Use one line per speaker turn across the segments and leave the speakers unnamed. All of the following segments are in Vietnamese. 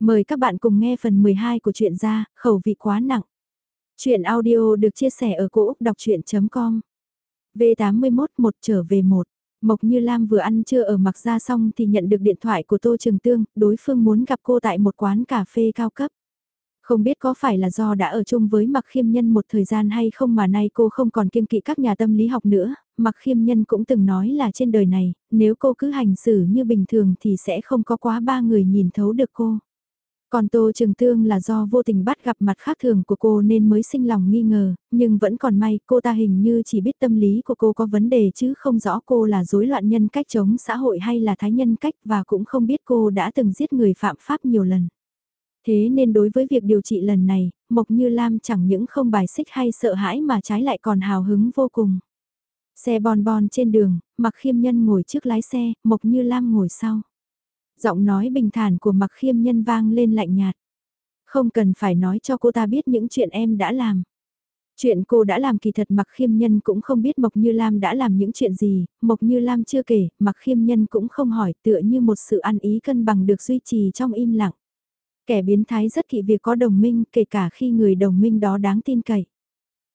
Mời các bạn cùng nghe phần 12 của truyện ra, khẩu vị quá nặng. Chuyện audio được chia sẻ ở cỗ đọc chuyện.com V81 một trở về một Mộc Như Lam vừa ăn trưa ở mặc ra xong thì nhận được điện thoại của Tô Trường Tương, đối phương muốn gặp cô tại một quán cà phê cao cấp. Không biết có phải là do đã ở chung với Mặc Khiêm Nhân một thời gian hay không mà nay cô không còn kiêng kỵ các nhà tâm lý học nữa, Mặc Khiêm Nhân cũng từng nói là trên đời này, nếu cô cứ hành xử như bình thường thì sẽ không có quá ba người nhìn thấu được cô. Còn Tô Trường Tương là do vô tình bắt gặp mặt khác thường của cô nên mới sinh lòng nghi ngờ, nhưng vẫn còn may cô ta hình như chỉ biết tâm lý của cô có vấn đề chứ không rõ cô là rối loạn nhân cách chống xã hội hay là thái nhân cách và cũng không biết cô đã từng giết người phạm pháp nhiều lần. Thế nên đối với việc điều trị lần này, Mộc Như Lam chẳng những không bài xích hay sợ hãi mà trái lại còn hào hứng vô cùng. Xe bon bon trên đường, mặc khiêm nhân ngồi trước lái xe, Mộc Như Lam ngồi sau giọng nói bình thản của mặc khiêm nhân vang lên lạnh nhạt. Không cần phải nói cho cô ta biết những chuyện em đã làm. Chuyện cô đã làm kỳ thật Mặc Khiêm Nhân cũng không biết Mộc Như Lam đã làm những chuyện gì, Mộc Như Lam chưa kể, Mặc Khiêm Nhân cũng không hỏi tựa như một sự ăn ý cân bằng được duy trì trong im lặng. Kẻ biến thái rất kỵ việc có đồng minh kể cả khi người đồng minh đó đáng tin cậy.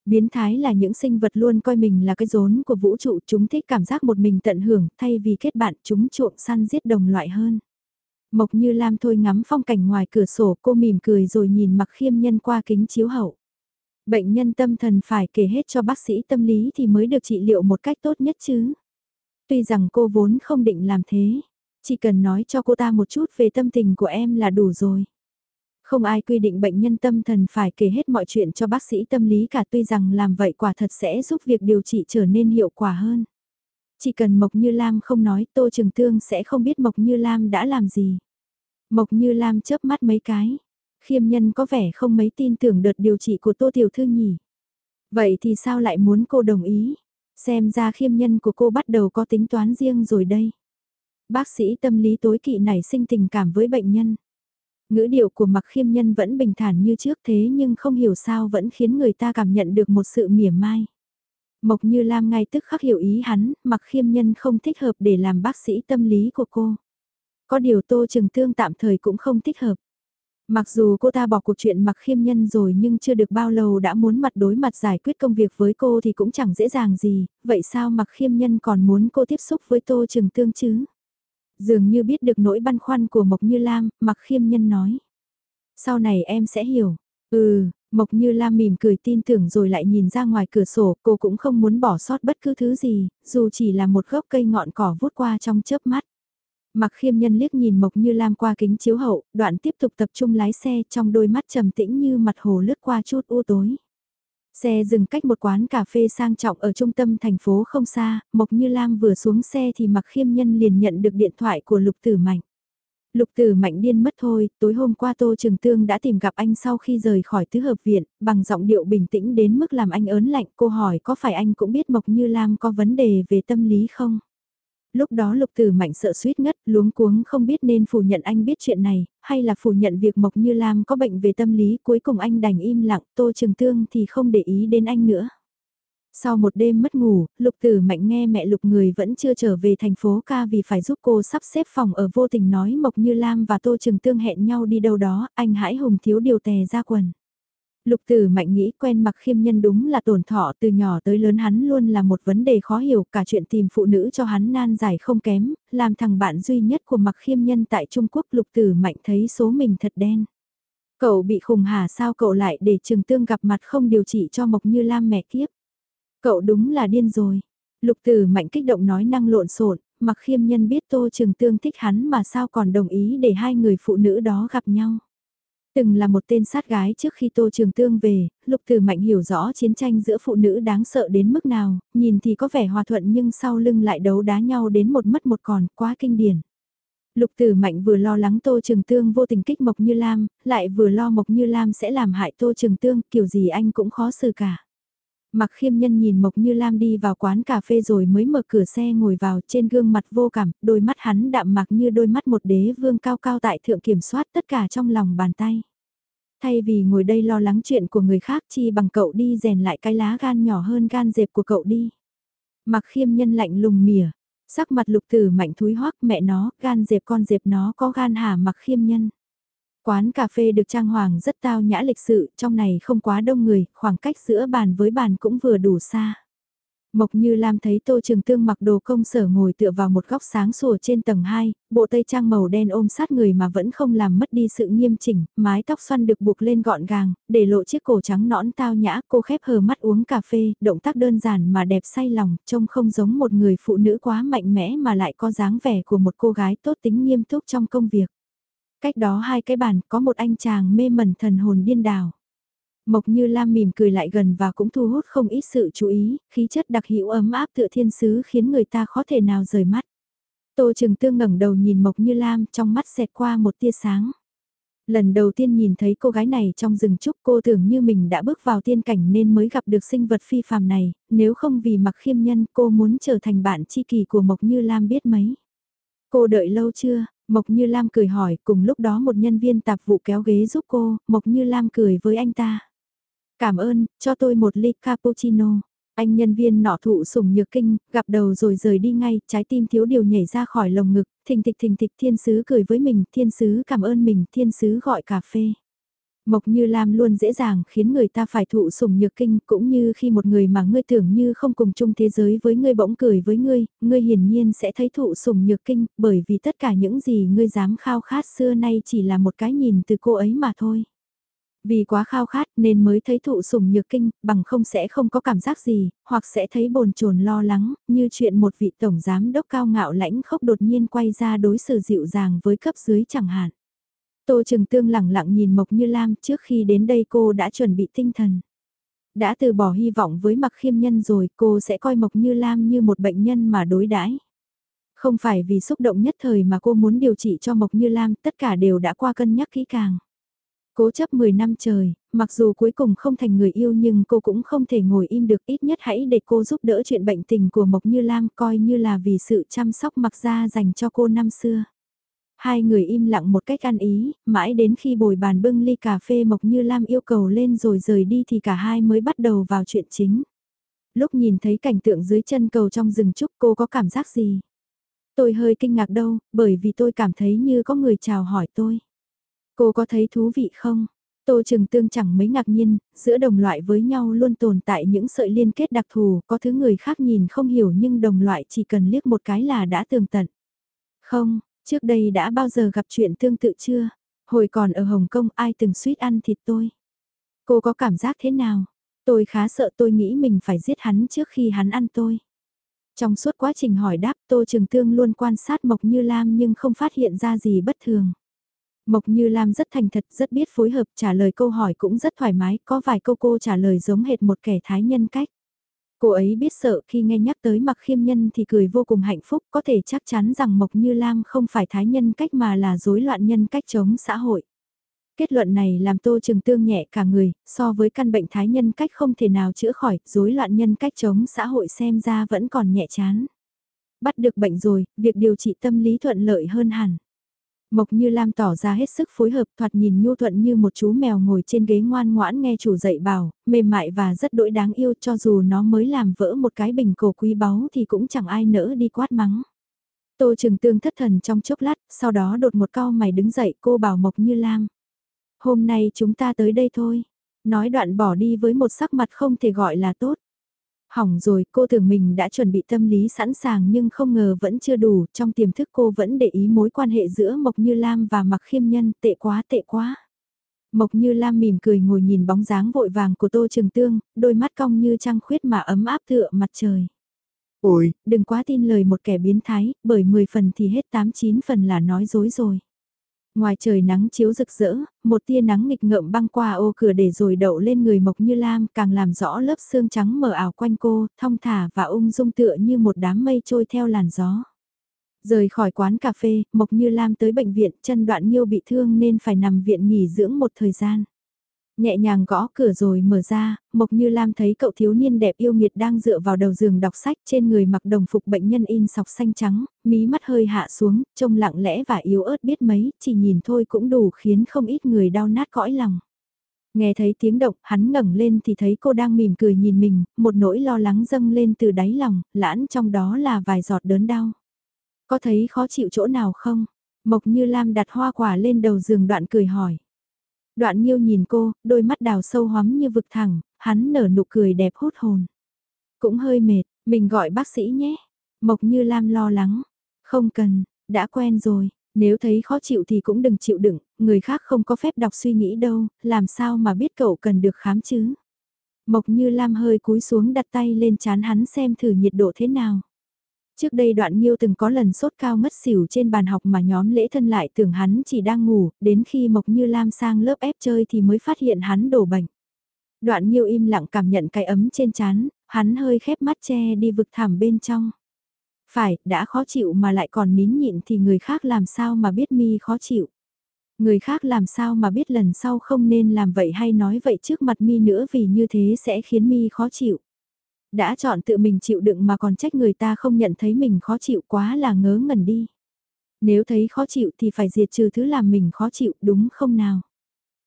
Biến thái là những sinh vật luôn coi mình là cái rốn của vũ trụ chúng thích cảm giác một mình tận hưởng thay vì kết bạn chúng trộm săn giết đồng loại hơn. Mộc như Lam thôi ngắm phong cảnh ngoài cửa sổ cô mỉm cười rồi nhìn mặc khiêm nhân qua kính chiếu hậu. Bệnh nhân tâm thần phải kể hết cho bác sĩ tâm lý thì mới được trị liệu một cách tốt nhất chứ. Tuy rằng cô vốn không định làm thế, chỉ cần nói cho cô ta một chút về tâm tình của em là đủ rồi. Không ai quy định bệnh nhân tâm thần phải kể hết mọi chuyện cho bác sĩ tâm lý cả tuy rằng làm vậy quả thật sẽ giúp việc điều trị trở nên hiệu quả hơn. Chỉ cần Mộc Như Lam không nói Tô Trường Tương sẽ không biết Mộc Như Lam đã làm gì. Mộc Như Lam chớp mắt mấy cái. Khiêm nhân có vẻ không mấy tin tưởng đợt điều trị của Tô Tiểu Thư nhỉ. Vậy thì sao lại muốn cô đồng ý? Xem ra khiêm nhân của cô bắt đầu có tính toán riêng rồi đây. Bác sĩ tâm lý tối kỵ nảy sinh tình cảm với bệnh nhân. Ngữ điệu của mặc khiêm nhân vẫn bình thản như trước thế nhưng không hiểu sao vẫn khiến người ta cảm nhận được một sự mỉa mai. Mộc Như Lam ngay tức khắc hiểu ý hắn, mặc khiêm nhân không thích hợp để làm bác sĩ tâm lý của cô. Có điều Tô Trường Tương tạm thời cũng không thích hợp. Mặc dù cô ta bỏ cuộc chuyện mặc khiêm nhân rồi nhưng chưa được bao lâu đã muốn mặt đối mặt giải quyết công việc với cô thì cũng chẳng dễ dàng gì, vậy sao mặc khiêm nhân còn muốn cô tiếp xúc với Tô Trường Tương chứ? Dường như biết được nỗi băn khoăn của Mộc Như Lam, mặc khiêm nhân nói. Sau này em sẽ hiểu. Ừ, Mộc Như Lam mỉm cười tin tưởng rồi lại nhìn ra ngoài cửa sổ, cô cũng không muốn bỏ sót bất cứ thứ gì, dù chỉ là một gốc cây ngọn cỏ vút qua trong chớp mắt. Mặc khiêm nhân liếc nhìn Mộc Như Lam qua kính chiếu hậu, đoạn tiếp tục tập trung lái xe trong đôi mắt trầm tĩnh như mặt hồ lướt qua chút u tối. Xe dừng cách một quán cà phê sang trọng ở trung tâm thành phố không xa, Mộc Như Lam vừa xuống xe thì Mặc khiêm nhân liền nhận được điện thoại của Lục Tử Mạnh. Lục Tử Mạnh điên mất thôi, tối hôm qua Tô Trường Tương đã tìm gặp anh sau khi rời khỏi tứ hợp viện, bằng giọng điệu bình tĩnh đến mức làm anh ớn lạnh. Cô hỏi có phải anh cũng biết Mộc Như Lam có vấn đề về tâm lý không? Lúc đó lục tử mạnh sợ suýt ngất, luống cuống không biết nên phủ nhận anh biết chuyện này, hay là phủ nhận việc Mộc Như Lam có bệnh về tâm lý, cuối cùng anh đành im lặng, Tô Trường Tương thì không để ý đến anh nữa. Sau một đêm mất ngủ, lục tử mạnh nghe mẹ lục người vẫn chưa trở về thành phố ca vì phải giúp cô sắp xếp phòng ở vô tình nói Mộc Như Lam và Tô Trường Tương hẹn nhau đi đâu đó, anh hãi hùng thiếu điều tè ra quần. Lục tử mạnh nghĩ quen mặc khiêm nhân đúng là tổn thọ từ nhỏ tới lớn hắn luôn là một vấn đề khó hiểu cả chuyện tìm phụ nữ cho hắn nan giải không kém, làm thằng bạn duy nhất của mặc khiêm nhân tại Trung Quốc lục tử mạnh thấy số mình thật đen. Cậu bị khùng hả sao cậu lại để trường tương gặp mặt không điều trị cho Mộc Như Lam mẹ kiếp. Cậu đúng là điên rồi. Lục tử mạnh kích động nói năng lộn xộn mặc khiêm nhân biết tô trường tương thích hắn mà sao còn đồng ý để hai người phụ nữ đó gặp nhau. Từng là một tên sát gái trước khi Tô Trường Tương về, Lục Tử Mạnh hiểu rõ chiến tranh giữa phụ nữ đáng sợ đến mức nào, nhìn thì có vẻ hòa thuận nhưng sau lưng lại đấu đá nhau đến một mất một còn, quá kinh điển. Lục Tử Mạnh vừa lo lắng Tô Trường Tương vô tình kích Mộc Như Lam, lại vừa lo Mộc Như Lam sẽ làm hại Tô Trường Tương, kiểu gì anh cũng khó xử cả. Mặc khiêm nhân nhìn Mộc Như Lam đi vào quán cà phê rồi mới mở cửa xe ngồi vào trên gương mặt vô cảm, đôi mắt hắn đạm mặc như đôi mắt một đế vương cao cao tại thượng kiểm soát tất cả trong lòng bàn tay. Thay vì ngồi đây lo lắng chuyện của người khác chi bằng cậu đi rèn lại cái lá gan nhỏ hơn gan dẹp của cậu đi. Mặc khiêm nhân lạnh lùng mỉa, sắc mặt lục tử mạnh thúi hoắc mẹ nó, gan dẹp con dẹp nó có gan hả mặc khiêm nhân. Quán cà phê được trang hoàng rất tao nhã lịch sự, trong này không quá đông người, khoảng cách giữa bàn với bàn cũng vừa đủ xa. Mộc Như Lam thấy Tô Trường Tương mặc đồ công sở ngồi tựa vào một góc sáng sủa trên tầng 2, bộ tây trang màu đen ôm sát người mà vẫn không làm mất đi sự nghiêm chỉnh, mái tóc xoăn được buộc lên gọn gàng, để lộ chiếc cổ trắng nõn tao nhã, cô khép hờ mắt uống cà phê, động tác đơn giản mà đẹp say lòng, trông không giống một người phụ nữ quá mạnh mẽ mà lại có dáng vẻ của một cô gái tốt tính nghiêm túc trong công việc. Cách đó hai cái bàn có một anh chàng mê mẩn thần hồn điên đảo. Mộc Như Lam mỉm cười lại gần và cũng thu hút không ít sự chú ý, khí chất đặc hữu ấm áp tựa thiên sứ khiến người ta khó thể nào rời mắt. Tô trường Tương ngẩng đầu nhìn Mộc Như Lam trong mắt xẹt qua một tia sáng. Lần đầu tiên nhìn thấy cô gái này trong rừng trúc cô tưởng như mình đã bước vào tiên cảnh nên mới gặp được sinh vật phi phàm này, nếu không vì mặc khiêm nhân cô muốn trở thành bạn tri kỷ của Mộc Như Lam biết mấy. Cô đợi lâu chưa? Mộc Như Lam cười hỏi, cùng lúc đó một nhân viên tạp vụ kéo ghế giúp cô, Mộc Như Lam cười với anh ta. Cảm ơn, cho tôi một ly cappuccino. Anh nhân viên nọ thụ sủng nhược kinh, gặp đầu rồi rời đi ngay, trái tim thiếu điều nhảy ra khỏi lồng ngực, thình thịch thình thịch thiên sứ cười với mình, thiên sứ cảm ơn mình, thiên sứ gọi cà phê. Mộc Như Lam luôn dễ dàng khiến người ta phải thụ sủng nhược kinh, cũng như khi một người mà ngươi tưởng như không cùng chung thế giới với ngươi bỗng cười với ngươi, ngươi hiển nhiên sẽ thấy thụ sủng nhược kinh, bởi vì tất cả những gì ngươi dám khao khát xưa nay chỉ là một cái nhìn từ cô ấy mà thôi. Vì quá khao khát nên mới thấy thụ sủng nhược kinh, bằng không sẽ không có cảm giác gì, hoặc sẽ thấy bồn chồn lo lắng, như chuyện một vị tổng giám đốc cao ngạo lãnh khốc đột nhiên quay ra đối xử dịu dàng với cấp dưới chẳng hạn. Tô Trường Tương lẳng lặng nhìn Mộc Như Lam trước khi đến đây cô đã chuẩn bị tinh thần. Đã từ bỏ hy vọng với mặc khiêm nhân rồi cô sẽ coi Mộc Như Lam như một bệnh nhân mà đối đãi. Không phải vì xúc động nhất thời mà cô muốn điều trị cho Mộc Như Lam, tất cả đều đã qua cân nhắc kỹ càng. Cố chấp 10 năm trời, mặc dù cuối cùng không thành người yêu nhưng cô cũng không thể ngồi im được ít nhất hãy để cô giúp đỡ chuyện bệnh tình của Mộc Như Lam coi như là vì sự chăm sóc mặc ra dành cho cô năm xưa. Hai người im lặng một cách ăn ý, mãi đến khi bồi bàn bưng ly cà phê Mộc Như Lam yêu cầu lên rồi rời đi thì cả hai mới bắt đầu vào chuyện chính. Lúc nhìn thấy cảnh tượng dưới chân cầu trong rừng trúc cô có cảm giác gì? Tôi hơi kinh ngạc đâu, bởi vì tôi cảm thấy như có người chào hỏi tôi. Cô có thấy thú vị không? Tô Trừng Tương chẳng mấy ngạc nhiên, giữa đồng loại với nhau luôn tồn tại những sợi liên kết đặc thù, có thứ người khác nhìn không hiểu nhưng đồng loại chỉ cần liếc một cái là đã tường tận. Không, trước đây đã bao giờ gặp chuyện tương tự chưa? Hồi còn ở Hồng Kông ai từng suýt ăn thịt tôi? Cô có cảm giác thế nào? Tôi khá sợ tôi nghĩ mình phải giết hắn trước khi hắn ăn tôi. Trong suốt quá trình hỏi đáp Tô Trường Tương luôn quan sát Mộc Như Lam nhưng không phát hiện ra gì bất thường. Mộc Như Lam rất thành thật, rất biết phối hợp, trả lời câu hỏi cũng rất thoải mái, có vài câu cô trả lời giống hệt một kẻ thái nhân cách. Cô ấy biết sợ khi nghe nhắc tới mặc khiêm nhân thì cười vô cùng hạnh phúc, có thể chắc chắn rằng Mộc Như Lam không phải thái nhân cách mà là rối loạn nhân cách chống xã hội. Kết luận này làm Tô Trường Tương nhẹ cả người, so với căn bệnh thái nhân cách không thể nào chữa khỏi, rối loạn nhân cách chống xã hội xem ra vẫn còn nhẹ chán. Bắt được bệnh rồi, việc điều trị tâm lý thuận lợi hơn hẳn. Mộc Như Lam tỏ ra hết sức phối hợp thoạt nhìn nhu thuận như một chú mèo ngồi trên ghế ngoan ngoãn nghe chủ dạy bảo, mềm mại và rất đỗi đáng yêu cho dù nó mới làm vỡ một cái bình cổ quý báu thì cũng chẳng ai nỡ đi quát mắng. Tô Trừng Tương thất thần trong chốc lát, sau đó đột một cao mày đứng dậy cô bảo Mộc Như Lam. Hôm nay chúng ta tới đây thôi. Nói đoạn bỏ đi với một sắc mặt không thể gọi là tốt. Hỏng rồi, cô tưởng mình đã chuẩn bị tâm lý sẵn sàng nhưng không ngờ vẫn chưa đủ, trong tiềm thức cô vẫn để ý mối quan hệ giữa Mộc Như Lam và Mặc Khiêm Nhân, tệ quá tệ quá. Mộc Như Lam mỉm cười ngồi nhìn bóng dáng vội vàng của Tô Trường Tương, đôi mắt cong như trăng khuyết mà ấm áp tựa mặt trời. Ôi, đừng quá tin lời một kẻ biến thái, bởi 10 phần thì hết 8-9 phần là nói dối rồi. Ngoài trời nắng chiếu rực rỡ, một tia nắng nghịch ngợm băng qua ô cửa để rồi đậu lên người Mộc Như Lam càng làm rõ lớp xương trắng mờ ảo quanh cô, thong thả và ung dung tựa như một đám mây trôi theo làn gió. Rời khỏi quán cà phê, Mộc Như Lam tới bệnh viện, chân đoạn nhiêu bị thương nên phải nằm viện nghỉ dưỡng một thời gian. Nhẹ nhàng gõ cửa rồi mở ra, Mộc Như Lam thấy cậu thiếu niên đẹp yêu nghiệt đang dựa vào đầu giường đọc sách trên người mặc đồng phục bệnh nhân in sọc xanh trắng, mí mắt hơi hạ xuống, trông lặng lẽ và yếu ớt biết mấy, chỉ nhìn thôi cũng đủ khiến không ít người đau nát cõi lòng. Nghe thấy tiếng động, hắn ngẩng lên thì thấy cô đang mỉm cười nhìn mình, một nỗi lo lắng dâng lên từ đáy lòng, lãn trong đó là vài giọt đớn đau. Có thấy khó chịu chỗ nào không? Mộc Như Lam đặt hoa quả lên đầu giường đoạn cười hỏi. Đoạn Nhiêu nhìn cô, đôi mắt đào sâu hoắm như vực thẳng, hắn nở nụ cười đẹp hút hồn. Cũng hơi mệt, mình gọi bác sĩ nhé. Mộc Như Lam lo lắng. Không cần, đã quen rồi, nếu thấy khó chịu thì cũng đừng chịu đựng, người khác không có phép đọc suy nghĩ đâu, làm sao mà biết cậu cần được khám chứ. Mộc Như Lam hơi cúi xuống đặt tay lên chán hắn xem thử nhiệt độ thế nào. Trước đây đoạn Nhiêu từng có lần sốt cao ngất xỉu trên bàn học mà nhóm lễ thân lại tưởng hắn chỉ đang ngủ, đến khi Mộc Như Lam sang lớp ép chơi thì mới phát hiện hắn đổ bệnh. Đoạn Nhiêu im lặng cảm nhận cái ấm trên chán, hắn hơi khép mắt che đi vực thẳm bên trong. Phải, đã khó chịu mà lại còn nín nhịn thì người khác làm sao mà biết mi khó chịu. Người khác làm sao mà biết lần sau không nên làm vậy hay nói vậy trước mặt mi nữa vì như thế sẽ khiến mi khó chịu. Đã chọn tự mình chịu đựng mà còn trách người ta không nhận thấy mình khó chịu quá là ngớ ngẩn đi. Nếu thấy khó chịu thì phải diệt trừ thứ làm mình khó chịu đúng không nào?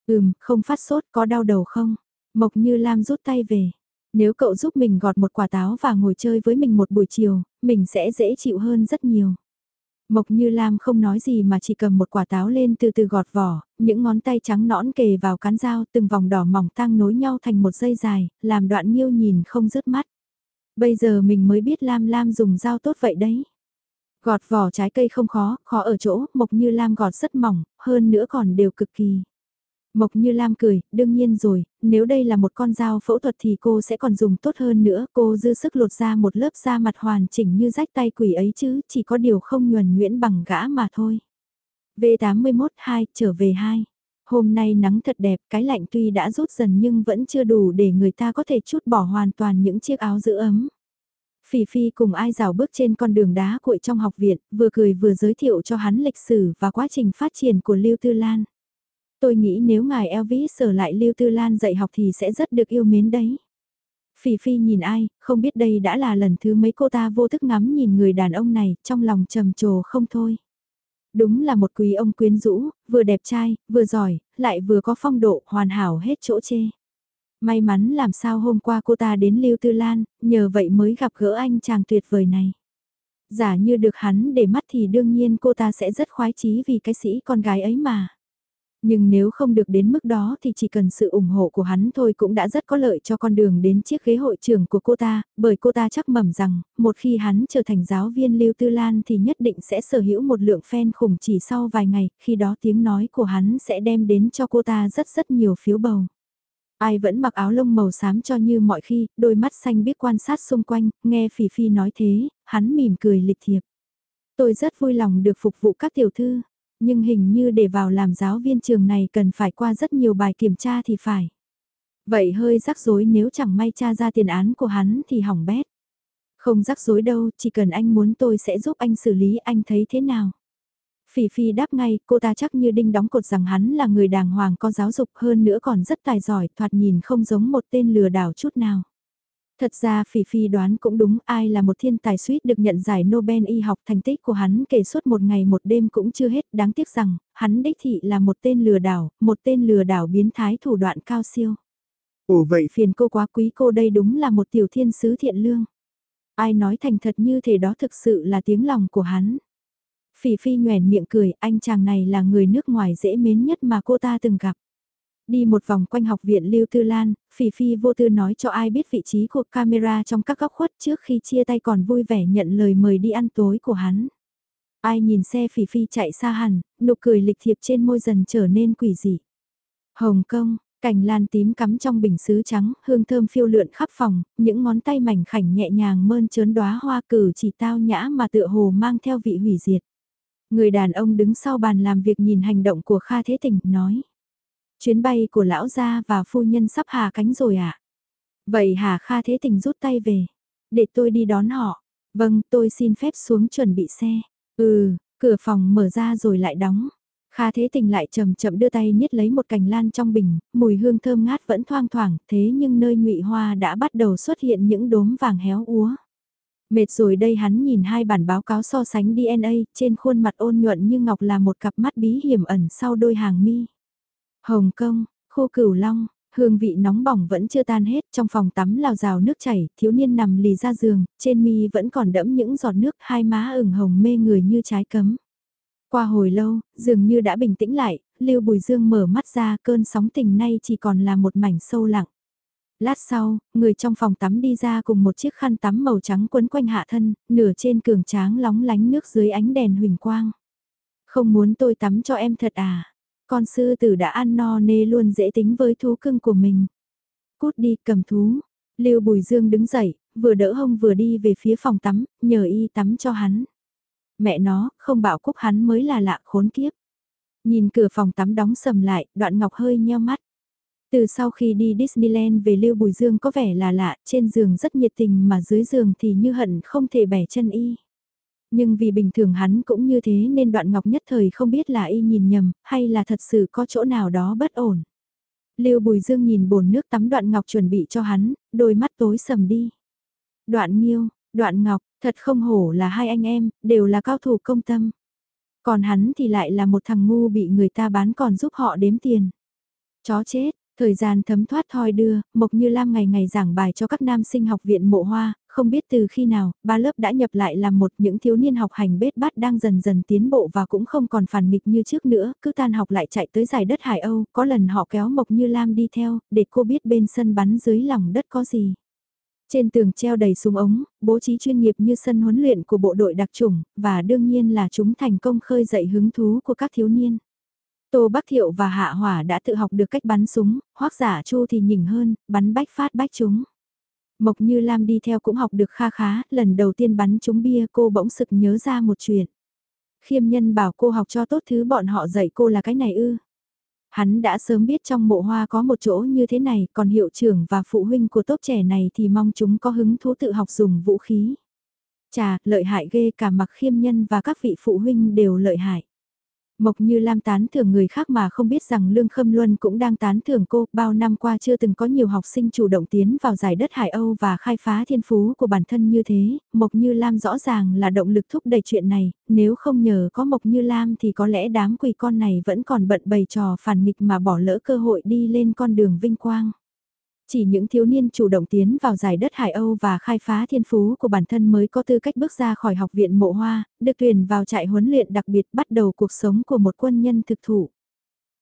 Ừm, không phát sốt có đau đầu không? Mộc như Lam rút tay về. Nếu cậu giúp mình gọt một quả táo và ngồi chơi với mình một buổi chiều, mình sẽ dễ chịu hơn rất nhiều. Mộc Như Lam không nói gì mà chỉ cầm một quả táo lên từ từ gọt vỏ, những ngón tay trắng nõn kề vào cán dao từng vòng đỏ mỏng tăng nối nhau thành một dây dài, làm đoạn nghiêu nhìn không rớt mắt. Bây giờ mình mới biết Lam Lam dùng dao tốt vậy đấy. Gọt vỏ trái cây không khó, khó ở chỗ, Mộc Như Lam gọt rất mỏng, hơn nữa còn đều cực kỳ. Mộc Như Lam cười, đương nhiên rồi, nếu đây là một con dao phẫu thuật thì cô sẽ còn dùng tốt hơn nữa, cô dư sức lột ra một lớp da mặt hoàn chỉnh như rách tay quỷ ấy chứ, chỉ có điều không nhuần nhuyễn bằng gã mà thôi. V81 2, trở về 2. Hôm nay nắng thật đẹp, cái lạnh tuy đã rút dần nhưng vẫn chưa đủ để người ta có thể chút bỏ hoàn toàn những chiếc áo giữ ấm. Phỉ Phi cùng ai rào bước trên con đường đá cuội trong học viện, vừa cười vừa giới thiệu cho hắn lịch sử và quá trình phát triển của Lưu Tư Lan. Tôi nghĩ nếu ngài Elvis sở lại Lưu Tư Lan dạy học thì sẽ rất được yêu mến đấy. Phỉ Phi nhìn ai, không biết đây đã là lần thứ mấy cô ta vô thức ngắm nhìn người đàn ông này, trong lòng trầm trồ không thôi. Đúng là một quý ông quyến rũ, vừa đẹp trai, vừa giỏi, lại vừa có phong độ, hoàn hảo hết chỗ chê. May mắn làm sao hôm qua cô ta đến Lưu Tư Lan, nhờ vậy mới gặp gỡ anh chàng tuyệt vời này. Giả như được hắn để mắt thì đương nhiên cô ta sẽ rất khoái chí vì cái sĩ con gái ấy mà. Nhưng nếu không được đến mức đó thì chỉ cần sự ủng hộ của hắn thôi cũng đã rất có lợi cho con đường đến chiếc ghế hội trưởng của cô ta, bởi cô ta chắc mầm rằng, một khi hắn trở thành giáo viên Lưu Tư Lan thì nhất định sẽ sở hữu một lượng fan khủng chỉ sau vài ngày, khi đó tiếng nói của hắn sẽ đem đến cho cô ta rất rất nhiều phiếu bầu. Ai vẫn mặc áo lông màu xám cho như mọi khi, đôi mắt xanh biết quan sát xung quanh, nghe Phỉ Phi nói thế, hắn mỉm cười lịch thiệp. Tôi rất vui lòng được phục vụ các tiểu thư, nhưng hình như để vào làm giáo viên trường này cần phải qua rất nhiều bài kiểm tra thì phải. Vậy hơi rắc rối nếu chẳng may tra ra tiền án của hắn thì hỏng bét. Không rắc rối đâu, chỉ cần anh muốn tôi sẽ giúp anh xử lý anh thấy thế nào. Phỉ Phi đáp ngay, cô ta chắc như đinh đóng cột rằng hắn là người đàng hoàng có giáo dục hơn nữa còn rất tài giỏi, thoạt nhìn không giống một tên lừa đảo chút nào. Thật ra Phỉ Phi đoán cũng đúng ai là một thiên tài suýt được nhận giải Nobel y học thành tích của hắn kể suốt một ngày một đêm cũng chưa hết đáng tiếc rằng hắn đích thị là một tên lừa đảo, một tên lừa đảo biến thái thủ đoạn cao siêu.
Ồ vậy
phiền cô quá quý cô đây đúng là một tiểu thiên sứ thiện lương. Ai nói thành thật như thế đó thực sự là tiếng lòng của hắn. Phỉ Phi nhoèn miệng cười anh chàng này là người nước ngoài dễ mến nhất mà cô ta từng gặp. Đi một vòng quanh học viện Lưu Tư Lan, Phỉ Phi vô tư nói cho ai biết vị trí của camera trong các góc khuất trước khi chia tay còn vui vẻ nhận lời mời đi ăn tối của hắn. Ai nhìn xe Phỉ Phi chạy xa hẳn, nụ cười lịch thiệp trên môi dần trở nên quỷ dị. Hồng Kông, cành lan tím cắm trong bình sứ trắng, hương thơm phiêu lượn khắp phòng, những ngón tay mảnh khảnh nhẹ nhàng mơn trớn đóa hoa cử chỉ tao nhã mà tựa hồ mang theo vị hủy diệt. Người đàn ông đứng sau bàn làm việc nhìn hành động của Kha Thế Tình, nói. Chuyến bay của lão gia và phu nhân sắp hạ cánh rồi ạ. À? Vậy Hà Kha Thế Tình rút tay về. Để tôi đi đón họ. Vâng, tôi xin phép xuống chuẩn bị xe. Ừ, cửa phòng mở ra rồi lại đóng. Kha Thế Tình lại chậm chậm đưa tay niết lấy một cành lan trong bình, mùi hương thơm ngát vẫn thoang thoảng, thế nhưng nơi ngụy hoa đã bắt đầu xuất hiện những đốm vàng héo úa. Mệt rồi đây hắn nhìn hai bản báo cáo so sánh DNA, trên khuôn mặt ôn nhuận như ngọc là một cặp mắt bí hiểm ẩn sau đôi hàng mi. Hồng Kông, khô cửu long, hương vị nóng bỏng vẫn chưa tan hết, trong phòng tắm lào rào nước chảy, thiếu niên nằm lì ra giường, trên mi vẫn còn đẫm những giọt nước, hai má ửng hồng mê người như trái cấm. Qua hồi lâu, dường như đã bình tĩnh lại, Lưu Bùi Dương mở mắt ra cơn sóng tình nay chỉ còn là một mảnh sâu lặng. Lát sau, người trong phòng tắm đi ra cùng một chiếc khăn tắm màu trắng quấn quanh hạ thân, nửa trên cường tráng lóng lánh nước dưới ánh đèn huỳnh quang. Không muốn tôi tắm cho em thật à? Con sư tử đã ăn no nê luôn dễ tính với thú cưng của mình. Cút đi cầm thú. Lưu Bùi Dương đứng dậy, vừa đỡ hông vừa đi về phía phòng tắm, nhờ y tắm cho hắn. Mẹ nó, không bảo cúc hắn mới là lạ khốn kiếp. Nhìn cửa phòng tắm đóng sầm lại, đoạn ngọc hơi nheo mắt. Từ sau khi đi Disneyland về Lưu Bùi Dương có vẻ là lạ, trên giường rất nhiệt tình mà dưới giường thì như hận không thể bẻ chân y. Nhưng vì bình thường hắn cũng như thế nên đoạn ngọc nhất thời không biết là y nhìn nhầm, hay là thật sự có chỗ nào đó bất ổn. Lưu Bùi Dương nhìn bồn nước tắm đoạn ngọc chuẩn bị cho hắn, đôi mắt tối sầm đi. Đoạn Nhiêu, Đoạn Ngọc, thật không hổ là hai anh em, đều là cao thủ công tâm. Còn hắn thì lại là một thằng ngu bị người ta bán còn giúp họ đếm tiền. Chó chết, Thời gian thấm thoát thoi đưa, Mộc Như Lam ngày ngày giảng bài cho các nam sinh học viện mộ hoa, không biết từ khi nào, ba lớp đã nhập lại làm một những thiếu niên học hành bết bát đang dần dần tiến bộ và cũng không còn phản nghịch như trước nữa, cứ tan học lại chạy tới giải đất Hải Âu, có lần họ kéo Mộc Như Lam đi theo, để cô biết bên sân bắn dưới lòng đất có gì. Trên tường treo đầy súng ống, bố trí chuyên nghiệp như sân huấn luyện của bộ đội đặc chủng, và đương nhiên là chúng thành công khơi dậy hứng thú của các thiếu niên. Tô Bắc Thiệu và Hạ Hỏa đã tự học được cách bắn súng, hoắc giả Chu thì nhỉnh hơn, bắn bách phát bách chúng. Mộc Như Lam đi theo cũng học được kha khá, lần đầu tiên bắn trúng bia cô bỗng sực nhớ ra một chuyện. Khiêm nhân bảo cô học cho tốt thứ bọn họ dạy cô là cái này ư. Hắn đã sớm biết trong mộ hoa có một chỗ như thế này, còn hiệu trưởng và phụ huynh của tốt trẻ này thì mong chúng có hứng thú tự học dùng vũ khí. Chà, lợi hại ghê cả mặc khiêm nhân và các vị phụ huynh đều lợi hại. Mộc Như Lam tán thưởng người khác mà không biết rằng Lương Khâm Luân cũng đang tán thưởng cô, bao năm qua chưa từng có nhiều học sinh chủ động tiến vào giải đất Hải Âu và khai phá thiên phú của bản thân như thế, Mộc Như Lam rõ ràng là động lực thúc đẩy chuyện này, nếu không nhờ có Mộc Như Lam thì có lẽ đám quỷ con này vẫn còn bận bày trò phản nghịch mà bỏ lỡ cơ hội đi lên con đường vinh quang. Chỉ những thiếu niên chủ động tiến vào giải đất Hải Âu và khai phá thiên phú của bản thân mới có tư cách bước ra khỏi học viện mộ hoa, được tuyển vào trại huấn luyện đặc biệt bắt đầu cuộc sống của một quân nhân thực thụ.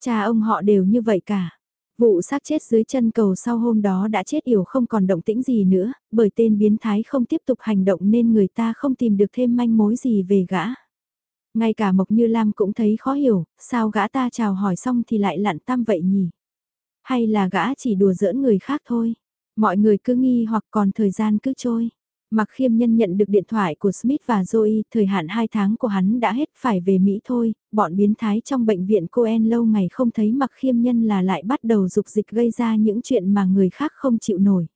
Cha ông họ đều như vậy cả. Vụ xác chết dưới chân cầu sau hôm đó đã chết yểu không còn động tĩnh gì nữa, bởi tên biến thái không tiếp tục hành động nên người ta không tìm được thêm manh mối gì về gã. Ngay cả Mộc Như Lam cũng thấy khó hiểu, sao gã ta chào hỏi xong thì lại lặn tam vậy nhỉ? Hay là gã chỉ đùa giỡn người khác thôi? Mọi người cứ nghi hoặc còn thời gian cứ trôi. Mặc khiêm nhân nhận được điện thoại của Smith và Zoe, thời hạn 2 tháng của hắn đã hết phải về Mỹ thôi, bọn biến thái trong bệnh viện Coen lâu ngày không thấy mặc khiêm nhân là lại bắt đầu dục dịch gây ra những chuyện mà người khác không chịu nổi.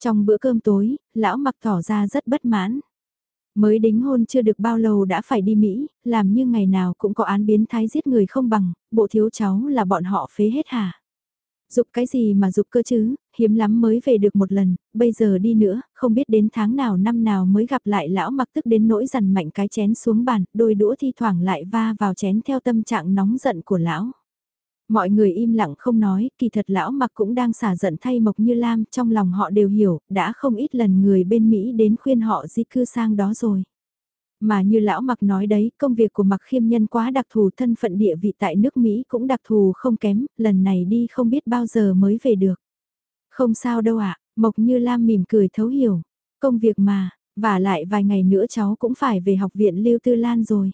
Trong bữa cơm tối, lão mặc tỏ ra rất bất mãn. Mới đính hôn chưa được bao lâu đã phải đi Mỹ, làm như ngày nào cũng có án biến thái giết người không bằng, bộ thiếu cháu là bọn họ phế hết hả? Dục cái gì mà dục cơ chứ, hiếm lắm mới về được một lần, bây giờ đi nữa, không biết đến tháng nào năm nào mới gặp lại lão mặc tức đến nỗi dằn mạnh cái chén xuống bàn, đôi đũa thi thoảng lại va vào chén theo tâm trạng nóng giận của lão. Mọi người im lặng không nói, kỳ thật lão mặc cũng đang xả giận thay Mộc Như Lam, trong lòng họ đều hiểu, đã không ít lần người bên Mỹ đến khuyên họ di cư sang đó rồi. Mà như lão mặc nói đấy, công việc của mặc khiêm nhân quá đặc thù thân phận địa vị tại nước Mỹ cũng đặc thù không kém, lần này đi không biết bao giờ mới về được. Không sao đâu ạ, Mộc Như Lam mỉm cười thấu hiểu. Công việc mà, và lại vài ngày nữa cháu cũng phải về học viện Lưu Tư Lan rồi.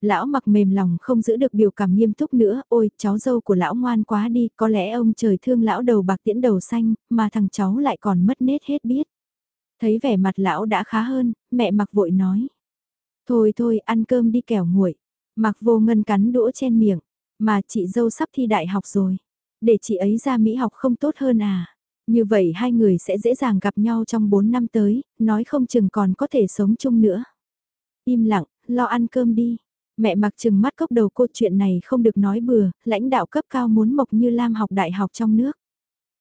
Lão mặc mềm lòng không giữ được biểu cảm nghiêm túc nữa, ôi, cháu dâu của lão ngoan quá đi, có lẽ ông trời thương lão đầu bạc tiễn đầu xanh, mà thằng cháu lại còn mất nết hết biết. Thấy vẻ mặt lão đã khá hơn, mẹ mặc vội nói. Thôi thôi, ăn cơm đi kẻo nguội. Mặc vô ngân cắn đũa chen miệng, mà chị dâu sắp thi đại học rồi. Để chị ấy ra Mỹ học không tốt hơn à? Như vậy hai người sẽ dễ dàng gặp nhau trong 4 năm tới, nói không chừng còn có thể sống chung nữa. Im lặng, lo ăn cơm đi. Mẹ mặc chừng mắt cốc đầu cô chuyện này không được nói bừa, lãnh đạo cấp cao muốn Mộc Như Lam học đại học trong nước.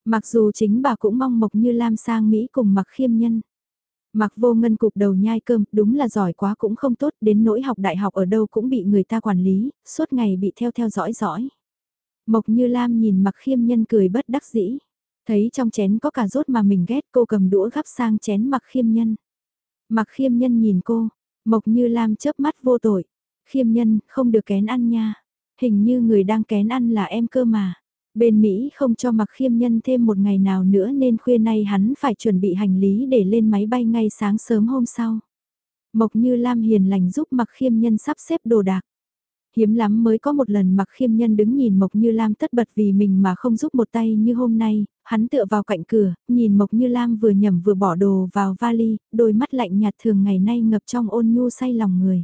Mặc dù chính bà cũng mong Mộc Như Lam sang Mỹ cùng mặc khiêm nhân. Mặc vô ngân cục đầu nhai cơm, đúng là giỏi quá cũng không tốt, đến nỗi học đại học ở đâu cũng bị người ta quản lý, suốt ngày bị theo theo dõi dõi. Mộc như Lam nhìn mặc khiêm nhân cười bất đắc dĩ. Thấy trong chén có cà rốt mà mình ghét cô cầm đũa gắp sang chén mặc khiêm nhân. Mặc khiêm nhân nhìn cô, Mộc như Lam chớp mắt vô tội. Khiêm nhân, không được kén ăn nha. Hình như người đang kén ăn là em cơ mà. Bên Mỹ không cho mặc khiêm nhân thêm một ngày nào nữa nên khuya nay hắn phải chuẩn bị hành lý để lên máy bay ngay sáng sớm hôm sau. Mộc Như Lam hiền lành giúp mặc khiêm nhân sắp xếp đồ đạc. Hiếm lắm mới có một lần mặc khiêm nhân đứng nhìn Mộc Như Lam tất bật vì mình mà không giúp một tay như hôm nay, hắn tựa vào cạnh cửa, nhìn Mộc Như Lam vừa nhầm vừa bỏ đồ vào vali, đôi mắt lạnh nhạt thường ngày nay ngập trong ôn nhu say lòng người.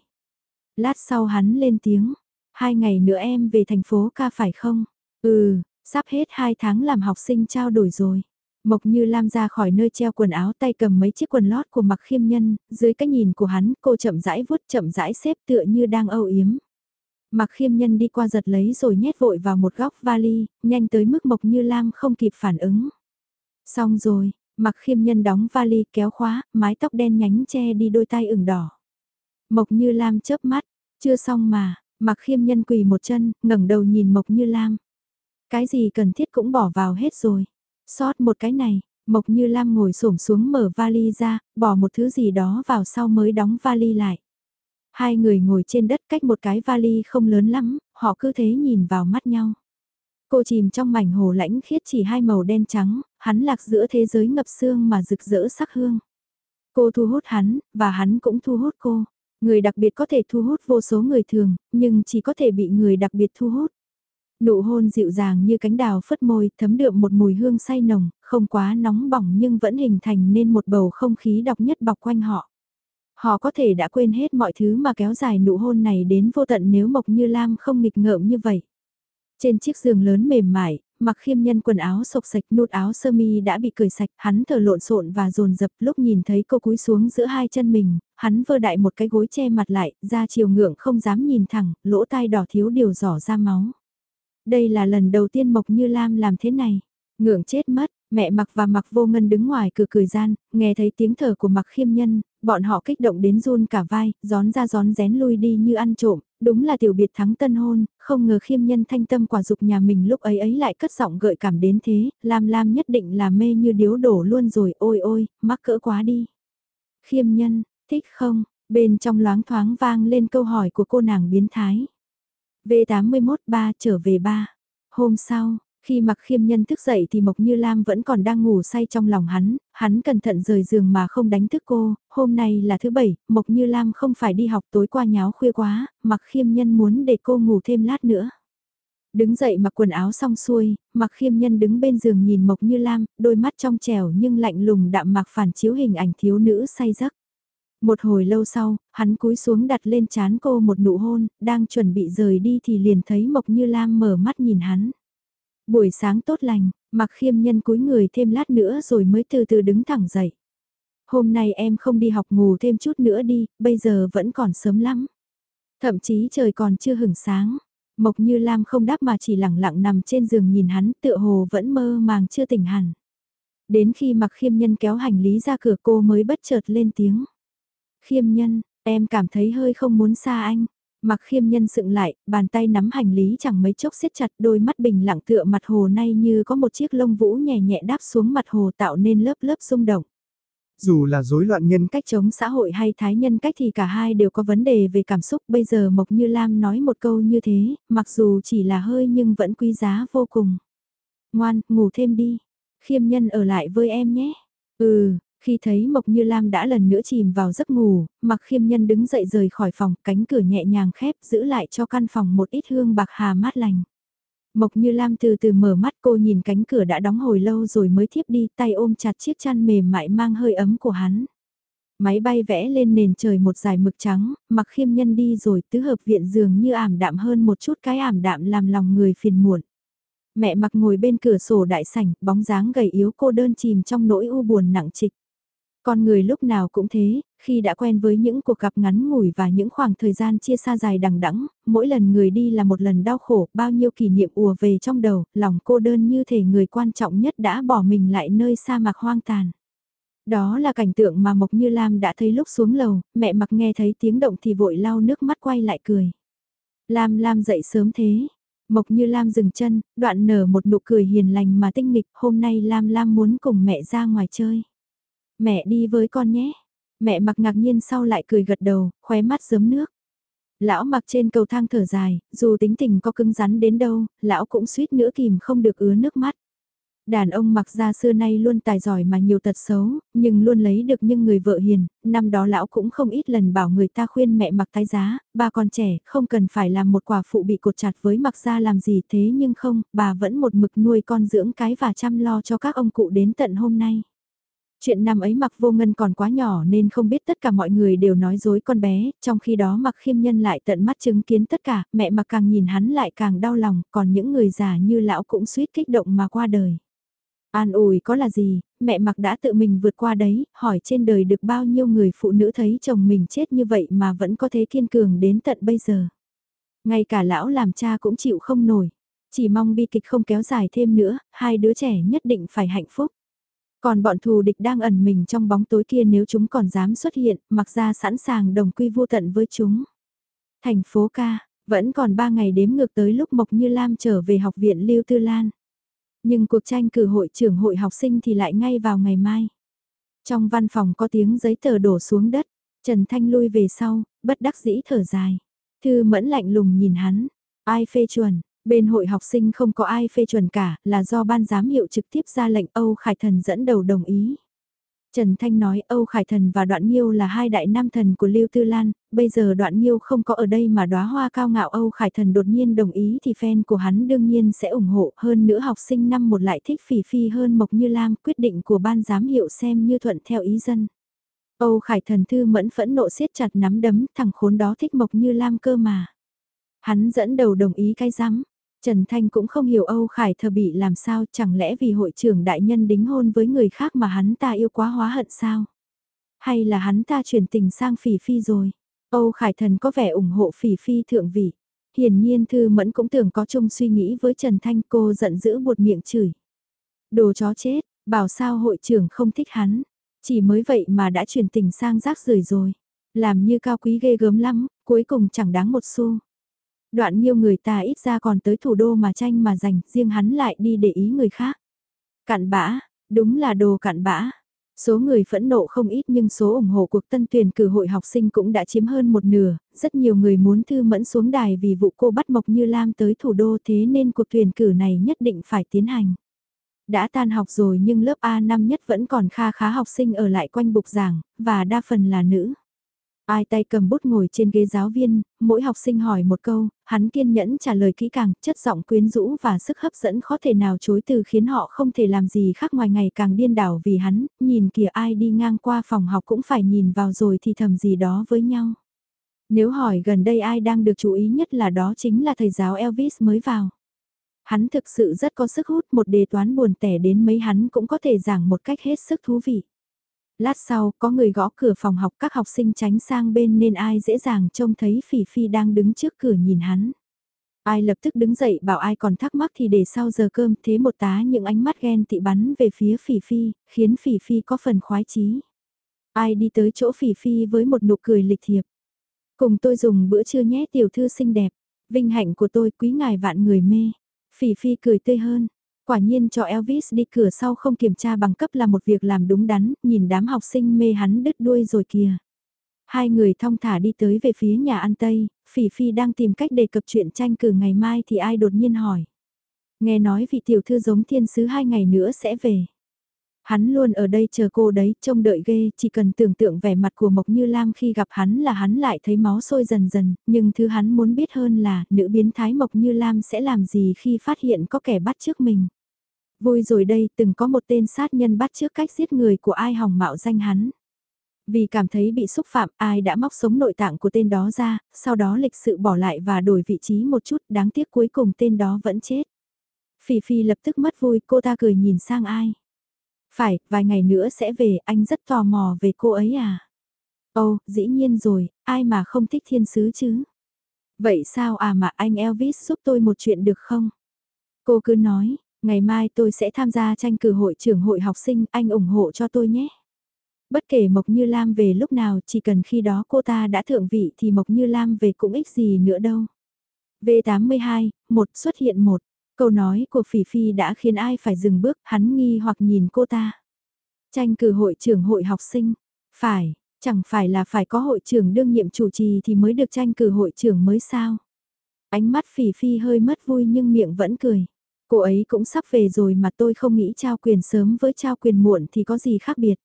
Lát sau hắn lên tiếng, hai ngày nữa em về thành phố ca phải không? Ừ, sắp hết hai tháng làm học sinh trao đổi rồi. Mộc Như Lam ra khỏi nơi treo quần áo tay cầm mấy chiếc quần lót của mặc khiêm nhân, dưới cái nhìn của hắn cô chậm rãi vuốt chậm rãi xếp tựa như đang âu yếm. Mặc khiêm nhân đi qua giật lấy rồi nhét vội vào một góc vali, nhanh tới mức Mộc Như Lam không kịp phản ứng. Xong rồi, mặc khiêm nhân đóng vali kéo khóa, mái tóc đen nhánh che đi đôi tay ửng đỏ. Mộc Như Lam chớp mắt, chưa xong mà, mặc khiêm nhân quỳ một chân, ngẩng đầu nhìn Mộc Như Lam. Cái gì cần thiết cũng bỏ vào hết rồi. Sót một cái này, Mộc Như Lam ngồi xổm xuống mở vali ra, bỏ một thứ gì đó vào sau mới đóng vali lại. Hai người ngồi trên đất cách một cái vali không lớn lắm, họ cứ thế nhìn vào mắt nhau. Cô chìm trong mảnh hồ lãnh khiết chỉ hai màu đen trắng, hắn lạc giữa thế giới ngập sương mà rực rỡ sắc hương. Cô thu hút hắn, và hắn cũng thu hút cô. Người đặc biệt có thể thu hút vô số người thường, nhưng chỉ có thể bị người đặc biệt thu hút. Nụ hôn dịu dàng như cánh đào phất môi, thấm đượm một mùi hương say nồng, không quá nóng bỏng nhưng vẫn hình thành nên một bầu không khí độc nhất bọc quanh họ. Họ có thể đã quên hết mọi thứ mà kéo dài nụ hôn này đến vô tận nếu Mộc Như Lam không nghịch ngợm như vậy. Trên chiếc giường lớn mềm mại, mặc khiêm nhân quần áo sộc sạch nút áo sơ mi đã bị cởi sạch, hắn thở lộn xộn và dồn dập lúc nhìn thấy cô cúi xuống giữa hai chân mình, hắn vơ đại một cái gối che mặt lại, ra chiều ngượng không dám nhìn thẳng, lỗ tai đỏ thiếu điều rõ ra máu. Đây là lần đầu tiên Mộc Như Lam làm thế này, ngượng chết mất, Mẹ mặc và mặc vô ngân đứng ngoài cửa cười gian, nghe thấy tiếng thở của mặc khiêm nhân, bọn họ kích động đến run cả vai, gión ra gión rén lui đi như ăn trộm, đúng là tiểu biệt thắng tân hôn, không ngờ khiêm nhân thanh tâm quả dục nhà mình lúc ấy ấy lại cất giọng gợi cảm đến thế, Lam Lam nhất định là mê như điếu đổ luôn rồi, ôi ôi, mắc cỡ quá đi. Khiêm nhân, thích không? Bên trong loáng thoáng vang lên câu hỏi của cô nàng biến thái. V81 ba trở về ba. Hôm sau, khi mặc khiêm nhân thức dậy thì Mộc Như Lam vẫn còn đang ngủ say trong lòng hắn, hắn cẩn thận rời giường mà không đánh thức cô, hôm nay là thứ bảy, Mộc Như Lam không phải đi học tối qua nháo khuya quá, mặc khiêm nhân muốn để cô ngủ thêm lát nữa. Đứng dậy mặc quần áo xong xuôi, mặc khiêm nhân đứng bên giường nhìn Mộc Như Lam, đôi mắt trong trẻo nhưng lạnh lùng đạm mặc phản chiếu hình ảnh thiếu nữ say giấc. Một hồi lâu sau, hắn cúi xuống đặt lên chán cô một nụ hôn, đang chuẩn bị rời đi thì liền thấy Mộc Như Lam mở mắt nhìn hắn. Buổi sáng tốt lành, mặc khiêm nhân cúi người thêm lát nữa rồi mới từ từ đứng thẳng dậy. Hôm nay em không đi học ngủ thêm chút nữa đi, bây giờ vẫn còn sớm lắm. Thậm chí trời còn chưa hửng sáng. Mộc như Lam không đáp mà chỉ lặng lặng nằm trên giường nhìn hắn tựa hồ vẫn mơ màng chưa tỉnh hẳn. Đến khi mặc khiêm nhân kéo hành lý ra cửa cô mới bất chợt lên tiếng. Khiêm nhân, em cảm thấy hơi không muốn xa anh. Mặc khiêm nhân sựng lại, bàn tay nắm hành lý chẳng mấy chốc siết chặt đôi mắt bình lặng tựa mặt hồ nay như có một chiếc lông vũ nhẹ nhẹ đáp xuống mặt hồ tạo nên lớp lớp rung động.
Dù là rối loạn nhân
cách chống xã hội hay thái nhân cách thì cả hai đều có vấn đề về cảm xúc. Bây giờ Mộc Như Lam nói một câu như thế, mặc dù chỉ là hơi nhưng vẫn quý giá vô cùng. Ngoan, ngủ thêm đi. Khiêm nhân ở lại với em nhé. Ừ, khi thấy Mộc Như Lam đã lần nữa chìm vào giấc ngủ, mặc khiêm nhân đứng dậy rời khỏi phòng, cánh cửa nhẹ nhàng khép giữ lại cho căn phòng một ít hương bạc hà mát lành. Mộc Như Lam từ từ mở mắt cô nhìn cánh cửa đã đóng hồi lâu rồi mới thiếp đi tay ôm chặt chiếc chăn mềm mại mang hơi ấm của hắn. Máy bay vẽ lên nền trời một dải mực trắng, mặc khiêm nhân đi rồi tứ hợp viện dường như ảm đạm hơn một chút cái ảm đạm làm lòng người phiền muộn. Mẹ mặc ngồi bên cửa sổ đại sảnh, bóng dáng gầy yếu cô đơn chìm trong nỗi u buồn nặng trịch. Con người lúc nào cũng thế, khi đã quen với những cuộc gặp ngắn ngủi và những khoảng thời gian chia xa dài đằng đẵng, mỗi lần người đi là một lần đau khổ, bao nhiêu kỷ niệm ùa về trong đầu, lòng cô đơn như thể người quan trọng nhất đã bỏ mình lại nơi sa mạc hoang tàn. Đó là cảnh tượng mà Mộc Như Lam đã thấy lúc xuống lầu, mẹ mặc nghe thấy tiếng động thì vội lau nước mắt quay lại cười. Lam Lam dậy sớm thế. Mộc Như Lam dừng chân, đoạn nở một nụ cười hiền lành mà tinh nghịch, hôm nay Lam Lam muốn cùng mẹ ra ngoài chơi. Mẹ đi với con nhé. Mẹ mặc ngạc nhiên sau lại cười gật đầu, khóe mắt giấm nước. Lão mặc trên cầu thang thở dài, dù tính tình có cứng rắn đến đâu, lão cũng suýt nữa kìm không được ứa nước mắt. Đàn ông mặc ra xưa nay luôn tài giỏi mà nhiều tật xấu, nhưng luôn lấy được những người vợ hiền, năm đó lão cũng không ít lần bảo người ta khuyên mẹ mặc tái giá, ba con trẻ, không cần phải làm một quả phụ bị cột chặt với mặc ra làm gì thế nhưng không, bà vẫn một mực nuôi con dưỡng cái và chăm lo cho các ông cụ đến tận hôm nay. Chuyện năm ấy mặc vô ngân còn quá nhỏ nên không biết tất cả mọi người đều nói dối con bé, trong khi đó mặc khiêm nhân lại tận mắt chứng kiến tất cả, mẹ mặc càng nhìn hắn lại càng đau lòng, còn những người già như lão cũng suýt kích động mà qua đời. An ủi có là gì, mẹ mặc đã tự mình vượt qua đấy, hỏi trên đời được bao nhiêu người phụ nữ thấy chồng mình chết như vậy mà vẫn có thế kiên cường đến tận bây giờ. Ngay cả lão làm cha cũng chịu không nổi, chỉ mong bi kịch không kéo dài thêm nữa, hai đứa trẻ nhất định phải hạnh phúc. Còn bọn thù địch đang ẩn mình trong bóng tối kia nếu chúng còn dám xuất hiện, mặc ra sẵn sàng đồng quy vô tận với chúng. Thành phố ca, vẫn còn ba ngày đếm ngược tới lúc Mộc Như Lam trở về học viện Lưu Tư Lan. Nhưng cuộc tranh cử hội trưởng hội học sinh thì lại ngay vào ngày mai. Trong văn phòng có tiếng giấy tờ đổ xuống đất, Trần Thanh lui về sau, bất đắc dĩ thở dài. Thư mẫn lạnh lùng nhìn hắn, ai phê chuẩn, bên hội học sinh không có ai phê chuẩn cả, là do ban giám hiệu trực tiếp ra lệnh Âu Khải Thần dẫn đầu đồng ý. Trần Thanh nói Âu Khải Thần và Đoạn Nhiêu là hai đại nam thần của Lưu Tư Lan, bây giờ Đoạn Nhiêu không có ở đây mà đóa hoa cao ngạo Âu Khải Thần đột nhiên đồng ý thì fan của hắn đương nhiên sẽ ủng hộ hơn nữa học sinh năm một lại thích Phỉ Phi hơn Mộc Như Lam quyết định của ban giám hiệu xem như thuận theo ý dân. Âu Khải Thần thư mẫn phẫn nộ siết chặt nắm đấm thằng khốn đó thích Mộc Như Lam cơ mà. Hắn dẫn đầu đồng ý cái rắm Trần Thanh cũng không hiểu Âu Khải thờ bị làm sao chẳng lẽ vì hội trưởng đại nhân đính hôn với người khác mà hắn ta yêu quá hóa hận sao? Hay là hắn ta chuyển tình sang phỉ phi rồi? Âu Khải thần có vẻ ủng hộ phỉ phi thượng vị. Hiển nhiên Thư Mẫn cũng tưởng có chung suy nghĩ với Trần Thanh cô giận dữ buột miệng chửi. Đồ chó chết, bảo sao hội trưởng không thích hắn. Chỉ mới vậy mà đã chuyển tình sang rác rưởi rồi. Làm như cao quý ghê gớm lắm, cuối cùng chẳng đáng một xu. Đoạn nhiều người ta ít ra còn tới thủ đô mà tranh mà giành, riêng hắn lại đi để ý người khác. cạn bã, đúng là đồ cạn bã. Số người phẫn nộ không ít nhưng số ủng hộ cuộc tân tuyển cử hội học sinh cũng đã chiếm hơn một nửa, rất nhiều người muốn thư mẫn xuống đài vì vụ cô bắt Mộc Như Lam tới thủ đô thế nên cuộc tuyển cử này nhất định phải tiến hành. Đã tan học rồi nhưng lớp A năm nhất vẫn còn kha khá học sinh ở lại quanh bục giảng, và đa phần là nữ. Ai tay cầm bút ngồi trên ghế giáo viên, mỗi học sinh hỏi một câu, hắn kiên nhẫn trả lời kỹ càng, chất giọng quyến rũ và sức hấp dẫn khó thể nào chối từ khiến họ không thể làm gì khác ngoài ngày càng điên đảo vì hắn, nhìn kìa ai đi ngang qua phòng học cũng phải nhìn vào rồi thì thầm gì đó với nhau. Nếu hỏi gần đây ai đang được chú ý nhất là đó chính là thầy giáo Elvis mới vào. Hắn thực sự rất có sức hút một đề toán buồn tẻ đến mấy hắn cũng có thể giảng một cách hết sức thú vị. Lát sau, có người gõ cửa phòng học các học sinh tránh sang bên nên ai dễ dàng trông thấy Phỉ Phi đang đứng trước cửa nhìn hắn. Ai lập tức đứng dậy bảo ai còn thắc mắc thì để sau giờ cơm thế một tá những ánh mắt ghen tị bắn về phía Phỉ Phi, khiến Phỉ Phi có phần khoái chí. Ai đi tới chỗ Phỉ Phi với một nụ cười lịch thiệp. Cùng tôi dùng bữa trưa nhé tiểu thư xinh đẹp, vinh hạnh của tôi quý ngài vạn người mê. Phỉ Phi cười tươi hơn, Quả nhiên cho Elvis đi cửa sau không kiểm tra bằng cấp là một việc làm đúng đắn, nhìn đám học sinh mê hắn đứt đuôi rồi kìa. Hai người thong thả đi tới về phía nhà ăn Tây, Phỉ Phi đang tìm cách đề cập chuyện tranh cử ngày mai thì ai đột nhiên hỏi. Nghe nói vị tiểu thư giống thiên sứ hai ngày nữa sẽ về. Hắn luôn ở đây chờ cô đấy, trông đợi ghê, chỉ cần tưởng tượng vẻ mặt của Mộc Như Lam khi gặp hắn là hắn lại thấy máu sôi dần dần, nhưng thứ hắn muốn biết hơn là nữ biến thái Mộc Như Lam sẽ làm gì khi phát hiện có kẻ bắt trước mình. Vui rồi đây, từng có một tên sát nhân bắt trước cách giết người của ai hỏng mạo danh hắn. Vì cảm thấy bị xúc phạm, ai đã móc sống nội tạng của tên đó ra, sau đó lịch sự bỏ lại và đổi vị trí một chút, đáng tiếc cuối cùng tên đó vẫn chết. Phi Phi lập tức mất vui, cô ta cười nhìn sang ai. Phải, vài ngày nữa sẽ về, anh rất tò mò về cô ấy à? Ồ, dĩ nhiên rồi, ai mà không thích thiên sứ chứ? Vậy sao à mà anh Elvis giúp tôi một chuyện được không? Cô cứ nói, Ngày mai tôi sẽ tham gia tranh cử hội trưởng hội học sinh, anh ủng hộ cho tôi nhé. Bất kể Mộc Như Lam về lúc nào, chỉ cần khi đó cô ta đã thượng vị thì Mộc Như Lam về cũng ích gì nữa đâu. V82, một xuất hiện một. Câu nói của Phỉ Phi đã khiến ai phải dừng bước, hắn nghi hoặc nhìn cô ta. Tranh cử hội trưởng hội học sinh. Phải, Chẳng phải là phải có hội trưởng đương nhiệm chủ trì thì mới được tranh cử hội trưởng mới sao. Ánh mắt phỉ phi hơi mất vui nhưng miệng vẫn cười. Cô ấy cũng sắp về rồi mà tôi không nghĩ trao quyền sớm với trao quyền muộn thì có gì khác biệt.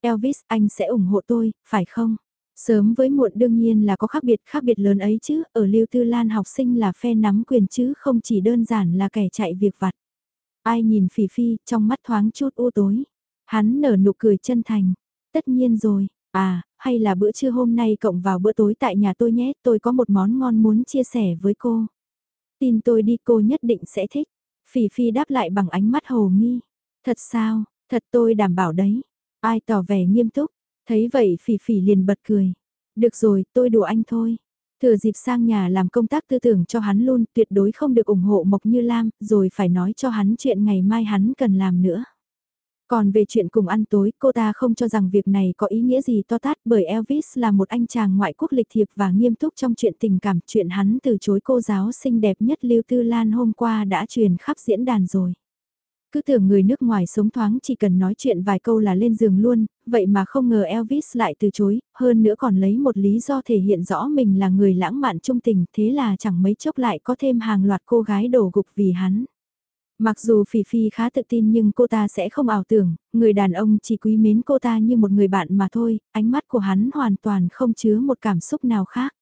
Elvis, anh sẽ ủng hộ tôi, phải không? Sớm với muộn đương nhiên là có khác biệt, khác biệt lớn ấy chứ, ở Lưu Tư Lan học sinh là phe nắm quyền chứ không chỉ đơn giản là kẻ chạy việc vặt. Ai nhìn Phỉ Phi, trong mắt thoáng chút u tối. Hắn nở nụ cười chân thành. Tất nhiên rồi, à, hay là bữa trưa hôm nay cộng vào bữa tối tại nhà tôi nhé, tôi có một món ngon muốn chia sẻ với cô. Tin tôi đi cô nhất định sẽ thích. Phỉ Phi đáp lại bằng ánh mắt hồ nghi. Thật sao, thật tôi đảm bảo đấy. Ai tỏ vẻ nghiêm túc, thấy vậy Phỉ Phỉ liền bật cười. Được rồi, tôi đùa anh thôi. Thừa dịp sang nhà làm công tác tư tưởng cho hắn luôn, tuyệt đối không được ủng hộ Mộc Như Lam, rồi phải nói cho hắn chuyện ngày mai hắn cần làm nữa. Còn về chuyện cùng ăn tối, cô ta không cho rằng việc này có ý nghĩa gì to tát bởi Elvis là một anh chàng ngoại quốc lịch thiệp và nghiêm túc trong chuyện tình cảm. Chuyện hắn từ chối cô giáo xinh đẹp nhất Lưu Tư Lan hôm qua đã truyền khắp diễn đàn rồi. Cứ tưởng người nước ngoài sống thoáng chỉ cần nói chuyện vài câu là lên giường luôn, vậy mà không ngờ Elvis lại từ chối, hơn nữa còn lấy một lý do thể hiện rõ mình là người lãng mạn trung tình, thế là chẳng mấy chốc lại có thêm hàng loạt cô gái đổ gục vì hắn. Mặc dù Phi Phi khá tự tin nhưng cô ta sẽ không ảo tưởng, người đàn ông chỉ quý mến cô ta như một người bạn mà thôi, ánh mắt của hắn hoàn toàn không chứa một cảm xúc nào khác.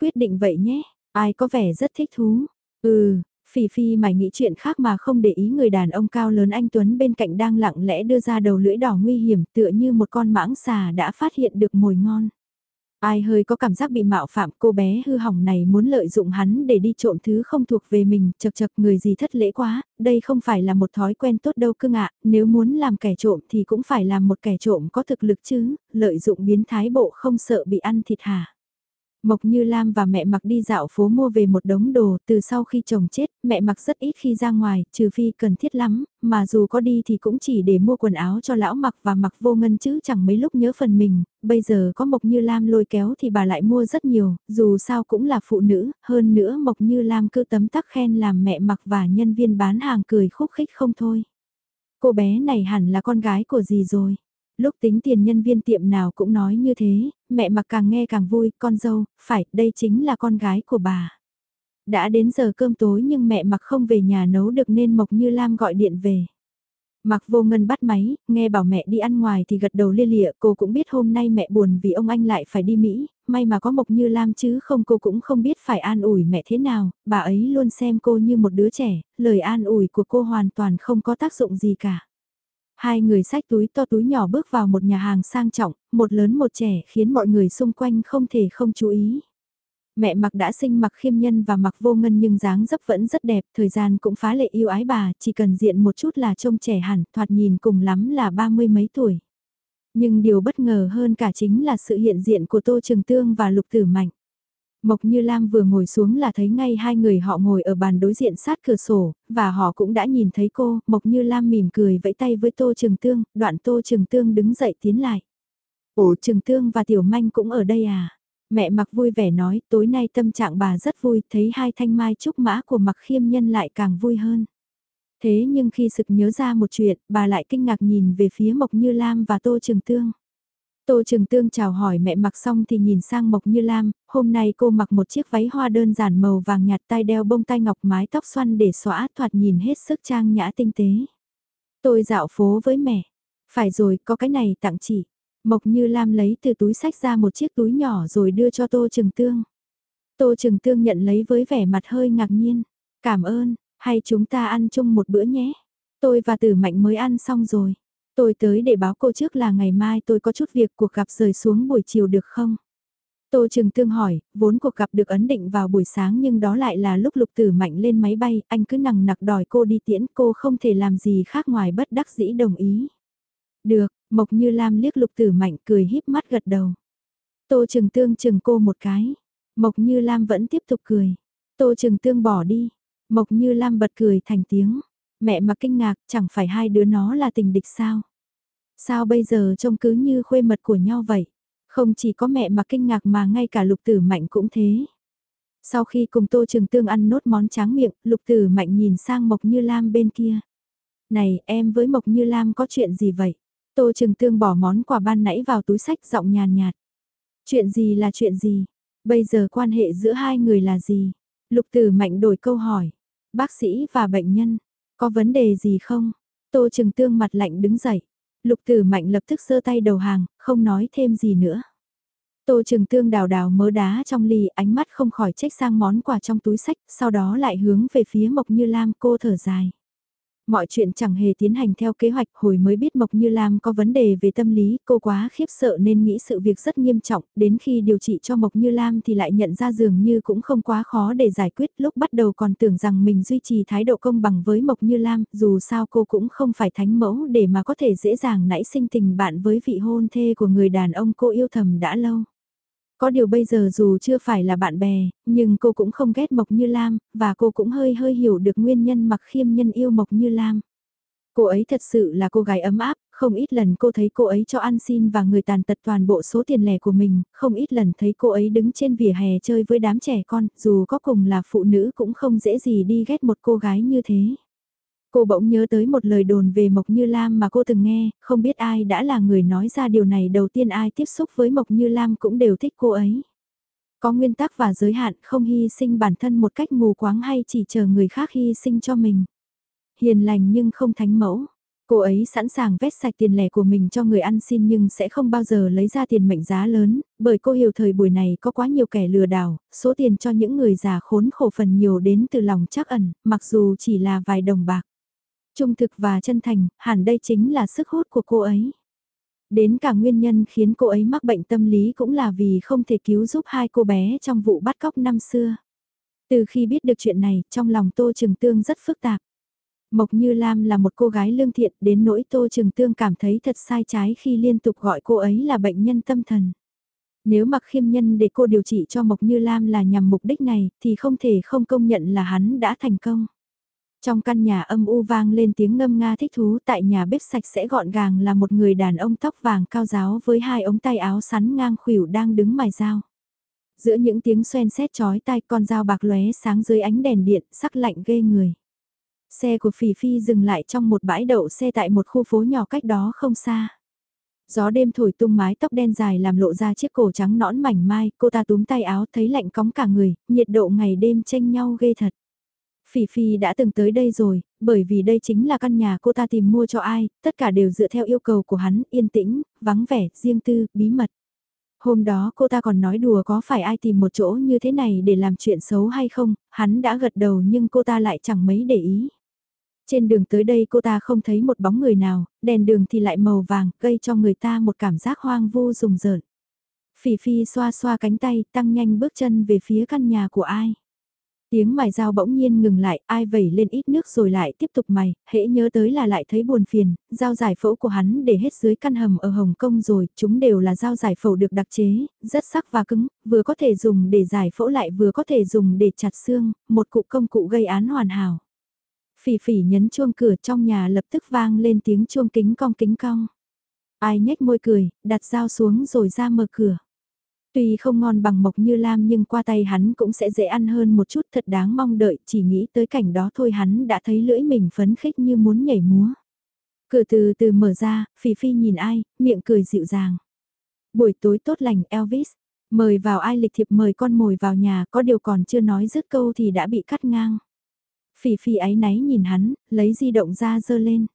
Quyết định vậy nhé, ai có vẻ rất thích thú. Ừ, Phỉ Phi mải nghĩ chuyện khác mà không để ý người đàn ông cao lớn anh Tuấn bên cạnh đang lặng lẽ đưa ra đầu lưỡi đỏ nguy hiểm tựa như một con mãng xà đã phát hiện được mồi ngon. Ai hơi có cảm giác bị mạo phạm cô bé hư hỏng này muốn lợi dụng hắn để đi trộm thứ không thuộc về mình, chật chật người gì thất lễ quá, đây không phải là một thói quen tốt đâu cưng ạ, nếu muốn làm kẻ trộm thì cũng phải làm một kẻ trộm có thực lực chứ, lợi dụng biến thái bộ không sợ bị ăn thịt hả. Mộc Như Lam và mẹ mặc đi dạo phố mua về một đống đồ, từ sau khi chồng chết, mẹ mặc rất ít khi ra ngoài, trừ phi cần thiết lắm, mà dù có đi thì cũng chỉ để mua quần áo cho lão mặc và mặc vô ngân chứ chẳng mấy lúc nhớ phần mình, bây giờ có Mộc Như Lam lôi kéo thì bà lại mua rất nhiều, dù sao cũng là phụ nữ, hơn nữa Mộc Như Lam cứ tấm tắc khen làm mẹ mặc và nhân viên bán hàng cười khúc khích không thôi. Cô bé này hẳn là con gái của gì rồi? Lúc tính tiền nhân viên tiệm nào cũng nói như thế, mẹ mặc càng nghe càng vui, con dâu, phải, đây chính là con gái của bà. Đã đến giờ cơm tối nhưng mẹ mặc không về nhà nấu được nên Mộc Như Lam gọi điện về. Mặc vô ngân bắt máy, nghe bảo mẹ đi ăn ngoài thì gật đầu lia lịa, cô cũng biết hôm nay mẹ buồn vì ông anh lại phải đi Mỹ, may mà có Mộc Như Lam chứ không cô cũng không biết phải an ủi mẹ thế nào, bà ấy luôn xem cô như một đứa trẻ, lời an ủi của cô hoàn toàn không có tác dụng gì cả. Hai người sách túi to túi nhỏ bước vào một nhà hàng sang trọng, một lớn một trẻ khiến mọi người xung quanh không thể không chú ý. Mẹ mặc đã sinh mặc khiêm nhân và mặc vô ngân nhưng dáng dấp vẫn rất đẹp, thời gian cũng phá lệ yêu ái bà, chỉ cần diện một chút là trông trẻ hẳn, thoạt nhìn cùng lắm là ba mươi mấy tuổi. Nhưng điều bất ngờ hơn cả chính là sự hiện diện của Tô Trường Tương và Lục Tử Mạnh. Mộc Như Lam vừa ngồi xuống là thấy ngay hai người họ ngồi ở bàn đối diện sát cửa sổ, và họ cũng đã nhìn thấy cô, Mộc Như Lam mỉm cười vẫy tay với Tô Trường Tương, đoạn Tô Trường Tương đứng dậy tiến lại. Ồ Trường Tương và Tiểu Manh cũng ở đây à? Mẹ mặc vui vẻ nói, tối nay tâm trạng bà rất vui, thấy hai thanh mai trúc mã của mặc khiêm nhân lại càng vui hơn. Thế nhưng khi sực nhớ ra một chuyện, bà lại kinh ngạc nhìn về phía Mộc Như Lam và Tô Trường Tương. Tô Trường Tương chào hỏi mẹ mặc xong thì nhìn sang Mộc Như Lam, hôm nay cô mặc một chiếc váy hoa đơn giản màu vàng nhạt tai đeo bông tai ngọc mái tóc xoăn để xóa thoạt nhìn hết sức trang nhã tinh tế. Tôi dạo phố với mẹ. Phải rồi, có cái này tặng chị. Mộc Như Lam lấy từ túi sách ra một chiếc túi nhỏ rồi đưa cho Tô Trường Tương. Tô Trường Tương nhận lấy với vẻ mặt hơi ngạc nhiên. Cảm ơn, hay chúng ta ăn chung một bữa nhé. Tôi và Tử Mạnh mới ăn xong rồi. Tôi tới để báo cô trước là ngày mai tôi có chút việc cuộc gặp rời xuống buổi chiều được không? Tô Trường Tương hỏi, vốn cuộc gặp được ấn định vào buổi sáng nhưng đó lại là lúc lục tử mạnh lên máy bay, anh cứ nằng nặc đòi cô đi tiễn cô không thể làm gì khác ngoài bất đắc dĩ đồng ý. Được, Mộc Như Lam liếc lục tử mạnh cười híp mắt gật đầu. Tô Trường Tương chừng cô một cái, Mộc Như Lam vẫn tiếp tục cười. Tô Trường Tương bỏ đi, Mộc Như Lam bật cười thành tiếng. Mẹ mà kinh ngạc chẳng phải hai đứa nó là tình địch sao? Sao bây giờ trông cứ như khuê mật của nhau vậy? Không chỉ có mẹ mà kinh ngạc mà ngay cả lục tử mạnh cũng thế. Sau khi cùng Tô Trường Tương ăn nốt món tráng miệng, lục tử mạnh nhìn sang Mộc Như Lam bên kia. Này em với Mộc Như Lam có chuyện gì vậy? Tô trường Tương bỏ món quà ban nãy vào túi sách giọng nhàn nhạt. Chuyện gì là chuyện gì? Bây giờ quan hệ giữa hai người là gì? Lục tử mạnh đổi câu hỏi. Bác sĩ và bệnh nhân, có vấn đề gì không? Tô Trừng Tương mặt lạnh đứng dậy. Lục tử mạnh lập tức giơ tay đầu hàng, không nói thêm gì nữa. Tô Trừng Tương đào đào mớ đá trong ly, ánh mắt không khỏi trách sang món quà trong túi sách, sau đó lại hướng về phía Mộc Như Lam cô thở dài. Mọi chuyện chẳng hề tiến hành theo kế hoạch, hồi mới biết Mộc Như Lam có vấn đề về tâm lý, cô quá khiếp sợ nên nghĩ sự việc rất nghiêm trọng, đến khi điều trị cho Mộc Như Lam thì lại nhận ra dường như cũng không quá khó để giải quyết, lúc bắt đầu còn tưởng rằng mình duy trì thái độ công bằng với Mộc Như Lam, dù sao cô cũng không phải thánh mẫu để mà có thể dễ dàng nảy sinh tình bạn với vị hôn thê của người đàn ông cô yêu thầm đã lâu. Có điều bây giờ dù chưa phải là bạn bè, nhưng cô cũng không ghét Mộc Như Lam, và cô cũng hơi hơi hiểu được nguyên nhân mặc khiêm nhân yêu Mộc Như Lam. Cô ấy thật sự là cô gái ấm áp, không ít lần cô thấy cô ấy cho ăn xin và người tàn tật toàn bộ số tiền lẻ của mình, không ít lần thấy cô ấy đứng trên vỉa hè chơi với đám trẻ con, dù có cùng là phụ nữ cũng không dễ gì đi ghét một cô gái như thế. Cô bỗng nhớ tới một lời đồn về Mộc Như Lam mà cô từng nghe, không biết ai đã là người nói ra điều này đầu tiên ai tiếp xúc với Mộc Như Lam cũng đều thích cô ấy. Có nguyên tắc và giới hạn không hy sinh bản thân một cách mù quáng hay chỉ chờ người khác hy sinh cho mình. Hiền lành nhưng không thánh mẫu. Cô ấy sẵn sàng vét sạch tiền lẻ của mình cho người ăn xin nhưng sẽ không bao giờ lấy ra tiền mệnh giá lớn, bởi cô hiểu thời buổi này có quá nhiều kẻ lừa đảo, số tiền cho những người già khốn khổ phần nhiều đến từ lòng chắc ẩn, mặc dù chỉ là vài đồng bạc. Trung thực và chân thành, hẳn đây chính là sức hút của cô ấy. Đến cả nguyên nhân khiến cô ấy mắc bệnh tâm lý cũng là vì không thể cứu giúp hai cô bé trong vụ bắt cóc năm xưa. Từ khi biết được chuyện này, trong lòng Tô trường Tương rất phức tạp. Mộc Như Lam là một cô gái lương thiện đến nỗi Tô trường Tương cảm thấy thật sai trái khi liên tục gọi cô ấy là bệnh nhân tâm thần. Nếu mặc khiêm nhân để cô điều trị cho Mộc Như Lam là nhằm mục đích này thì không thể không công nhận là hắn đã thành công. Trong căn nhà âm u vang lên tiếng ngâm nga thích thú tại nhà bếp sạch sẽ gọn gàng là một người đàn ông tóc vàng cao giáo với hai ống tay áo sắn ngang khuỷu đang đứng mài dao. Giữa những tiếng xoen xét chói tai con dao bạc lóe sáng dưới ánh đèn điện sắc lạnh ghê người. Xe của Phỉ Phi dừng lại trong một bãi đậu xe tại một khu phố nhỏ cách đó không xa. Gió đêm thổi tung mái tóc đen dài làm lộ ra chiếc cổ trắng nõn mảnh mai, cô ta túm tay áo thấy lạnh cóng cả người, nhiệt độ ngày đêm tranh nhau ghê thật. Phỉ Phi đã từng tới đây rồi, bởi vì đây chính là căn nhà cô ta tìm mua cho ai, tất cả đều dựa theo yêu cầu của hắn, yên tĩnh, vắng vẻ, riêng tư, bí mật. Hôm đó cô ta còn nói đùa có phải ai tìm một chỗ như thế này để làm chuyện xấu hay không, hắn đã gật đầu nhưng cô ta lại chẳng mấy để ý. Trên đường tới đây cô ta không thấy một bóng người nào, đèn đường thì lại màu vàng, gây cho người ta một cảm giác hoang vu rùng rợn. Phỉ Phi xoa xoa cánh tay, tăng nhanh bước chân về phía căn nhà của ai. Tiếng mài dao bỗng nhiên ngừng lại, ai vẩy lên ít nước rồi lại tiếp tục mài, hễ nhớ tới là lại thấy buồn phiền, dao giải phẫu của hắn để hết dưới căn hầm ở Hồng Kông rồi, chúng đều là dao giải phẫu được đặc chế, rất sắc và cứng, vừa có thể dùng để giải phẫu lại vừa có thể dùng để chặt xương, một cụ công cụ gây án hoàn hảo. Phỉ phỉ nhấn chuông cửa trong nhà lập tức vang lên tiếng chuông kính cong kính cong. Ai nhếch môi cười, đặt dao xuống rồi ra mở cửa. Tuy không ngon bằng mộc như lam nhưng qua tay hắn cũng sẽ dễ ăn hơn một chút thật đáng mong đợi, chỉ nghĩ tới cảnh đó thôi hắn đã thấy lưỡi mình phấn khích như muốn nhảy múa. Cửa từ từ mở ra, Phi Phi nhìn ai, miệng cười dịu dàng. Buổi tối tốt lành Elvis, mời vào ai lịch thiệp mời con mồi vào nhà, có điều còn chưa nói dứt câu thì đã bị cắt ngang. Phỉ Phi ấy náy nhìn hắn, lấy di động ra dơ lên.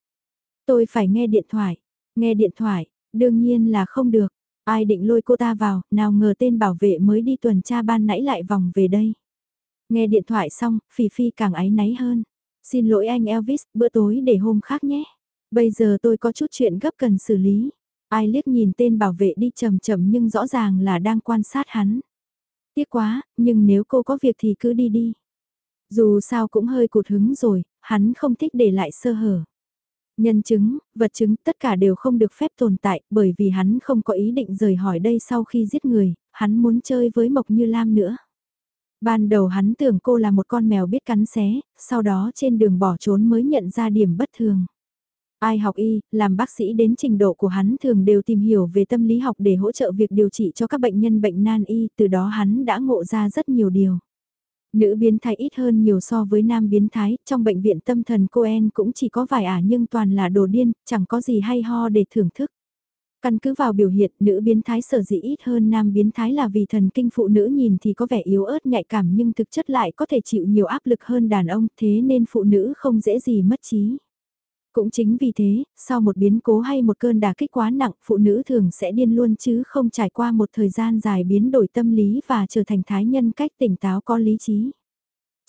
Tôi phải nghe điện thoại, nghe điện thoại, đương nhiên là không được. Ai định lôi cô ta vào, nào ngờ tên bảo vệ mới đi tuần tra ban nãy lại vòng về đây. Nghe điện thoại xong, Phỉ Phi càng áy náy hơn. Xin lỗi anh Elvis, bữa tối để hôm khác nhé. Bây giờ tôi có chút chuyện gấp cần xử lý. Ai liếc nhìn tên bảo vệ đi chậm chậm nhưng rõ ràng là đang quan sát hắn. Tiếc quá, nhưng nếu cô có việc thì cứ đi đi. Dù sao cũng hơi cụt hứng rồi, hắn không thích để lại sơ hở. Nhân chứng, vật chứng tất cả đều không được phép tồn tại bởi vì hắn không có ý định rời hỏi đây sau khi giết người, hắn muốn chơi với Mộc Như Lam nữa. Ban đầu hắn tưởng cô là một con mèo biết cắn xé, sau đó trên đường bỏ trốn mới nhận ra điểm bất thường. Ai học y, làm bác sĩ đến trình độ của hắn thường đều tìm hiểu về tâm lý học để hỗ trợ việc điều trị cho các bệnh nhân bệnh nan y, từ đó hắn đã ngộ ra rất nhiều điều. Nữ biến thái ít hơn nhiều so với nam biến thái, trong bệnh viện tâm thần Coen cũng chỉ có vài ả nhưng toàn là đồ điên, chẳng có gì hay ho để thưởng thức. Căn cứ vào biểu hiện, nữ biến thái sở dĩ ít hơn nam biến thái là vì thần kinh phụ nữ nhìn thì có vẻ yếu ớt nhạy cảm nhưng thực chất lại có thể chịu nhiều áp lực hơn đàn ông, thế nên phụ nữ không dễ gì mất trí. Cũng chính vì thế, sau một biến cố hay một cơn đả kích quá nặng, phụ nữ thường sẽ điên luôn chứ không trải qua một thời gian dài biến đổi tâm lý và trở thành thái nhân cách tỉnh táo có lý trí.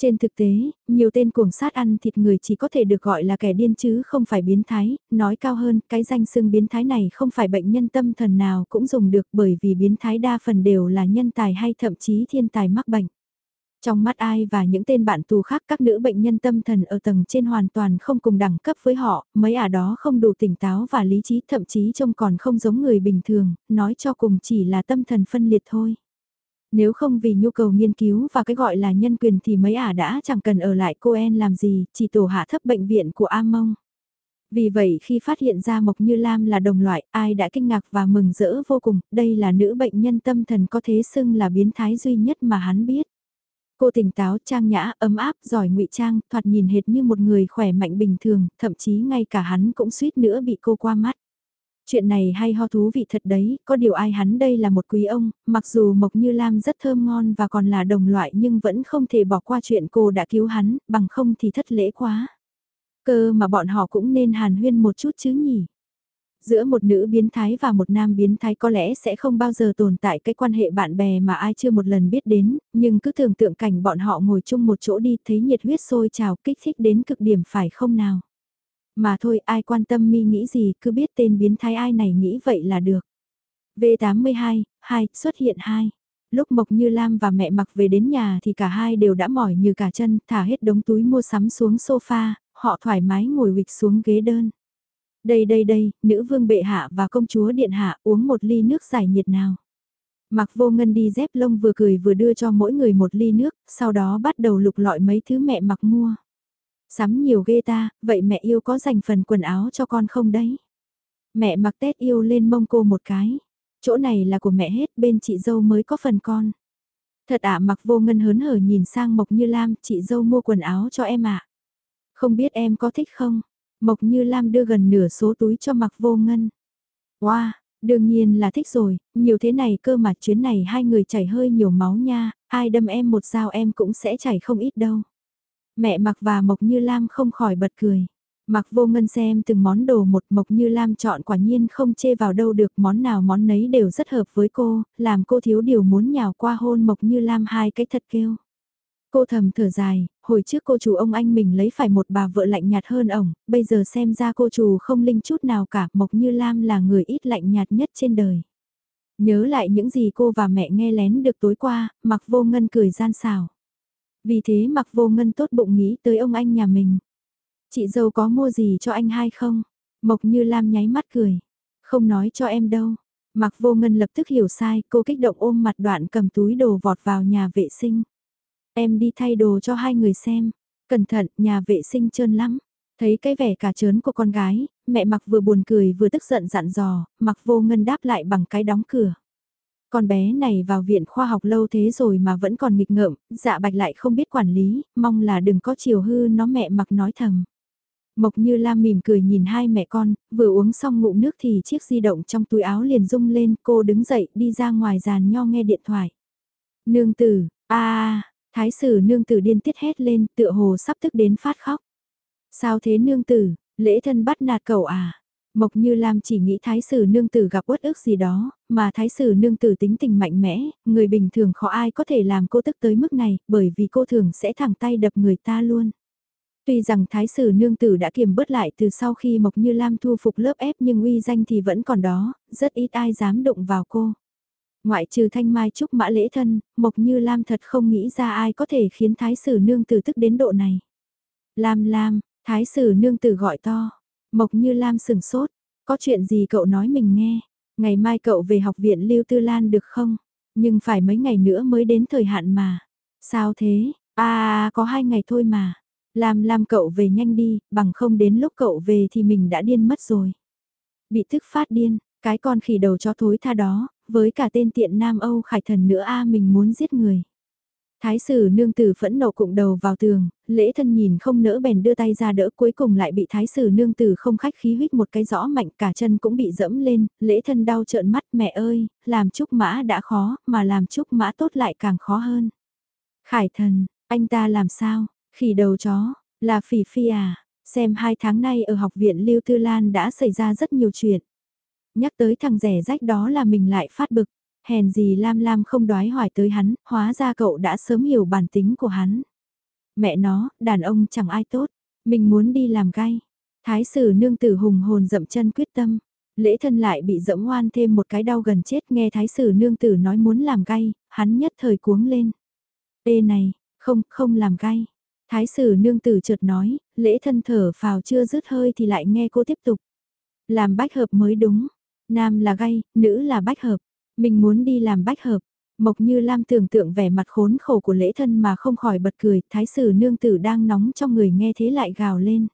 Trên thực tế, nhiều tên cuồng sát ăn thịt người chỉ có thể được gọi là kẻ điên chứ không phải biến thái, nói cao hơn, cái danh xưng biến thái này không phải bệnh nhân tâm thần nào cũng dùng được bởi vì biến thái đa phần đều là nhân tài hay thậm chí thiên tài mắc bệnh. Trong mắt ai và những tên bạn tù khác các nữ bệnh nhân tâm thần ở tầng trên hoàn toàn không cùng đẳng cấp với họ, mấy ả đó không đủ tỉnh táo và lý trí thậm chí trông còn không giống người bình thường, nói cho cùng chỉ là tâm thần phân liệt thôi. Nếu không vì nhu cầu nghiên cứu và cái gọi là nhân quyền thì mấy ả đã chẳng cần ở lại cô En làm gì, chỉ tổ hạ thấp bệnh viện của A Mông. Vì vậy khi phát hiện ra Mộc Như Lam là đồng loại, ai đã kinh ngạc và mừng rỡ vô cùng, đây là nữ bệnh nhân tâm thần có thế xưng là biến thái duy nhất mà hắn biết. Cô tỉnh táo, trang nhã, ấm áp, giỏi ngụy trang, thoạt nhìn hệt như một người khỏe mạnh bình thường, thậm chí ngay cả hắn cũng suýt nữa bị cô qua mắt. Chuyện này hay ho thú vị thật đấy, có điều ai hắn đây là một quý ông, mặc dù Mộc Như Lam rất thơm ngon và còn là đồng loại nhưng vẫn không thể bỏ qua chuyện cô đã cứu hắn, bằng không thì thất lễ quá. Cơ mà bọn họ cũng nên hàn huyên một chút chứ nhỉ. Giữa một nữ biến thái và một nam biến thái có lẽ sẽ không bao giờ tồn tại cái quan hệ bạn bè mà ai chưa một lần biết đến, nhưng cứ tưởng tượng cảnh bọn họ ngồi chung một chỗ đi thấy nhiệt huyết sôi trào kích thích đến cực điểm phải không nào. Mà thôi ai quan tâm mi nghĩ gì cứ biết tên biến thái ai này nghĩ vậy là được. V82, 2, xuất hiện 2. Lúc Mộc Như Lam và mẹ mặc về đến nhà thì cả hai đều đã mỏi như cả chân, thả hết đống túi mua sắm xuống sofa, họ thoải mái ngồi quịch xuống ghế đơn. Đây đây đây, nữ vương bệ hạ và công chúa điện hạ uống một ly nước giải nhiệt nào. Mặc vô ngân đi dép lông vừa cười vừa đưa cho mỗi người một ly nước, sau đó bắt đầu lục lọi mấy thứ mẹ mặc mua. Sắm nhiều ghê ta, vậy mẹ yêu có dành phần quần áo cho con không đấy? Mẹ mặc tết yêu lên mông cô một cái. Chỗ này là của mẹ hết, bên chị dâu mới có phần con. Thật ạ mặc vô ngân hớn hở nhìn sang Mộc Như Lam, chị dâu mua quần áo cho em ạ. Không biết em có thích không? Mộc Như Lam đưa gần nửa số túi cho mặc vô ngân. Wow, đương nhiên là thích rồi, nhiều thế này cơ mà chuyến này hai người chảy hơi nhiều máu nha, ai đâm em một dao em cũng sẽ chảy không ít đâu. Mẹ mặc và Mộc Như Lam không khỏi bật cười. Mặc vô ngân xem từng món đồ một Mộc Như Lam chọn quả nhiên không chê vào đâu được món nào món nấy đều rất hợp với cô, làm cô thiếu điều muốn nhào qua hôn Mộc Như Lam hai cái thật kêu. Cô thầm thở dài, hồi trước cô chủ ông anh mình lấy phải một bà vợ lạnh nhạt hơn ổng, bây giờ xem ra cô chủ không linh chút nào cả, Mộc Như Lam là người ít lạnh nhạt nhất trên đời. Nhớ lại những gì cô và mẹ nghe lén được tối qua, mặc vô ngân cười gian xào. Vì thế mặc vô ngân tốt bụng nghĩ tới ông anh nhà mình. Chị dâu có mua gì cho anh hai không? Mộc Như Lam nháy mắt cười. Không nói cho em đâu. Mặc vô ngân lập tức hiểu sai, cô kích động ôm mặt đoạn cầm túi đồ vọt vào nhà vệ sinh. Em đi thay đồ cho hai người xem. Cẩn thận, nhà vệ sinh trơn lắm. Thấy cái vẻ cả trớn của con gái, mẹ mặc vừa buồn cười vừa tức giận dặn dò, mặc vô ngân đáp lại bằng cái đóng cửa. Con bé này vào viện khoa học lâu thế rồi mà vẫn còn nghịch ngợm, dạ bạch lại không biết quản lý, mong là đừng có chiều hư nó mẹ mặc nói thầm. Mộc như la mỉm cười nhìn hai mẹ con, vừa uống xong ngụm nước thì chiếc di động trong túi áo liền rung lên, cô đứng dậy đi ra ngoài giàn nho nghe điện thoại. Nương tử, a thái sử nương tử điên tiết hét lên, tựa hồ sắp tức đến phát khóc. Sao thế nương tử, lễ thân bắt nạt cậu à? Mộc Như Lam chỉ nghĩ thái sử nương tử gặp uất ức gì đó, mà thái sử nương tử tính tình mạnh mẽ, người bình thường khó ai có thể làm cô tức tới mức này, bởi vì cô thường sẽ thẳng tay đập người ta luôn. Tuy rằng thái sử nương tử đã kiềm bớt lại từ sau khi Mộc Như Lam thu phục lớp ép nhưng uy danh thì vẫn còn đó, rất ít ai dám đụng vào cô. Ngoại trừ thanh mai trúc mã lễ thân, Mộc Như Lam thật không nghĩ ra ai có thể khiến thái sử nương tử tức đến độ này. Lam Lam, thái sử nương tử gọi to. Mộc Như Lam sừng sốt, có chuyện gì cậu nói mình nghe, ngày mai cậu về học viện Lưu Tư Lan được không? Nhưng phải mấy ngày nữa mới đến thời hạn mà. Sao thế? À, có hai ngày thôi mà. Lam Lam cậu về nhanh đi, bằng không đến lúc cậu về thì mình đã điên mất rồi. Bị thức phát điên, cái con khỉ đầu cho thối tha đó, với cả tên tiện Nam Âu Khải Thần nữa a mình muốn giết người. Thái sử nương tử phẫn nộ cụng đầu vào tường, lễ thân nhìn không nỡ bèn đưa tay ra đỡ cuối cùng lại bị thái sử nương tử không khách khí huyết một cái rõ mạnh cả chân cũng bị dẫm lên, lễ thân đau trợn mắt mẹ ơi, làm trúc mã đã khó, mà làm trúc mã tốt lại càng khó hơn. Khải thần, anh ta làm sao, khỉ đầu chó, là phỉ phi à, xem hai tháng nay ở học viện Lưu Tư Lan đã xảy ra rất nhiều chuyện. Nhắc tới thằng rẻ rách đó là mình lại phát bực hèn gì Lam Lam không đoái hỏi tới hắn, hóa ra cậu đã sớm hiểu bản tính của hắn. Mẹ nó, đàn ông chẳng ai tốt, mình muốn đi làm gai. Thái sử nương tử hùng hồn dậm chân quyết tâm. Lễ thân lại bị dẫm oan thêm một cái đau gần chết nghe thái sử nương tử nói muốn làm gai, hắn nhất thời cuống lên. Ê này, không, không làm gai. Thái sử nương tử chợt nói, lễ thân thở phào chưa dứt hơi thì lại nghe cô tiếp tục. Làm bách hợp mới đúng. Nam là gay, nữ là bách hợp. Mình muốn đi làm bách hợp. Mộc như Lam tưởng tượng vẻ mặt khốn khổ của lễ thân mà không khỏi bật cười, thái sử nương tử đang nóng trong người nghe thế lại gào lên.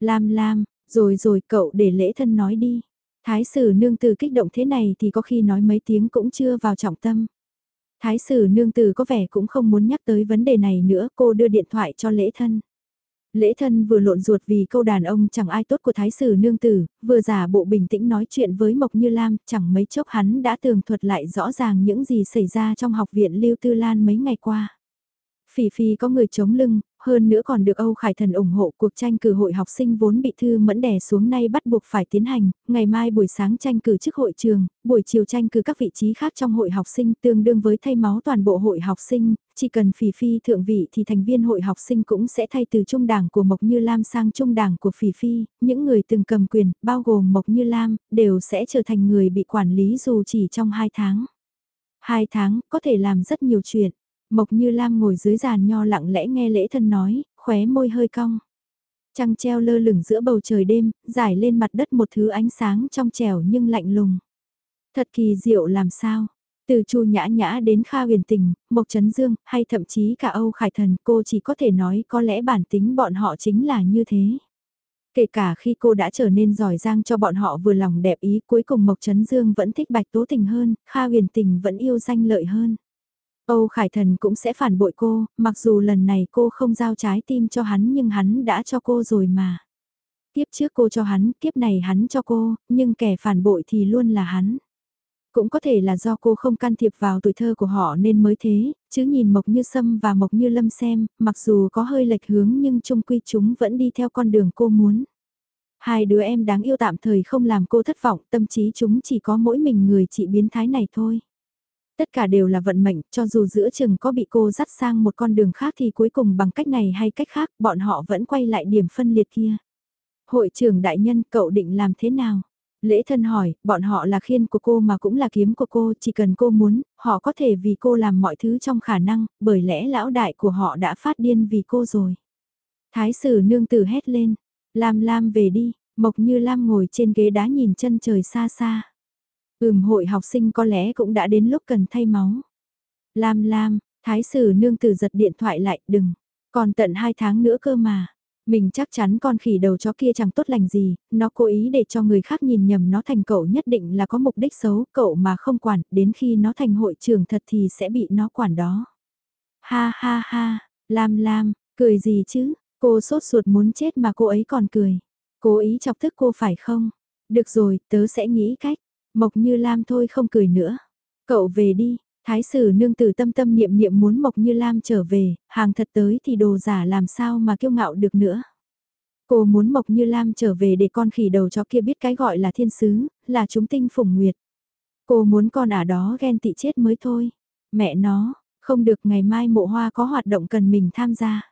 Lam Lam, rồi rồi cậu để lễ thân nói đi. Thái sử nương tử kích động thế này thì có khi nói mấy tiếng cũng chưa vào trọng tâm. Thái sử nương tử có vẻ cũng không muốn nhắc tới vấn đề này nữa, cô đưa điện thoại cho lễ thân. Lễ thân vừa lộn ruột vì câu đàn ông chẳng ai tốt của thái sử nương tử, vừa giả bộ bình tĩnh nói chuyện với Mộc Như Lam, chẳng mấy chốc hắn đã tường thuật lại rõ ràng những gì xảy ra trong học viện Lưu Tư Lan mấy ngày qua. Phỉ Phi có người chống lưng, hơn nữa còn được Âu Khải Thần ủng hộ cuộc tranh cử hội học sinh vốn bị thư mẫn đè xuống nay bắt buộc phải tiến hành, ngày mai buổi sáng tranh cử chức hội trường, buổi chiều tranh cử các vị trí khác trong hội học sinh tương đương với thay máu toàn bộ hội học sinh, chỉ cần Phỉ Phi thượng vị thì thành viên hội học sinh cũng sẽ thay từ trung đảng của Mộc Như Lam sang trung đảng của Phỉ Phi, những người từng cầm quyền, bao gồm Mộc Như Lam, đều sẽ trở thành người bị quản lý dù chỉ trong 2 tháng. 2 tháng có thể làm rất nhiều chuyện. Mộc Như Lam ngồi dưới giàn nho lặng lẽ nghe lễ thân nói, khóe môi hơi cong. Trăng treo lơ lửng giữa bầu trời đêm, giải lên mặt đất một thứ ánh sáng trong trẻo nhưng lạnh lùng. Thật kỳ diệu làm sao? Từ Chu Nhã Nhã đến Kha Huyền Tình, Mộc Trấn Dương, hay thậm chí cả Âu Khải Thần, cô chỉ có thể nói có lẽ bản tính bọn họ chính là như thế. Kể cả khi cô đã trở nên giỏi giang cho bọn họ vừa lòng đẹp ý, cuối cùng Mộc Trấn Dương vẫn thích Bạch Tố Tình hơn, Kha Huyền Tình vẫn yêu danh lợi hơn. Âu Khải Thần cũng sẽ phản bội cô, mặc dù lần này cô không giao trái tim cho hắn nhưng hắn đã cho cô rồi mà. Kiếp trước cô cho hắn, kiếp này hắn cho cô, nhưng kẻ phản bội thì luôn là hắn. Cũng có thể là do cô không can thiệp vào tuổi thơ của họ nên mới thế, chứ nhìn Mộc Như Sâm và Mộc Như Lâm xem, mặc dù có hơi lệch hướng nhưng chung quy chúng vẫn đi theo con đường cô muốn. Hai đứa em đáng yêu tạm thời không làm cô thất vọng, tâm trí chúng chỉ có mỗi mình người chị biến thái này thôi. Tất cả đều là vận mệnh, cho dù giữa chừng có bị cô dắt sang một con đường khác thì cuối cùng bằng cách này hay cách khác, bọn họ vẫn quay lại điểm phân liệt kia. Hội trưởng đại nhân, cậu định làm thế nào? Lễ thân hỏi, bọn họ là khiên của cô mà cũng là kiếm của cô, chỉ cần cô muốn, họ có thể vì cô làm mọi thứ trong khả năng, bởi lẽ lão đại của họ đã phát điên vì cô rồi. Thái sử nương tử hét lên, Lam Lam về đi, Mộc như Lam ngồi trên ghế đá nhìn chân trời xa xa. Ừm hội học sinh có lẽ cũng đã đến lúc cần thay máu. Lam Lam, thái sử nương tử giật điện thoại lại, đừng, còn tận hai tháng nữa cơ mà. Mình chắc chắn con khỉ đầu chó kia chẳng tốt lành gì, nó cố ý để cho người khác nhìn nhầm nó thành cậu nhất định là có mục đích xấu, cậu mà không quản, đến khi nó thành hội trưởng thật thì sẽ bị nó quản đó. Ha ha ha, Lam Lam, cười gì chứ, cô sốt ruột muốn chết mà cô ấy còn cười. Cố ý chọc tức cô phải không? Được rồi, tớ sẽ nghĩ cách. Mộc Như Lam thôi không cười nữa. Cậu về đi, Thái sử nương tử tâm tâm niệm niệm muốn Mộc Như Lam trở về, hàng thật tới thì đồ giả làm sao mà kiêu ngạo được nữa. Cô muốn Mộc Như Lam trở về để con khỉ đầu chó kia biết cái gọi là thiên sứ, là chúng tinh phùng nguyệt. Cô muốn con ả đó ghen tị chết mới thôi. Mẹ nó, không được ngày mai mộ hoa có hoạt động cần mình tham gia.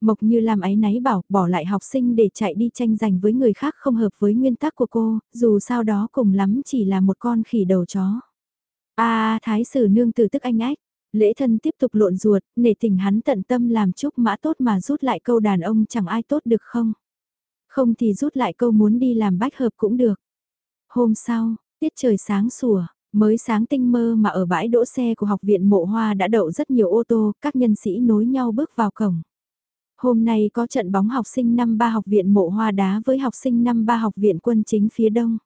Mộc như làm ấy náy bảo bỏ lại học sinh để chạy đi tranh giành với người khác không hợp với nguyên tắc của cô, dù sao đó cùng lắm chỉ là một con khỉ đầu chó. a thái sử nương từ tức anh ách, lễ thân tiếp tục lộn ruột, nể tình hắn tận tâm làm chúc mã tốt mà rút lại câu đàn ông chẳng ai tốt được không? Không thì rút lại câu muốn đi làm bách hợp cũng được. Hôm sau, tiết trời sáng sủa, mới sáng tinh mơ mà ở bãi đỗ xe của học viện mộ hoa đã đậu rất nhiều ô tô, các nhân sĩ nối nhau bước vào cổng. Hôm nay có trận bóng học sinh năm ba học viện mộ hoa đá với học sinh năm ba học viện quân chính phía đông.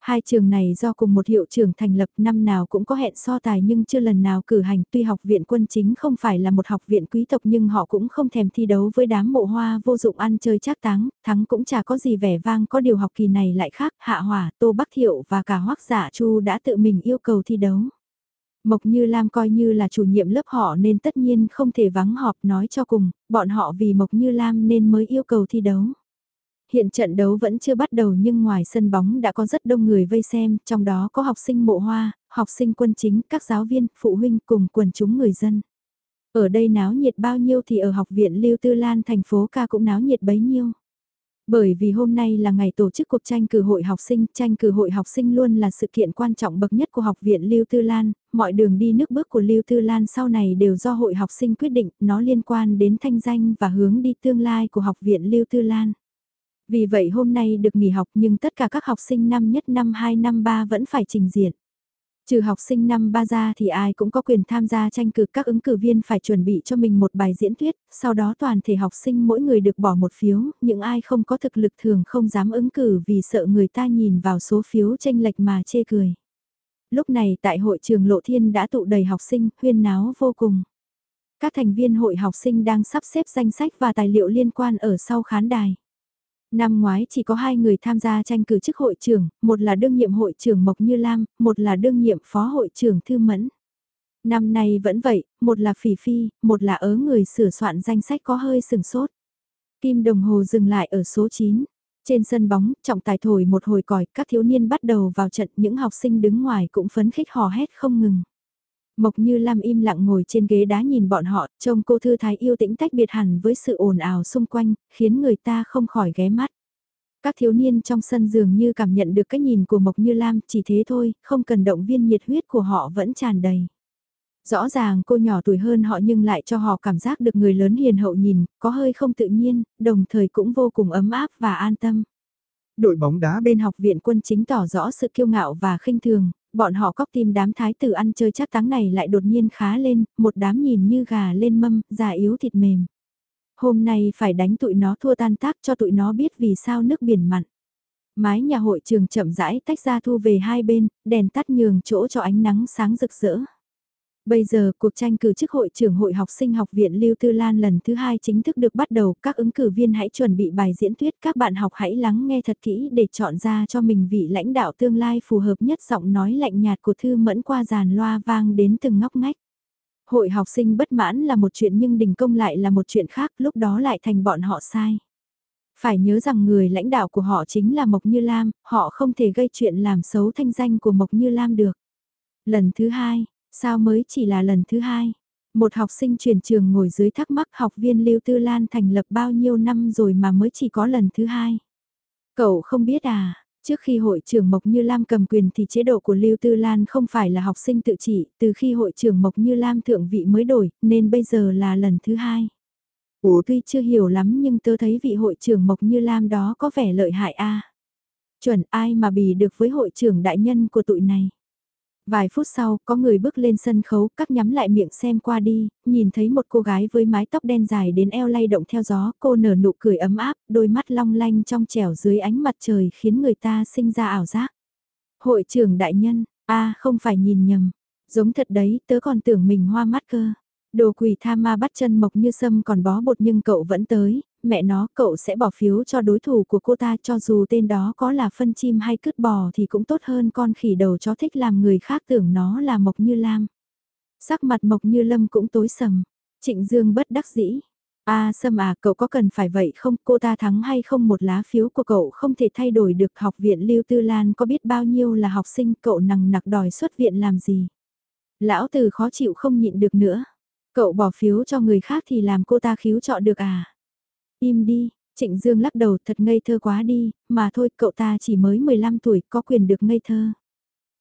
Hai trường này do cùng một hiệu trưởng thành lập năm nào cũng có hẹn so tài nhưng chưa lần nào cử hành tuy học viện quân chính không phải là một học viện quý tộc nhưng họ cũng không thèm thi đấu với đám mộ hoa vô dụng ăn chơi trác táng, thắng cũng chả có gì vẻ vang có điều học kỳ này lại khác, Hạ Hỏa, Tô Bắc Thiệu và cả Hoắc Dạ Chu đã tự mình yêu cầu thi đấu. Mộc Như Lam coi như là chủ nhiệm lớp họ nên tất nhiên không thể vắng họp nói cho cùng, bọn họ vì Mộc Như Lam nên mới yêu cầu thi đấu. Hiện trận đấu vẫn chưa bắt đầu nhưng ngoài sân bóng đã có rất đông người vây xem, trong đó có học sinh mộ hoa, học sinh quân chính, các giáo viên, phụ huynh cùng quần chúng người dân. Ở đây náo nhiệt bao nhiêu thì ở học viện Lưu Tư Lan thành phố ca cũng náo nhiệt bấy nhiêu. Bởi vì hôm nay là ngày tổ chức cuộc tranh cử hội học sinh, tranh cử hội học sinh luôn là sự kiện quan trọng bậc nhất của học viện Lưu Tư Lan, mọi đường đi nước bước của Lưu Tư Lan sau này đều do hội học sinh quyết định, nó liên quan đến thanh danh và hướng đi tương lai của học viện Lưu Tư Lan. Vì vậy hôm nay được nghỉ học nhưng tất cả các học sinh năm nhất năm 2 năm 3 vẫn phải trình diện. Trừ học sinh năm ba ra thì ai cũng có quyền tham gia tranh cử các ứng cử viên phải chuẩn bị cho mình một bài diễn thuyết, sau đó toàn thể học sinh mỗi người được bỏ một phiếu, những ai không có thực lực thường không dám ứng cử vì sợ người ta nhìn vào số phiếu tranh lệch mà chê cười. Lúc này tại hội trường Lộ Thiên đã tụ đầy học sinh, huyên náo vô cùng. Các thành viên hội học sinh đang sắp xếp danh sách và tài liệu liên quan ở sau khán đài. Năm ngoái chỉ có hai người tham gia tranh cử chức hội trưởng, một là đương nhiệm hội trưởng Mộc Như Lam, một là đương nhiệm phó hội trưởng Thư Mẫn. Năm nay vẫn vậy, một là Phỉ Phi, một là ớ người sửa soạn danh sách có hơi sừng sốt. Kim đồng hồ dừng lại ở số 9. Trên sân bóng, trọng tài thổi một hồi còi, các thiếu niên bắt đầu vào trận, những học sinh đứng ngoài cũng phấn khích hò hét không ngừng. Mộc Như Lam im lặng ngồi trên ghế đá nhìn bọn họ, trông cô thư thái yêu tĩnh tách biệt hẳn với sự ồn ào xung quanh, khiến người ta không khỏi ghé mắt. Các thiếu niên trong sân dường như cảm nhận được cái nhìn của Mộc Như Lam, chỉ thế thôi, không cần động viên nhiệt huyết của họ vẫn tràn đầy. Rõ ràng cô nhỏ tuổi hơn họ nhưng lại cho họ cảm giác được người lớn hiền hậu nhìn, có hơi không tự nhiên, đồng thời cũng vô cùng ấm áp và an tâm.
Đội bóng đá
bên học viện quân chính tỏ rõ sự kiêu ngạo và khinh thường, bọn họ cóc tim đám thái tử ăn chơi chắc táng này lại đột nhiên khá lên, một đám nhìn như gà lên mâm, già yếu thịt mềm. Hôm nay phải đánh tụi nó thua tan tác cho tụi nó biết vì sao nước biển mặn. Mái nhà hội trường chậm rãi tách ra thu về hai bên, đèn tắt nhường chỗ cho ánh nắng sáng rực rỡ. Bây giờ cuộc tranh cử chức hội trưởng hội học sinh học viện Lưu Tư Lan lần thứ hai chính thức được bắt đầu. Các ứng cử viên hãy chuẩn bị bài diễn thuyết. Các bạn học hãy lắng nghe thật kỹ để chọn ra cho mình vị lãnh đạo tương lai phù hợp nhất giọng nói lạnh nhạt của Thư Mẫn qua giàn loa vang đến từng ngóc ngách. Hội học sinh bất mãn là một chuyện nhưng đình công lại là một chuyện khác, lúc đó lại thành bọn họ sai. Phải nhớ rằng người lãnh đạo của họ chính là Mộc Như Lam, họ không thể gây chuyện làm xấu thanh danh của Mộc Như Lam được. Lần thứ hai, sao mới chỉ là lần thứ hai? Một học sinh chuyển trường ngồi dưới thắc mắc học viên Lưu Tư Lan thành lập bao nhiêu năm rồi mà mới chỉ có lần thứ hai. Cậu không biết à, Trước khi hội trưởng Mộc Như Lam cầm quyền thì chế độ của Lưu Tư Lan không phải là học sinh tự trị, từ khi hội trưởng Mộc Như Lam thượng vị mới đổi, nên bây giờ là lần thứ hai. Ủa tuy chưa hiểu lắm nhưng tớ thấy vị hội trưởng Mộc Như Lam đó có vẻ lợi hại a. Chuẩn ai mà bì được với hội trưởng đại nhân của tụi này. Vài phút sau, có người bước lên sân khấu, cắt nhắm lại miệng xem qua đi, nhìn thấy một cô gái với mái tóc đen dài đến eo lay động theo gió, cô nở nụ cười ấm áp, đôi mắt long lanh trong trẻo dưới ánh mặt trời khiến người ta sinh ra ảo giác. Hội trưởng đại nhân, a không phải nhìn nhầm, giống thật đấy, tớ còn tưởng mình hoa mắt cơ. Đồ quỷ tha ma bắt chân mộc như sâm còn bó bột nhưng cậu vẫn tới, mẹ nó cậu sẽ bỏ phiếu cho đối thủ của cô ta cho dù tên đó có là phân chim hay cứt bò thì cũng tốt hơn con khỉ đầu chó thích làm người khác tưởng nó là Mộc Như Lam. Sắc mặt Mộc Như Lâm cũng tối sầm, Trịnh Dương bất đắc dĩ. À Sâm à cậu có cần phải vậy không cô ta thắng hay không một lá phiếu của cậu không thể thay đổi được học viện Lưu Tư Lan có biết bao nhiêu là học sinh cậu nằng nặc đòi xuất viện làm gì. Lão từ khó chịu không nhịn được nữa. Cậu bỏ phiếu cho người khác thì làm cô ta khiếu chọn được à? Im đi, Trịnh Dương lắc đầu thật ngây thơ quá đi, mà thôi cậu ta chỉ mới 15 tuổi có quyền được ngây thơ.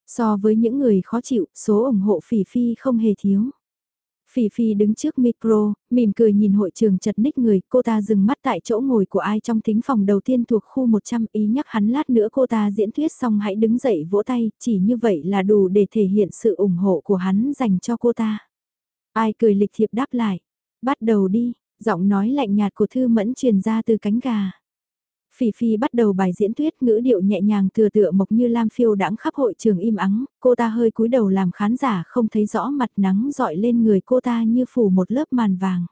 So với những người khó chịu, số ủng hộ Phỉ Phi không hề thiếu. Phỉ Phi đứng trước micro, mỉm cười nhìn hội trường chật ních người, cô ta dừng mắt tại chỗ ngồi của ai trong thính phòng đầu tiên thuộc khu 100 ý nhắc hắn lát nữa cô ta diễn thuyết xong hãy đứng dậy vỗ tay, chỉ như vậy là đủ để thể hiện sự ủng hộ của hắn dành cho cô ta. Ai cười lịch thiệp đáp lại, bắt đầu đi, giọng nói lạnh nhạt của Thư Mẫn truyền ra từ cánh gà. Phỉ Phi bắt đầu bài diễn thuyết ngữ điệu nhẹ nhàng thừa tựa mộc như lam phiêu đãng khắp hội trường im ắng, cô ta hơi cúi đầu làm khán giả không thấy rõ mặt nắng dọi lên người cô ta như phủ một lớp màn vàng.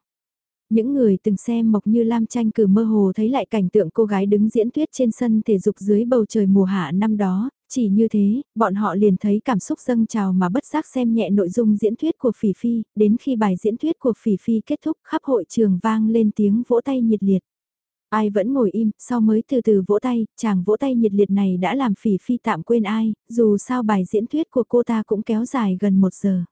Những người từng xem Mộc Như Lam tranh cử mơ hồ thấy lại cảnh tượng cô gái đứng diễn thuyết trên sân thể dục dưới bầu trời mùa hạ năm đó, chỉ như thế, bọn họ liền thấy cảm xúc dâng trào mà bất giác xem nhẹ nội dung diễn thuyết của Phỉ Phi, đến khi bài diễn thuyết của Phỉ Phi kết thúc khắp hội trường vang lên tiếng vỗ tay nhiệt liệt. Ai vẫn ngồi im, sau mới từ từ vỗ tay, chàng vỗ tay nhiệt liệt này đã làm Phỉ Phi tạm quên ai, dù sao bài diễn thuyết của cô ta cũng kéo dài gần một giờ.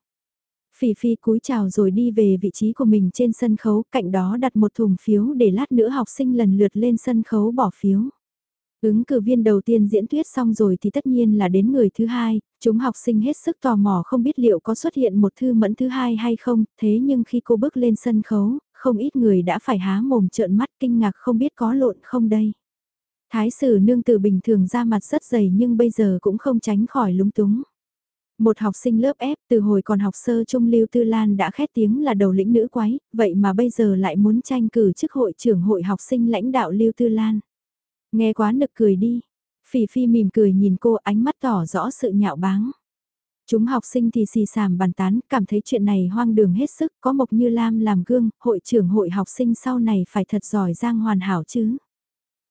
Phỉ Phi cúi chào rồi đi về vị trí của mình trên sân khấu, cạnh đó đặt một thùng phiếu để lát nữa học sinh lần lượt lên sân khấu bỏ phiếu. Ứng cử viên đầu tiên diễn thuyết xong rồi thì tất nhiên là đến người thứ hai, chúng học sinh hết sức tò mò không biết liệu có xuất hiện một thư mẫn thứ hai hay không, thế nhưng khi cô bước lên sân khấu, không ít người đã phải há mồm trợn mắt kinh ngạc không biết có lộn không đây. Thái sử nương từ bình thường ra mặt rất dày nhưng bây giờ cũng không tránh khỏi lúng túng. Một học sinh lớp F từ hồi còn học sơ trung Lưu Tư Lan đã khét tiếng là đầu lĩnh nữ quái, vậy mà bây giờ lại muốn tranh cử chức hội trưởng hội học sinh lãnh đạo Lưu Tư Lan. Nghe quá nực cười đi. Phỉ Phi mỉm cười nhìn cô ánh mắt tỏ rõ sự nhạo báng. Chúng học sinh thì xì xàm bàn tán, cảm thấy chuyện này hoang đường hết sức, có Mộc Như Lam làm gương, hội trưởng hội học sinh sau này phải thật giỏi giang hoàn hảo chứ.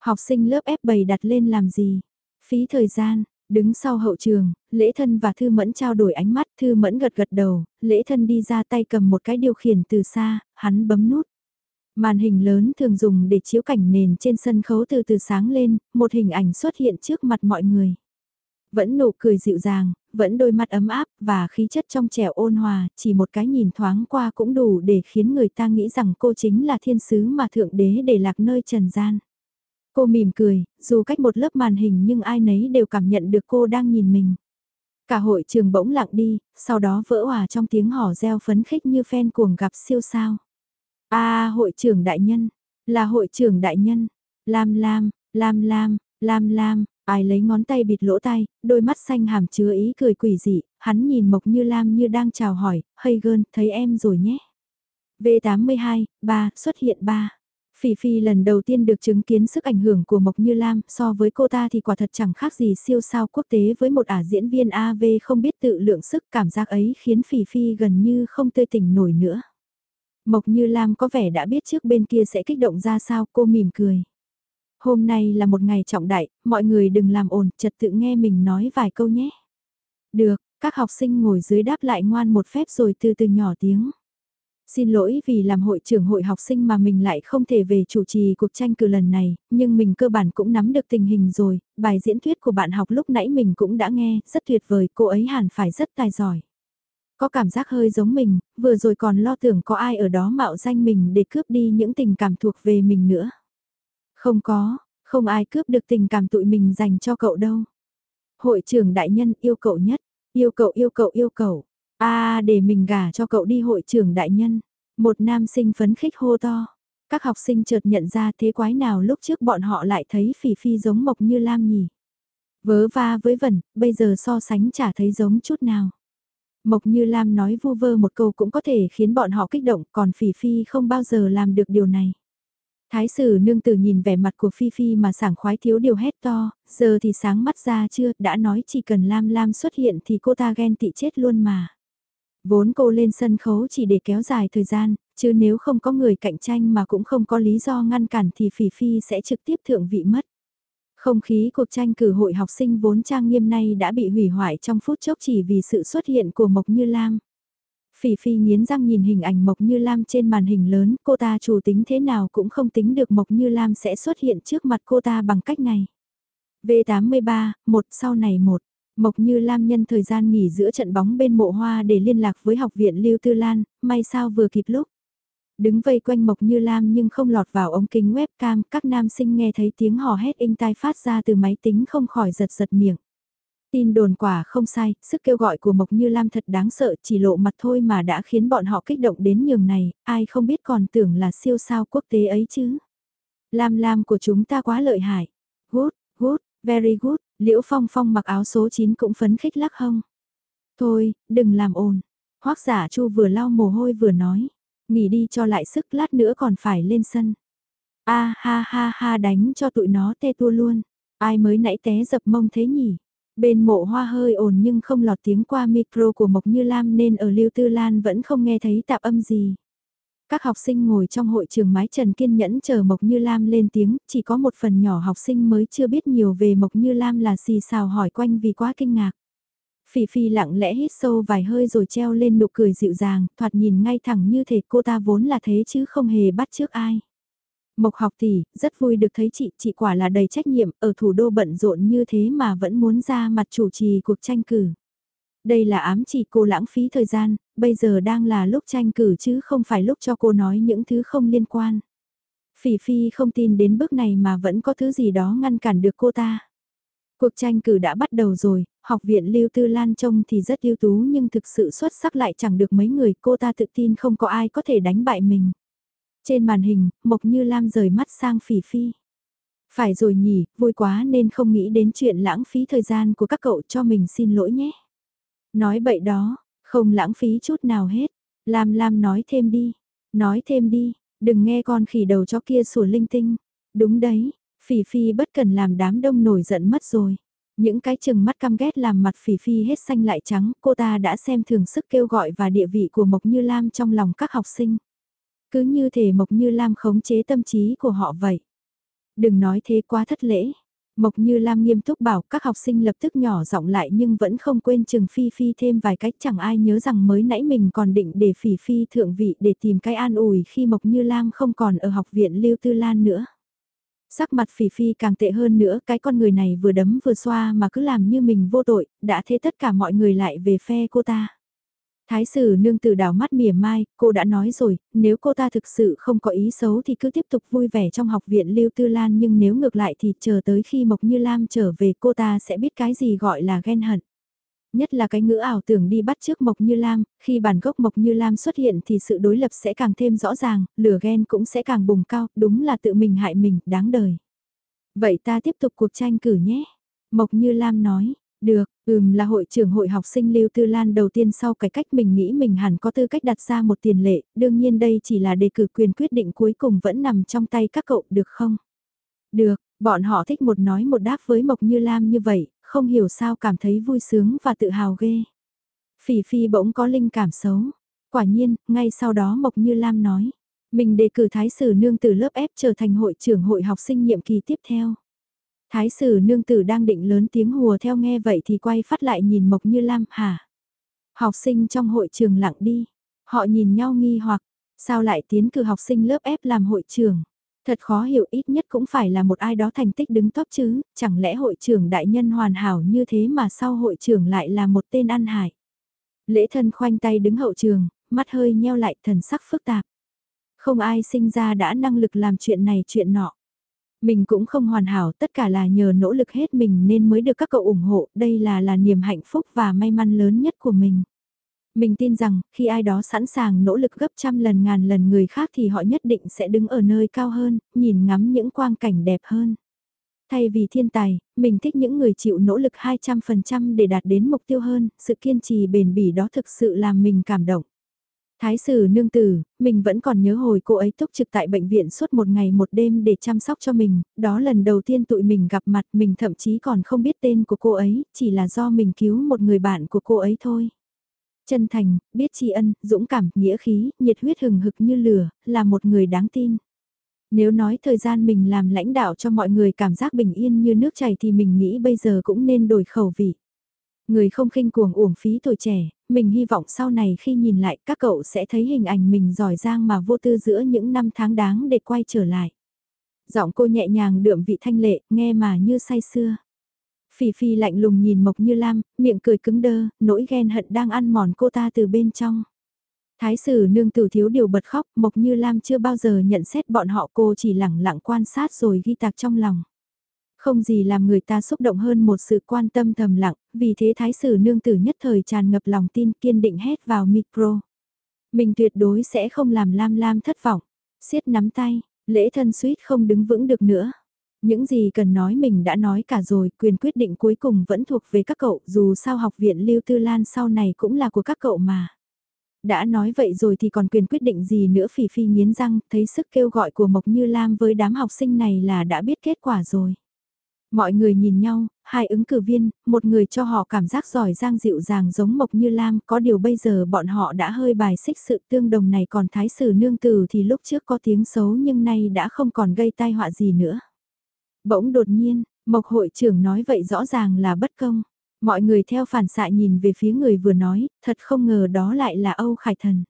Học sinh lớp F bày đặt lên làm gì? Phí thời gian, Đứng sau hậu trường, lễ thân và thư mẫn trao đổi ánh mắt, thư mẫn gật gật đầu, lễ thân đi ra tay cầm một cái điều khiển từ xa, hắn bấm nút. Màn hình lớn thường dùng để chiếu cảnh nền trên sân khấu từ từ sáng lên, một hình ảnh xuất hiện trước mặt mọi người. Vẫn nụ cười dịu dàng, vẫn đôi mắt ấm áp và khí chất trong trẻo ôn hòa, chỉ một cái nhìn thoáng qua cũng đủ để khiến người ta nghĩ rằng cô chính là thiên sứ mà thượng đế để lạc nơi trần gian. Cô mỉm cười, dù cách một lớp màn hình nhưng ai nấy đều cảm nhận được cô đang nhìn mình. Cả hội trường bỗng lặng đi, sau đó vỡ hòa trong tiếng hò reo phấn khích như fan cuồng gặp siêu sao a hội trưởng đại nhân, là hội trưởng đại nhân, Lam Lam, Lam Lam, Lam Lam, ai lấy ngón tay bịt lỗ tai, đôi mắt xanh hàm chứa ý cười quỷ dị, hắn nhìn Mộc Như Lam như đang chào hỏi, hay gơn, thấy em rồi nhé. V82, 3, xuất hiện 3. Phỉ Phi lần đầu tiên được chứng kiến sức ảnh hưởng của Mộc Như Lam, so với cô ta thì quả thật chẳng khác gì siêu sao quốc tế với một ả diễn viên AV không biết tự lượng sức cảm giác ấy khiến Phỉ Phi gần như không tươi tỉnh nổi nữa. Mộc Như Lam có vẻ đã biết trước bên kia sẽ kích động ra sao cô mỉm cười. Hôm nay là một ngày trọng đại, mọi người đừng làm ồn, trật tự nghe mình nói vài câu nhé. Được, các học sinh ngồi dưới đáp lại ngoan một phép rồi từ từ nhỏ tiếng. Xin lỗi vì làm hội trưởng hội học sinh mà mình lại không thể về chủ trì cuộc tranh cử lần này, nhưng mình cơ bản cũng nắm được tình hình rồi, bài diễn thuyết của bạn học lúc nãy mình cũng đã nghe, rất tuyệt vời, cô ấy hẳn phải rất tài giỏi. Có cảm giác hơi giống mình, vừa rồi còn lo tưởng có ai ở đó mạo danh mình để cướp đi những tình cảm thuộc về mình nữa. Không có, không ai cướp được tình cảm tụi mình dành cho cậu đâu. Hội trưởng đại nhân yêu cậu nhất, yêu cậu yêu cậu yêu cậu. À để mình gả cho cậu đi hội trưởng đại nhân. Một nam sinh phấn khích hô to. Các học sinh chợt nhận ra thế quái nào lúc trước bọn họ lại thấy phỉ phi giống mộc như lam nhỉ. Vớ va với vẩn, bây giờ so sánh chả thấy giống chút nào. Mộc như Lam nói vu vơ một câu cũng có thể khiến bọn họ kích động, còn Phỉ Phi không bao giờ làm được điều này. Thái sử nương tử nhìn vẻ mặt của Phi Phi mà sảng khoái thiếu điều hét to, giờ thì sáng mắt ra chưa, đã nói chỉ cần Lam Lam xuất hiện thì cô ta ghen tị chết luôn mà. Vốn cô lên sân khấu chỉ để kéo dài thời gian, chứ nếu không có người cạnh tranh mà cũng không có lý do ngăn cản thì Phỉ Phi sẽ trực tiếp thượng vị mất. Không khí cuộc tranh cử hội học sinh vốn trang nghiêm nay đã bị hủy hoại trong phút chốc chỉ vì sự xuất hiện của Mộc Như Lam. Phỉ Phi nghiến răng nhìn hình ảnh Mộc Như Lam trên màn hình lớn, cô ta chủ tính thế nào cũng không tính được Mộc Như Lam sẽ xuất hiện trước mặt cô ta bằng cách này. V83, một sau này một. Mộc Như Lam nhân thời gian nghỉ giữa trận bóng bên mộ hoa để liên lạc với học viện Lưu Tư Lan, may sao vừa kịp lúc. Đứng vây quanh Mộc Như Lam nhưng không lọt vào ống kính webcam, các nam sinh nghe thấy tiếng hò hét inh tai phát ra từ máy tính không khỏi giật giật miệng. Tin đồn quả không sai, sức kêu gọi của Mộc Như Lam thật đáng sợ chỉ lộ mặt thôi mà đã khiến bọn họ kích động đến nhường này, ai không biết còn tưởng là siêu sao quốc tế ấy chứ. Lam Lam của chúng ta quá lợi hại. Good, good, very good, Liễu Phong Phong mặc áo số 9 cũng phấn khích lắc hông. Thôi, đừng làm ồn. Hoác giả Chu vừa lau mồ hôi vừa nói. Nghỉ đi cho lại sức lát nữa còn phải lên sân. A ha ha ha đánh cho tụi nó tê tua luôn. Ai mới nãy té dập mông thế nhỉ? Bên mộ hoa hơi ồn nhưng không lọt tiếng qua micro của Mộc Như Lam nên ở Lưu Tư Lan vẫn không nghe thấy tạp âm gì. Các học sinh ngồi trong hội trường mái trần kiên nhẫn chờ Mộc Như Lam lên tiếng, chỉ có một phần nhỏ học sinh mới chưa biết nhiều về Mộc Như Lam là xì xào hỏi quanh vì quá kinh ngạc. Phỉ Phi lặng lẽ hít sâu vài hơi rồi treo lên nụ cười dịu dàng, thoạt nhìn ngay thẳng như thể cô ta vốn là thế chứ không hề bắt trước ai. Mộc học tỷ, rất vui được thấy chị, chị quả là đầy trách nhiệm, ở thủ đô bận rộn như thế mà vẫn muốn ra mặt chủ trì cuộc tranh cử. Đây là ám chỉ cô lãng phí thời gian, bây giờ đang là lúc tranh cử chứ không phải lúc cho cô nói những thứ không liên quan. Phỉ Phi không tin đến bước này mà vẫn có thứ gì đó ngăn cản được cô ta. Cuộc tranh cử đã bắt đầu rồi, học viện Lưu Tư Lan trông thì rất ưu tú nhưng thực sự xuất sắc lại chẳng được mấy người cô ta tự tin không có ai có thể đánh bại mình. Trên màn hình, Mộc Như Lam rời mắt sang Phỉ Phi. Phải rồi nhỉ, vui quá nên không nghĩ đến chuyện lãng phí thời gian của các cậu cho mình xin lỗi nhé. Nói bậy đó, không lãng phí chút nào hết. Lam Lam nói thêm đi, nói thêm đi, đừng nghe con khỉ đầu chó kia sủa linh tinh. Đúng đấy, Phỉ Phi bất cần làm đám đông nổi giận mất rồi. Những cái chừng mắt căm ghét làm mặt Phỉ Phi hết xanh lại trắng, cô ta đã xem thường sức kêu gọi và địa vị của Mộc Như Lam trong lòng các học sinh. Cứ như thể Mộc Như Lam khống chế tâm trí của họ vậy. Đừng nói thế quá thất lễ. Mộc Như Lam nghiêm túc bảo các học sinh lập tức nhỏ giọng lại nhưng vẫn không quên chừng Phi Phi thêm vài cách chẳng ai nhớ rằng mới nãy mình còn định để Phỉ Phi thượng vị để tìm cái an ủi khi Mộc Như Lam không còn ở học viện Lưu Tư Lan nữa. Sắc mặt Phỉ Phi càng tệ hơn nữa, cái con người này vừa đấm vừa xoa mà cứ làm như mình vô tội, đã thế tất cả mọi người lại về phe cô ta. Thái sử nương tử đảo mắt mỉa mai, cô đã nói rồi, nếu cô ta thực sự không có ý xấu thì cứ tiếp tục vui vẻ trong học viện Lưu Tư Lan nhưng nếu ngược lại thì chờ tới khi Mộc Như Lam trở về cô ta sẽ biết cái gì gọi là ghen hận. Nhất là cái ngữ ảo tưởng đi bắt trước Mộc Như Lam, khi bản gốc Mộc Như Lam xuất hiện thì sự đối lập sẽ càng thêm rõ ràng, lửa ghen cũng sẽ càng bùng cao, đúng là tự mình hại mình, đáng đời. Vậy ta tiếp tục cuộc tranh cử nhé. Mộc Như Lam nói, được, ừm là hội trưởng hội học sinh Lưu Tư Lan đầu tiên sau cái cách mình nghĩ mình hẳn có tư cách đặt ra một tiền lệ, đương nhiên đây chỉ là đề cử quyền quyết định cuối cùng vẫn nằm trong tay các cậu được không? Được, bọn họ thích một nói một đáp với Mộc Như Lam như vậy, không hiểu sao cảm thấy vui sướng và tự hào ghê. Phỉ Phi bỗng có linh cảm xấu. Quả nhiên, ngay sau đó Mộc Như Lam nói, mình đề cử Thái Sử Nương từ lớp F trở thành hội trưởng hội học sinh nhiệm kỳ tiếp theo. Thái sử nương tử đang định lớn tiếng hùa theo nghe vậy thì quay phát lại nhìn Mộc Như Lam, hả? Học sinh trong hội trường lặng đi. Họ nhìn nhau nghi hoặc, sao lại tiến cử học sinh lớp F làm hội trưởng? Thật khó hiểu ít nhất cũng phải là một ai đó thành tích đứng top chứ, chẳng lẽ hội trưởng đại nhân hoàn hảo như thế mà sau hội trưởng lại là một tên ăn hại. Lễ thân khoanh tay đứng hậu trường, mắt hơi nheo lại thần sắc phức tạp. Không ai sinh ra đã năng lực làm chuyện này chuyện nọ. Mình cũng không hoàn hảo, tất cả là nhờ nỗ lực hết mình nên mới được các cậu ủng hộ, đây là là niềm hạnh phúc và may mắn lớn nhất của mình. Mình tin rằng, khi ai đó sẵn sàng nỗ lực gấp trăm lần ngàn lần người khác thì họ nhất định sẽ đứng ở nơi cao hơn, nhìn ngắm những quang cảnh đẹp hơn. Thay vì thiên tài, mình thích những người chịu nỗ lực 200% để đạt đến mục tiêu hơn, sự kiên trì bền bỉ đó thực sự làm mình cảm động. Thái sử nương tử, mình vẫn còn nhớ hồi cô ấy túc trực tại bệnh viện suốt một ngày một đêm để chăm sóc cho mình, đó lần đầu tiên tụi mình gặp mặt mình thậm chí còn không biết tên của cô ấy, chỉ là do mình cứu một người bạn của cô ấy thôi. Chân thành, biết tri ân, dũng cảm, nghĩa khí, nhiệt huyết hừng hực như lửa, là một người đáng tin. Nếu nói thời gian mình làm lãnh đạo cho mọi người cảm giác bình yên như nước chảy thì mình nghĩ bây giờ cũng nên đổi khẩu vị. Người không khinh cuồng uổng phí tuổi trẻ, mình hy vọng sau này khi nhìn lại các cậu sẽ thấy hình ảnh mình giỏi giang mà vô tư giữa những năm tháng đáng để quay trở lại. Giọng cô nhẹ nhàng đượm vị thanh lệ, nghe mà như say xưa. Phỉ phi lạnh lùng nhìn Mộc Như Lam, miệng cười cứng đơ, nỗi ghen hận đang ăn mòn cô ta từ bên trong. Thái sử nương tử thiếu điều bật khóc, Mộc Như Lam chưa bao giờ nhận xét bọn họ cô chỉ lẳng lặng quan sát rồi ghi tạc trong lòng. Không gì làm người ta xúc động hơn một sự quan tâm thầm lặng, vì thế thái sử nương tử nhất thời tràn ngập lòng tin kiên định hét vào micro. Mình tuyệt đối sẽ không làm Lam Lam thất vọng. siết nắm tay, lễ thân suýt không đứng vững được nữa. Những gì cần nói mình đã nói cả rồi, quyền quyết định cuối cùng vẫn thuộc về các cậu, dù sao học viện Lưu Tư Lan sau này cũng là của các cậu mà. Đã nói vậy rồi thì còn quyền quyết định gì nữa Phỉ Phi nghiến răng, thấy sức kêu gọi của Mộc Như Lam với đám học sinh này là đã biết kết quả rồi. Mọi người nhìn nhau, hai ứng cử viên, một người cho họ cảm giác giỏi giang dịu dàng giống Mộc Như Lam, có điều bây giờ bọn họ đã hơi bài xích sự tương đồng này còn thái sử nương tử thì lúc trước có tiếng xấu nhưng nay đã không còn gây tai họa gì nữa. Bỗng đột nhiên, Mộc hội trưởng nói vậy rõ ràng là bất công. Mọi người theo phản xạ nhìn về phía người vừa nói, thật không ngờ đó lại là Âu Khải Thần.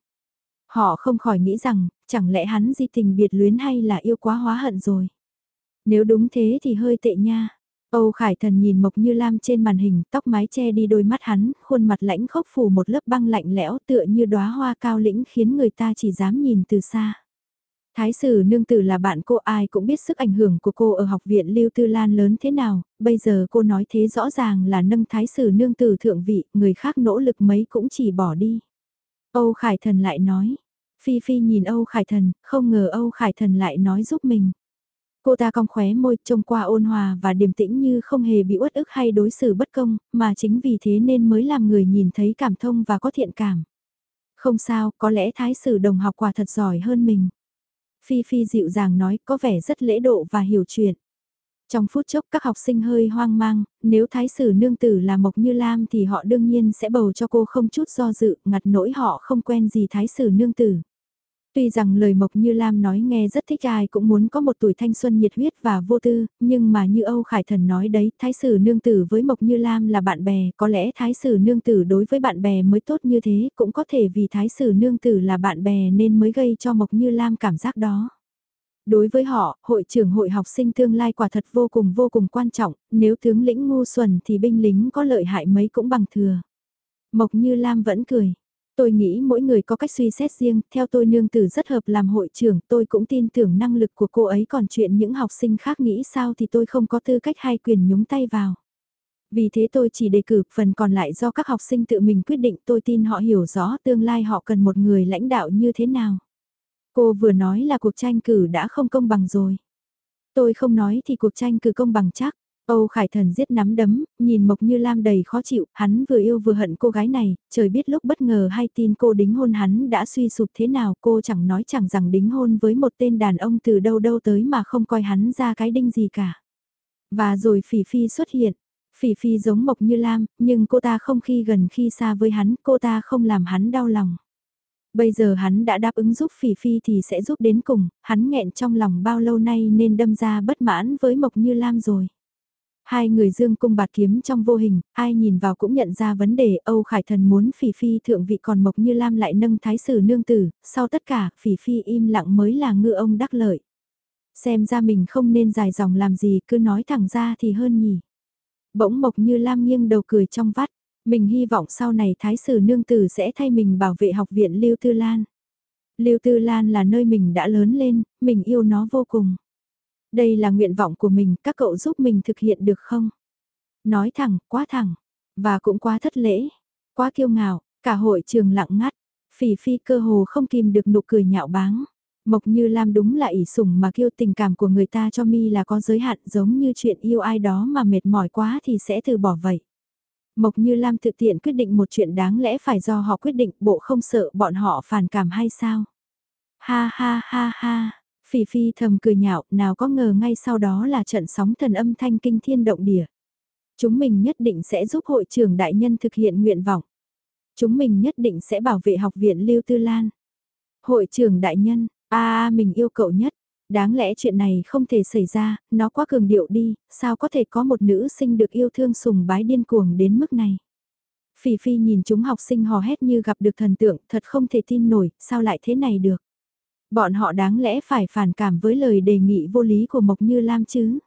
Họ không khỏi nghĩ rằng, chẳng lẽ hắn di tình biệt luyến hay là yêu quá hóa hận rồi. Nếu đúng thế thì hơi tệ nha. Âu Khải Thần nhìn Mộc Như Lam trên màn hình, tóc mái che đi đôi mắt hắn, khuôn mặt lãnh khốc phủ một lớp băng lạnh lẽo tựa như đóa hoa cao lĩnh khiến người ta chỉ dám nhìn từ xa. Thái sử nương tử là bạn cô ai cũng biết sức ảnh hưởng của cô ở học viện Lưu Tư Lan lớn thế nào, bây giờ cô nói thế rõ ràng là nâng thái sử nương tử thượng vị, người khác nỗ lực mấy cũng chỉ bỏ đi. Âu Khải Thần lại nói, Phi Phi nhìn Âu Khải Thần, không ngờ Âu Khải Thần lại nói giúp mình. Cô ta cong khóe môi trông qua ôn hòa và điềm tĩnh như không hề bị uất ức hay đối xử bất công, mà chính vì thế nên mới làm người nhìn thấy cảm thông và có thiện cảm. Không sao, có lẽ thái sử đồng học quả thật giỏi hơn mình. Phi Phi dịu dàng nói có vẻ rất lễ độ và hiểu chuyện. Trong phút chốc các học sinh hơi hoang mang, nếu thái sử nương tử là Mộc Như Lam thì họ đương nhiên sẽ bầu cho cô không chút do dự, ngặt nỗi họ không quen gì thái sử nương tử. Tuy rằng lời Mộc Như Lam nói nghe rất thích ai cũng muốn có một tuổi thanh xuân nhiệt huyết và vô tư, nhưng mà như Âu Khải Thần nói đấy, Thái sử nương tử với Mộc Như Lam là bạn bè, có lẽ Thái sử nương tử đối với bạn bè mới tốt như thế, cũng có thể vì Thái sử nương tử là bạn bè nên mới gây cho Mộc Như Lam cảm giác đó. Đối với họ, hội trưởng hội học sinh tương lai quả thật vô cùng vô cùng quan trọng, nếu tướng lĩnh ngu xuẩn thì binh lính có lợi hại mấy cũng bằng thừa. Mộc Như Lam vẫn cười. Tôi nghĩ mỗi người có cách suy xét riêng, theo tôi nương tử rất hợp làm hội trưởng, tôi cũng tin tưởng năng lực của cô ấy còn chuyện những học sinh khác nghĩ sao thì tôi không có tư cách hay quyền nhúng tay vào. Vì thế tôi chỉ đề cử phần còn lại do các học sinh tự mình quyết định tôi tin họ hiểu rõ tương lai họ cần một người lãnh đạo như thế nào. Cô vừa nói là cuộc tranh cử đã không công bằng rồi. Tôi không nói thì cuộc tranh cử công bằng chắc. Âu Khải Thần giết nắm đấm, nhìn Mộc Như Lam đầy khó chịu, hắn vừa yêu vừa hận cô gái này, trời biết lúc bất ngờ hay tin cô đính hôn hắn đã suy sụp thế nào cô chẳng nói chẳng rằng đính hôn với một tên đàn ông từ đâu đâu tới mà không coi hắn ra cái đinh gì cả. Và rồi Phỉ Phi xuất hiện, Phỉ Phi giống Mộc Như Lam, nhưng cô ta không khi gần khi xa với hắn, cô ta không làm hắn đau lòng. Bây giờ hắn đã đáp ứng giúp Phỉ Phi thì sẽ giúp đến cùng, hắn nghẹn trong lòng bao lâu nay nên đâm ra bất mãn với Mộc Như Lam rồi. Hai người dương cung bạt kiếm trong vô hình, ai nhìn vào cũng nhận ra vấn đề Âu Khải Thần muốn Phỉ Phi thượng vị còn Mộc Như Lam lại nâng thái sử nương tử, sau tất cả Phỉ Phi im lặng mới là ngư ông đắc lợi. Xem ra mình không nên dài dòng làm gì cứ nói thẳng ra thì hơn nhỉ. Bỗng Mộc Như Lam nghiêng đầu cười trong vắt, mình hy vọng sau này thái sử nương tử sẽ thay mình bảo vệ học viện Lưu Tư Lan. Lưu Tư Lan là nơi mình đã lớn lên, mình yêu nó vô cùng. Đây là nguyện vọng của mình, các cậu giúp mình thực hiện được không? Nói thẳng, quá thẳng, và cũng quá thất lễ, quá kiêu ngạo, cả hội trường lặng ngắt, phỉ phi cơ hồ không kìm được nụ cười nhạo báng. Mộc như Lam đúng là ỷ sủng mà kêu tình cảm của người ta cho mi là có giới hạn giống như chuyện yêu ai đó mà mệt mỏi quá thì sẽ từ bỏ vậy. Mộc như Lam thực tiện quyết định một chuyện đáng lẽ phải do họ quyết định bộ không sợ bọn họ phản cảm hay sao? Ha ha ha ha, Phỉ phi thầm cười nhạo, nào có ngờ ngay sau đó là trận sóng thần âm thanh kinh thiên động địa. Chúng mình nhất định sẽ giúp hội trưởng đại nhân thực hiện nguyện vọng. Chúng mình nhất định sẽ bảo vệ học viện Lưu Tư Lan. Hội trưởng đại nhân, a mình yêu cậu nhất. Đáng lẽ chuyện này không thể xảy ra, nó quá cường điệu đi, sao có thể có một nữ sinh được yêu thương sùng bái điên cuồng đến mức này. Phỉ phi nhìn chúng học sinh hò hét như gặp được thần tượng, thật không thể tin nổi, sao lại thế này được. Bọn họ đáng lẽ phải phản cảm với lời đề nghị vô lý của Mộc Như Lam chứ.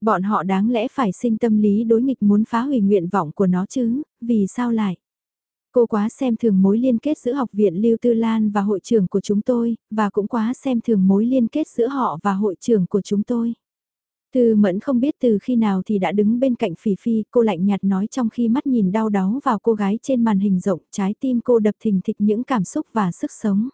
Bọn họ đáng lẽ phải sinh tâm lý đối nghịch muốn phá hủy nguyện vọng của nó chứ, vì sao lại? Cô quá xem thường mối liên kết giữa học viện Lưu Tư Lan và hội trưởng của chúng tôi, và cũng quá xem thường mối liên kết giữa họ và hội trưởng của chúng tôi. Từ mẫn không biết từ khi nào thì đã đứng bên cạnh Phỉ Phi, cô lạnh nhạt nói trong khi mắt nhìn đau đáu vào cô gái trên màn hình rộng, trái tim cô đập thình thịch những cảm xúc và sức sống.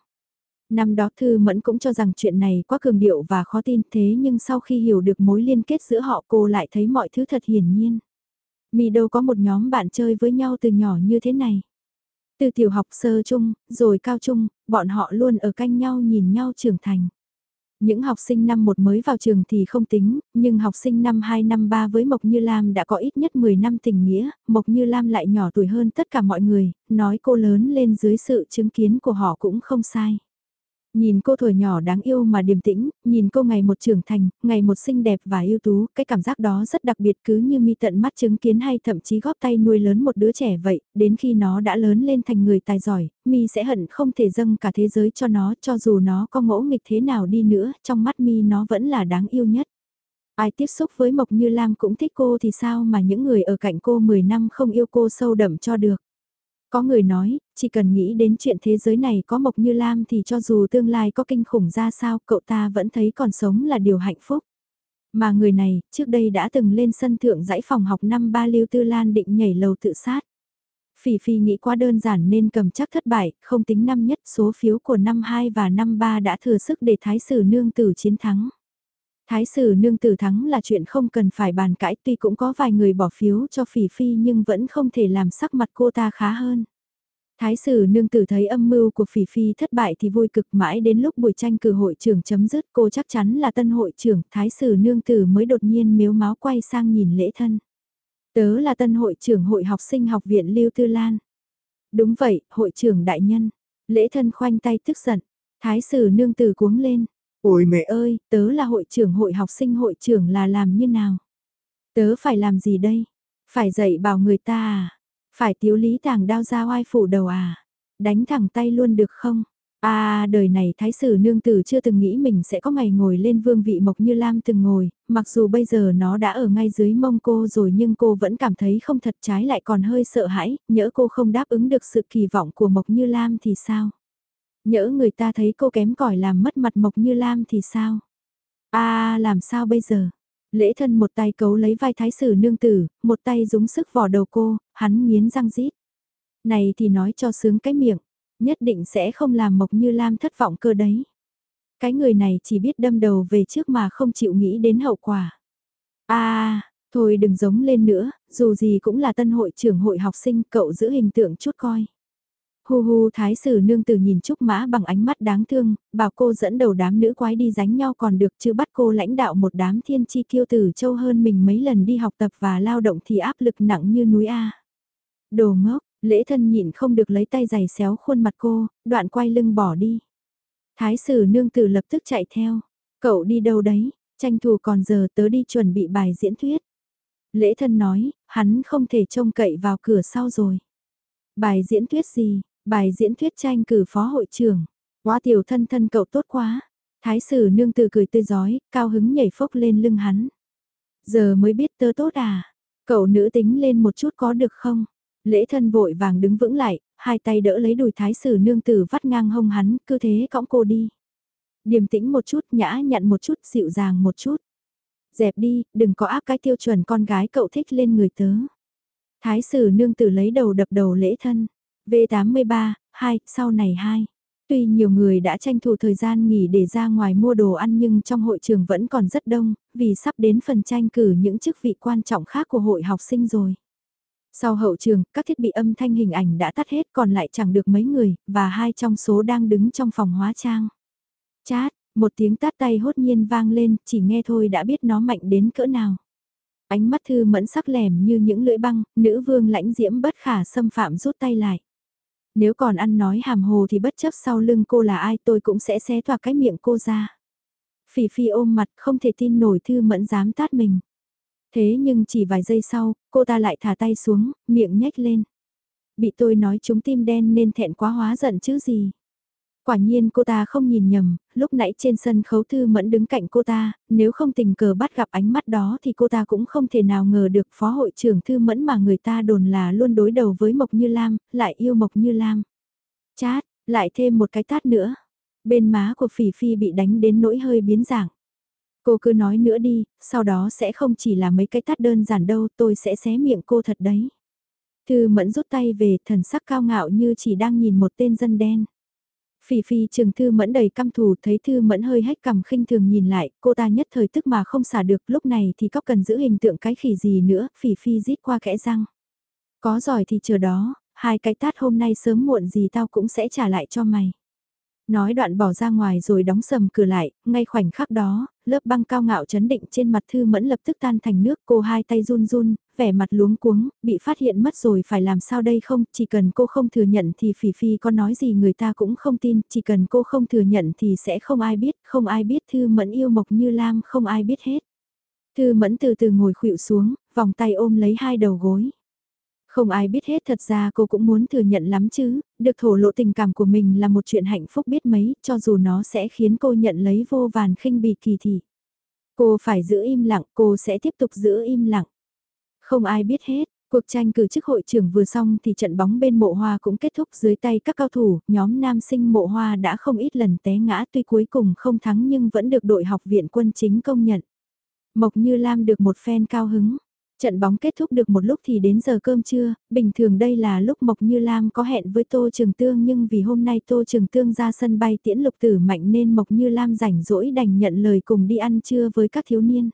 Năm đó Thư Mẫn cũng cho rằng chuyện này quá cường điệu và khó tin thế nhưng sau khi hiểu được mối liên kết giữa họ cô lại thấy mọi thứ thật hiển nhiên. Mì đâu có một nhóm bạn chơi với nhau từ nhỏ như thế này. Từ tiểu học sơ trung, rồi cao trung, bọn họ luôn ở canh nhau nhìn nhau trưởng thành. Những học sinh năm một mới vào trường thì không tính, nhưng học sinh năm 2 năm 3 với Mộc Như Lam đã có ít nhất 10 năm tình nghĩa, Mộc Như Lam lại nhỏ tuổi hơn tất cả mọi người, nói cô lớn lên dưới sự chứng kiến của họ cũng không sai. Nhìn cô tuổi nhỏ đáng yêu mà điềm tĩnh, nhìn cô ngày một trưởng thành, ngày một xinh đẹp và ưu tú, cái cảm giác đó rất đặc biệt cứ như mi tận mắt chứng kiến hay thậm chí góp tay nuôi lớn một đứa trẻ vậy, đến khi nó đã lớn lên thành người tài giỏi, mi sẽ hận không thể dâng cả thế giới cho nó cho dù nó có ngỗ nghịch thế nào đi nữa, trong mắt mi nó vẫn là đáng yêu nhất. Ai tiếp xúc với Mộc Như Lam cũng thích cô thì sao mà những người ở cạnh cô 10 năm không yêu cô sâu đậm cho được. Có người nói, chỉ cần nghĩ đến chuyện thế giới này có Mộc Như Lam thì cho dù tương lai có kinh khủng ra sao cậu ta vẫn thấy còn sống là điều hạnh phúc. Mà người này, trước đây đã từng lên sân thượng dãy phòng học năm ba Lưu Tư Lan định nhảy lầu tự sát. Phỉ Phi nghĩ quá đơn giản nên cầm chắc thất bại, không tính năm nhất số phiếu của năm 2 và năm 3 đã thừa sức để Thái Sử Nương Tử chiến thắng. Thái Sử Nương Tử thắng là chuyện không cần phải bàn cãi tuy cũng có vài người bỏ phiếu cho Phỉ Phi nhưng vẫn không thể làm sắc mặt cô ta khá hơn. Thái sử nương tử thấy âm mưu của Phỉ Phi thất bại thì vui cực mãi đến lúc buổi tranh cử hội trưởng chấm dứt cô chắc chắn là tân hội trưởng, thái sử nương tử mới đột nhiên miếu máu quay sang nhìn lễ thân. Tớ là tân hội trưởng hội học sinh học viện Lưu Tư Lan. Đúng vậy, hội trưởng đại nhân. Lễ thân khoanh tay tức giận. Thái sử nương tử cuống lên. Ôi mẹ ơi, tớ là hội trưởng hội học sinh hội trưởng là làm như nào? Tớ phải làm gì đây? Phải dạy bảo người ta à? Phải tiếu lý tàng đao ra oai phủ đầu à? Đánh thẳng tay luôn được không? À đời này thái sử nương tử chưa từng nghĩ mình sẽ có ngày ngồi lên vương vị mộc như Lam từng ngồi, mặc dù bây giờ nó đã ở ngay dưới mông cô rồi nhưng cô vẫn cảm thấy không thật trái lại còn hơi sợ hãi, nhỡ cô không đáp ứng được sự kỳ vọng của mộc như Lam thì sao? Nhỡ người ta thấy cô kém cỏi làm mất mặt mộc như Lam thì sao? À làm sao bây giờ? Lễ thân một tay cấu lấy vai thái sử nương tử, một tay dúng sức vò đầu cô, hắn nghiến răng rít. Này thì nói cho sướng cái miệng, nhất định sẽ không làm Mộc Như Lam thất vọng cơ đấy. Cái người này chỉ biết đâm đầu về trước mà không chịu nghĩ đến hậu quả. À, thôi đừng giống lên nữa, dù gì cũng là tân hội trưởng hội học sinh, cậu giữ hình tượng chút coi. Hu hu thái sử nương tử nhìn Trúc Mã bằng ánh mắt đáng thương, bảo cô dẫn đầu đám nữ quái đi dánh nhau còn được chứ bắt cô lãnh đạo một đám thiên chi kiêu tử châu hơn mình mấy lần đi học tập và lao động thì áp lực nặng như núi A. Đồ ngốc, lễ thân nhịn không được lấy tay giày xéo khuôn mặt cô, đoạn quay lưng bỏ đi. Thái sử nương tử lập tức chạy theo. Cậu đi đâu đấy, tranh thủ còn giờ tớ đi chuẩn bị bài diễn thuyết. Lễ thân nói, hắn không thể trông cậy vào cửa sau rồi. Bài diễn thuyết gì, Bài diễn thuyết tranh cử phó hội trưởng. Quá tiểu thân thân cậu tốt quá. Thái sử nương tử cười tươi giói, cao hứng nhảy phốc lên lưng hắn. Giờ mới biết tớ tốt à. Cậu nữ tính lên một chút có được không? Lễ thân vội vàng đứng vững lại, hai tay đỡ lấy đùi thái sử nương tử vắt ngang hông hắn, cứ thế cõng cô đi. Điềm tĩnh một chút, nhã nhặn một chút, dịu dàng một chút. Dẹp đi, đừng có áp cái tiêu chuẩn con gái cậu thích lên người tớ. Thái sử nương tử lấy đầu đập đầu lễ thân. V83, 2, sau này 2. Tuy nhiều người đã tranh thủ thời gian nghỉ để ra ngoài mua đồ ăn nhưng trong hội trường vẫn còn rất đông, vì sắp đến phần tranh cử những chức vị quan trọng khác của hội học sinh rồi. Sau hậu trường, các thiết bị âm thanh hình ảnh đã tắt hết còn lại chẳng được mấy người, và hai trong số đang đứng trong phòng hóa trang. Chát, một tiếng tát tay hốt nhiên vang lên, chỉ nghe thôi đã biết nó mạnh đến cỡ nào. Ánh mắt thư mẫn sắc lẻm như những lưỡi băng, nữ vương lãnh diễm bất khả xâm phạm rút tay lại. Nếu còn ăn nói hàm hồ thì bất chấp sau lưng cô là ai tôi cũng sẽ xé toạc cái miệng cô ra. Phỉ phi ôm mặt không thể tin nổi thư mẫn dám tát mình. Thế nhưng chỉ vài giây sau, cô ta lại thả tay xuống, miệng nhếch lên. Bị tôi nói chúng tim đen nên thẹn quá hóa giận chứ gì. Quả nhiên cô ta không nhìn nhầm, lúc nãy trên sân khấu thư mẫn đứng cạnh cô ta, nếu không tình cờ bắt gặp ánh mắt đó thì cô ta cũng không thể nào ngờ được phó hội trưởng thư mẫn mà người ta đồn là luôn đối đầu với Mộc Như Lam, lại yêu Mộc Như Lam. Chát, lại thêm một cái tát nữa. Bên má của Phỉ Phi bị đánh đến nỗi hơi biến dạng. Cô cứ nói nữa đi, sau đó sẽ không chỉ là mấy cái tát đơn giản đâu, tôi sẽ xé miệng cô thật đấy. Thư mẫn rút tay về, thần sắc cao ngạo như chỉ đang nhìn một tên dân đen. Phi phi trường thư mẫn đầy căm thù thấy thư mẫn hơi hách cầm khinh thường nhìn lại, cô ta nhất thời tức mà không xả được lúc này thì có cần giữ hình tượng cái khỉ gì nữa, Phi phi rít qua kẽ răng. Có giỏi thì chờ đó, hai cái tát hôm nay sớm muộn gì tao cũng sẽ trả lại cho mày. Nói đoạn bỏ ra ngoài rồi đóng sầm cửa lại, ngay khoảnh khắc đó, lớp băng cao ngạo chấn định trên mặt Thư Mẫn lập tức tan thành nước cô hai tay run run, vẻ mặt luống cuống, bị phát hiện mất rồi phải làm sao đây không, chỉ cần cô không thừa nhận thì Phỉ Phi có nói gì người ta cũng không tin, chỉ cần cô không thừa nhận thì sẽ không ai biết, không ai biết Thư Mẫn yêu Mộc Như Lam không ai biết hết. Thư Mẫn từ từ ngồi khuỵu xuống, vòng tay ôm lấy hai đầu gối. Không ai biết hết thật ra cô cũng muốn thừa nhận lắm chứ, được thổ lộ tình cảm của mình là một chuyện hạnh phúc biết mấy, cho dù nó sẽ khiến cô nhận lấy vô vàn khinh bì kỳ thị. Cô phải giữ im lặng, cô sẽ tiếp tục giữ im lặng. Không ai biết hết, cuộc tranh cử chức hội trưởng vừa xong thì trận bóng bên mộ hoa cũng kết thúc dưới tay các cao thủ, nhóm nam sinh mộ hoa đã không ít lần té ngã tuy cuối cùng không thắng nhưng vẫn được đội học viện quân chính công nhận. Mộc Như Lam được một fan cao hứng. Trận bóng kết thúc được một lúc thì đến giờ cơm trưa, bình thường đây là lúc Mộc Như Lam có hẹn với Tô Trường Tương nhưng vì hôm nay Tô Trường Tương ra sân bay tiễn lục tử mạnh nên Mộc Như Lam rảnh rỗi đành nhận lời cùng đi ăn trưa với các thiếu niên.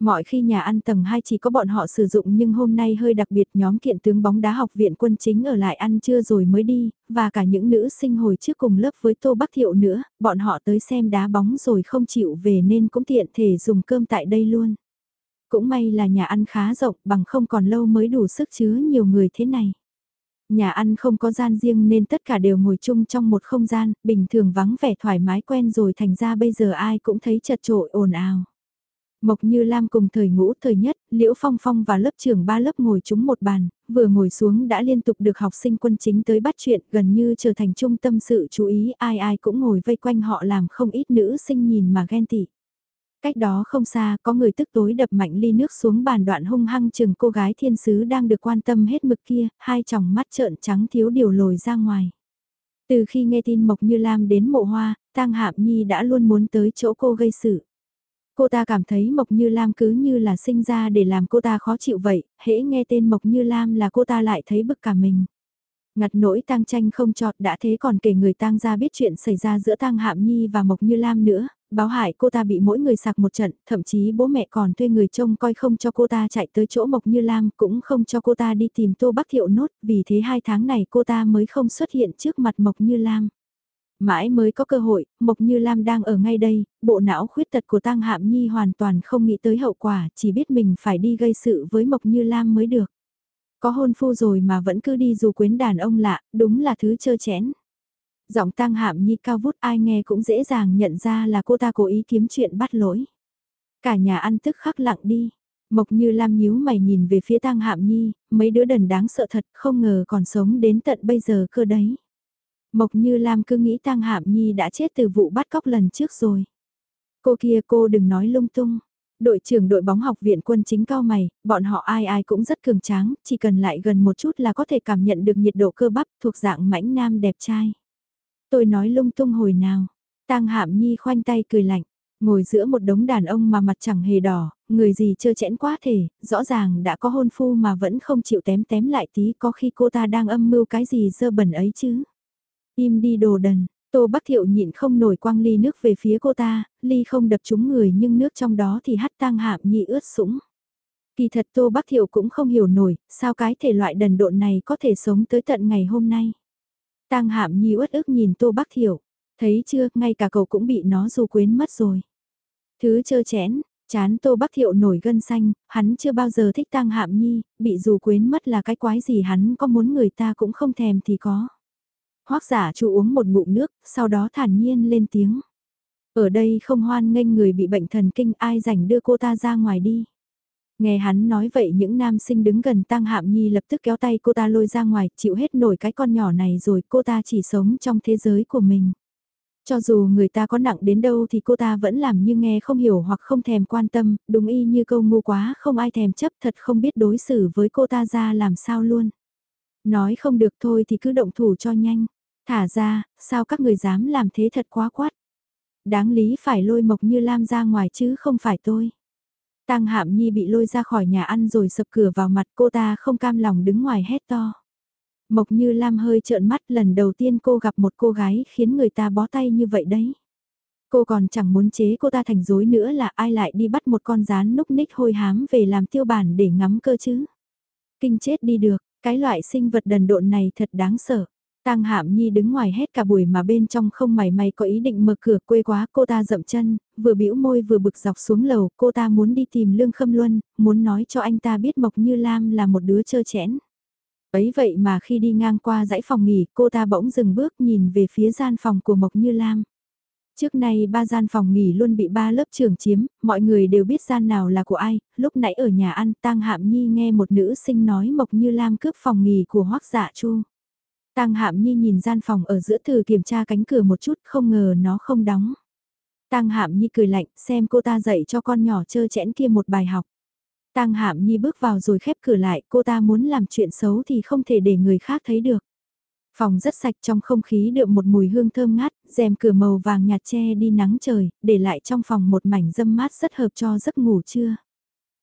Mọi khi nhà ăn tầng 2 chỉ có bọn họ sử dụng nhưng hôm nay hơi đặc biệt nhóm kiện tướng bóng đá học viện quân chính ở lại ăn trưa rồi mới đi, và cả những nữ sinh hồi trước cùng lớp với Tô Bắc Thiệu nữa, bọn họ tới xem đá bóng rồi không chịu về nên cũng tiện thể dùng cơm tại đây luôn. Cũng may là nhà ăn khá rộng bằng không còn lâu mới đủ sức chứa nhiều người thế này. Nhà ăn không có gian riêng nên tất cả đều ngồi chung trong một không gian, bình thường vắng vẻ thoải mái quen rồi thành ra bây giờ ai cũng thấy chật trội ồn ào. Mộc Như Lam cùng thời ngũ thời nhất, Liễu Phong Phong và lớp trưởng ba lớp ngồi chúng một bàn, vừa ngồi xuống đã liên tục được học sinh quân chính tới bắt chuyện gần như trở thành trung tâm sự chú ý ai ai cũng ngồi vây quanh họ làm không ít nữ sinh nhìn mà ghen tị. Cách đó không xa có người tức tối đập mạnh ly nước xuống bàn đoạn hung hăng chừng cô gái thiên sứ đang được quan tâm hết mực kia, hai tròng mắt trợn trắng thiếu điều lồi ra ngoài. Từ khi nghe tin Mộc Như Lam đến mộ hoa, Tang Hạm Nhi đã luôn muốn tới chỗ cô gây sự. Cô ta cảm thấy Mộc Như Lam cứ như là sinh ra để làm cô ta khó chịu vậy, hễ nghe tên Mộc Như Lam là cô ta lại thấy bực cả mình. Ngặt nỗi tang tranh không chọt đã thế còn kể người tang ra biết chuyện xảy ra giữa tang Hạm Nhi và Mộc Như Lam nữa, báo hại cô ta bị mỗi người sạc một trận, thậm chí bố mẹ còn thuê người trông coi không cho cô ta chạy tới chỗ Mộc Như Lam cũng không cho cô ta đi tìm Tô Bắc Thiệu nốt, vì thế hai tháng này cô ta mới không xuất hiện trước mặt Mộc Như Lam. Mãi mới có cơ hội, Mộc Như Lam đang ở ngay đây, bộ não khuyết tật của Tăng Hạm Nhi hoàn toàn không nghĩ tới hậu quả, chỉ biết mình phải đi gây sự với Mộc Như Lam mới được. Có hôn phu rồi mà vẫn cứ đi dù quyến đàn ông lạ, đúng là thứ chơ chẽn. Giọng tang Hạm Nhi cao vút ai nghe cũng dễ dàng nhận ra là cô ta cố ý kiếm chuyện bắt lỗi. Cả nhà ăn tức khắc lặng đi. Mộc Như Lam nhíu mày nhìn về phía tang Hạm Nhi, mấy đứa đần đáng sợ thật không ngờ còn sống đến tận bây giờ cơ đấy. Mộc Như Lam cứ nghĩ tang Hạm Nhi đã chết từ vụ bắt cóc lần trước rồi. Cô kia cô đừng nói lung tung. Đội trưởng đội bóng học viện quân chính cao mày, bọn họ ai ai cũng rất cường tráng, chỉ cần lại gần một chút là có thể cảm nhận được nhiệt độ cơ bắp thuộc dạng mãnh nam đẹp trai. Tôi nói lung tung hồi nào, tang Hạm Nhi khoanh tay cười lạnh, ngồi giữa một đống đàn ông mà mặt chẳng hề đỏ, người gì trơ chẽn quá thể, rõ ràng đã có hôn phu mà vẫn không chịu tém tém lại tí có khi cô ta đang âm mưu cái gì dơ bẩn ấy chứ. Im đi đồ đần, Tô Bắc Thiệu nhịn không nổi quăng ly nước về phía cô ta, ly không đập trúng người nhưng nước trong đó thì hắt tang hạm nhị ướt sũng. Kỳ thật Tô Bắc Thiệu cũng không hiểu nổi, sao cái thể loại đần độn này có thể sống tới tận ngày hôm nay. Tang hạm nhi uất ức nhìn Tô Bắc Thiệu, thấy chưa, ngay cả cậu cũng bị nó dù quên mất rồi. Thứ chơ chén, chán Tô Bắc Thiệu nổi gân xanh, hắn chưa bao giờ thích Tang hạm nhi, bị dù quên mất là cái quái gì hắn có muốn người ta cũng không thèm thì có. Hoác giả chu uống một ngụm nước, sau đó thản nhiên lên tiếng. Ở đây không hoan nghênh người bị bệnh thần kinh ai rảnh đưa cô ta ra ngoài đi. Nghe hắn nói vậy những nam sinh đứng gần Tăng Hạm Nhi lập tức kéo tay cô ta lôi ra ngoài, chịu hết nổi cái con nhỏ này rồi cô ta chỉ sống trong thế giới của mình. Cho dù người ta có nặng đến đâu thì cô ta vẫn làm như nghe không hiểu hoặc không thèm quan tâm, đúng y như câu ngu quá không ai thèm chấp thật không biết đối xử với cô ta ra làm sao luôn. Nói không được thôi thì cứ động thủ cho nhanh. Thả ra, sao các người dám làm thế thật quá quát. Đáng lý phải lôi Mộc Như Lam ra ngoài chứ không phải tôi. Tăng Hạm Nhi bị lôi ra khỏi nhà ăn rồi sập cửa vào mặt cô ta không cam lòng đứng ngoài hét to. Mộc Như Lam hơi trợn mắt lần đầu tiên cô gặp một cô gái khiến người ta bó tay như vậy đấy. Cô còn chẳng muốn chế cô ta thành dối nữa là ai lại đi bắt một con rán núc ních hôi hám về làm tiêu bản để ngắm cơ chứ. Kinh chết đi được, Cái loại sinh vật đần độn này thật đáng sợ. Tang Hạm Nhi đứng ngoài hết cả buổi mà bên trong không mảy may có ý định mở cửa quê quá cô ta dậm chân, vừa bĩu môi vừa bực dọc xuống lầu, cô ta muốn đi tìm Lương Khâm Luân, muốn nói cho anh ta biết Mộc Như Lam là một đứa chơ chẽn. Ấy vậy mà khi đi ngang qua dãy phòng nghỉ, cô ta bỗng dừng bước nhìn về phía gian phòng của Mộc Như Lam. Trước nay ba gian phòng nghỉ luôn bị ba lớp trường chiếm, mọi người đều biết gian nào là của ai, lúc nãy ở nhà ăn Tang Hạm Nhi nghe một nữ sinh nói Mộc Như Lam cướp phòng nghỉ của Hoắc Dạ Chu. Tang Hạm Nhi nhìn gian phòng ở giữa thử kiểm tra cánh cửa một chút, không ngờ nó không đóng. Tang Hạm Nhi cười lạnh, xem cô ta dạy cho con nhỏ chơ chẽn kia một bài học. Tang Hạm Nhi bước vào rồi khép cửa lại, cô ta muốn làm chuyện xấu thì không thể để người khác thấy được. Phòng rất sạch trong không khí đượm một mùi hương thơm ngát, rèm cửa màu vàng nhạt che đi nắng trời, để lại trong phòng một mảnh dâm mát rất hợp cho giấc ngủ trưa.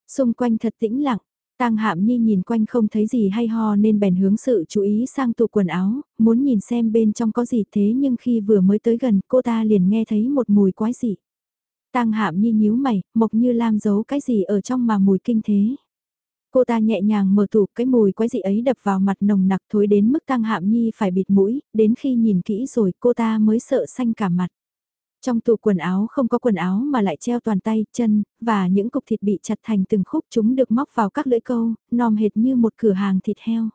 Xung quanh thật tĩnh lặng, Tang Hạm Nhi nhìn quanh không thấy gì hay ho nên bèn hướng sự chú ý sang tủ quần áo, muốn nhìn xem bên trong có gì thế nhưng khi vừa mới tới gần cô ta liền nghe thấy một mùi quái dị. Tang Hạm Nhi nhíu mày, Mộc Như Lam giấu cái gì ở trong mà mùi kinh thế. Cô ta nhẹ nhàng mở tủ, cái mùi quái dị ấy đập vào mặt nồng nặc thối đến mức Tang Hạm Nhi phải bịt mũi, đến khi nhìn kỹ rồi cô ta mới sợ xanh cả mặt. Trong tủ quần áo không có quần áo mà lại treo toàn tay, chân, và những cục thịt bị chặt thành từng khúc chúng được móc vào các lưỡi câu, nòm hệt như một cửa hàng thịt heo.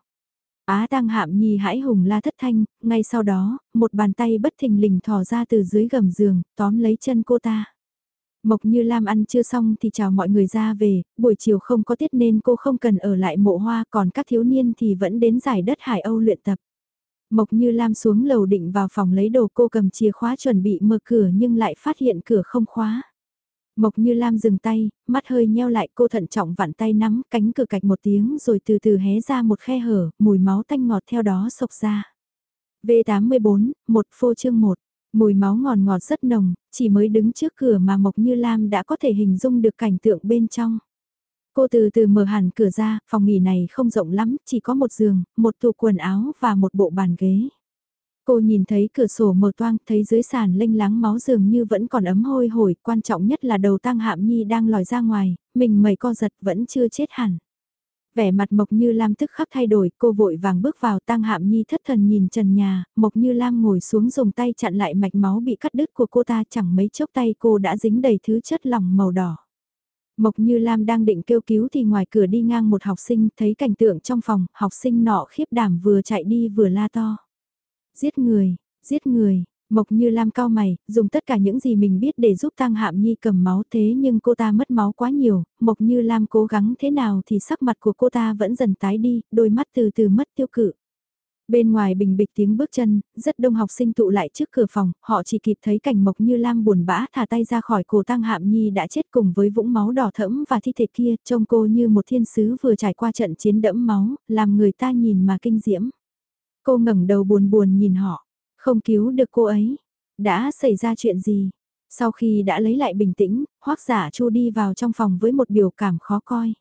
Á tăng Hạm Nhi hãi hùng la thất thanh, ngay sau đó, một bàn tay bất thình lình thò ra từ dưới gầm giường, tóm lấy chân cô ta. Mộc Như Lam ăn chưa xong thì chào mọi người ra về, buổi chiều không có tiết nên cô không cần ở lại mộ hoa còn các thiếu niên thì vẫn đến giải đất Hải Âu luyện tập. Mộc Như Lam xuống lầu định vào phòng lấy đồ cô cầm chìa khóa chuẩn bị mở cửa nhưng lại phát hiện cửa không khóa. Mộc Như Lam dừng tay, mắt hơi nheo lại cô thận trọng vặn tay nắm cánh cửa cạch một tiếng rồi từ từ hé ra một khe hở, mùi máu tanh ngọt theo đó sộc ra. V84, một phô chương 1. Mùi máu ngọt ngọt rất nồng, chỉ mới đứng trước cửa mà Mộc Như Lam đã có thể hình dung được cảnh tượng bên trong. Cô từ từ mở hẳn cửa ra, phòng nghỉ này không rộng lắm, chỉ có một giường, một tủ quần áo và một bộ bàn ghế. Cô nhìn thấy cửa sổ mở toang, thấy dưới sàn lênh láng máu dường như vẫn còn ấm hôi hổi, quan trọng nhất là đầu tăng hạm nhi đang lòi ra ngoài, mình mẩy co giật vẫn chưa chết hẳn. Vẻ mặt Mộc Như Lam tức khắc thay đổi, cô vội vàng bước vào tăng hạm nhi thất thần nhìn trần nhà, Mộc Như Lam ngồi xuống dùng tay chặn lại mạch máu bị cắt đứt của cô ta chẳng mấy chốc tay cô đã dính đầy thứ chất lỏng màu đỏ. Mộc Như Lam đang định kêu cứu thì ngoài cửa đi ngang một học sinh thấy cảnh tượng trong phòng, học sinh nọ khiếp đảm vừa chạy đi vừa la to. Giết người, giết người, Mộc Như Lam cao mày, dùng tất cả những gì mình biết để giúp Tăng Hạm Nhi cầm máu thế nhưng cô ta mất máu quá nhiều, Mộc Như Lam cố gắng thế nào thì sắc mặt của cô ta vẫn dần tái đi, đôi mắt từ từ mất tiêu cự. Bên ngoài bình bịch tiếng bước chân, rất đông học sinh tụ lại trước cửa phòng, họ chỉ kịp thấy cảnh Mộc Như Lam buồn bã thả tay ra khỏi cổ Tăng Hạm Nhi đã chết cùng với vũng máu đỏ thẫm và thi thể kia, trông cô như một thiên sứ vừa trải qua trận chiến đẫm máu, làm người ta nhìn mà kinh diễm. Cô ngẩng đầu buồn buồn nhìn họ, không cứu được cô ấy. Đã xảy ra chuyện gì? Sau khi đã lấy lại bình tĩnh, hoắc giả chu đi vào trong phòng với một biểu cảm khó coi.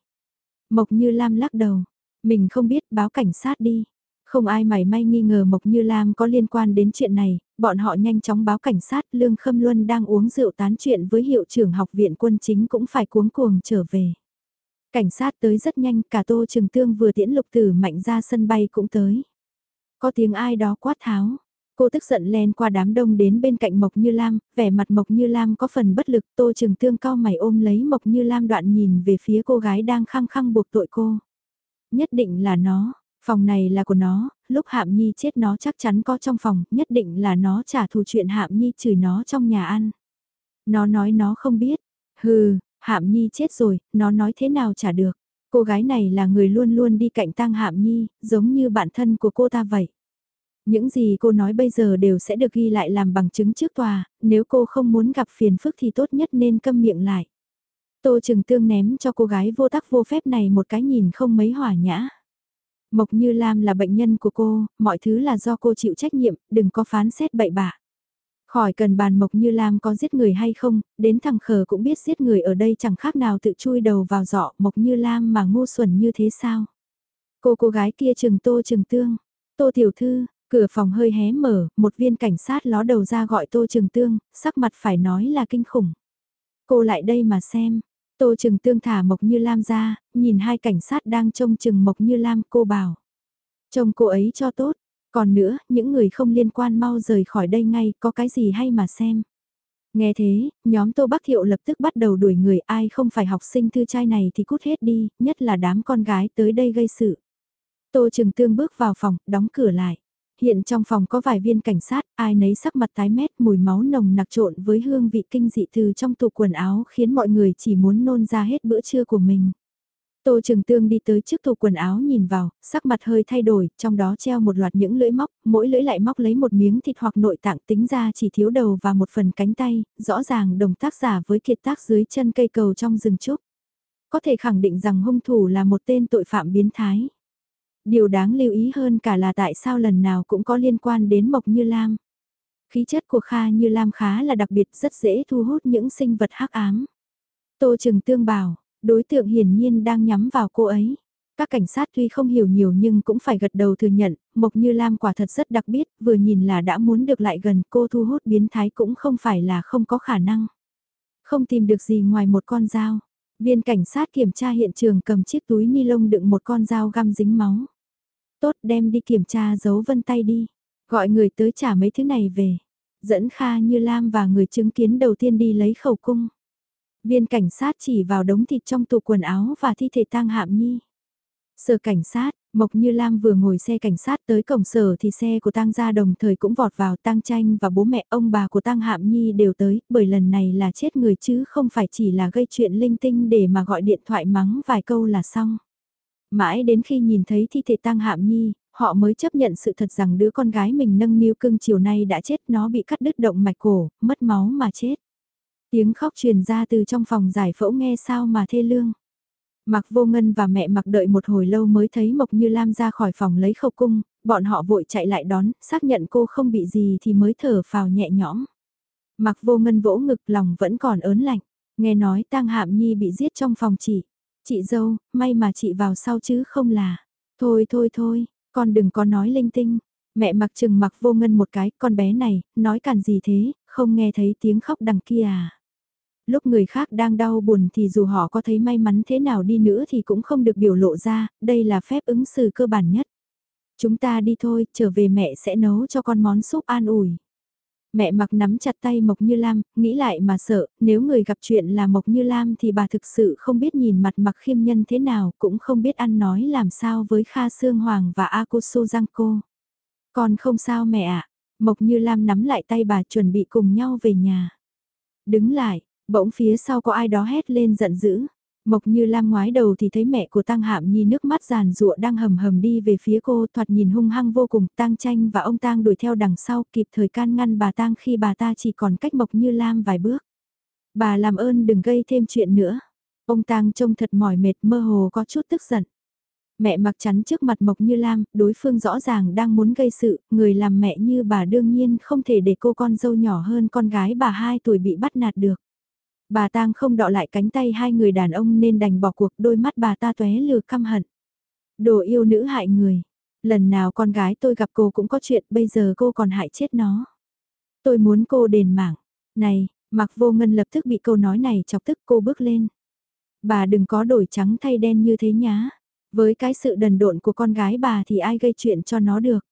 Mộc Như Lam lắc đầu, mình không biết báo cảnh sát đi. Không ai mảy may nghi ngờ Mộc Như Lam có liên quan đến chuyện này, bọn họ nhanh chóng báo cảnh sát Lương Khâm Luân đang uống rượu tán chuyện với hiệu trưởng học viện quân chính cũng phải cuống cuồng trở về. Cảnh sát tới rất nhanh, cả Tô trường Tương vừa tiễn lục tử mạnh ra sân bay cũng tới. Có tiếng ai đó quát tháo. Cô tức giận len qua đám đông đến bên cạnh Mộc Như Lam, vẻ mặt Mộc Như Lam có phần bất lực, Tô trường Tương cao mày ôm lấy Mộc Như Lam đoạn nhìn về phía cô gái đang khăng khăng buộc tội cô. Nhất định là nó, Phòng này là của nó, lúc Hạm Nhi chết nó chắc chắn có trong phòng, nhất định là nó trả thù chuyện Hạm Nhi chửi nó trong nhà ăn. Nó nói nó không biết. Hừ, Hạm Nhi chết rồi, nó nói thế nào trả được. Cô gái này là người luôn luôn đi cạnh tang Hạm Nhi, giống như bạn thân của cô ta vậy. Những gì cô nói bây giờ đều sẽ được ghi lại làm bằng chứng trước tòa, nếu cô không muốn gặp phiền phức thì tốt nhất nên câm miệng lại. Tô Trừng Tương ném cho cô gái vô tắc vô phép này một cái nhìn không mấy hỏa nhã. Mộc Như Lam là bệnh nhân của cô, mọi thứ là do cô chịu trách nhiệm, đừng có phán xét bậy bạ. Khỏi cần bàn Mộc Như Lam có giết người hay không, đến thằng khờ cũng biết giết người ở đây chẳng khác nào tự chui đầu vào giỏ Mộc Như Lam mà ngu xuẩn như thế sao. Cô cô gái kia trừng tô trừng tương, tô tiểu thư, cửa phòng hơi hé mở, một viên cảnh sát ló đầu ra gọi tô trừng tương, sắc mặt phải nói là kinh khủng. Cô lại đây mà xem, Tô Trừng Tương thả Mộc Như Lam ra, nhìn hai cảnh sát đang trông chừng Mộc Như Lam cô bảo. Trông cô ấy cho tốt, còn nữa, những người không liên quan mau rời khỏi đây ngay, có cái gì hay mà xem. Nghe thế, nhóm Tô Bắc Thiệu lập tức bắt đầu đuổi người ai không phải học sinh thư trai này thì cút hết đi, nhất là đám con gái tới đây gây sự. Tô Trừng Tương bước vào phòng, đóng cửa lại. Hiện trong phòng có vài viên cảnh sát, ai nấy sắc mặt tái mét mùi máu nồng nặc trộn với hương vị kinh dị từ trong tủ quần áo khiến mọi người chỉ muốn nôn ra hết bữa trưa của mình. Tô Trường Tương đi tới trước tủ quần áo nhìn vào, sắc mặt hơi thay đổi, trong đó treo một loạt những lưỡi móc, mỗi lưỡi lại móc lấy một miếng thịt hoặc nội tạng tính ra chỉ thiếu đầu và một phần cánh tay, rõ ràng đồng tác giả với kiệt tác dưới chân cây cầu trong rừng trúc. Có thể khẳng định rằng hung thủ là một tên tội phạm biến thái. Điều đáng lưu ý hơn cả là tại sao lần nào cũng có liên quan đến Mộc Như Lam. Khí chất của Kha Như Lam khá là đặc biệt rất dễ thu hút những sinh vật hắc ám. Tô Trừng Tương bảo, đối tượng hiển nhiên đang nhắm vào cô ấy. Các cảnh sát tuy không hiểu nhiều nhưng cũng phải gật đầu thừa nhận, Mộc Như Lam quả thật rất đặc biệt, vừa nhìn là đã muốn được lại gần cô thu hút biến thái cũng không phải là không có khả năng. Không tìm được gì ngoài một con dao. Viên cảnh sát kiểm tra hiện trường cầm chiếc túi ni lông đựng một con dao găm dính máu. Tốt đem đi kiểm tra dấu vân tay đi. Gọi người tới trả mấy thứ này về. Dẫn Kha Như Lam và người chứng kiến đầu tiên đi lấy khẩu cung. Viên cảnh sát chỉ vào đống thịt trong tủ quần áo và thi thể tang hạm nhi. Sở cảnh sát, Mộc Như Lam vừa ngồi xe cảnh sát tới cổng sở thì xe của tang gia đồng thời cũng vọt vào tang tranh và bố mẹ ông bà của tang hạm nhi đều tới, bởi lần này là chết người chứ không phải chỉ là gây chuyện linh tinh để mà gọi điện thoại mắng vài câu là xong. Mãi đến khi nhìn thấy thi thể tang hạm nhi, họ mới chấp nhận sự thật rằng đứa con gái mình nâng niu cưng chiều nay đã chết nó bị cắt đứt động mạch cổ, mất máu mà chết. Tiếng khóc truyền ra từ trong phòng giải phẫu nghe sao mà thê lương. Mặc vô ngân và mẹ mặc đợi một hồi lâu mới thấy Mộc Như Lam ra khỏi phòng lấy khâu cung, bọn họ vội chạy lại đón, xác nhận cô không bị gì thì mới thở phào nhẹ nhõm. Mặc vô ngân vỗ ngực lòng vẫn còn ớn lạnh, nghe nói tang hạm nhi bị giết trong phòng chị. Chị dâu, may mà chị vào sau chứ không là. Thôi thôi thôi, con đừng có nói linh tinh. Mẹ mặc chừng mặc vô ngân một cái, con bé này, nói càn gì thế, không nghe thấy tiếng khóc đằng kia à. Lúc người khác đang đau buồn thì dù họ có thấy may mắn thế nào đi nữa thì cũng không được biểu lộ ra, đây là phép ứng xử cơ bản nhất. Chúng ta đi thôi, trở về mẹ sẽ nấu cho con món súp an ủi. Mẹ mặc nắm chặt tay Mộc Như Lam, nghĩ lại mà sợ, nếu người gặp chuyện là Mộc Như Lam thì bà thực sự không biết nhìn mặt mặc khiêm nhân thế nào, cũng không biết ăn nói làm sao với Kha Sương Hoàng và Akusu Giang Cô. Còn không sao mẹ ạ, Mộc Như Lam nắm lại tay bà chuẩn bị cùng nhau về nhà. Đứng lại, Bỗng phía sau có ai đó hét lên giận dữ. Mộc như Lam ngoái đầu thì thấy mẹ của Tăng Hạm Nhi nước mắt giàn rụa đang hầm hầm đi về phía cô thoạt nhìn hung hăng vô cùng. Tăng Tranh và ông Tăng đuổi theo đằng sau kịp thời can ngăn bà Tăng khi bà ta chỉ còn cách Mộc như Lam vài bước. Bà làm ơn đừng gây thêm chuyện nữa. Ông Tăng trông thật mỏi mệt mơ hồ có chút tức giận. Mẹ mặc chắn trước mặt Mộc Như Lam, đối phương rõ ràng đang muốn gây sự, người làm mẹ như bà đương nhiên không thể để cô con dâu nhỏ hơn con gái bà 2 tuổi bị bắt nạt được. Bà tang không đọ lại cánh tay hai người đàn ông nên đành bỏ cuộc đôi mắt bà ta tóe lừa căm hận. Đồ yêu nữ hại người. Lần nào con gái tôi gặp cô cũng có chuyện bây giờ cô còn hại chết nó. Tôi muốn cô đền mạng. Này, mặc vô ngân lập tức bị câu nói này chọc tức cô bước lên. Bà đừng có đổi trắng thay đen như thế nhá. Với cái sự đần độn của con gái bà thì ai gây chuyện cho nó được.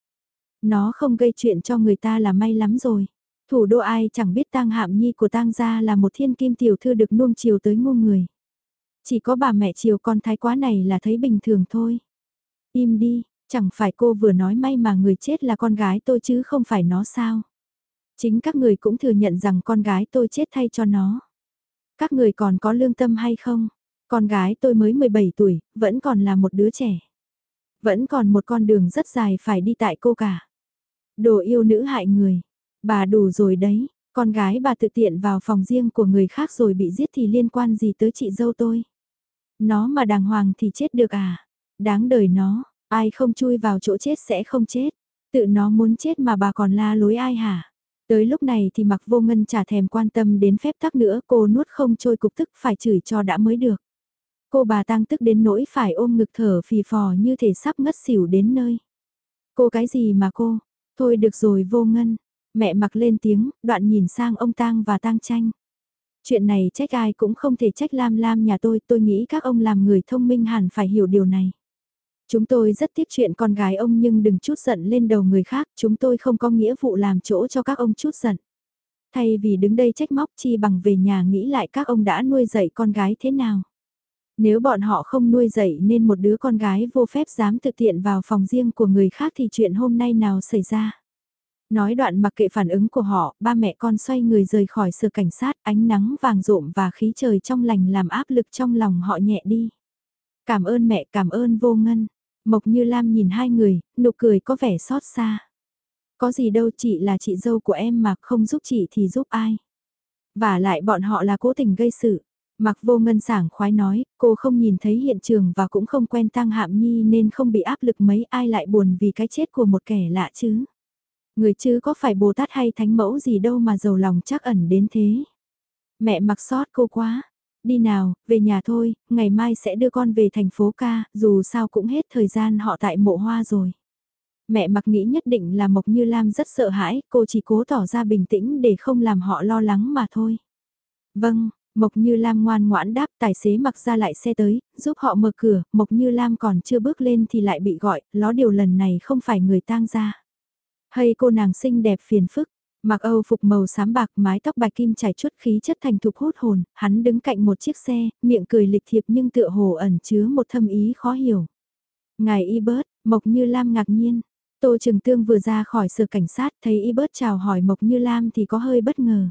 Nó không gây chuyện cho người ta là may lắm rồi. Thủ đô ai chẳng biết tang hạm nhi của tang gia là một thiên kim tiểu thư được nuông chiều tới ngu người. Chỉ có bà mẹ chiều con thái quá này là thấy bình thường thôi. Im đi, chẳng phải cô vừa nói may mà người chết là con gái tôi chứ không phải nó sao. Chính các người cũng thừa nhận rằng con gái tôi chết thay cho nó. Các người còn có lương tâm hay không? Con gái tôi mới 17 tuổi, vẫn còn là một đứa trẻ. Vẫn còn một con đường rất dài phải đi tại cô cả. Đồ yêu nữ hại người. Bà đủ rồi đấy, con gái bà tự tiện vào phòng riêng của người khác rồi bị giết thì liên quan gì tới chị dâu tôi. Nó mà đàng hoàng thì chết được à? Đáng đời nó, ai không chui vào chỗ chết sẽ không chết. Tự nó muốn chết mà bà còn la lối ai hả? Tới lúc này thì mặc vô ngân chả thèm quan tâm đến phép tắc nữa cô nuốt không trôi cục tức phải chửi cho đã mới được. Cô bà tăng tức đến nỗi phải ôm ngực thở phì phò như thể sắp ngất xỉu đến nơi. Cô cái gì mà cô? Thôi được rồi vô ngân, Mẹ mặc lên tiếng, đoạn nhìn sang ông Tang và Tang Tranh. Chuyện này trách ai cũng không thể trách Lam Lam nhà tôi, tôi nghĩ các ông làm người thông minh hẳn phải hiểu điều này. Chúng tôi rất tiếc chuyện con gái ông nhưng đừng chút giận lên đầu người khác, chúng tôi không có nghĩa vụ làm chỗ cho các ông chút giận. Thay vì đứng đây trách móc chi bằng về nhà nghĩ lại các ông đã nuôi dạy con gái thế nào. Nếu bọn họ không nuôi dạy nên một đứa con gái vô phép dám thực tiện vào phòng riêng của người khác thì chuyện hôm nay nào xảy ra. Nói đoạn mặc kệ phản ứng của họ, ba mẹ con xoay người rời khỏi sở cảnh sát, ánh nắng vàng rộm và khí trời trong lành làm áp lực trong lòng họ nhẹ đi. Cảm ơn mẹ, cảm ơn vô ngân. Mộc Như Lam nhìn hai người, nụ cười có vẻ xót xa. Có gì đâu chị là chị dâu của em mà không giúp chị thì giúp ai. Và lại bọn họ là cố tình gây sự. Mặc vô ngân sảng khoái nói, cô không nhìn thấy hiện trường và cũng không quen tăng hạm nhi nên không bị áp lực mấy ai lại buồn vì cái chết của một kẻ lạ chứ. Người chứ có phải Bồ Tát hay Thánh Mẫu gì đâu mà giàu lòng chắc ẩn đến thế. Mẹ mặc sót cô quá. Đi nào, về nhà thôi, ngày mai sẽ đưa con về thành phố ca, dù sao cũng hết thời gian họ tại mộ hoa rồi. Mẹ mặc nghĩ nhất định là Mộc Như Lam rất sợ hãi, cô chỉ cố tỏ ra bình tĩnh để không làm họ lo lắng mà thôi. Vâng, Mộc Như Lam ngoan ngoãn đáp tài xế mặc ra lại xe tới, giúp họ mở cửa, Mộc Như Lam còn chưa bước lên thì lại bị gọi, ló điều lần này không phải người tang ra. Hay cô nàng xinh đẹp phiền phức, mặc Âu phục màu xám bạc mái tóc bạch kim trải chút khí chất thành thục hút hồn, hắn đứng cạnh một chiếc xe, miệng cười lịch thiệp nhưng tựa hồ ẩn chứa một thâm ý khó hiểu. Ngài y bớt, Mộc Như Lam ngạc nhiên. Tô Trừng Tương vừa ra khỏi sở cảnh sát thấy y bớt chào hỏi Mộc Như Lam thì có hơi bất ngờ.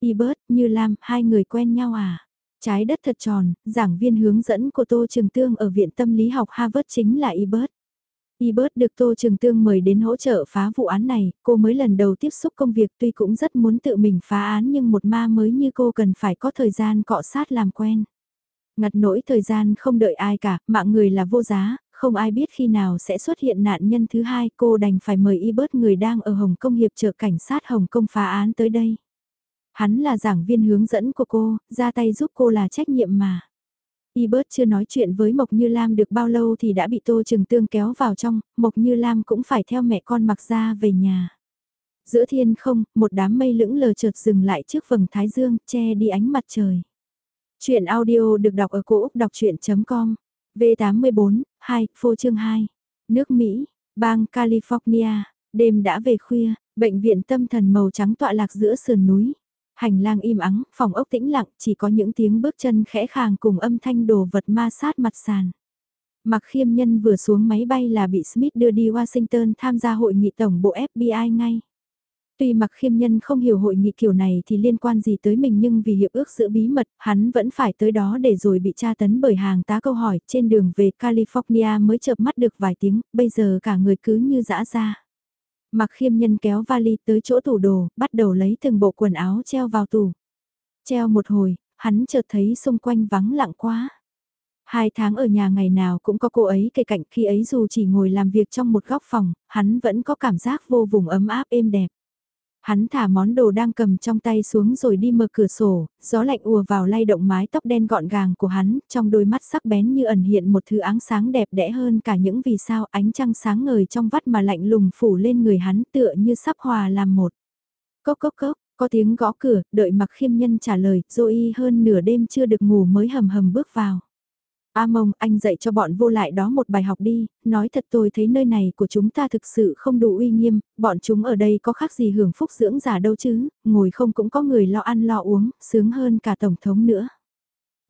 Y bớt, Như Lam, hai người quen nhau à? Trái đất thật tròn, giảng viên hướng dẫn của Tô Trường Tương ở Viện Tâm lý học Harvard chính là Y bớt. Y bớt được Tô Trường Tương mời đến hỗ trợ phá vụ án này, cô mới lần đầu tiếp xúc công việc tuy cũng rất muốn tự mình phá án nhưng một ma mới như cô cần phải có thời gian cọ sát làm quen. Ngặt nỗi thời gian không đợi ai cả, mạng người là vô giá, không ai biết khi nào sẽ xuất hiện nạn nhân thứ hai cô đành phải mời y bớt người đang ở Hồng Kông hiệp trợ cảnh sát Hồng Kông phá án tới đây. Hắn là giảng viên hướng dẫn của cô, ra tay giúp cô là trách nhiệm mà. Y bớt chưa nói chuyện với Mộc Như Lam được bao lâu thì đã bị Tô Trừng Tương kéo vào trong, Mộc Như Lam cũng phải theo mẹ con mặc ra về nhà. Giữa thiên không, một đám mây lững lờ chợt dừng lại trước vầng thái dương, che đi ánh mặt trời. Chuyện audio được đọc ở cổ Úc đọc chuyện.com, V84, 2, phô chương 2, nước Mỹ, bang California, đêm đã về khuya, bệnh viện tâm thần màu trắng tọa lạc giữa sườn núi. Hành lang im ắng, phòng ốc tĩnh lặng, chỉ có những tiếng bước chân khẽ khàng cùng âm thanh đồ vật ma sát mặt sàn. Mặc khiêm nhân vừa xuống máy bay là bị Smith đưa đi Washington tham gia hội nghị tổng bộ FBI ngay. Tuy mặc khiêm nhân không hiểu hội nghị kiểu này thì liên quan gì tới mình nhưng vì hiệp ước giữ bí mật, hắn vẫn phải tới đó để rồi bị tra tấn bởi hàng tá câu hỏi trên đường về California mới chợp mắt được vài tiếng, bây giờ cả người cứ như dã ra. Mặc khiêm nhân kéo vali tới chỗ tủ đồ, bắt đầu lấy từng bộ quần áo treo vào tủ. Treo một hồi, hắn chợt thấy xung quanh vắng lặng quá. Hai tháng ở nhà ngày nào cũng có cô ấy kề cạnh khi ấy dù chỉ ngồi làm việc trong một góc phòng, hắn vẫn có cảm giác vô vùng ấm áp êm đẹp. Hắn thả món đồ đang cầm trong tay xuống rồi đi mở cửa sổ, gió lạnh ùa vào lay động mái tóc đen gọn gàng của hắn, trong đôi mắt sắc bén như ẩn hiện một thứ áng sáng đẹp đẽ hơn cả những vì sao ánh trăng sáng ngời trong vắt mà lạnh lùng phủ lên người hắn tựa như sắp hòa làm một. Cốc cốc cốc, có tiếng gõ cửa, đợi mặc khiêm nhân trả lời, rồi hơn nửa đêm chưa được ngủ mới hầm hầm bước vào. A mông, anh dạy cho bọn vô lại đó một bài học đi, nói thật tôi thấy nơi này của chúng ta thực sự không đủ uy nghiêm, bọn chúng ở đây có khác gì hưởng phúc dưỡng giả đâu chứ, ngồi không cũng có người lo ăn lo uống, sướng hơn cả Tổng thống nữa.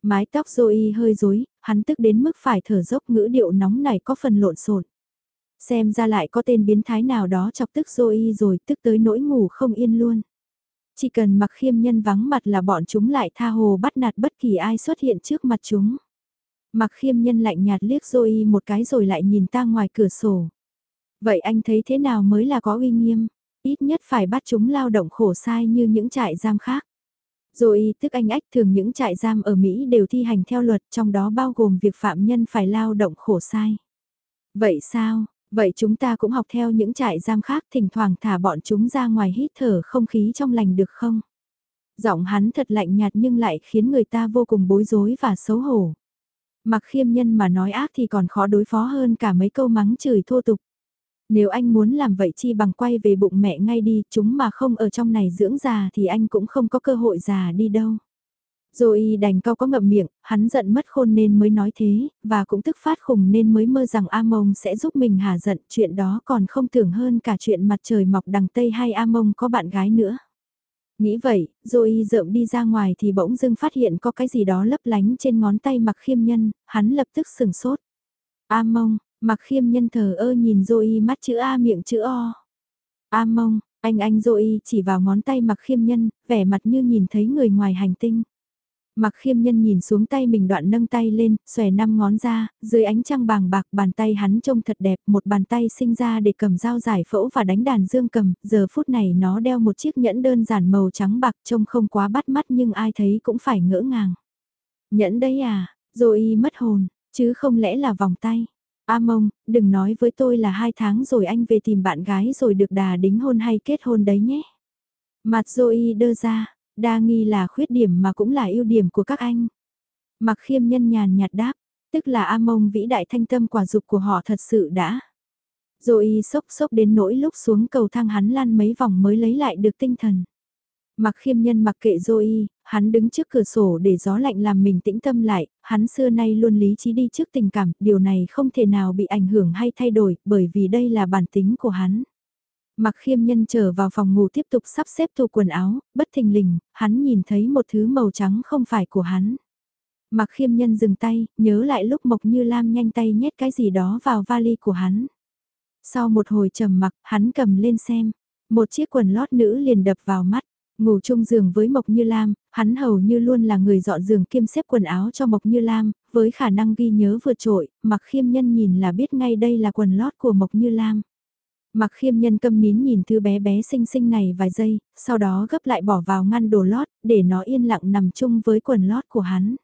Mái tóc Zoe hơi rối, hắn tức đến mức phải thở dốc ngữ điệu nóng này có phần lộn xộn. Xem ra lại có tên biến thái nào đó chọc tức Zoe rồi tức tới nỗi ngủ không yên luôn. Chỉ cần mặc khiêm nhân vắng mặt là bọn chúng lại tha hồ bắt nạt bất kỳ ai xuất hiện trước mặt chúng. Mặc khiêm nhân lạnh nhạt liếc Zoe một cái rồi lại nhìn ta ngoài cửa sổ. Vậy anh thấy thế nào mới là có uy nghiêm? Ít nhất phải bắt chúng lao động khổ sai như những trại giam khác. Zoe tức anh ách thường những trại giam ở Mỹ đều thi hành theo luật trong đó bao gồm việc phạm nhân phải lao động khổ sai. Vậy sao, vậy chúng ta cũng học theo những trại giam khác thỉnh thoảng thả bọn chúng ra ngoài hít thở không khí trong lành được không? Giọng hắn thật lạnh nhạt nhưng lại khiến người ta vô cùng bối rối và xấu hổ. Mặc khiêm nhân mà nói ác thì còn khó đối phó hơn cả mấy câu mắng chửi thô tục. Nếu anh muốn làm vậy chi bằng quay về bụng mẹ ngay đi, chúng mà không ở trong này dưỡng già thì anh cũng không có cơ hội già đi đâu. Rồi đành cao có ngậm miệng, hắn giận mất khôn nên mới nói thế, và cũng tức phát khùng nên mới mơ rằng A Mông sẽ giúp mình hà giận, chuyện đó còn không tưởng hơn cả chuyện mặt trời mọc đằng Tây hay A Mông có bạn gái nữa. Nghĩ vậy, rồi rợm đi ra ngoài thì bỗng dưng phát hiện có cái gì đó lấp lánh trên ngón tay mặc khiêm nhân, hắn lập tức sừng sốt. A Mông, mặc khiêm nhân thờ ơ nhìn Zoe mắt chữ A miệng chữ O. A Mông, anh anh Zoe chỉ vào ngón tay mặc khiêm nhân, vẻ mặt như nhìn thấy người ngoài hành tinh. Mặc khiêm nhân nhìn xuống tay mình đoạn nâng tay lên, xòe năm ngón ra, dưới ánh trăng bàng bạc bàn tay hắn trông thật đẹp, một bàn tay sinh ra để cầm dao giải phẫu và đánh đàn dương cầm, giờ phút này nó đeo một chiếc nhẫn đơn giản màu trắng bạc trông không quá bắt mắt nhưng ai thấy cũng phải ngỡ ngàng. Nhẫn đấy à, rồi mất hồn, chứ không lẽ là vòng tay. A à mông, đừng nói với tôi là hai tháng rồi anh về tìm bạn gái rồi được đà đính hôn hay kết hôn đấy nhé. Mặt Zoe đưa ra, Đa nghi là khuyết điểm mà cũng là ưu điểm của các anh. Mặc khiêm nhân nhàn nhạt đáp, tức là A mông vĩ đại thanh tâm quả dục của họ thật sự đã. Rồi sốc sốc đến nỗi lúc xuống cầu thang hắn lăn mấy vòng mới lấy lại được tinh thần. Mặc khiêm nhân mặc kệ Zoe, hắn đứng trước cửa sổ để gió lạnh làm mình tĩnh tâm lại, hắn xưa nay luôn lý trí đi trước tình cảm, điều này không thể nào bị ảnh hưởng hay thay đổi, bởi vì đây là bản tính của hắn. Mặc khiêm nhân trở vào phòng ngủ tiếp tục sắp xếp tủ quần áo, bất thình lình, hắn nhìn thấy một thứ màu trắng không phải của hắn. Mặc khiêm nhân dừng tay, nhớ lại lúc Mộc Như Lam nhanh tay nhét cái gì đó vào vali của hắn. Sau một hồi trầm mặc, hắn cầm lên xem. Một chiếc quần lót nữ liền đập vào mắt. Ngủ chung giường với Mộc Như Lam, hắn hầu như luôn là người dọn giường kiêm xếp quần áo cho Mộc Như Lam, với khả năng ghi nhớ vượt trội, mặc khiêm nhân nhìn là biết ngay đây là quần lót của Mộc Như Lam. Mặc khiêm nhân câm nín nhìn thứ bé bé xinh xinh này vài giây, sau đó gấp lại bỏ vào ngăn đồ lót, để nó yên lặng nằm chung với quần lót của hắn.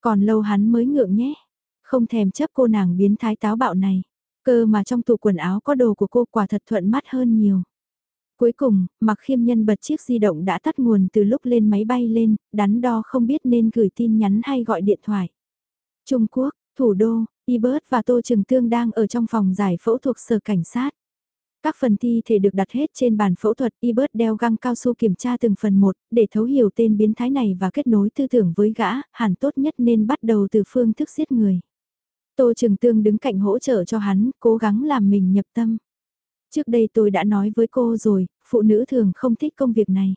Còn lâu hắn mới ngượng nhé, không thèm chấp cô nàng biến thái táo bạo này, cơ mà trong tủ quần áo có đồ của cô quả thật thuận mắt hơn nhiều. Cuối cùng, mặc khiêm nhân bật chiếc di động đã tắt nguồn từ lúc lên máy bay lên, đắn đo không biết nên gửi tin nhắn hay gọi điện thoại. Trung Quốc, thủ đô, Ibert và Tô Trừng Tương đang ở trong phòng giải phẫu thuộc sở cảnh sát. Các phần thi thể được đặt hết trên bàn phẫu thuật, Ibert đeo găng cao su kiểm tra từng phần một, để thấu hiểu tên biến thái này và kết nối tư tưởng với gã, hẳn tốt nhất nên bắt đầu từ phương thức giết người. Tô Trường Tương đứng cạnh hỗ trợ cho hắn, cố gắng làm mình nhập tâm. Trước đây tôi đã nói với cô rồi, phụ nữ thường không thích công việc này.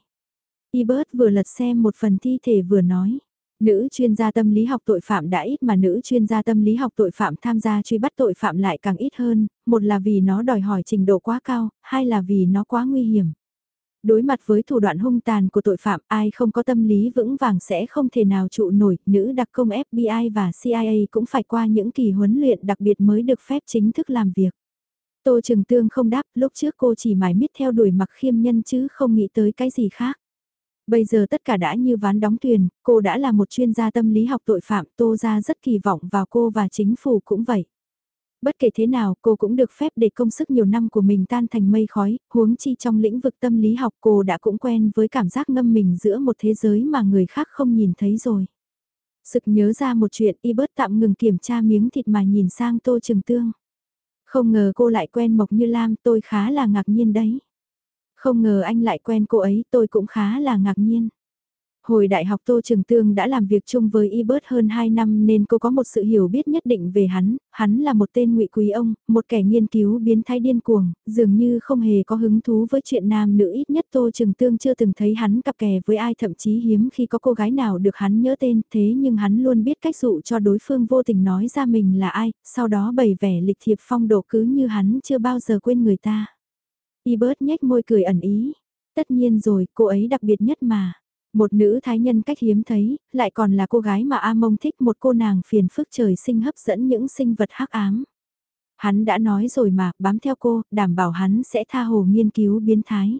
Ibert vừa lật xem một phần thi thể vừa nói. Nữ chuyên gia tâm lý học tội phạm đã ít mà nữ chuyên gia tâm lý học tội phạm tham gia truy bắt tội phạm lại càng ít hơn, một là vì nó đòi hỏi trình độ quá cao, hai là vì nó quá nguy hiểm. Đối mặt với thủ đoạn hung tàn của tội phạm ai không có tâm lý vững vàng sẽ không thể nào trụ nổi, nữ đặc công FBI và CIA cũng phải qua những kỳ huấn luyện đặc biệt mới được phép chính thức làm việc. Tô Trừng Tương không đáp, lúc trước cô chỉ mải miết theo đuổi mặc khiêm nhân chứ không nghĩ tới cái gì khác. Bây giờ tất cả đã như ván đóng thuyền, cô đã là một chuyên gia tâm lý học tội phạm, Tô ra rất kỳ vọng vào cô và chính phủ cũng vậy. Bất kể thế nào, cô cũng được phép để công sức nhiều năm của mình tan thành mây khói, huống chi trong lĩnh vực tâm lý học cô đã cũng quen với cảm giác ngâm mình giữa một thế giới mà người khác không nhìn thấy rồi. Sực nhớ ra một chuyện y bớt tạm ngừng kiểm tra miếng thịt mà nhìn sang tô trường tương. Không ngờ cô lại quen Mộc Như Lam tôi khá là ngạc nhiên đấy. Không ngờ anh lại quen cô ấy tôi cũng khá là ngạc nhiên. Hồi đại học Tô Trường Tương đã làm việc chung với Ebert hơn 2 năm nên cô có một sự hiểu biết nhất định về hắn, hắn là một tên ngụy quý ông, một kẻ nghiên cứu biến thái điên cuồng, dường như không hề có hứng thú với chuyện nam nữ ít nhất Tô Trường Tương chưa từng thấy hắn cặp kè với ai thậm chí hiếm khi có cô gái nào được hắn nhớ tên thế nhưng hắn luôn biết cách dụ cho đối phương vô tình nói ra mình là ai, sau đó bày vẻ lịch thiệp phong độ cứ như hắn chưa bao giờ quên người ta. Ebert nhếch môi cười ẩn ý. Tất nhiên rồi, cô ấy đặc biệt nhất mà. Một nữ thái nhân cách hiếm thấy, lại còn là cô gái mà A Mông thích một cô nàng phiền phức trời sinh hấp dẫn những sinh vật hắc ám. Hắn đã nói rồi mà, bám theo cô, đảm bảo hắn sẽ tha hồ nghiên cứu biến thái.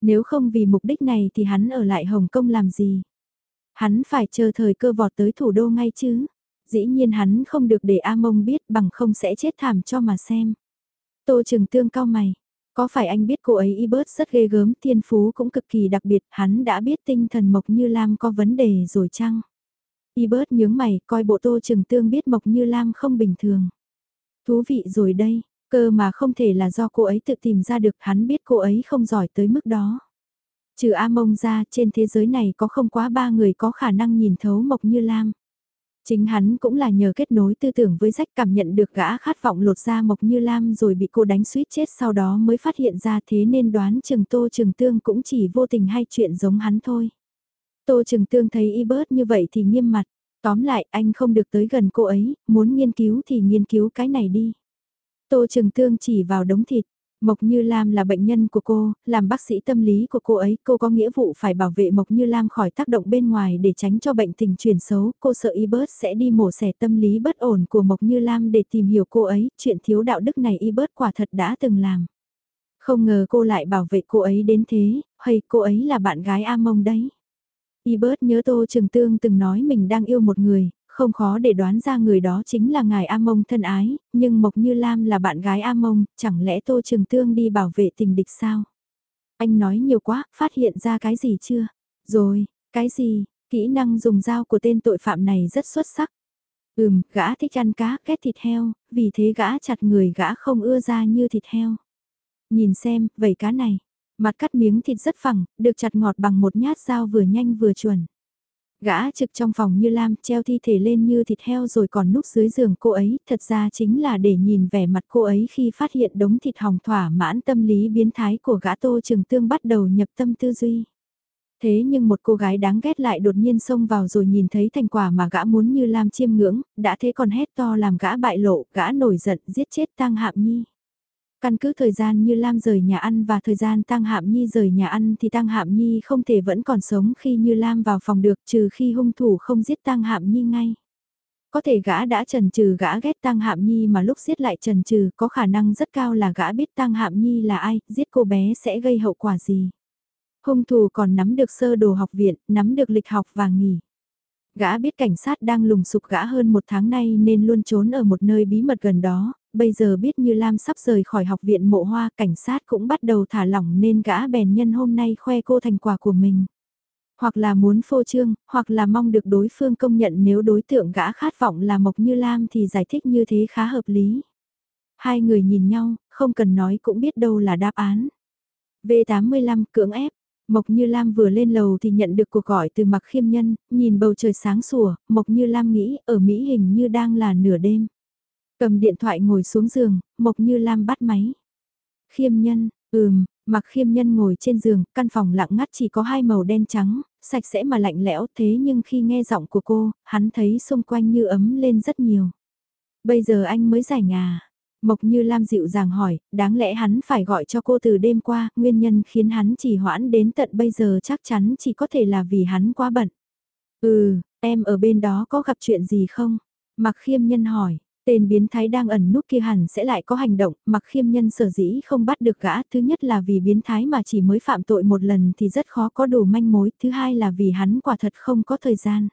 Nếu không vì mục đích này thì hắn ở lại Hồng Kông làm gì? Hắn phải chờ thời cơ vọt tới thủ đô ngay chứ. Dĩ nhiên hắn không được để A Mông biết bằng không sẽ chết thảm cho mà xem. Tô Trừng Tương cao mày, có phải anh biết cô ấy Ibert rất ghê gớm, thiên phú cũng cực kỳ đặc biệt, hắn đã biết tinh thần Mộc Như Lam có vấn đề rồi chăng? Ibert nhướng mày, coi bộ tô trừng tương biết Mộc Như Lam không bình thường. Thú vị rồi đây, cơ mà không thể là do cô ấy tự tìm ra được, hắn biết cô ấy không giỏi tới mức đó. Trừ A Mông ra trên thế giới này có không quá ba người có khả năng nhìn thấu Mộc Như Lam. Chính hắn cũng là nhờ kết nối tư tưởng với rách cảm nhận được gã khát vọng lột ra Mộc Như Lam rồi bị cô đánh suýt chết sau đó mới phát hiện ra thế nên đoán Trừng Tô Trừng Tương cũng chỉ vô tình hay chuyện giống hắn thôi. Tô Trừng Tương thấy y bớt như vậy thì nghiêm mặt, tóm lại anh không được tới gần cô ấy, muốn nghiên cứu thì nghiên cứu cái này đi. Tô Trừng Tương chỉ vào đống thịt, Mộc Như Lam là bệnh nhân của cô, làm bác sĩ tâm lý của cô ấy, cô có nghĩa vụ phải bảo vệ Mộc Như Lam khỏi tác động bên ngoài để tránh cho bệnh tình chuyển xấu, cô sợ Ibert sẽ đi mổ xẻ tâm lý bất ổn của Mộc Như Lam để tìm hiểu cô ấy, chuyện thiếu đạo đức này Ibert quả thật đã từng làm. Không ngờ cô lại bảo vệ cô ấy đến thế, hay cô ấy là bạn gái A Mông đấy. Ibert nhớ Tô Trường Tương từng nói mình đang yêu một người, không khó để đoán ra người đó chính là ngài A Mông thân ái, nhưng Mộc Như Lam là bạn gái A Mông, chẳng lẽ Tô Trường Tương đi bảo vệ tình địch sao? Anh nói nhiều quá, phát hiện ra cái gì chưa? Rồi, cái gì, kỹ năng dùng dao của tên tội phạm này rất xuất sắc. Ừm, gã thích ăn cá, ghét thịt heo, vì thế gã chặt người gã không ưa ra như thịt heo. Nhìn xem, vẩy cá này, mặt cắt miếng thịt rất phẳng, được chặt ngọt bằng một nhát dao vừa nhanh vừa chuẩn. Gã trực trong phòng như Lam treo thi thể lên như thịt heo rồi còn núp dưới giường cô ấy, thật ra chính là để nhìn vẻ mặt cô ấy khi phát hiện đống thịt hỏng thỏa mãn tâm lý biến thái của gã tô trường tương bắt đầu nhập tâm tư duy. Thế nhưng một cô gái đáng ghét lại đột nhiên xông vào rồi nhìn thấy thành quả mà gã muốn như Lam chiêm ngưỡng, đã thế còn hét to làm gã bại lộ, gã nổi giận giết chết Tăng Hạm Nhi. Căn cứ thời gian như Lam rời nhà ăn và thời gian Tăng Hạm Nhi rời nhà ăn thì Tăng Hạm Nhi không thể vẫn còn sống khi như Lam vào phòng được trừ khi hung thủ không giết Tăng Hạm Nhi ngay. Có thể gã đã trần trừ gã ghét Tăng Hạm Nhi mà lúc giết lại trần trừ có khả năng rất cao là gã biết Tăng Hạm Nhi là ai, giết cô bé sẽ gây hậu quả gì. Hung thủ còn nắm được sơ đồ học viện, nắm được lịch học và nghỉ. Gã biết cảnh sát đang lùng sục gã hơn một tháng nay nên luôn trốn ở một nơi bí mật gần đó, bây giờ biết như Lam sắp rời khỏi học viện mộ hoa cảnh sát cũng bắt đầu thả lỏng nên gã bèn nhân hôm nay khoe cô thành quả của mình. Hoặc là muốn phô trương, hoặc là mong được đối phương công nhận nếu đối tượng gã khát vọng là Mộc Như Lam thì giải thích như thế khá hợp lý. Hai người nhìn nhau, không cần nói cũng biết đâu là đáp án. V85 cưỡng ép, Mộc Như Lam vừa lên lầu thì nhận được cuộc gọi từ Mặc Khiêm Nhân, nhìn bầu trời sáng sủa, Mộc Như Lam nghĩ ở Mỹ hình như đang là nửa đêm. Cầm điện thoại ngồi xuống giường, Mộc Như Lam bắt máy. Khiêm Nhân, ừm, Mặc Khiêm Nhân ngồi trên giường, căn phòng lặng ngắt chỉ có hai màu đen trắng, sạch sẽ mà lạnh lẽo thế nhưng khi nghe giọng của cô, hắn thấy xung quanh như ấm lên rất nhiều. Bây giờ anh mới giải ngà. Mộc Như Lam dịu dàng hỏi, đáng lẽ hắn phải gọi cho cô từ đêm qua, nguyên nhân khiến hắn chỉ hoãn đến tận bây giờ chắc chắn chỉ có thể là vì hắn quá bận. Ừ, em ở bên đó có gặp chuyện gì không? Mặc khiêm nhân hỏi, tên biến thái đang ẩn núp kia hẳn sẽ lại có hành động, mặc khiêm nhân sở dĩ không bắt được gã, thứ nhất là vì biến thái mà chỉ mới phạm tội một lần thì rất khó có đủ manh mối, thứ hai là vì hắn quả thật không có thời gian.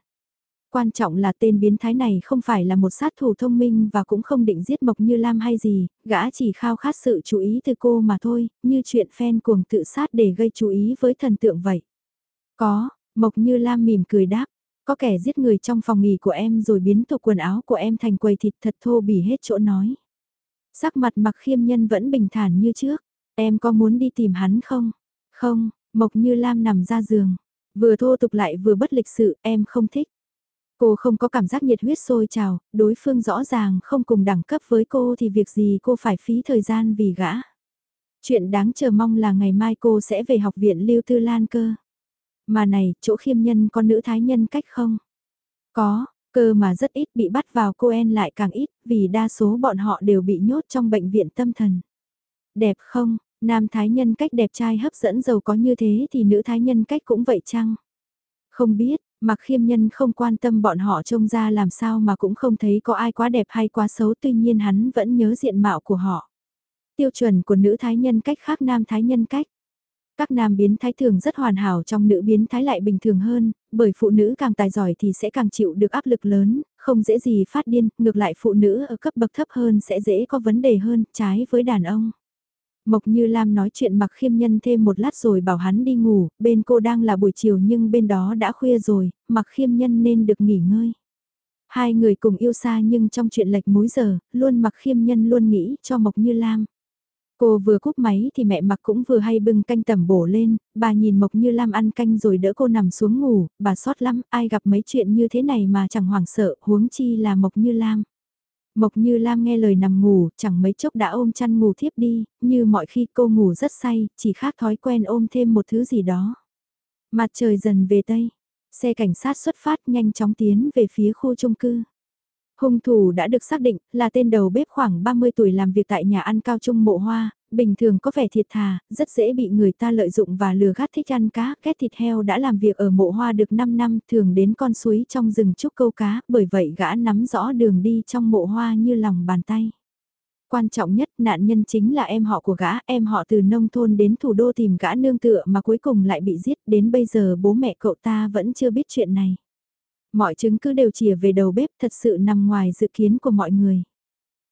Quan trọng là tên biến thái này không phải là một sát thủ thông minh và cũng không định giết Mộc Như Lam hay gì, gã chỉ khao khát sự chú ý từ cô mà thôi, như chuyện fan cuồng tự sát để gây chú ý với thần tượng vậy. Có, Mộc Như Lam mỉm cười đáp, có kẻ giết người trong phòng nghỉ của em rồi biến tụ quần áo của em thành quầy thịt thật thô bỉ hết chỗ nói. Sắc mặt mặc khiêm nhân vẫn bình thản như trước, em có muốn đi tìm hắn không? Không, Mộc Như Lam nằm ra giường, vừa thô tục lại vừa bất lịch sự, em không thích. Cô không có cảm giác nhiệt huyết sôi trào, đối phương rõ ràng không cùng đẳng cấp với cô thì việc gì cô phải phí thời gian vì gã. Chuyện đáng chờ mong là ngày mai cô sẽ về học viện Lưu Tư Lan cơ. Mà này, chỗ khiêm nhân có nữ thái nhân cách không? Có, cơ mà rất ít bị bắt vào cô en lại càng ít, vì đa số bọn họ đều bị nhốt trong bệnh viện tâm thần. Đẹp không, nam thái nhân cách đẹp trai hấp dẫn giàu có như thế thì nữ thái nhân cách cũng vậy chăng? Không biết, Mặc khiêm nhân không quan tâm bọn họ trông ra làm sao mà cũng không thấy có ai quá đẹp hay quá xấu tuy nhiên hắn vẫn nhớ diện mạo của họ. Tiêu chuẩn của nữ thái nhân cách khác nam thái nhân cách. Các nam biến thái thường rất hoàn hảo trong nữ biến thái lại bình thường hơn, bởi phụ nữ càng tài giỏi thì sẽ càng chịu được áp lực lớn, không dễ gì phát điên, ngược lại phụ nữ ở cấp bậc thấp hơn sẽ dễ có vấn đề hơn, trái với đàn ông. Mộc Như Lam nói chuyện mặc khiêm nhân thêm một lát rồi bảo hắn đi ngủ, bên cô đang là buổi chiều nhưng bên đó đã khuya rồi, mặc khiêm nhân nên được nghỉ ngơi. Hai người cùng yêu xa nhưng trong chuyện lệch múi giờ, luôn mặc khiêm nhân luôn nghĩ cho Mộc Như Lam. Cô vừa cúp máy thì mẹ mặc cũng vừa hay bưng canh tẩm bổ lên, bà nhìn Mộc Như Lam ăn canh rồi đỡ cô nằm xuống ngủ, bà sót lắm, ai gặp mấy chuyện như thế này mà chẳng hoảng sợ, huống chi là Mộc Như Lam. Mộc Như Lam nghe lời nằm ngủ, chẳng mấy chốc đã ôm chăn ngủ thiếp đi, như mọi khi cô ngủ rất say, chỉ khác thói quen ôm thêm một thứ gì đó. Mặt trời dần về Tây, xe cảnh sát xuất phát nhanh chóng tiến về phía khu chung cư. Hung thủ đã được xác định là tên đầu bếp khoảng 30 tuổi làm việc tại nhà ăn cao trung mộ hoa, bình thường có vẻ thiệt thà, rất dễ bị người ta lợi dụng và lừa gạt thích ăn cá, ghét thịt heo đã làm việc ở mộ hoa được 5 năm, thường đến con suối trong rừng trúc câu cá, bởi vậy gã nắm rõ đường đi trong mộ hoa như lòng bàn tay. Quan trọng nhất nạn nhân chính là em họ của gã, em họ từ nông thôn đến thủ đô tìm gã nương tựa mà cuối cùng lại bị giết, đến bây giờ bố mẹ cậu ta vẫn chưa biết chuyện này. Mọi chứng cứ đều chìa về đầu bếp thật sự nằm ngoài dự kiến của mọi người.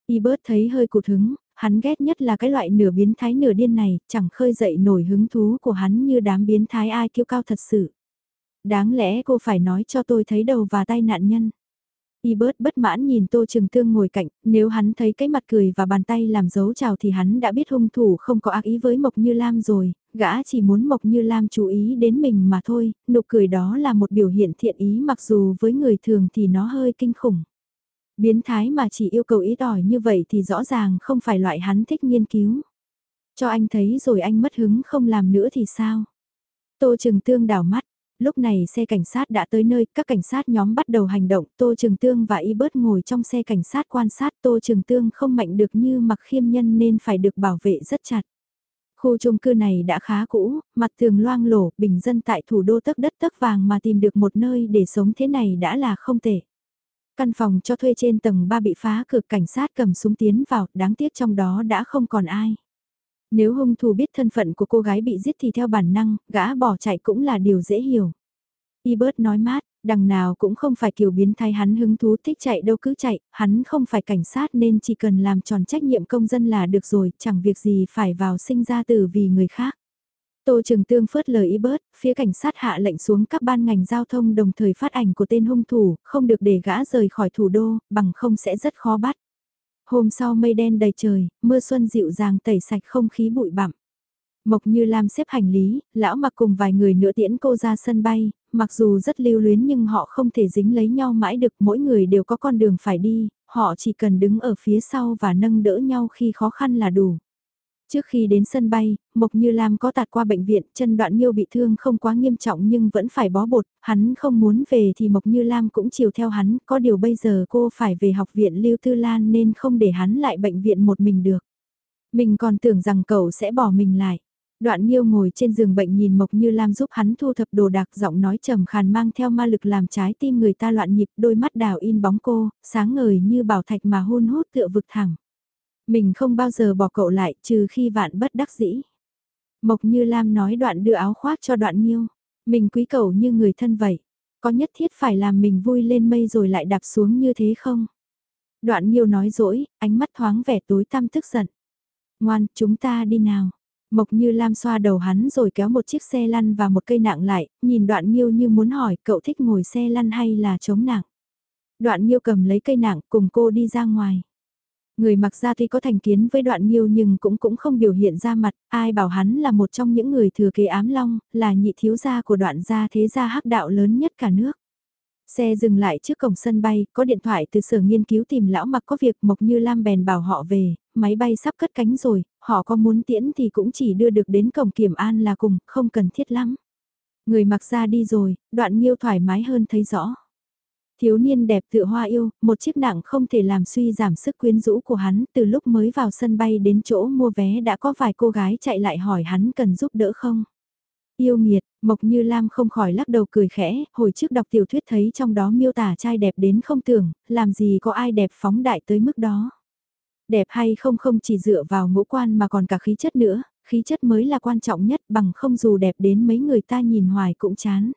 Y bớt thấy hơi cụt hứng, hắn ghét nhất là cái loại nửa biến thái nửa điên này, chẳng khơi dậy nổi hứng thú của hắn như đám biến thái ai kiêu cao thật sự. Đáng lẽ cô phải nói cho tôi thấy đầu và tay nạn nhân. Y bớt bất mãn nhìn Tô Trường Tương ngồi cạnh, nếu hắn thấy cái mặt cười và bàn tay làm dấu chào thì hắn đã biết hung thủ không có ác ý với Mộc Như Lam rồi, gã chỉ muốn Mộc Như Lam chú ý đến mình mà thôi, nụ cười đó là một biểu hiện thiện ý mặc dù với người thường thì nó hơi kinh khủng. Biến thái mà chỉ yêu cầu ý đòi như vậy thì rõ ràng không phải loại hắn thích nghiên cứu. Cho anh thấy rồi anh mất hứng không làm nữa thì sao? Tô Trường Tương đảo mắt, lúc này xe cảnh sát đã tới nơi, các cảnh sát nhóm bắt đầu hành động, Tô Trường Tương và Y Bớt ngồi trong xe cảnh sát quan sát Tô Trường Tương không mạnh được như mặc khiêm nhân nên phải được bảo vệ rất chặt. Khu chung cư này đã khá cũ, mặt tường loang lổ, bình dân tại thủ đô tấc đất tấc vàng mà tìm được một nơi để sống thế này đã là không tệ. Căn phòng cho thuê trên tầng 3 bị phá cửa cảnh sát cầm súng tiến vào, đáng tiếc trong đó đã không còn ai. Nếu hung thủ biết thân phận của cô gái bị giết thì theo bản năng, gã bỏ chạy cũng là điều dễ hiểu. Ebert nói mát, đằng nào cũng không phải kiểu biến thái hắn hứng thú thích chạy đâu cứ chạy, hắn không phải cảnh sát nên chỉ cần làm tròn trách nhiệm công dân là được rồi, chẳng việc gì phải vào sinh ra từ vì người khác. Tô Trường Tương phớt lời ý bớt, phía cảnh sát hạ lệnh xuống các ban ngành giao thông đồng thời phát ảnh của tên hung thủ, không được để gã rời khỏi thủ đô, bằng không sẽ rất khó bắt. Hôm sau mây đen đầy trời, mưa xuân dịu dàng tẩy sạch không khí bụi bặm. Mộc Như Lam xếp hành lý, lão mặc cùng vài người nữa tiễn cô ra sân bay, mặc dù rất lưu luyến nhưng họ không thể dính lấy nhau mãi được, mỗi người đều có con đường phải đi, họ chỉ cần đứng ở phía sau và nâng đỡ nhau khi khó khăn là đủ. Trước khi đến sân bay, Mộc Như Lam có tạt qua bệnh viện, chân đoạn nhiêu bị thương không quá nghiêm trọng nhưng vẫn phải bó bột, hắn không muốn về thì Mộc Như Lam cũng chiều theo hắn, có điều bây giờ cô phải về học viện Lưu Tư Lan nên không để hắn lại bệnh viện một mình được. Mình còn tưởng rằng cậu sẽ bỏ mình lại. Đoạn Nhiêu ngồi trên giường bệnh nhìn Mộc Như Lam giúp hắn thu thập đồ đạc giọng nói trầm khàn mang theo ma lực làm trái tim người ta loạn nhịp đôi mắt đào in bóng cô, sáng ngời như bảo thạch mà hôn hút tựa vực thẳng. Mình không bao giờ bỏ cậu lại trừ khi vạn bất đắc dĩ. Mộc Như Lam nói đoạn đưa áo khoác cho đoạn Nhiêu. Mình quý cậu như người thân vậy. Có nhất thiết phải làm mình vui lên mây rồi lại đạp xuống như thế không? Đoạn Nhiêu nói dỗi, ánh mắt thoáng vẻ tối tăm tức giận. Ngoan, chúng ta đi nào. Mộc Như Lam xoa đầu hắn rồi kéo một chiếc xe lăn và một cây nặng lại, nhìn đoạn Nhiêu như muốn hỏi cậu thích ngồi xe lăn hay là chống nặng. Đoạn Nhiêu cầm lấy cây nặng cùng cô đi ra ngoài. Người mặc ra tuy có thành kiến với đoạn nghiêu nhưng cũng cũng không biểu hiện ra mặt, ai bảo hắn là một trong những người thừa kế ám long, là nhị thiếu gia của đoạn gia thế gia hắc đạo lớn nhất cả nước. Xe dừng lại trước cổng sân bay, có điện thoại từ sở nghiên cứu tìm lão mặc có việc Mộc Như Lam bèn bảo họ về, máy bay sắp cất cánh rồi, họ có muốn tiễn thì cũng chỉ đưa được đến cổng kiểm an là cùng, không cần thiết lắm. Người mặc ra đi rồi, đoạn nghiêu thoải mái hơn thấy rõ. Thiếu niên đẹp tựa hoa yêu, một chiếc nặng không thể làm suy giảm sức quyến rũ của hắn, từ lúc mới vào sân bay đến chỗ mua vé đã có vài cô gái chạy lại hỏi hắn cần giúp đỡ không. Yêu nghiệt, Mộc Như Lam không khỏi lắc đầu cười khẽ, hồi trước đọc tiểu thuyết thấy trong đó miêu tả trai đẹp đến không tưởng, làm gì có ai đẹp phóng đại tới mức đó. Đẹp hay không không chỉ dựa vào ngũ quan mà còn cả khí chất nữa, khí chất mới là quan trọng nhất bằng không dù đẹp đến mấy người ta nhìn hoài cũng chán.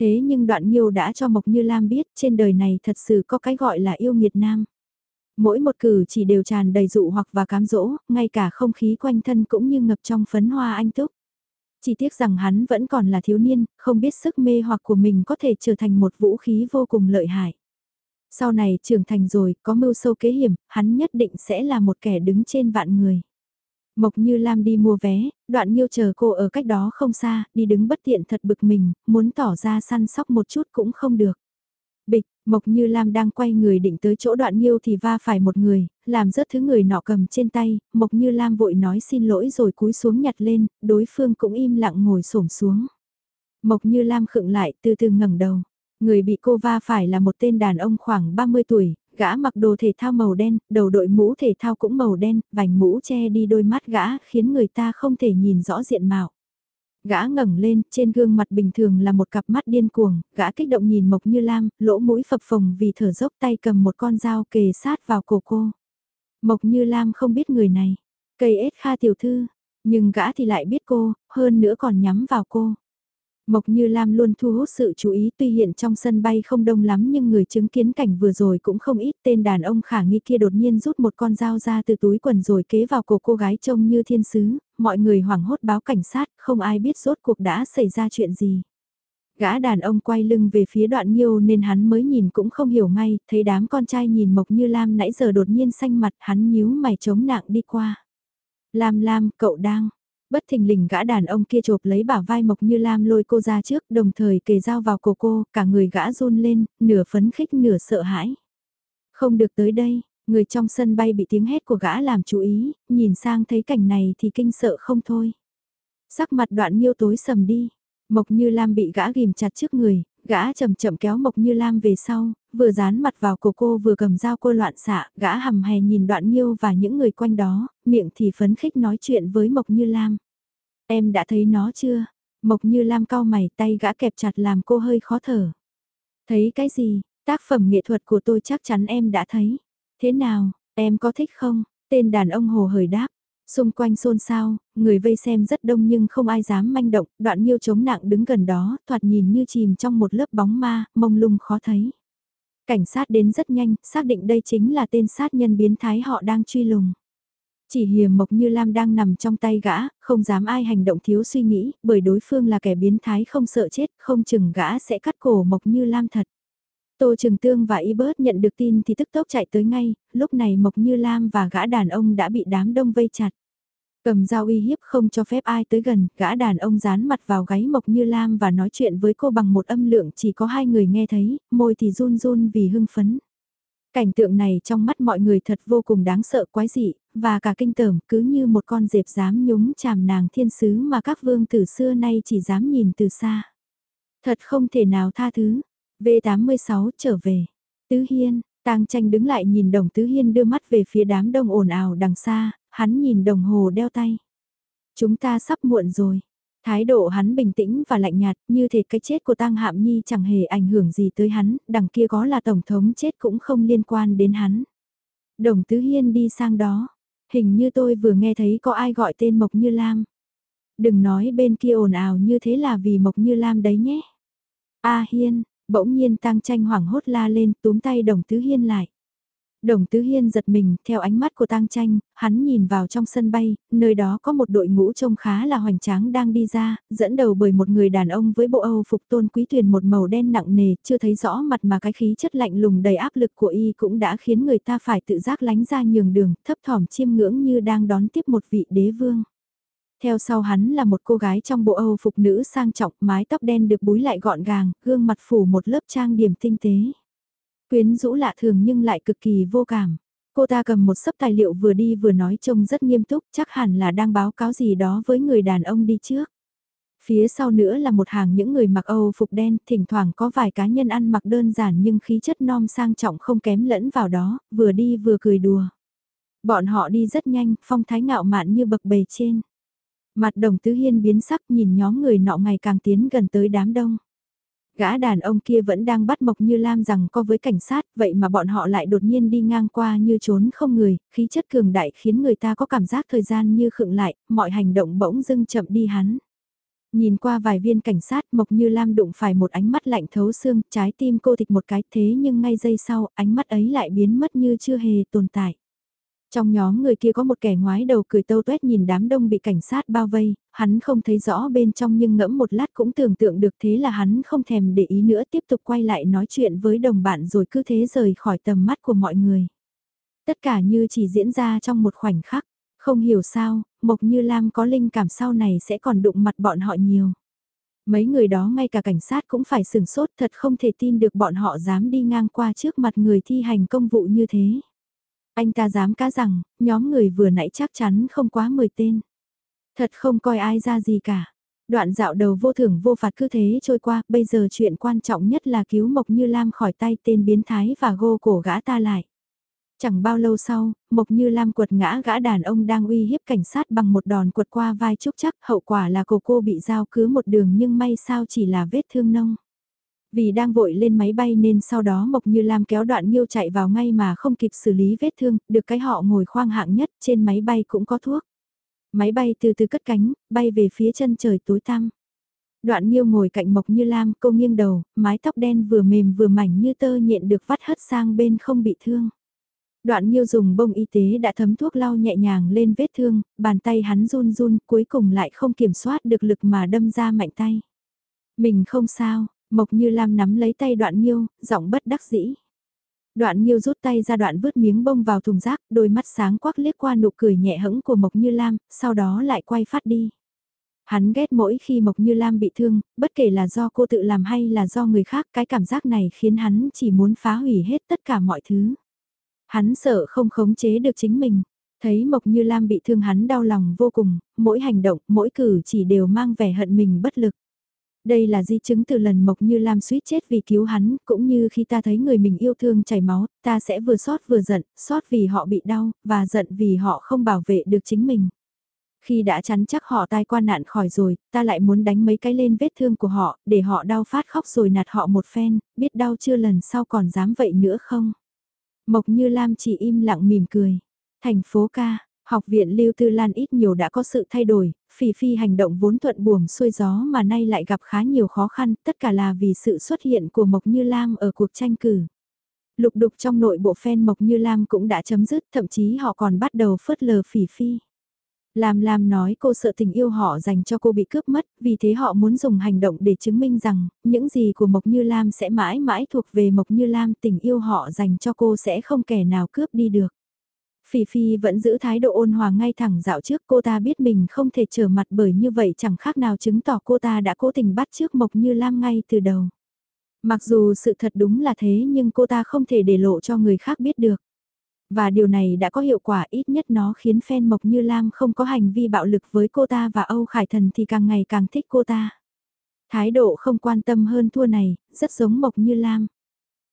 Thế nhưng đoạn miêu đã cho Mộc Như Lam biết trên đời này thật sự có cái gọi là yêu nghiệt nam. Mỗi một cử chỉ đều tràn đầy dụ hoặc và cám dỗ, ngay cả không khí quanh thân cũng như ngập trong phấn hoa anh túc. Chỉ tiếc rằng hắn vẫn còn là thiếu niên, không biết sức mê hoặc của mình có thể trở thành một vũ khí vô cùng lợi hại. Sau này trưởng thành rồi, có mưu sâu kế hiểm, hắn nhất định sẽ là một kẻ đứng trên vạn người. Mộc Như Lam đi mua vé, đoạn Nhiêu chờ cô ở cách đó không xa, đi đứng bất tiện thật bực mình, muốn tỏ ra săn sóc một chút cũng không được. Bịch, Mộc Như Lam đang quay người định tới chỗ đoạn Nhiêu thì va phải một người, làm rớt thứ người nọ cầm trên tay, Mộc Như Lam vội nói xin lỗi rồi cúi xuống nhặt lên, đối phương cũng im lặng ngồi xổm xuống. Mộc Như Lam khựng lại từ từ ngẩng đầu. Người bị cô va phải là một tên đàn ông khoảng 30 tuổi, gã mặc đồ thể thao màu đen, đầu đội mũ thể thao cũng màu đen, vành mũ che đi đôi mắt gã khiến người ta không thể nhìn rõ diện mạo. Gã ngẩng lên, trên gương mặt bình thường là một cặp mắt điên cuồng, gã kích động nhìn Mộc Như Lam, lỗ mũi phập phồng vì thở dốc tay cầm một con dao kề sát vào cổ cô. Mộc Như Lam không biết người này, cây ết kha tiểu thư, nhưng gã thì lại biết cô, hơn nữa còn nhắm vào cô. Mộc Như Lam luôn thu hút sự chú ý tuy hiện trong sân bay không đông lắm nhưng người chứng kiến cảnh vừa rồi cũng không ít tên đàn ông khả nghi kia đột nhiên rút một con dao ra từ túi quần rồi kế vào cổ cô gái trông như thiên sứ, mọi người hoảng hốt báo cảnh sát, không ai biết rốt cuộc đã xảy ra chuyện gì. Gã đàn ông quay lưng về phía đoạn nhiêu nên hắn mới nhìn cũng không hiểu ngay, thấy đám con trai nhìn Mộc Như Lam nãy giờ đột nhiên xanh mặt hắn nhíu mày chống nạng đi qua. Lam Lam, cậu đang, Bất thình lình gã đàn ông kia chộp lấy bả vai Mộc Như Lam lôi cô ra trước, đồng thời kề dao vào cổ cô, cả người gã run lên, nửa phấn khích nửa sợ hãi. Không được tới đây, người trong sân bay bị tiếng hét của gã làm chú ý, nhìn sang thấy cảnh này thì kinh sợ không thôi. Sắc mặt đoạn nhiêu tối sầm đi, Mộc Như Lam bị gã ghim chặt trước người, gã chậm chậm kéo Mộc Như Lam về sau, vừa dán mặt vào cổ cô vừa cầm dao cô loạn xạ, gã hầm hè nhìn đoạn nhiêu và những người quanh đó, miệng thì phấn khích nói chuyện với Mộc Như Lam. Em đã thấy nó chưa? Mộc Như Lam cau mày tay gã kẹp chặt làm cô hơi khó thở. Thấy cái gì? Tác phẩm nghệ thuật của tôi chắc chắn em đã thấy. Thế nào, em có thích không? Tên đàn ông hồ hởi đáp. Xung quanh xôn xao, người vây xem rất đông nhưng không ai dám manh động, đoạn nhiêu chống nặng đứng gần đó, thoạt nhìn như chìm trong một lớp bóng ma, mông lung khó thấy. Cảnh sát đến rất nhanh, xác định đây chính là tên sát nhân biến thái họ đang truy lùng. Chỉ hiểm Mộc Như Lam đang nằm trong tay gã, không dám ai hành động thiếu suy nghĩ, bởi đối phương là kẻ biến thái không sợ chết, không chừng gã sẽ cắt cổ Mộc Như Lam thật. Tô Trường Tương và Y Bớt nhận được tin thì tức tốc chạy tới ngay, lúc này Mộc Như Lam và gã đàn ông đã bị đám đông vây chặt. Cầm dao uy hiếp không cho phép ai tới gần, gã đàn ông dán mặt vào gáy Mộc Như Lam và nói chuyện với cô bằng một âm lượng chỉ có hai người nghe thấy, môi thì run run vì hưng phấn. Cảnh tượng này trong mắt mọi người thật vô cùng đáng sợ quái dị, và cả kinh tởm cứ như một con dẹp dám nhúng chàm nàng thiên sứ mà các vương tử xưa nay chỉ dám nhìn từ xa. Thật không thể nào tha thứ. V86 trở về. Tứ Hiên, Tang tranh đứng lại nhìn đồng Tứ Hiên đưa mắt về phía đám đông ồn ào đằng xa, hắn nhìn đồng hồ đeo tay. Chúng ta sắp muộn rồi. Thái độ hắn bình tĩnh và lạnh nhạt, như thể cái chết của Tang Hạm Nhi chẳng hề ảnh hưởng gì tới hắn, đằng kia có là tổng thống chết cũng không liên quan đến hắn. Đồng Tứ Hiên đi sang đó, hình như tôi vừa nghe thấy có ai gọi tên Mộc Như Lam. Đừng nói bên kia ồn ào như thế là vì Mộc Như Lam đấy nhé. A Hiên, bỗng nhiên Tang tranh hoảng hốt la lên túm tay Đồng Tứ Hiên lại. Đồng Tứ Hiên giật mình, theo ánh mắt của tang tranh, hắn nhìn vào trong sân bay, nơi đó có một đội ngũ trông khá là hoành tráng đang đi ra, dẫn đầu bởi một người đàn ông với bộ Âu phục tôn quý thuyền một màu đen nặng nề, chưa thấy rõ mặt mà cái khí chất lạnh lùng đầy áp lực của y cũng đã khiến người ta phải tự giác lánh ra nhường đường, thấp thỏm chiêm ngưỡng như đang đón tiếp một vị đế vương. Theo sau hắn là một cô gái trong bộ Âu phục nữ sang trọng, mái tóc đen được búi lại gọn gàng, gương mặt phủ một lớp trang điểm tinh tế. Quyến rũ lạ thường nhưng lại cực kỳ vô cảm. Cô ta cầm một sấp tài liệu vừa đi vừa nói trông rất nghiêm túc, chắc hẳn là đang báo cáo gì đó với người đàn ông đi trước. Phía sau nữa là một hàng những người mặc Âu phục đen, thỉnh thoảng có vài cá nhân ăn mặc đơn giản nhưng khí chất non sang trọng không kém lẫn vào đó, vừa đi vừa cười đùa. Bọn họ đi rất nhanh, phong thái ngạo mạn như bậc bề trên. Mặt đồng tứ hiên biến sắc nhìn nhóm người nọ ngày càng tiến gần tới đám đông. Gã đàn ông kia vẫn đang bắt Mộc Như Lam rằng co với cảnh sát, vậy mà bọn họ lại đột nhiên đi ngang qua như trốn không người, khí chất cường đại khiến người ta có cảm giác thời gian như khựng lại, mọi hành động bỗng dưng chậm đi hắn. Nhìn qua vài viên cảnh sát Mộc Như Lam đụng phải một ánh mắt lạnh thấu xương, trái tim cô thịt một cái thế nhưng ngay giây sau, ánh mắt ấy lại biến mất như chưa hề tồn tại. Trong nhóm người kia có một kẻ ngoái đầu cười tâu tuét nhìn đám đông bị cảnh sát bao vây, hắn không thấy rõ bên trong nhưng ngẫm một lát cũng tưởng tượng được thế là hắn không thèm để ý nữa tiếp tục quay lại nói chuyện với đồng bạn rồi cứ thế rời khỏi tầm mắt của mọi người. Tất cả như chỉ diễn ra trong một khoảnh khắc, Không hiểu sao, Mộc Như Lam có linh cảm sau này sẽ còn đụng mặt bọn họ nhiều. Mấy người đó ngay cả cảnh sát cũng phải sừng sốt thật không thể tin được bọn họ dám đi ngang qua trước mặt người thi hành công vụ như thế. Anh ta dám cá rằng, nhóm người vừa nãy chắc chắn không quá 10 tên. Thật không coi ai ra gì cả. Đoạn dạo đầu vô thưởng vô phạt cứ thế trôi qua, bây giờ chuyện quan trọng nhất là cứu Mộc Như Lam khỏi tay tên biến thái và gô cổ gã ta lại. Chẳng bao lâu sau, Mộc Như Lam quật ngã gã đàn ông đang uy hiếp cảnh sát bằng một đòn quật qua vai trúc chắc, hậu quả là cô cô bị dao cứa một đường nhưng may sao chỉ là vết thương nông. Vì đang vội lên máy bay nên sau đó Mộc Như Lam kéo đoạn nhiêu chạy vào ngay mà không kịp xử lý vết thương, được cái họ ngồi khoang hạng nhất, trên máy bay cũng có thuốc. Máy bay từ từ cất cánh, bay về phía chân trời tối tăm. Đoạn nhiêu ngồi cạnh Mộc Như Lam, cô nghiêng đầu, mái tóc đen vừa mềm vừa mảnh như tơ nhện được vắt hất sang bên không bị thương. Đoạn Nhiêu dùng bông y tế đã thấm thuốc lau nhẹ nhàng lên vết thương, bàn tay hắn run run cuối cùng lại không kiểm soát được lực mà đâm ra mạnh tay. Mình không sao, Mộc Như Lam nắm lấy tay đoạn Nhiêu, giọng bất đắc dĩ. Đoạn Nhiêu rút tay ra đoạn vứt miếng bông vào thùng rác, đôi mắt sáng quắc liếc qua nụ cười nhẹ hững của Mộc Như Lam, sau đó lại quay phát đi. Hắn ghét mỗi khi Mộc Như Lam bị thương, bất kể là do cô tự làm hay là do người khác, cái cảm giác này khiến hắn chỉ muốn phá hủy hết tất cả mọi thứ. Hắn sợ không khống chế được chính mình. Thấy Mộc Như Lam bị thương hắn đau lòng vô cùng, mỗi hành động, mỗi cử chỉ đều mang vẻ hận mình bất lực. Đây là di chứng từ lần Mộc Như Lam suýt chết vì cứu hắn, cũng như khi ta thấy người mình yêu thương chảy máu, ta sẽ vừa xót vừa giận, xót vì họ bị đau, và giận vì họ không bảo vệ được chính mình. Khi đã chắn chắc họ tai qua nạn khỏi rồi, ta lại muốn đánh mấy cái lên vết thương của họ, để họ đau phát khóc rồi nạt họ một phen, biết đau chưa lần sau còn dám vậy nữa không? Mộc Như Lam chỉ im lặng mỉm cười. Thành phố ca, học viện Lưu Tư Lan ít nhiều đã có sự thay đổi, Phỉ Phi hành động vốn thuận buồm xuôi gió mà nay lại gặp khá nhiều khó khăn, tất cả là vì sự xuất hiện của Mộc Như Lam ở cuộc tranh cử. Lục đục trong nội bộ fan Mộc Như Lam cũng đã chấm dứt, thậm chí họ còn bắt đầu phớt lờ Phỉ Phi. Lam Lam nói cô sợ tình yêu họ dành cho cô bị cướp mất, vì thế họ muốn dùng hành động để chứng minh rằng, những gì của Mộc Như Lam sẽ mãi mãi thuộc về Mộc Như Lam, tình yêu họ dành cho cô sẽ không kẻ nào cướp đi được. Phi Phi vẫn giữ thái độ ôn hòa ngay thẳng dạo trước cô ta biết mình không thể trở mặt bởi như vậy chẳng khác nào chứng tỏ cô ta đã cố tình bắt trước Mộc Như Lam ngay từ đầu. Mặc dù sự thật đúng là thế nhưng cô ta không thể để lộ cho người khác biết được. Và điều này đã có hiệu quả ít nhất nó khiến fan Mộc Như Lam không có hành vi bạo lực với cô ta và Âu Khải Thần thì càng ngày càng thích cô ta. Thái độ không quan tâm hơn thua này, rất giống Mộc Như Lam.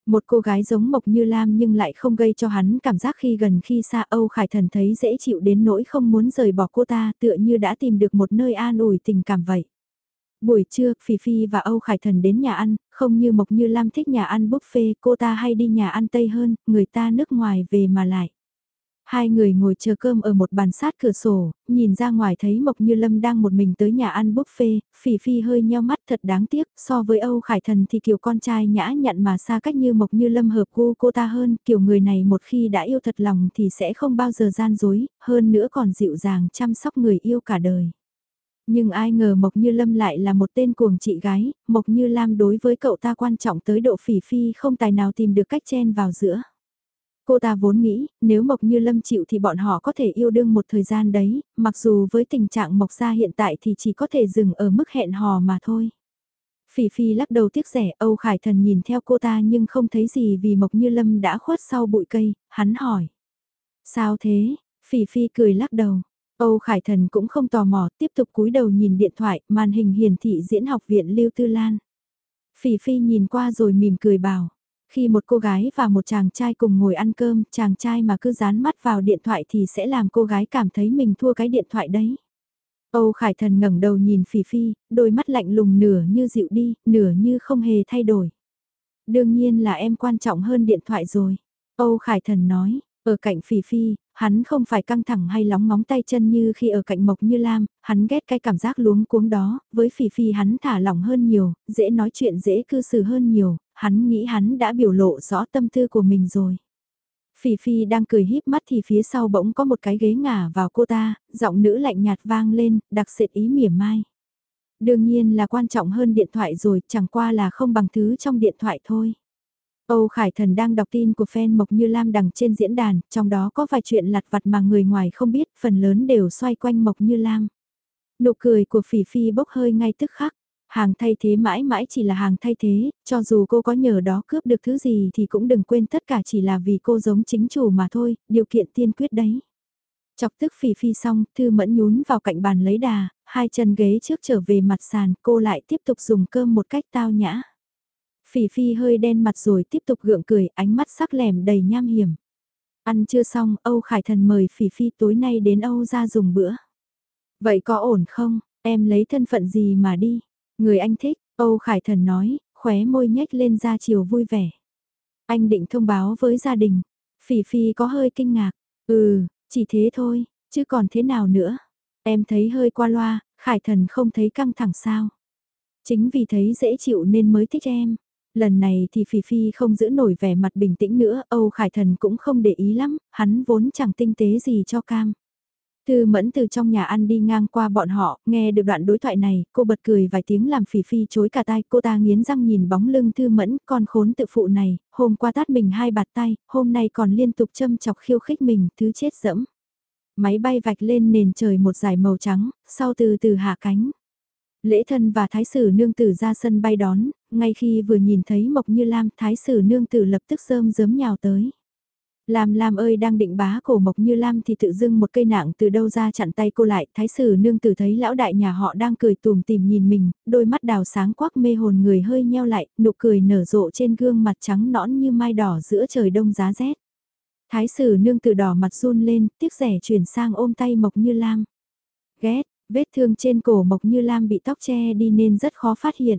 Một cô gái giống Mộc Như Lam nhưng lại không gây cho hắn cảm giác khi gần khi xa Âu Khải Thần thấy dễ chịu đến nỗi không muốn rời bỏ cô ta tựa như đã tìm được một nơi an ủi tình cảm vậy. Buổi trưa, Phi Phi và Âu Khải Thần đến nhà ăn, không như Mộc Như Lam thích nhà ăn buffet, cô ta hay đi nhà ăn Tây hơn, người ta nước ngoài về mà lại. Hai người ngồi chờ cơm ở một bàn sát cửa sổ, nhìn ra ngoài thấy Mộc Như Lâm đang một mình tới nhà ăn buffet, Phỉ Phi hơi nheo mắt thật đáng tiếc, so với Âu Khải Thần thì kiểu con trai nhã nhặn mà xa cách như Mộc Như Lâm hợp gu cô ta hơn, kiểu người này một khi đã yêu thật lòng thì sẽ không bao giờ gian dối, hơn nữa còn dịu dàng chăm sóc người yêu cả đời. Nhưng ai ngờ Mộc Như Lâm lại là một tên cuồng chị gái, Mộc Như Lam đối với cậu ta quan trọng tới độ phỉ phi không tài nào tìm được cách chen vào giữa. Cô ta vốn nghĩ, nếu Mộc Như Lâm chịu thì bọn họ có thể yêu đương một thời gian đấy, mặc dù với tình trạng Mộc Gia hiện tại thì chỉ có thể dừng ở mức hẹn hò mà thôi. Phỉ Phi lắc đầu tiếc rẻ, Âu Khải Thần nhìn theo cô ta nhưng không thấy gì vì Mộc Như Lâm đã khuất sau bụi cây, hắn hỏi. Sao thế? Phỉ Phi cười lắc đầu. Âu Khải Thần cũng không tò mò, tiếp tục cúi đầu nhìn điện thoại, màn hình hiển thị diễn học viện Lưu Tư Lan. Phỉ Phi nhìn qua rồi mỉm cười bảo. Khi một cô gái và một chàng trai cùng ngồi ăn cơm, chàng trai mà cứ dán mắt vào điện thoại thì sẽ làm cô gái cảm thấy mình thua cái điện thoại đấy. Âu Khải Thần ngẩng đầu nhìn Phỉ Phi, đôi mắt lạnh lùng nửa như dịu đi, nửa như không hề thay đổi. Đương nhiên là em quan trọng hơn điện thoại rồi. Âu Khải Thần nói, ở cạnh Phỉ Phi, hắn không phải căng thẳng hay lóng ngóng tay chân như khi ở cạnh Mộc Như Lam, hắn ghét cái cảm giác luống cuống đó, với Phỉ Phi hắn thả lỏng hơn nhiều, dễ nói chuyện dễ cư xử hơn nhiều, hắn nghĩ hắn đã biểu lộ rõ tâm tư của mình rồi. Phỉ Phi đang cười híp mắt thì phía sau bỗng có một cái ghế ngả vào cô ta, giọng nữ lạnh nhạt vang lên, đặc sệt ý mỉa mai. Đương nhiên là quan trọng hơn điện thoại rồi, chẳng qua là không bằng thứ trong điện thoại thôi. Âu Khải Thần đang đọc tin của fan Mộc Như Lam đằng trên diễn đàn, trong đó có vài chuyện lặt vặt mà người ngoài không biết, phần lớn đều xoay quanh Mộc Như Lam. Nụ cười của Phỉ Phi bốc hơi ngay tức khắc. Hàng thay thế mãi mãi chỉ là hàng thay thế, cho dù cô có nhờ đó cướp được thứ gì thì cũng đừng quên tất cả chỉ là vì cô giống chính chủ mà thôi, điều kiện tiên quyết đấy. Chọc tức phỉ phi xong, thư mẫn nhún vào cạnh bàn lấy đà, hai chân ghế trước trở về mặt sàn, cô lại tiếp tục dùng cơm một cách tao nhã. Phỉ phi hơi đen mặt rồi tiếp tục gượng cười, ánh mắt sắc lẻm đầy nham hiểm. Ăn chưa xong, Âu Khải Thần mời Phỉ Phi tối nay đến Âu ra dùng bữa. Vậy có ổn không, em lấy thân phận gì mà đi? Người anh thích, Âu Khải Thần nói, khóe môi nhếch lên ra chiều vui vẻ. Anh định thông báo với gia đình. Phỉ Phi có hơi kinh ngạc. Ừ, chỉ thế thôi, chứ còn thế nào nữa. Em thấy hơi qua loa, Khải Thần không thấy căng thẳng sao. Chính vì thấy dễ chịu nên mới thích em. Lần này thì Phỉ Phi không giữ nổi vẻ mặt bình tĩnh nữa, Âu Khải Thần cũng không để ý lắm, hắn vốn chẳng tinh tế gì cho cam. Thư mẫn từ trong nhà ăn đi ngang qua bọn họ, nghe được đoạn đối thoại này, cô bật cười vài tiếng làm phỉ phi chối cả tay, cô ta nghiến răng nhìn bóng lưng thư mẫn, con khốn tự phụ này, hôm qua tát mình hai bạt tay, hôm nay còn liên tục châm chọc khiêu khích mình, thứ chết dẫm. Máy bay vạch lên nền trời một dải màu trắng, sau từ từ hạ cánh. Lễ thân và thái sử nương tử ra sân bay đón, ngay khi vừa nhìn thấy Mộc Như Lam, thái sử nương tử lập tức rơm rớm nhào tới. Lam Lam ơi đang định bá cổ Mộc Như Lam thì tự dưng một cây nạng từ đâu ra chặn tay cô lại, thái sử nương tử thấy lão đại nhà họ đang cười tùm tìm nhìn mình, đôi mắt đào sáng quắc mê hồn người hơi nheo lại, nụ cười nở rộ trên gương mặt trắng nõn như mai đỏ giữa trời đông giá rét. Thái sử nương tử đỏ mặt run lên, tiếc rẻ chuyển sang ôm tay Mộc Như Lam. Ghét, vết thương trên cổ Mộc Như Lam bị tóc che đi nên rất khó phát hiện.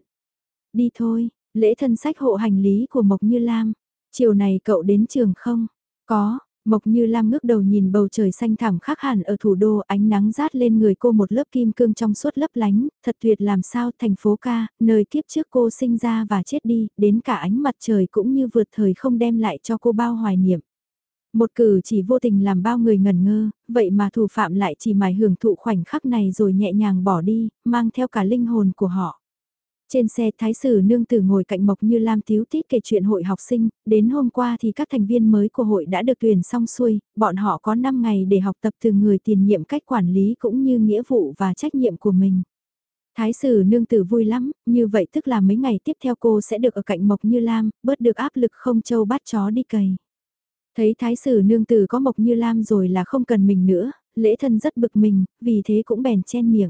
Đi thôi, lễ thân sách hộ hành lý của Mộc Như Lam. Chiều này cậu đến trường không? Có, Mộc Như Lam ngước đầu nhìn bầu trời xanh thẳm khác hẳn ở thủ đô ánh nắng rát lên người cô một lớp kim cương trong suốt lấp lánh, thật tuyệt làm sao thành phố ca, nơi kiếp trước cô sinh ra và chết đi, đến cả ánh mặt trời cũng như vượt thời không đem lại cho cô bao hoài niệm. Một cử chỉ vô tình làm bao người ngẩn ngơ, vậy mà thủ phạm lại chỉ mải hưởng thụ khoảnh khắc này rồi nhẹ nhàng bỏ đi, mang theo cả linh hồn của họ. Trên xe thái sử nương tử ngồi cạnh Mộc Như Lam tiếu tít kể chuyện hội học sinh, đến hôm qua thì các thành viên mới của hội đã được tuyển xong xuôi, bọn họ có 5 ngày để học tập từ người tiền nhiệm cách quản lý cũng như nghĩa vụ và trách nhiệm của mình. Thái sử nương tử vui lắm, như vậy tức là mấy ngày tiếp theo cô sẽ được ở cạnh Mộc Như Lam, bớt được áp lực không châu bắt chó đi cày. Thấy thái sử nương tử có Mộc Như Lam rồi là không cần mình nữa, lễ thân rất bực mình, vì thế cũng bèn chen miệng.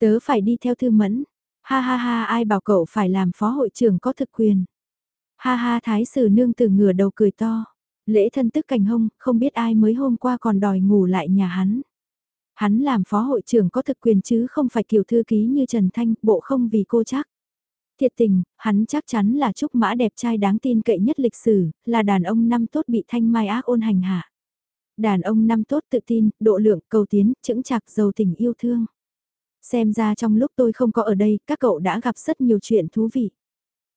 Tớ phải đi theo thư mẫn, Ha ha ha ai bảo cậu phải làm phó hội trưởng có thực quyền. Ha ha thái sử nương từ ngửa đầu cười to. Lễ thân tức cành hông, không biết ai mới hôm qua còn đòi ngủ lại nhà hắn. Hắn làm phó hội trưởng có thực quyền chứ không phải kiểu thư ký như Trần Thanh, bộ không vì cô chắc. Thiệt tình, hắn chắc chắn là trúc mã đẹp trai đáng tin cậy nhất lịch sử, là đàn ông năm tốt bị thanh mai ác ôn hành hạ. Đàn ông năm tốt tự tin, độ lượng, cầu tiến, chững chạc, giàu tình yêu thương. Xem ra trong lúc tôi không có ở đây, các cậu đã gặp rất nhiều chuyện thú vị.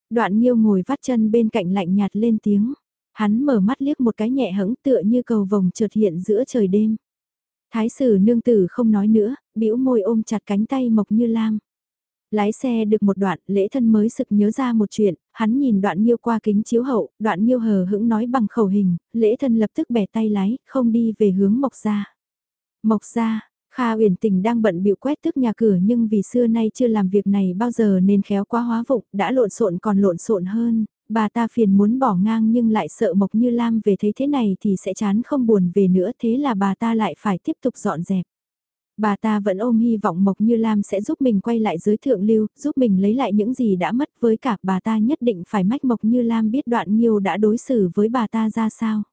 Đoạn Nhiêu ngồi vắt chân bên cạnh lạnh nhạt lên tiếng. Hắn mở mắt liếc một cái nhẹ hững tựa như cầu vồng chợt hiện giữa trời đêm. Thái sử nương tử không nói nữa, bĩu môi ôm chặt cánh tay Mộc Như Lam. Lái xe được một đoạn, lễ thân mới sực nhớ ra một chuyện, hắn nhìn đoạn Nhiêu qua kính chiếu hậu, đoạn Nhiêu hờ hững nói bằng khẩu hình, lễ thân lập tức bẻ tay lái, không đi về hướng Mộc Gia. Mộc Gia, Kha uyển tình đang bận biểu quét tước nhà cửa nhưng vì xưa nay chưa làm việc này bao giờ nên khéo quá hóa vụng, đã lộn xộn còn lộn xộn hơn, bà ta phiền muốn bỏ ngang nhưng lại sợ Mộc Như Lam về thấy thế này thì sẽ chán không buồn về nữa thế là bà ta lại phải tiếp tục dọn dẹp. Bà ta vẫn ôm hy vọng Mộc Như Lam sẽ giúp mình quay lại giới thượng lưu, giúp mình lấy lại những gì đã mất với cả bà ta nhất định phải mách Mộc Như Lam biết đoạn Nhiêu đã đối xử với bà ta ra sao.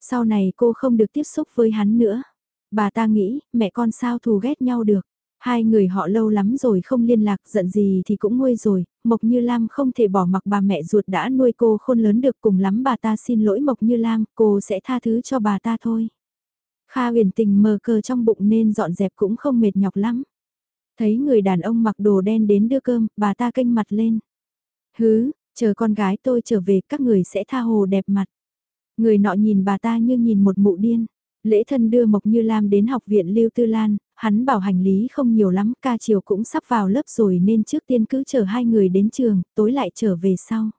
Sau này cô không được tiếp xúc với hắn nữa. Bà ta nghĩ, mẹ con sao thù ghét nhau được. Hai người họ lâu lắm rồi không liên lạc, giận gì thì cũng nguôi rồi, Mộc Như Lam không thể bỏ mặc bà mẹ ruột đã nuôi cô khôn lớn được cùng lắm bà ta xin lỗi Mộc Như Lam, cô sẽ tha thứ cho bà ta thôi. Kha huyền tình mờ cờ trong bụng nên dọn dẹp cũng không mệt nhọc lắm. Thấy người đàn ông mặc đồ đen đến đưa cơm, bà ta canh mặt lên. Hứ, chờ con gái tôi trở về các người sẽ tha hồ đẹp mặt. Người nọ nhìn bà ta như nhìn một mụ điên. Lễ thân đưa Mộc Như Lam đến học viện Lưu Tư Lan, hắn bảo hành lý không nhiều lắm, ca chiều cũng sắp vào lớp rồi nên trước tiên cứ chờ hai người đến trường, tối lại trở về sau.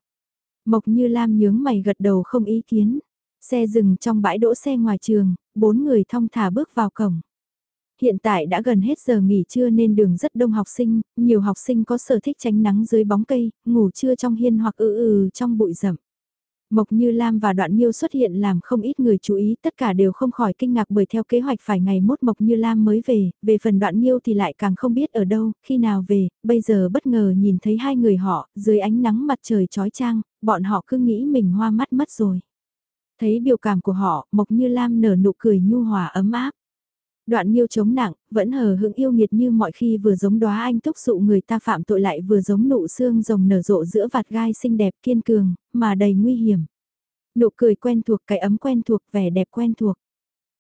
Mộc Như Lam nhướng mày gật đầu không ý kiến. Xe dừng trong bãi đỗ xe ngoài trường, bốn người thong thả bước vào cổng. Hiện tại đã gần hết giờ nghỉ trưa nên đường rất đông học sinh, nhiều học sinh có sở thích tránh nắng dưới bóng cây, ngủ trưa trong hiên hoặc ư ừ trong bụi rậm. Mộc Như Lam và Đoạn Nhiêu xuất hiện làm không ít người chú ý, tất cả đều không khỏi kinh ngạc bởi theo kế hoạch phải ngày mốt Mộc Như Lam mới về, về phần Đoạn Nhiêu thì lại càng không biết ở đâu, khi nào về, bây giờ bất ngờ nhìn thấy hai người họ, dưới ánh nắng mặt trời trói trang, bọn họ cứ nghĩ mình hoa mắt mất rồi. Thấy biểu cảm của họ, Mộc Như Lam nở nụ cười nhu hòa ấm áp. Đoạn Nhiêu chống nặng, vẫn hờ hững yêu nghiệt như mọi khi vừa giống đóa anh túc dụ người ta phạm tội lại vừa giống nụ xương rồng nở rộ giữa vạt gai xinh đẹp kiên cường, mà đầy nguy hiểm. Nụ cười quen thuộc, cái ấm quen thuộc, vẻ đẹp quen thuộc.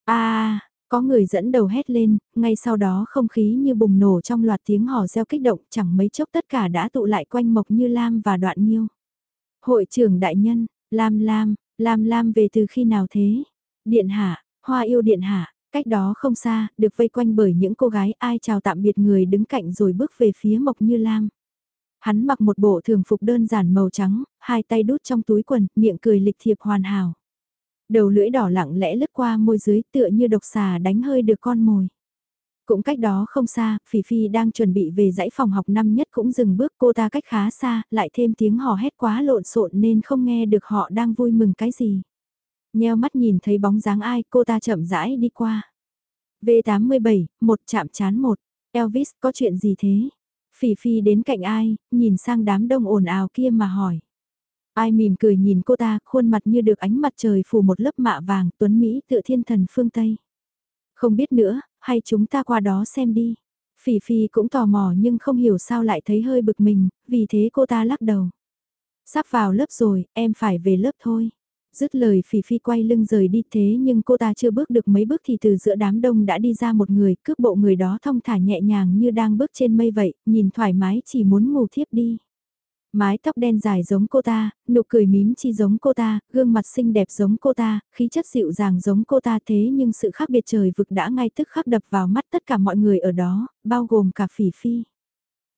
a có người dẫn đầu hét lên, ngay sau đó không khí như bùng nổ trong loạt tiếng hò reo kích động, chẳng mấy chốc tất cả đã tụ lại quanh Mộc Như Lam và Đoạn Nhiêu. Hội trưởng đại nhân, Lam Lam, Lam Lam về từ khi nào thế? Điện hạ, hoa yêu điện hạ, cách đó không xa, được vây quanh bởi những cô gái ai chào tạm biệt người đứng cạnh rồi bước về phía Mộc Như Lam. Hắn mặc một bộ thường phục đơn giản màu trắng, hai tay đút trong túi quần, miệng cười lịch thiệp hoàn hảo. Đầu lưỡi đỏ lặng lẽ lướt qua môi dưới tựa như độc xà đánh hơi được con mồi. Cũng cách đó không xa, Phỉ Phi đang chuẩn bị về dãy phòng học năm nhất cũng dừng bước cô ta cách khá xa, lại thêm tiếng hò hét quá lộn xộn nên không nghe được họ đang vui mừng cái gì. Nheo mắt nhìn thấy bóng dáng ai cô ta chậm rãi đi qua. V87, một chạm chán một. Elvis có chuyện gì thế? Phỉ Phi đến cạnh ai, nhìn sang đám đông ồn ào kia mà hỏi. Ai mỉm cười nhìn cô ta, khuôn mặt như được ánh mặt trời phủ một lớp mạ vàng, tuấn Mỹ tựa thiên thần phương Tây. Không biết nữa, hay chúng ta qua đó xem đi. Phỉ Phi cũng tò mò nhưng không hiểu sao lại thấy hơi bực mình, vì thế cô ta lắc đầu. Sắp vào lớp rồi, em phải về lớp thôi. Dứt lời Phỉ Phi quay lưng rời đi thế nhưng cô ta chưa bước được mấy bước thì từ giữa đám đông đã đi ra một người, cướp bộ người đó thong thả nhẹ nhàng như đang bước trên mây vậy, nhìn thoải mái chỉ muốn ngủ thiếp đi. Mái tóc đen dài giống cô ta, nụ cười mím chi giống cô ta, gương mặt xinh đẹp giống cô ta, khí chất dịu dàng giống cô ta thế nhưng sự khác biệt trời vực đã ngay tức khắc đập vào mắt tất cả mọi người ở đó, bao gồm cả phỉ phi.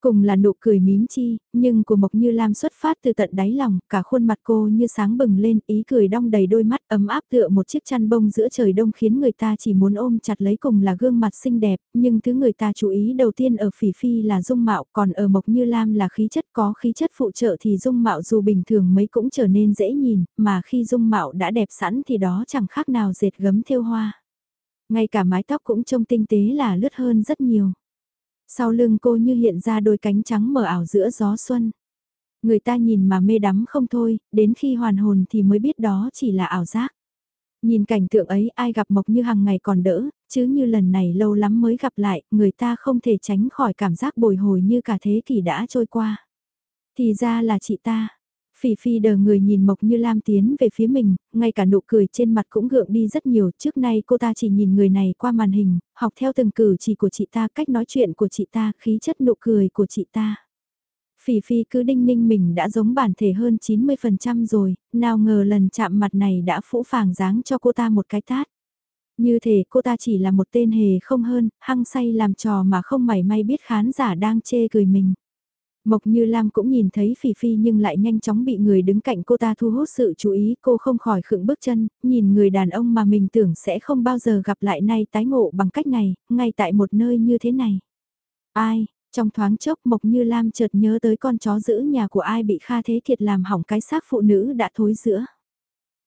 Cùng là nụ cười mím chi, nhưng của Mộc Như Lam xuất phát từ tận đáy lòng, cả khuôn mặt cô như sáng bừng lên, ý cười đong đầy đôi mắt ấm áp tựa một chiếc chăn bông giữa trời đông khiến người ta chỉ muốn ôm chặt lấy cùng là gương mặt xinh đẹp, nhưng thứ người ta chú ý đầu tiên ở Phỉ Phi là dung mạo, còn ở Mộc Như Lam là khí chất có khí chất phụ trợ thì dung mạo dù bình thường mấy cũng trở nên dễ nhìn, mà khi dung mạo đã đẹp sẵn thì đó chẳng khác nào dệt gấm thêu hoa. Ngay cả mái tóc cũng trông tinh tế là lướt hơn rất nhiều. Sau lưng cô như hiện ra đôi cánh trắng mờ ảo giữa gió xuân. Người ta nhìn mà mê đắm không thôi, đến khi hoàn hồn thì mới biết đó chỉ là ảo giác. Nhìn cảnh tượng ấy ai gặp Mộc Như hàng ngày còn đỡ, chứ như lần này lâu lắm mới gặp lại, người ta không thể tránh khỏi cảm giác bồi hồi như cả thế kỷ đã trôi qua. Thì ra là chị ta, Phỉ phi đờ người nhìn Mộc Như Lam tiến về phía mình, ngay cả nụ cười trên mặt cũng gượng đi rất nhiều. Trước nay cô ta chỉ nhìn người này qua màn hình, học theo từng cử chỉ của chị ta, cách nói chuyện của chị ta, khí chất nụ cười của chị ta. Phỉ phi cứ đinh ninh mình đã giống bản thể hơn 90% rồi, nào ngờ lần chạm mặt này đã phũ phàng dáng cho cô ta một cái tát. Như thể cô ta chỉ là một tên hề không hơn, hăng say làm trò mà không mảy may biết khán giả đang chê cười mình. Mộc Như Lam cũng nhìn thấy Phỉ Phi nhưng lại nhanh chóng bị người đứng cạnh cô ta thu hút sự chú ý cô không khỏi khựng bước chân, nhìn người đàn ông mà mình tưởng sẽ không bao giờ gặp lại nay tái ngộ bằng cách này, ngay tại một nơi như thế này. Ai, trong thoáng chốc Mộc Như Lam chợt nhớ tới con chó giữ nhà của ai bị Kha Thế Kiệt làm hỏng cái xác phụ nữ đã thối giữa.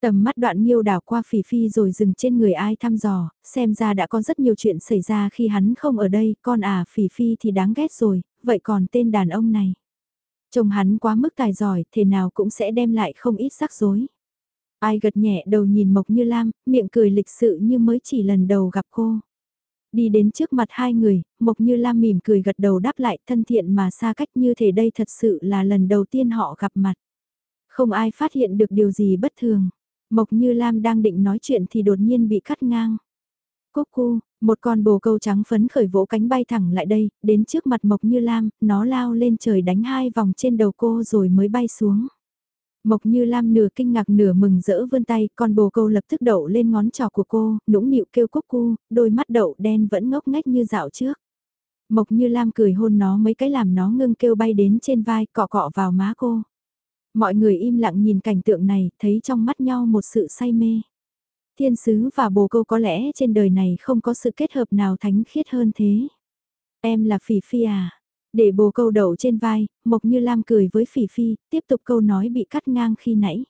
Tầm mắt đoạn nghiêu đảo qua phỉ phi rồi dừng trên người ai thăm dò, xem ra đã có rất nhiều chuyện xảy ra khi hắn không ở đây, con à phỉ phi thì đáng ghét rồi, vậy còn tên đàn ông này. Chồng hắn quá mức tài giỏi, thế nào cũng sẽ đem lại không ít rắc rối. Ai gật nhẹ đầu nhìn Mộc Như Lam, miệng cười lịch sự như mới chỉ lần đầu gặp cô. Đi đến trước mặt hai người, Mộc Như Lam mỉm cười gật đầu đáp lại thân thiện mà xa cách như thể đây thật sự là lần đầu tiên họ gặp mặt. Không ai phát hiện được điều gì bất thường. Mộc Như Lam đang định nói chuyện thì đột nhiên bị cắt ngang. Cúc cu, một con bồ câu trắng phấn khởi vỗ cánh bay thẳng lại đây, đến trước mặt Mộc Như Lam, nó lao lên trời đánh hai vòng trên đầu cô rồi mới bay xuống. Mộc Như Lam nửa kinh ngạc nửa mừng rỡ vươn tay, con bồ câu lập tức đậu lên ngón trỏ của cô, nũng nịu kêu cúc cu, đôi mắt đậu đen vẫn ngốc nghếch như dạo trước. Mộc Như Lam cười hôn nó mấy cái làm nó ngưng kêu bay đến trên vai, cọ cọ vào má cô. Mọi người im lặng nhìn cảnh tượng này, thấy trong mắt nhau một sự say mê. Thiên sứ và bồ câu có lẽ trên đời này không có sự kết hợp nào thánh khiết hơn thế. Em là Phỉ Phi à? Để bồ câu đậu trên vai, Mộc Như Lam cười với Phỉ Phi, tiếp tục câu nói bị cắt ngang khi nãy.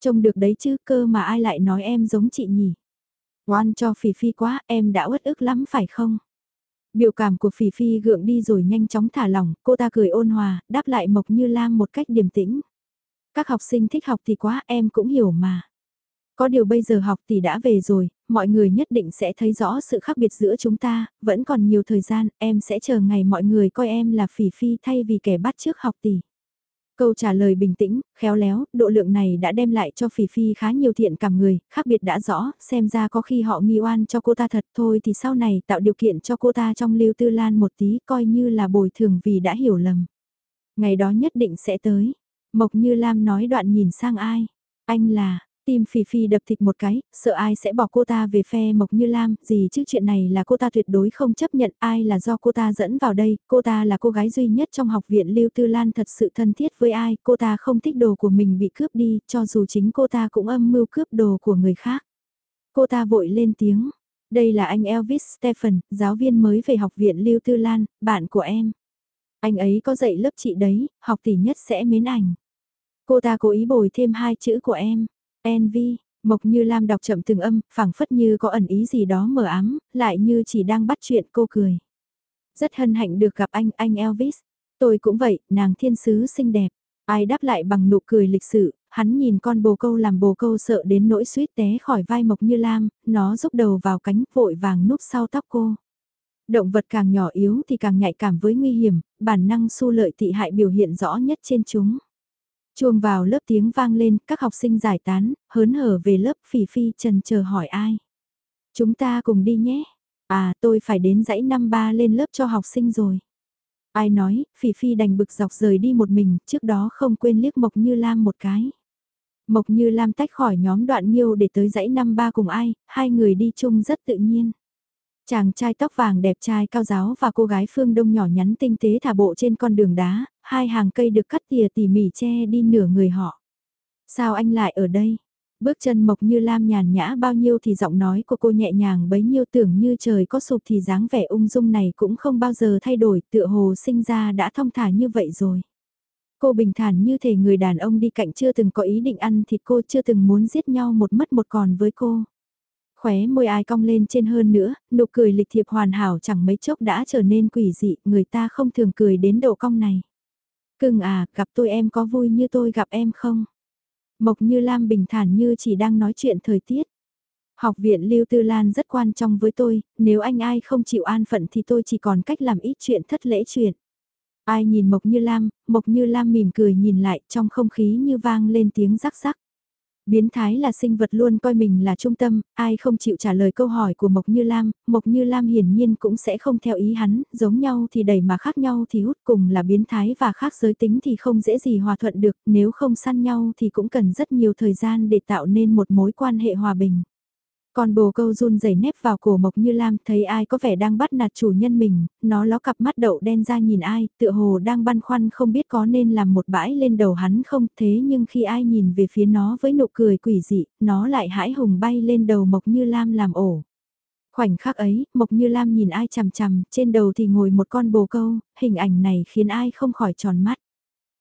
Trông được đấy chứ cơ mà ai lại nói em giống chị nhỉ? Oan cho Phỉ Phi quá, em đã uất ức lắm phải không? Biểu cảm của Phỉ Phi gượng đi rồi nhanh chóng thả lỏng, cô ta cười ôn hòa, đáp lại Mộc Như Lam một cách điềm tĩnh. Các học sinh thích học thì quá, em cũng hiểu mà. Có điều bây giờ học thì đã về rồi, mọi người nhất định sẽ thấy rõ sự khác biệt giữa chúng ta, vẫn còn nhiều thời gian, em sẽ chờ ngày mọi người coi em là phỉ phi thay vì kẻ bắt trước học tỷ. Câu trả lời bình tĩnh, khéo léo, độ lượng này đã đem lại cho Phỉ Phi khá nhiều thiện cảm người, khác biệt đã rõ, xem ra có khi họ nghi oan cho cô ta thật thôi thì sau này tạo điều kiện cho cô ta trong lưu tư lan một tí coi như là bồi thường vì đã hiểu lầm. Ngày đó nhất định sẽ tới. Mộc Như Lam nói đoạn nhìn sang ai? Anh là, Tim Phi Phi đập thịt một cái, sợ ai sẽ bỏ cô ta về phe Mộc Như Lam, gì chứ chuyện này là cô ta tuyệt đối không chấp nhận ai là do cô ta dẫn vào đây, cô ta là cô gái duy nhất trong học viện Lưu Tư Lan thật sự thân thiết với ai, cô ta không thích đồ của mình bị cướp đi, cho dù chính cô ta cũng âm mưu cướp đồ của người khác. Cô ta vội lên tiếng, đây là anh Elvis Stephen, giáo viên mới về học viện Lưu Tư Lan, bạn của em. Anh ấy có dạy lớp chị đấy, học tỷ nhất sẽ mến ảnh. Cô ta cố ý bồi thêm hai chữ của em. Envy, Mộc Như Lam đọc chậm từng âm, phảng phất như có ẩn ý gì đó mờ ám, lại như chỉ đang bắt chuyện cô cười. Rất hân hạnh được gặp anh, anh Elvis. Tôi cũng vậy, nàng thiên sứ xinh đẹp. Ai đáp lại bằng nụ cười lịch sự, hắn nhìn con bồ câu làm bồ câu sợ đến nỗi suýt té khỏi vai Mộc Như Lam, nó rúc đầu vào cánh vội vàng núp sau tóc cô. Động vật càng nhỏ yếu thì càng nhạy cảm với nguy hiểm, bản năng su lợi tị hại biểu hiện rõ nhất trên chúng. Chuông vào lớp tiếng vang lên, các học sinh giải tán, hớn hở về lớp phỉ phi trần chờ hỏi ai. Chúng ta cùng đi nhé. À tôi phải đến dãy năm ba lên lớp cho học sinh rồi. Ai nói, phỉ phi đành bực dọc rời đi một mình, trước đó không quên liếc Mộc Như Lam một cái. Mộc Như Lam tách khỏi nhóm đoạn nhiêu để tới dãy năm ba cùng ai, hai người đi chung rất tự nhiên. Chàng trai tóc vàng đẹp trai cao giáo và cô gái phương đông nhỏ nhắn tinh tế thả bộ trên con đường đá, hai hàng cây được cắt tỉa tỉ mỉ che đi nửa người họ. Sao anh lại ở đây? Bước chân mộc như lam nhàn nhã bao nhiêu thì giọng nói của cô nhẹ nhàng bấy nhiêu tưởng như trời có sụp thì dáng vẻ ung dung này cũng không bao giờ thay đổi tựa hồ sinh ra đã thong thả như vậy rồi. Cô bình thản như thể người đàn ông đi cạnh chưa từng có ý định ăn thịt cô chưa từng muốn giết nhau một mất một còn với cô. Khóe môi ai cong lên trên hơn nữa, nụ cười lịch thiệp hoàn hảo chẳng mấy chốc đã trở nên quỷ dị, người ta không thường cười đến độ cong này. Cưng à, gặp tôi em có vui như tôi gặp em không? Mộc Như Lam bình thản như chỉ đang nói chuyện thời tiết. Học viện Lưu Tư Lan rất quan trọng với tôi, nếu anh ai không chịu an phận thì tôi chỉ còn cách làm ít chuyện thất lễ chuyện. Ai nhìn Mộc Như Lam, Mộc Như Lam mỉm cười nhìn lại trong không khí như vang lên tiếng rắc rắc. Biến thái là sinh vật luôn coi mình là trung tâm, ai không chịu trả lời câu hỏi của Mộc Như Lam, Mộc Như Lam hiển nhiên cũng sẽ không theo ý hắn, giống nhau thì đầy mà khác nhau thì hút cùng là biến thái và khác giới tính thì không dễ gì hòa thuận được, nếu không săn nhau thì cũng cần rất nhiều thời gian để tạo nên một mối quan hệ hòa bình. Còn bồ câu run rẩy nếp vào cổ Mộc Như Lam thấy ai có vẻ đang bắt nạt chủ nhân mình, nó ló cặp mắt đậu đen ra nhìn ai, tựa hồ đang băn khoăn không biết có nên làm một bãi lên đầu hắn không thế nhưng khi ai nhìn về phía nó với nụ cười quỷ dị, nó lại hãi hùng bay lên đầu Mộc Như Lam làm ổ. Khoảnh khắc ấy, Mộc Như Lam nhìn ai chằm chằm, trên đầu thì ngồi một con bồ câu, hình ảnh này khiến ai không khỏi tròn mắt.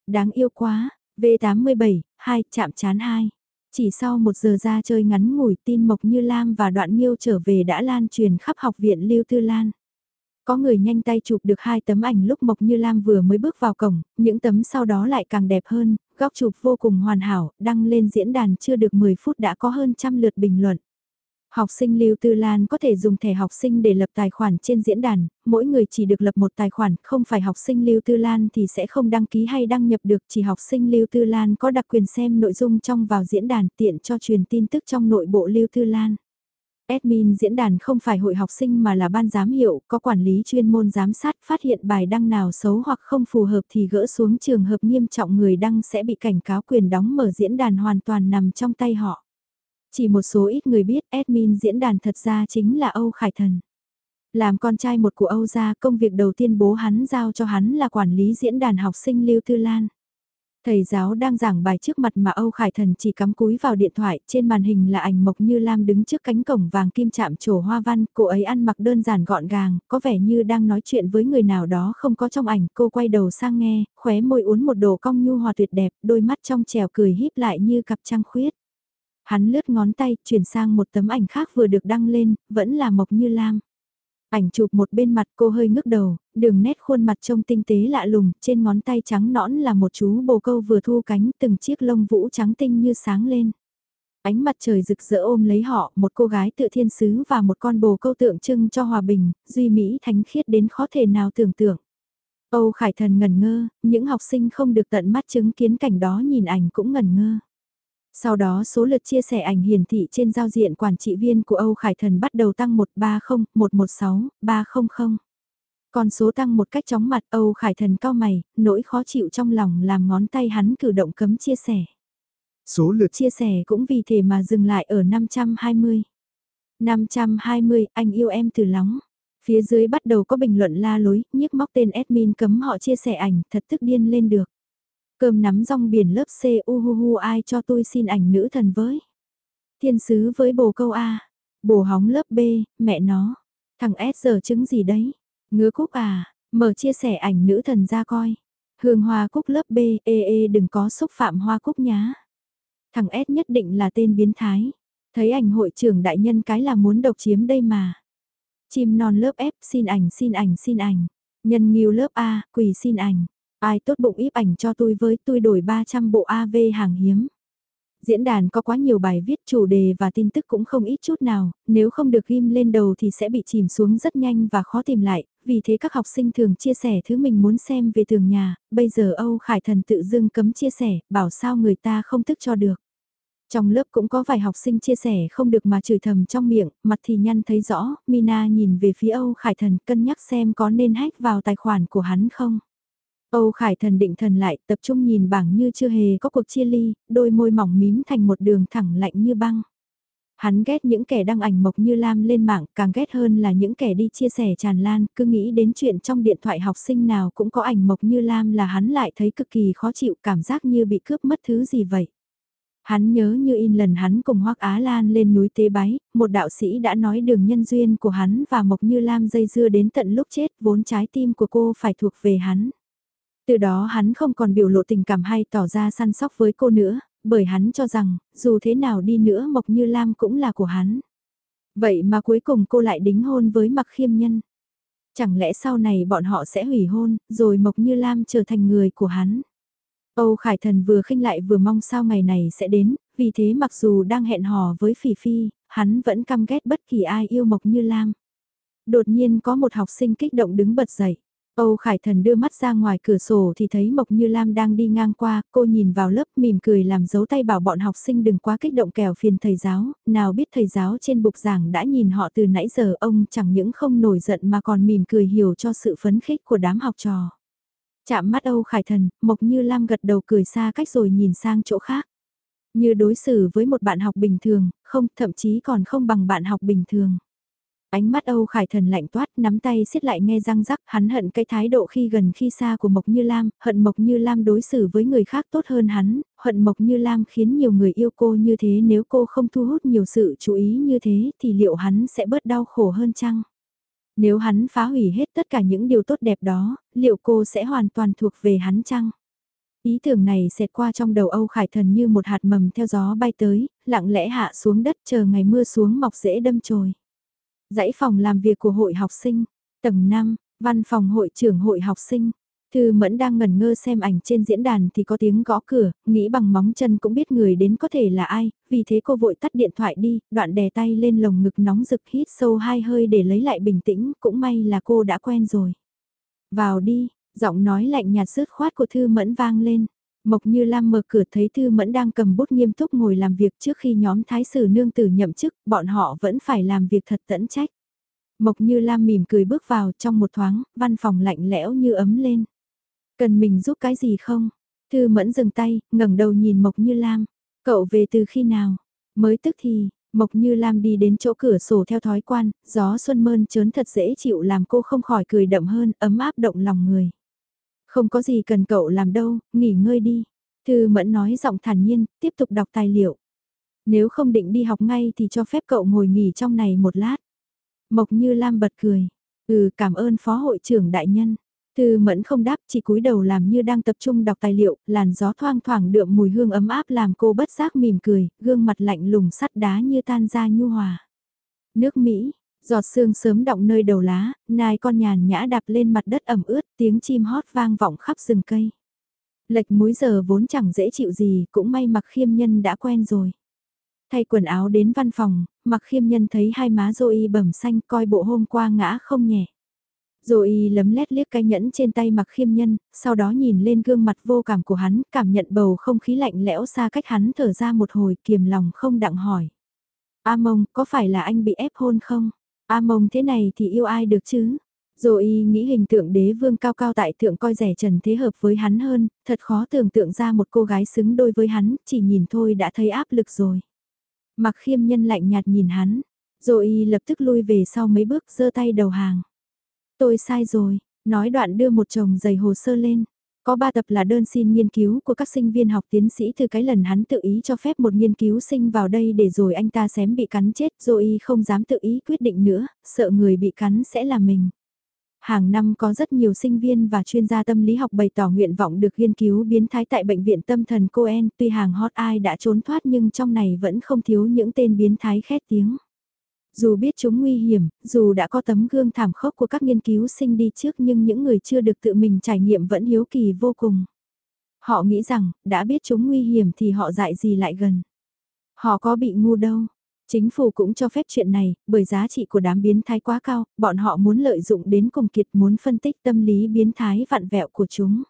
Đáng yêu quá, V87, 2, chạm chán 2. Chỉ sau một giờ ra chơi ngắn ngủi tin Mộc Như Lam và Đoạn Nhiêu trở về đã lan truyền khắp học viện Lưu Tư Lan. Có người nhanh tay chụp được hai tấm ảnh lúc Mộc Như Lam vừa mới bước vào cổng, những tấm sau đó lại càng đẹp hơn, góc chụp vô cùng hoàn hảo, đăng lên diễn đàn chưa được 10 phút đã có hơn trăm lượt bình luận. Học sinh Lưu Tư Lan có thể dùng thẻ học sinh để lập tài khoản trên diễn đàn, mỗi người chỉ được lập một tài khoản, không phải học sinh Lưu Tư Lan thì sẽ không đăng ký hay đăng nhập được, chỉ học sinh Lưu Tư Lan có đặc quyền xem nội dung trong vào diễn đàn tiện cho truyền tin tức trong nội bộ Lưu Tư Lan. Admin diễn đàn không phải hội học sinh mà là ban giám hiệu, có quản lý chuyên môn giám sát phát hiện bài đăng nào xấu hoặc không phù hợp thì gỡ xuống trường hợp nghiêm trọng người đăng sẽ bị cảnh cáo quyền đóng mở diễn đàn hoàn toàn nằm trong tay họ. Chỉ một số ít người biết admin diễn đàn thật ra chính là Âu Khải Thần. Làm con trai một của Âu gia công việc đầu tiên bố hắn giao cho hắn là quản lý diễn đàn học sinh Lưu Tư Lan. Thầy giáo đang giảng bài trước mặt mà Âu Khải Thần chỉ cắm cúi vào điện thoại, trên màn hình là ảnh Mộc Như Lam đứng trước cánh cổng vàng kim chạm trổ hoa văn, cô ấy ăn mặc đơn giản gọn gàng, có vẻ như đang nói chuyện với người nào đó không có trong ảnh, cô quay đầu sang nghe, khóe môi uốn một đồ cong nhu hòa tuyệt đẹp, đôi mắt trong trèo cười híp lại như cặp trăng khuyết. Hắn lướt ngón tay, chuyển sang một tấm ảnh khác vừa được đăng lên, vẫn là Mộc Như Lam. Ảnh chụp một bên mặt cô hơi ngước đầu, đường nét khuôn mặt trông tinh tế lạ lùng, trên ngón tay trắng nõn là một chú bồ câu vừa thu cánh từng chiếc lông vũ trắng tinh như sáng lên. Ánh mặt trời rực rỡ ôm lấy họ, một cô gái tự thiên sứ và một con bồ câu tượng trưng cho hòa bình, duy mỹ thánh khiết đến khó thể nào tưởng tượng. Âu Khải Thần ngẩn ngơ, những học sinh không được tận mắt chứng kiến cảnh đó nhìn ảnh cũng ngẩn ngơ. Sau đó số lượt chia sẻ ảnh hiển thị trên giao diện quản trị viên của Âu Khải Thần bắt đầu tăng 130, 116, 300. Con số tăng một cách chóng mặt Âu Khải Thần cao mày, nỗi khó chịu trong lòng làm ngón tay hắn cử động cấm chia sẻ.
Số lượt
chia sẻ cũng vì thế mà dừng lại ở 520. 520, anh yêu em từ lóng. Phía dưới bắt đầu có bình luận la lối, nhiếc móc tên admin cấm họ chia sẻ ảnh, thật tức điên lên được. Cơm nắm rong biển lớp C u hu hu ai cho tôi xin ảnh nữ thần với. Thiên sứ với bồ câu A. Bồ hóng lớp B, mẹ nó. Thằng S giờ chứng gì đấy? Ngứa cúc à, mở chia sẻ ảnh nữ thần ra coi. Hương hoa cúc lớp B, ê ê đừng có xúc phạm hoa cúc nhá. Thằng S nhất định là tên biến thái. Thấy ảnh hội trưởng đại nhân cái là muốn độc chiếm đây mà. Chim non lớp F xin ảnh xin ảnh xin ảnh. Nhân nghiêu lớp A, quỳ xin ảnh. Ai tốt bụng íp ảnh cho tôi với tôi đổi 300 bộ AV hàng hiếm. Diễn đàn có quá nhiều bài viết chủ đề và tin tức cũng không ít chút nào, nếu không được ghim lên đầu thì sẽ bị chìm xuống rất nhanh và khó tìm lại, vì thế các học sinh thường chia sẻ thứ mình muốn xem về tường nhà, bây giờ Âu Khải Thần tự dưng cấm chia sẻ, bảo sao người ta không thức cho được. Trong lớp cũng có vài học sinh chia sẻ không được mà chửi thầm trong miệng, mặt thì nhăn thấy rõ, Mina nhìn về phía Âu Khải Thần cân nhắc xem có nên hack vào tài khoản của hắn không. Âu Khải Thần định thần lại, tập trung nhìn bảng như chưa hề có cuộc chia ly, đôi môi mỏng mím thành một đường thẳng lạnh như băng. Hắn ghét những kẻ đăng ảnh mộc như Lam lên mạng, càng ghét hơn là những kẻ đi chia sẻ tràn lan, cứ nghĩ đến chuyện trong điện thoại học sinh nào cũng có ảnh mộc như Lam là hắn lại thấy cực kỳ khó chịu, cảm giác như bị cướp mất thứ gì vậy. Hắn nhớ như in lần hắn cùng Hoắc Á Lan lên núi Tế Bái, một đạo sĩ đã nói đường nhân duyên của hắn và Mộc Như Lam dây dưa đến tận lúc chết, vốn trái tim của cô phải thuộc về hắn. Từ đó hắn không còn biểu lộ tình cảm hay tỏ ra săn sóc với cô nữa, bởi hắn cho rằng, dù thế nào đi nữa Mộc Như Lam cũng là của hắn. Vậy mà cuối cùng cô lại đính hôn với Mạc Khiêm Nhân. Chẳng lẽ sau này bọn họ sẽ hủy hôn, rồi Mộc Như Lam trở thành người của hắn. Âu Khải Thần vừa khinh lại vừa mong sao ngày này sẽ đến, vì thế mặc dù đang hẹn hò với Phỉ Phi, hắn vẫn căm ghét bất kỳ ai yêu Mộc Như Lam. Đột nhiên có một học sinh kích động đứng bật dậy. Âu Khải Thần đưa mắt ra ngoài cửa sổ thì thấy Mộc Như Lam đang đi ngang qua, cô nhìn vào lớp mỉm cười làm dấu tay bảo bọn học sinh đừng quá kích động kèo phiền thầy giáo, nào biết thầy giáo trên bục giảng đã nhìn họ từ nãy giờ ông chẳng những không nổi giận mà còn mỉm cười hiểu cho sự phấn khích của đám học trò. Chạm mắt Âu Khải Thần, Mộc Như Lam gật đầu cười xa cách rồi nhìn sang chỗ khác. Như đối xử với một bạn học bình thường, không, thậm chí còn không bằng bạn học bình thường. Ánh mắt Âu Khải Thần lạnh toát, nắm tay siết lại nghe răng rắc, hắn hận cái thái độ khi gần khi xa của Mộc Như Lam, hận Mộc Như Lam đối xử với người khác tốt hơn hắn, hận Mộc Như Lam khiến nhiều người yêu cô như thế nếu cô không thu hút nhiều sự chú ý như thế thì liệu hắn sẽ bớt đau khổ hơn chăng? Nếu hắn phá hủy hết tất cả những điều tốt đẹp đó, liệu cô sẽ hoàn toàn thuộc về hắn chăng? Ý tưởng này xẹt qua trong đầu Âu Khải Thần như một hạt mầm theo gió bay tới, lặng lẽ hạ xuống đất chờ ngày mưa xuống mọc rễ đâm chồi. Dãy phòng làm việc của hội học sinh, tầng 5, văn phòng hội trưởng hội học sinh. Thư Mẫn đang ngẩn ngơ xem ảnh trên diễn đàn thì có tiếng gõ cửa, nghĩ bằng móng chân cũng biết người đến có thể là ai, vì thế cô vội tắt điện thoại đi, đoạn đè tay lên lồng ngực nóng rực hít sâu hai hơi để lấy lại bình tĩnh, cũng may là cô đã quen rồi. Vào đi, giọng nói lạnh nhạt sứt khoát của Thư Mẫn vang lên. Mộc Như Lam mở cửa thấy Thư Mẫn đang cầm bút nghiêm túc ngồi làm việc trước khi nhóm Thái sử nương tử nhậm chức, bọn họ vẫn phải làm việc thật tẫn trách. Mộc Như Lam mỉm cười bước vào trong một thoáng, văn phòng lạnh lẽo như ấm lên. Cần mình giúp cái gì không? Thư Mẫn dừng tay, ngẩng đầu nhìn Mộc Như Lam. Cậu về từ khi nào? Mới tức thì, Mộc Như Lam đi đến chỗ cửa sổ theo thói quan, gió xuân mơn trớn thật dễ chịu làm cô không khỏi cười đậm hơn, ấm áp động lòng người. Không có gì cần cậu làm đâu, nghỉ ngơi đi. Thư Mẫn nói giọng thản nhiên, tiếp tục đọc tài liệu. Nếu không định đi học ngay thì cho phép cậu ngồi nghỉ trong này một lát. Mộc Như Lam bật cười. Ừ cảm ơn phó hội trưởng đại nhân. Thư Mẫn không đáp chỉ cúi đầu làm như đang tập trung đọc tài liệu, làn gió thoang thoảng đượm mùi hương ấm áp làm cô bất giác mỉm cười, gương mặt lạnh lùng sắt đá như tan ra nhu hòa. Nước Mỹ, giọt sương sớm động nơi đầu lá, nai con nhàn nhã đạp lên mặt đất ẩm ướt, tiếng chim hót vang vọng khắp rừng cây. Lệch múi giờ vốn chẳng dễ chịu gì, cũng may mặc khiêm nhân đã quen rồi. Thay quần áo đến văn phòng, mặc khiêm nhân thấy hai má Zoe bầm xanh coi bộ hôm qua ngã không nhẹ. Rồi lấm lét liếc cái nhẫn trên tay mặc khiêm nhân, sau đó nhìn lên gương mặt vô cảm của hắn, cảm nhận bầu không khí lạnh lẽo xa cách hắn thở ra một hồi kiềm lòng không đặng hỏi. A mông, có phải là anh bị ép hôn không? A mông thế này thì yêu ai được chứ? Rồi nghĩ hình tượng đế vương cao cao tại thượng coi rẻ trần thế hợp với hắn hơn, thật khó tưởng tượng ra một cô gái xứng đôi với hắn, chỉ nhìn thôi đã thấy áp lực rồi. Mặc khiêm nhân lạnh nhạt nhìn hắn, rồi lập tức lui về sau mấy bước giơ tay đầu hàng. Tôi sai rồi, nói đoạn đưa một chồng giày hồ sơ lên. Có ba tập là đơn xin nghiên cứu của các sinh viên học tiến sĩ từ cái lần hắn tự ý cho phép một nghiên cứu sinh vào đây để rồi anh ta xém bị cắn chết rồi không dám tự ý quyết định nữa, sợ người bị cắn sẽ là mình. Hàng năm có rất nhiều sinh viên và chuyên gia tâm lý học bày tỏ nguyện vọng được nghiên cứu biến thái tại bệnh viện tâm thần Coen, tuy hàng hot ai đã trốn thoát nhưng trong này vẫn không thiếu những tên biến thái khét tiếng. Dù biết chúng nguy hiểm, dù đã có tấm gương thảm khốc của các nghiên cứu sinh đi trước nhưng những người chưa được tự mình trải nghiệm vẫn hiếu kỳ vô cùng. Họ nghĩ rằng, đã biết chúng nguy hiểm thì họ dại gì lại gần. Họ có bị ngu đâu. Chính phủ cũng cho phép chuyện này, bởi giá trị của đám biến thái quá cao, bọn họ muốn lợi dụng đến cùng kiệt muốn phân tích tâm lý biến thái vặn vẹo của chúng.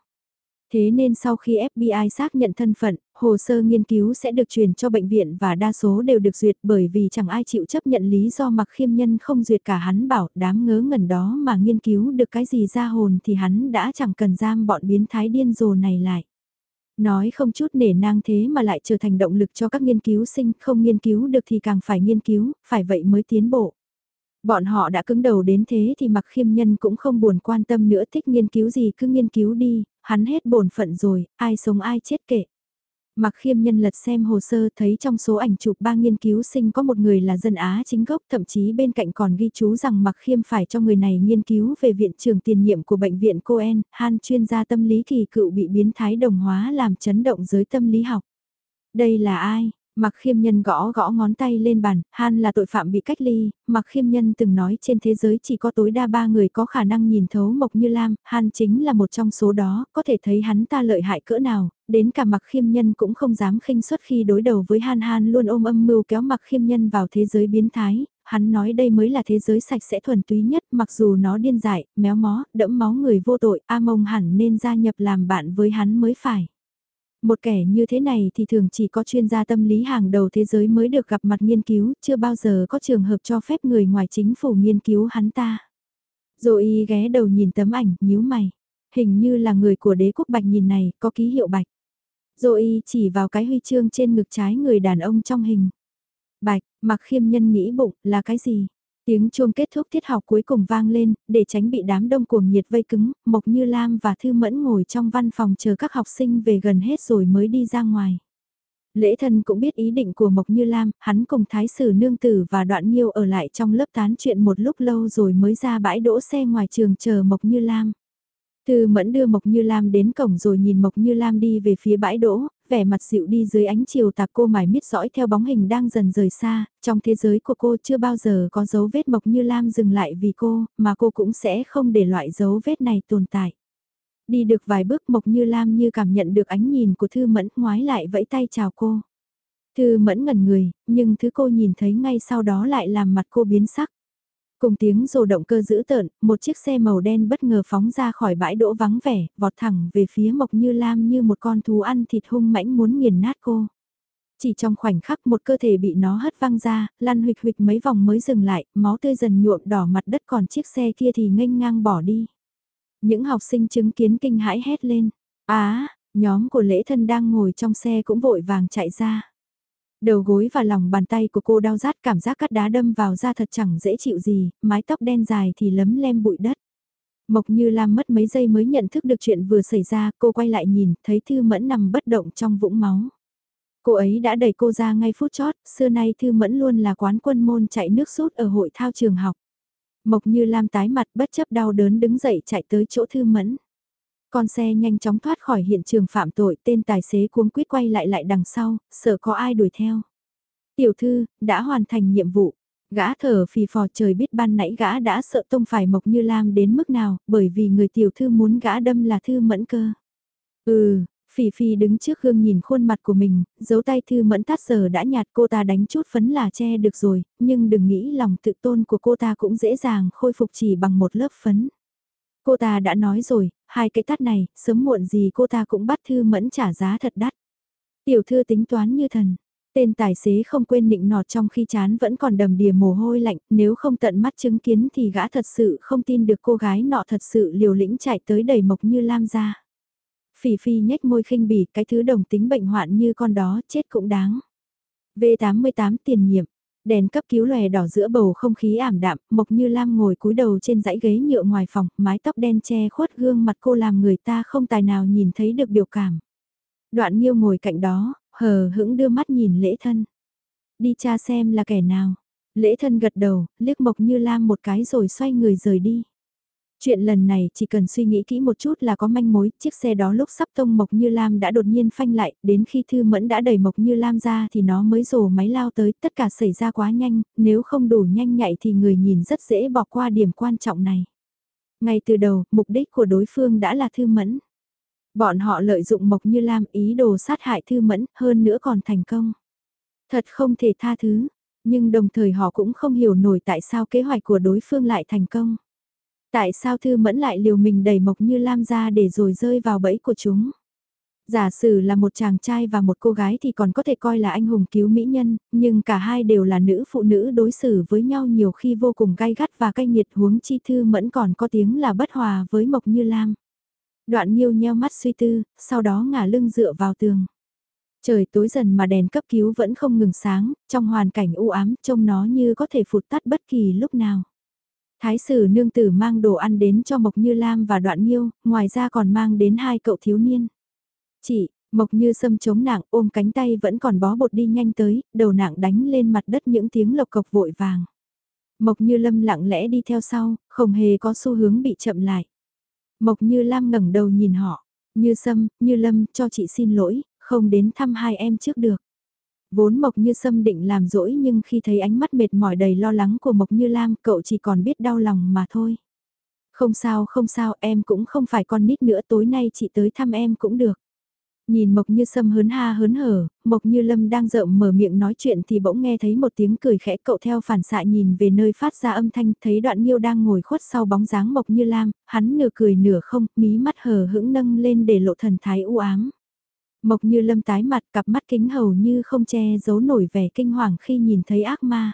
Thế nên sau khi FBI xác nhận thân phận, hồ sơ nghiên cứu sẽ được truyền cho bệnh viện và đa số đều được duyệt bởi vì chẳng ai chịu chấp nhận lý do mặc khiêm nhân không duyệt cả hắn bảo đám ngớ ngẩn đó mà nghiên cứu được cái gì ra hồn thì hắn đã chẳng cần giam bọn biến thái điên rồ này lại. Nói không chút nể nang thế mà lại trở thành động lực cho các nghiên cứu sinh không nghiên cứu được thì càng phải nghiên cứu, phải vậy mới tiến bộ. Bọn họ đã cứng đầu đến thế thì mặc khiêm nhân cũng không buồn quan tâm nữa thích nghiên cứu gì cứ nghiên cứu đi, hắn hết bổn phận rồi, ai sống ai chết kệ. Mặc khiêm nhân lật xem hồ sơ thấy trong số ảnh chụp ba nghiên cứu sinh có một người là dân Á chính gốc thậm chí bên cạnh còn ghi chú rằng mặc khiêm phải cho người này nghiên cứu về viện trưởng tiền nhiệm của bệnh viện Coen, Han chuyên gia tâm lý kỳ cựu bị biến thái đồng hóa làm chấn động giới tâm lý học. Đây là ai? Mặc khiêm nhân gõ gõ ngón tay lên bàn, Han là tội phạm bị cách ly, mặc khiêm nhân từng nói trên thế giới chỉ có tối đa ba người có khả năng nhìn thấu Mộc Như Lam, Han chính là một trong số đó, có thể thấy hắn ta lợi hại cỡ nào, đến cả mặc khiêm nhân cũng không dám khinh suất khi đối đầu với Han Han luôn ôm âm mưu kéo mặc khiêm nhân vào thế giới biến thái, hắn nói đây mới là thế giới sạch sẽ thuần túy nhất mặc dù nó điên dại, méo mó, đẫm máu người vô tội, A Mông hẳn nên gia nhập làm bạn với hắn mới phải. Một kẻ như thế này thì thường chỉ có chuyên gia tâm lý hàng đầu thế giới mới được gặp mặt nghiên cứu, chưa bao giờ có trường hợp cho phép người ngoài chính phủ nghiên cứu hắn ta. Rồi ghé đầu nhìn tấm ảnh, nhíu mày. Hình như là người của đế quốc bạch nhìn này, có ký hiệu bạch. Rồi chỉ vào cái huy chương trên ngực trái người đàn ông trong hình. Bạch, mặc khiêm nhân nghĩ bụng, là cái gì? Tiếng chuông kết thúc tiết học cuối cùng vang lên, để tránh bị đám đông cuồng nhiệt vây cứng, Mộc Như Lam và Thư Mẫn ngồi trong văn phòng chờ các học sinh về gần hết rồi mới đi ra ngoài. Lễ thân cũng biết ý định của Mộc Như Lam, hắn cùng Thái sử Nương Tử và Đoạn Nhiêu ở lại trong lớp tán chuyện một lúc lâu rồi mới ra bãi đỗ xe ngoài trường chờ Mộc Như Lam. Thư Mẫn đưa Mộc Như Lam đến cổng rồi nhìn Mộc Như Lam đi về phía bãi đỗ, vẻ mặt dịu đi dưới ánh chiều tạc cô mải miết dõi theo bóng hình đang dần rời xa, trong thế giới của cô chưa bao giờ có dấu vết Mộc Như Lam dừng lại vì cô, mà cô cũng sẽ không để loại dấu vết này tồn tại. Đi được vài bước Mộc Như Lam như cảm nhận được ánh nhìn của Thư Mẫn ngoái lại vẫy tay chào cô. Thư Mẫn ngẩn người, nhưng thứ cô nhìn thấy ngay sau đó lại làm mặt cô biến sắc. Cùng tiếng rồ động cơ dữ tợn, một chiếc xe màu đen bất ngờ phóng ra khỏi bãi đỗ vắng vẻ, vọt thẳng về phía Mộc Như Lam như một con thú ăn thịt hung mãnh muốn nghiền nát cô. Chỉ trong khoảnh khắc một cơ thể bị nó hất văng ra, lăn huỵch huỵch mấy vòng mới dừng lại, máu tươi dần nhuộm đỏ mặt đất còn chiếc xe kia thì nghênh ngang bỏ đi. Những học sinh chứng kiến kinh hãi hét lên. Á, nhóm của lễ thân đang ngồi trong xe cũng vội vàng chạy ra. Đầu gối và lòng bàn tay của cô đau rát cảm giác cắt đá đâm vào da thật chẳng dễ chịu gì, mái tóc đen dài thì lấm lem bụi đất. Mộc Như Lam mất mấy giây mới nhận thức được chuyện vừa xảy ra, cô quay lại nhìn, thấy Thư Mẫn nằm bất động trong vũng máu. Cô ấy đã đẩy cô ra ngay phút chót, xưa nay Thư Mẫn luôn là quán quân môn chạy nước sút ở hội thao trường học. Mộc Như Lam tái mặt bất chấp đau đớn đứng dậy chạy tới chỗ Thư Mẫn. Con xe nhanh chóng thoát khỏi hiện trường phạm tội, tên tài xế cuống quýt quay lại lại đằng sau, sợ có ai đuổi theo. Tiểu thư, đã hoàn thành nhiệm vụ. Gã thở phì phò trời biết ban nãy gã đã sợ tông phải Mộc Như Lam đến mức nào, bởi vì người tiểu thư muốn gã đâm là thư mẫn cơ. Ừ, Phỉ Phi đứng trước gương nhìn khuôn mặt của mình, dấu tay thư mẫn tát giờ đã nhạt cô ta đánh chút phấn là che được rồi, nhưng đừng nghĩ lòng tự tôn của cô ta cũng dễ dàng khôi phục chỉ bằng một lớp phấn. Cô ta đã nói rồi, hai cái tát này, sớm muộn gì cô ta cũng bắt thư mẫn trả giá thật đắt. Tiểu thư tính toán như thần, tên tài xế không quên nịnh nọt trong khi chán vẫn còn đầm đìa mồ hôi lạnh, nếu không tận mắt chứng kiến thì gã thật sự không tin được cô gái nọ thật sự liều lĩnh chạy tới đầy mộc như lam ra. Phỉ phi nhếch môi khinh bỉ, cái thứ đồng tính bệnh hoạn như con đó chết cũng đáng. V88 tiền nhiệm, đèn cấp cứu lòe đỏ giữa bầu không khí ảm đạm, Mộc Như Lam ngồi cúi đầu trên dãy ghế nhựa ngoài phòng, mái tóc đen che khuất gương mặt cô làm người ta không tài nào nhìn thấy được biểu cảm. Đoạn Nhiêu ngồi cạnh đó, hờ hững đưa mắt nhìn lễ thân. Đi cha xem là kẻ nào. Lễ thân gật đầu, liếc Mộc Như Lam một cái rồi xoay người rời đi. Chuyện lần này chỉ cần suy nghĩ kỹ một chút là có manh mối, chiếc xe đó lúc sắp tông Mộc Như Lam đã đột nhiên phanh lại, đến khi Thư Mẫn đã đẩy Mộc Như Lam ra thì nó mới rồ máy lao tới, tất cả xảy ra quá nhanh, nếu không đủ nhanh nhạy thì người nhìn rất dễ bỏ qua điểm quan trọng này. Ngay từ đầu, mục đích của đối phương đã là Thư Mẫn. Bọn họ lợi dụng Mộc Như Lam ý đồ sát hại Thư Mẫn, hơn nữa còn thành công. Thật không thể tha thứ, nhưng đồng thời họ cũng không hiểu nổi tại sao kế hoạch của đối phương lại thành công. Tại sao Thư Mẫn lại liều mình đẩy Mộc Như Lam ra để rồi rơi vào bẫy của chúng? Giả sử là một chàng trai và một cô gái thì còn có thể coi là anh hùng cứu mỹ nhân, nhưng cả hai đều là nữ phụ nữ đối xử với nhau nhiều khi vô cùng gai gắt và cay nghiệt huống chi Thư Mẫn còn có tiếng là bất hòa với Mộc Như Lam. Đoạn Nhiêu nheo mắt suy tư, sau đó ngả lưng dựa vào tường. Trời tối dần mà đèn cấp cứu vẫn không ngừng sáng, trong hoàn cảnh u ám trông nó như có thể phụt tắt bất kỳ lúc nào. Thái sử nương tử mang đồ ăn đến cho Mộc Như Lam và Đoạn Nhiêu, ngoài ra còn mang đến hai cậu thiếu niên. Chị, Mộc Như sâm chống nặng ôm cánh tay vẫn còn bó bột đi nhanh tới, đầu nặng đánh lên mặt đất những tiếng lộc cộc vội vàng. Mộc Như Lâm lặng lẽ đi theo sau, không hề có xu hướng bị chậm lại. Mộc Như Lam ngẩng đầu nhìn họ, Như Sâm, Như Lâm, cho chị xin lỗi, không đến thăm hai em trước được. Vốn Mộc Như Sâm định làm dỗi nhưng khi thấy ánh mắt mệt mỏi đầy lo lắng của Mộc Như Lam cậu chỉ còn biết đau lòng mà thôi. Không sao không sao em cũng không phải con nít nữa tối nay chị tới thăm em cũng được. Nhìn Mộc Như Sâm hớn ha hớn hở, Mộc Như Lâm đang rợm mở miệng nói chuyện thì bỗng nghe thấy một tiếng cười khẽ cậu theo phản xạ nhìn về nơi phát ra âm thanh thấy đoạn Nhiêu đang ngồi khuất sau bóng dáng Mộc Như Lam, hắn nửa cười nửa không, mí mắt hờ hững nâng lên để lộ thần thái u ám. Mộc như lâm tái mặt cặp mắt kính hầu như không che giấu nổi vẻ kinh hoàng khi nhìn thấy ác ma.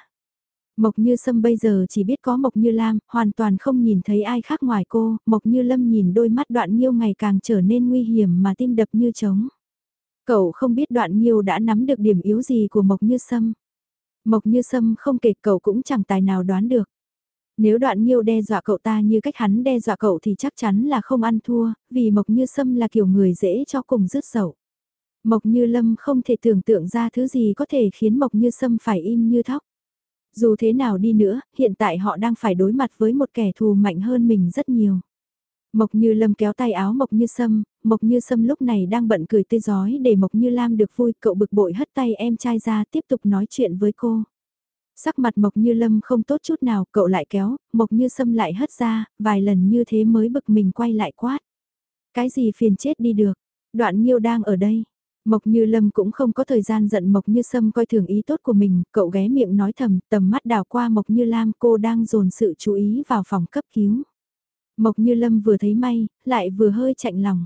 Mộc như sâm bây giờ chỉ biết có Mộc như lam, hoàn toàn không nhìn thấy ai khác ngoài cô, Mộc như lâm nhìn đôi mắt đoạn nhiêu ngày càng trở nên nguy hiểm mà tim đập như trống. Cậu không biết đoạn nhiêu đã nắm được điểm yếu gì của Mộc như sâm. Mộc như sâm không kể cậu cũng chẳng tài nào đoán được. Nếu đoạn nhiêu đe dọa cậu ta như cách hắn đe dọa cậu thì chắc chắn là không ăn thua, vì Mộc như sâm là kiểu người dễ cho cùng rứt sầu. Mộc Như Lâm không thể tưởng tượng ra thứ gì có thể khiến Mộc Như Sâm phải im như thóc. Dù thế nào đi nữa, hiện tại họ đang phải đối mặt với một kẻ thù mạnh hơn mình rất nhiều. Mộc Như Lâm kéo tay áo Mộc Như Sâm, Mộc Như Sâm lúc này đang bận cười tươi giói để Mộc Như Lam được vui, cậu bực bội hất tay em trai ra tiếp tục nói chuyện với cô. Sắc mặt Mộc Như Lâm không tốt chút nào, cậu lại kéo, Mộc Như Sâm lại hất ra, vài lần như thế mới bực mình quay lại quát. Cái gì phiền chết đi được, đoạn Nhiêu đang ở đây, Mộc Như Lâm cũng không có thời gian giận Mộc Như Sâm coi thường ý tốt của mình, cậu ghé miệng nói thầm, tầm mắt đào qua Mộc Như Lam cô đang dồn sự chú ý vào phòng cấp cứu. Mộc Như Lâm vừa thấy may, lại vừa hơi chạnh lòng.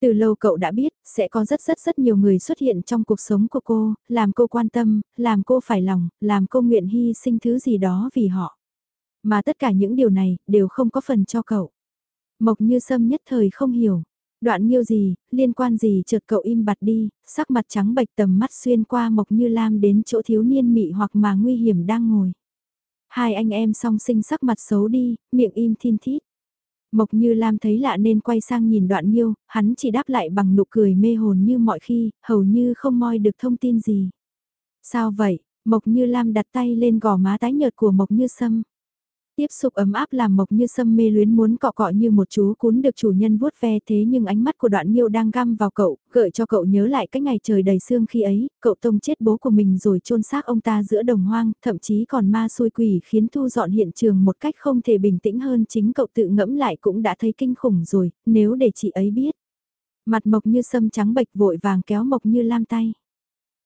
Từ lâu cậu đã biết, sẽ có rất rất rất nhiều người xuất hiện trong cuộc sống của cô, làm cô quan tâm, làm cô phải lòng, làm cô nguyện hy sinh thứ gì đó vì họ. Mà tất cả những điều này, đều không có phần cho cậu. Mộc Như Sâm nhất thời không hiểu. Đoạn nhiêu gì, liên quan gì chợt cậu im bặt đi, sắc mặt trắng bệch tầm mắt xuyên qua Mộc Như Lam đến chỗ thiếu niên mị hoặc mà nguy hiểm đang ngồi. Hai anh em song sinh sắc mặt xấu đi, miệng im thiên thít. Mộc Như Lam thấy lạ nên quay sang nhìn đoạn Nhiêu, hắn chỉ đáp lại bằng nụ cười mê hồn như mọi khi, hầu như không moi được thông tin gì. Sao vậy? Mộc Như Lam đặt tay lên gò má tái nhợt của Mộc Như Sâm. Tiếp xúc ấm áp làm Mộc Như Sâm mê luyến muốn cọ cọ như một chú cún được chủ nhân vuốt ve thế nhưng ánh mắt của đoạn Nhiêu đang găm vào cậu, gợi cho cậu nhớ lại cái ngày trời đầy sương khi ấy, cậu tông chết bố của mình rồi chôn xác ông ta giữa đồng hoang, thậm chí còn ma xui quỷ khiến thu dọn hiện trường một cách không thể bình tĩnh hơn chính cậu tự ngẫm lại cũng đã thấy kinh khủng rồi, nếu để chị ấy biết. Mặt Mộc Như Sâm trắng bệch vội vàng kéo Mộc Như Lam tay.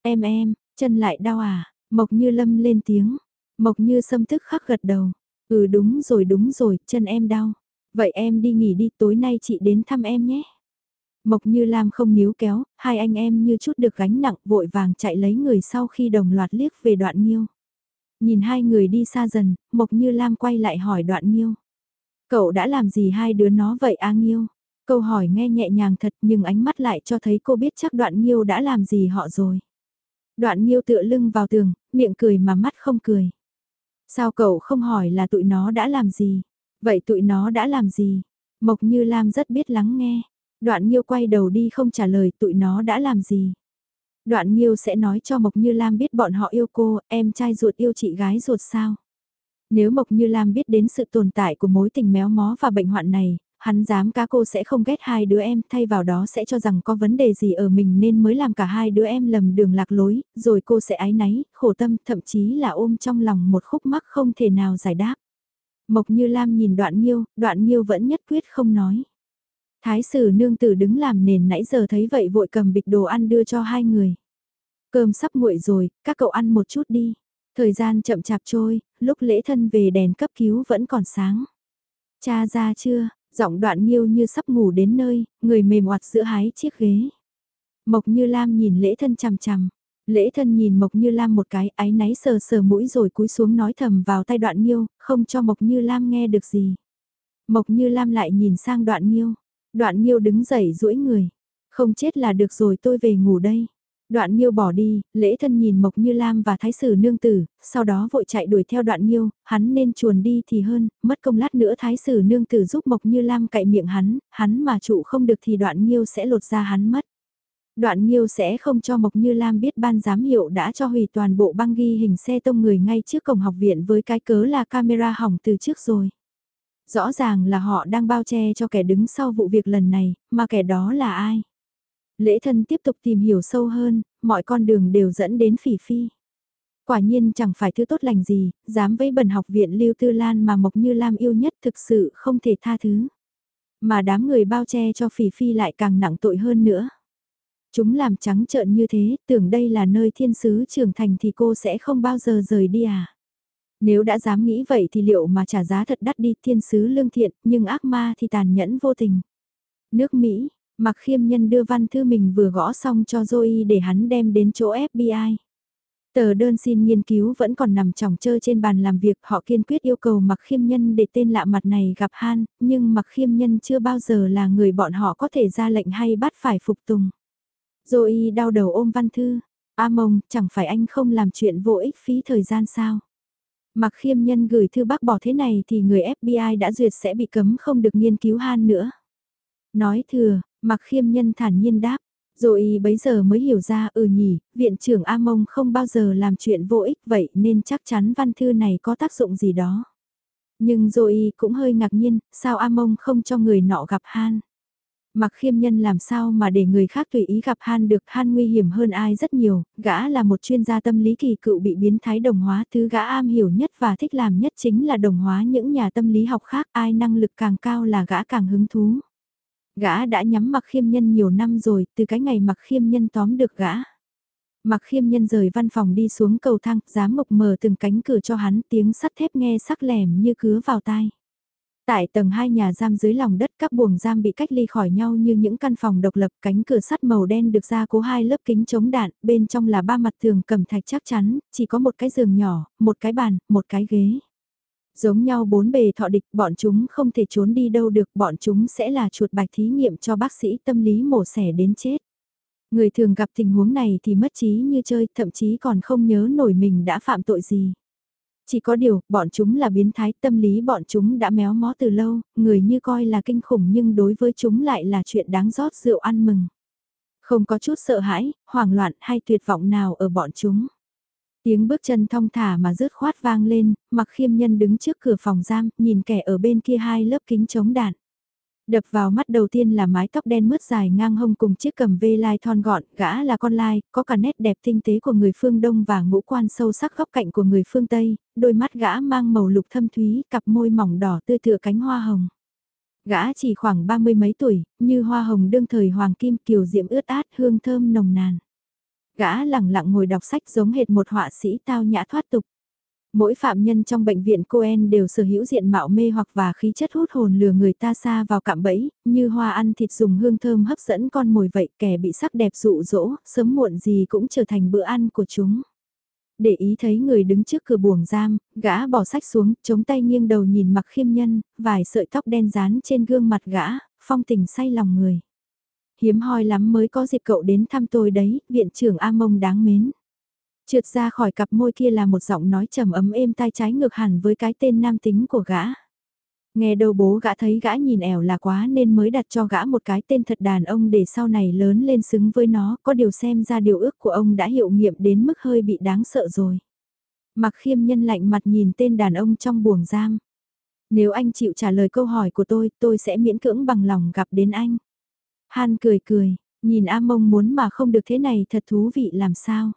Em em, chân lại đau à, Mộc Như Lâm lên tiếng. Mộc Như Sâm tức khắc gật đầu. Ừ đúng rồi đúng rồi, chân em đau. Vậy em đi nghỉ đi, tối nay chị đến thăm em nhé. Mộc Như Lam không níu kéo, hai anh em như chút được gánh nặng vội vàng chạy lấy người sau khi đồng loạt liếc về đoạn nghiêu. Nhìn hai người đi xa dần, Mộc Như Lam quay lại hỏi đoạn nghiêu. Cậu đã làm gì hai đứa nó vậy A Nghiêu? Câu hỏi nghe nhẹ nhàng thật nhưng ánh mắt lại cho thấy cô biết chắc đoạn nghiêu đã làm gì họ rồi. Đoạn nghiêu tựa lưng vào tường, miệng cười mà mắt không cười. Sao cậu không hỏi là tụi nó đã làm gì? Vậy tụi nó đã làm gì? Mộc Như Lam rất biết lắng nghe. Đoạn Nhiêu quay đầu đi không trả lời tụi nó đã làm gì. Đoạn Nhiêu sẽ nói cho Mộc Như Lam biết bọn họ yêu cô, em trai ruột yêu chị gái ruột sao. Nếu Mộc Như Lam biết đến sự tồn tại của mối tình méo mó và bệnh hoạn này, hắn dám cá cô sẽ không ghét hai đứa em, thay vào đó sẽ cho rằng có vấn đề gì ở mình nên mới làm cả hai đứa em lầm đường lạc lối, rồi cô sẽ ái náy, khổ tâm, thậm chí là ôm trong lòng một khúc mắc không thể nào giải đáp. Mộc Như Lam nhìn đoạn nghiêu, đoạn nghiêu vẫn nhất quyết không nói. Thái sử nương tử đứng làm nền nãy giờ thấy vậy vội cầm bịch đồ ăn đưa cho hai người. Cơm sắp nguội rồi, các cậu ăn một chút đi. Thời gian chậm chạp trôi, lúc lễ thân về đèn cấp cứu vẫn còn sáng. Cha ra chưa, Giọng đoạn nghiêu như sắp ngủ đến nơi, người mềm oặt giữa hái chiếc ghế. Mộc như Lam nhìn lễ thân chằm chằm. Lễ thân nhìn Mộc Như Lam một cái áy náy sờ sờ mũi rồi cúi xuống nói thầm vào tay đoạn nghiêu, không cho Mộc Như Lam nghe được gì. Mộc Như Lam lại nhìn sang đoạn nghiêu. Đoạn nghiêu đứng dậy duỗi người. Không chết là được rồi tôi về ngủ đây. Đoạn Nhiêu bỏ đi, lễ thân nhìn Mộc Như Lam và Thái Sử Nương Tử, sau đó vội chạy đuổi theo Đoạn Nhiêu, hắn nên chuồn đi thì hơn, mất công lát nữa Thái Sử Nương Tử giúp Mộc Như Lam cậy miệng hắn, hắn mà trụ không được thì Đoạn Nhiêu sẽ lột ra hắn mất. Đoạn Nhiêu sẽ không cho Mộc Như Lam biết ban giám hiệu đã cho hủy toàn bộ băng ghi hình xe tông người ngay trước cổng học viện với cái cớ là camera hỏng từ trước rồi. Rõ ràng là họ đang bao che cho kẻ đứng sau vụ việc lần này, mà kẻ đó là ai? Lễ thân tiếp tục tìm hiểu sâu hơn, mọi con đường đều dẫn đến phỉ phi. Quả nhiên chẳng phải thứ tốt lành gì, dám với bần học viện Lưu Tư Lan mà Mộc Như Lam yêu nhất thực sự không thể tha thứ. Mà đám người bao che cho phỉ phi lại càng nặng tội hơn nữa. Chúng làm trắng trợn như thế, tưởng đây là nơi thiên sứ trưởng thành thì cô sẽ không bao giờ rời đi à. Nếu đã dám nghĩ vậy thì liệu mà trả giá thật đắt đi thiên sứ lương thiện, nhưng ác ma thì tàn nhẫn vô tình. Nước Mỹ, Mặc khiêm nhân đưa văn thư mình vừa gõ xong cho Zoe để hắn đem đến chỗ FBI. Tờ đơn xin nghiên cứu vẫn còn nằm trỏng chơ trên bàn làm việc, họ kiên quyết yêu cầu Mặc Khiêm Nhân để tên lạ mặt này gặp Han, nhưng Mặc Khiêm Nhân chưa bao giờ là người bọn họ có thể ra lệnh hay bắt phải phục tùng. Zoe đau đầu ôm văn thư, A Mông, chẳng phải anh không làm chuyện vô ích phí thời gian sao? Mặc Khiêm Nhân gửi thư bác bỏ thế này thì người FBI đã duyệt sẽ bị cấm không được nghiên cứu Han nữa. Nói thừa, Mặc khiêm nhân thản nhiên đáp, rồi bấy giờ mới hiểu ra ừ nhỉ, viện trưởng A Mông không bao giờ làm chuyện vô ích vậy nên chắc chắn văn thư này có tác dụng gì đó. Nhưng rồi cũng hơi ngạc nhiên, sao A Mông không cho người nọ gặp Han? Mặc khiêm nhân làm sao mà để người khác tùy ý gặp Han được Han nguy hiểm hơn ai rất nhiều, gã là một chuyên gia tâm lý kỳ cựu bị biến thái đồng hóa thứ gã am hiểu nhất và thích làm nhất chính là đồng hóa những nhà tâm lý học khác ai năng lực càng cao là gã càng hứng thú. Gã đã nhắm mặc khiêm nhân nhiều năm rồi, từ cái ngày mặc khiêm nhân tóm được gã. Mặc khiêm nhân rời văn phòng đi xuống cầu thang, dám mộc mở từng cánh cửa cho hắn tiếng sắt thép nghe sắc lẻm như cứa vào tai. Tại tầng 2 nhà giam dưới lòng đất các buồng giam bị cách ly khỏi nhau như những căn phòng độc lập cánh cửa sắt màu đen được ra cố hai lớp kính chống đạn, bên trong là ba mặt tường cầm thạch chắc chắn, chỉ có một cái giường nhỏ, một cái bàn, một cái ghế. Giống nhau bốn bề thọ địch, bọn chúng không thể trốn đi đâu được, bọn chúng sẽ là chuột bạch thí nghiệm cho bác sĩ tâm lý mổ xẻ đến chết. Người thường gặp tình huống này thì mất trí như chơi, thậm chí còn không nhớ nổi mình đã phạm tội gì. Chỉ có điều, bọn chúng là biến thái, tâm lý bọn chúng đã méo mó từ lâu, người như coi là kinh khủng nhưng đối với chúng lại là chuyện đáng rót rượu ăn mừng. Không có chút sợ hãi, hoảng loạn hay tuyệt vọng nào ở bọn chúng. Tiếng bước chân thong thả mà rớt khoát vang lên, mặc khiêm nhân đứng trước cửa phòng giam, nhìn kẻ ở bên kia hai lớp kính chống đạn. Đập vào mắt đầu tiên là mái tóc đen mướt dài ngang hông cùng chiếc cầm vê lai thon gọn, gã là con lai, có cả nét đẹp tinh tế của người phương Đông và ngũ quan sâu sắc góc cạnh của người phương Tây, đôi mắt gã mang màu lục thâm thúy, cặp môi mỏng đỏ tươi tựa cánh hoa hồng. Gã chỉ khoảng ba mươi mấy tuổi, như hoa hồng đương thời hoàng kim kiều diễm ướt át hương thơm nồng nàn. Gã lẳng lặng ngồi đọc sách giống hệt một họa sĩ tao nhã thoát tục. Mỗi phạm nhân trong bệnh viện Coen đều sở hữu diện mạo mê hoặc và khí chất hút hồn lừa người ta xa vào cạm bẫy, như hoa ăn thịt dùng hương thơm hấp dẫn con mồi vậy kẻ bị sắc đẹp dụ dỗ, sớm muộn gì cũng trở thành bữa ăn của chúng. Để ý thấy người đứng trước cửa buồng giam, gã bỏ sách xuống, chống tay nghiêng đầu nhìn mặc khiêm nhân, vài sợi tóc đen dán trên gương mặt gã, phong tình say lòng người. Hiếm hoi lắm mới có dịp cậu đến thăm tôi đấy, viện trưởng A Mông đáng mến. Trượt ra khỏi cặp môi kia là một giọng nói trầm ấm êm tai trái ngược hẳn với cái tên nam tính của gã. Nghe đầu bố gã thấy gã nhìn ẻo là quá nên mới đặt cho gã một cái tên thật đàn ông để sau này lớn lên xứng với nó, có điều xem ra điều ước của ông đã hiệu nghiệm đến mức hơi bị đáng sợ rồi. Mặc khiêm nhân lạnh mặt nhìn tên đàn ông trong buồng giam. Nếu anh chịu trả lời câu hỏi của tôi, tôi sẽ miễn cưỡng bằng lòng gặp đến anh. Han cười cười, nhìn A Mông muốn mà không được thế này thật thú vị làm sao.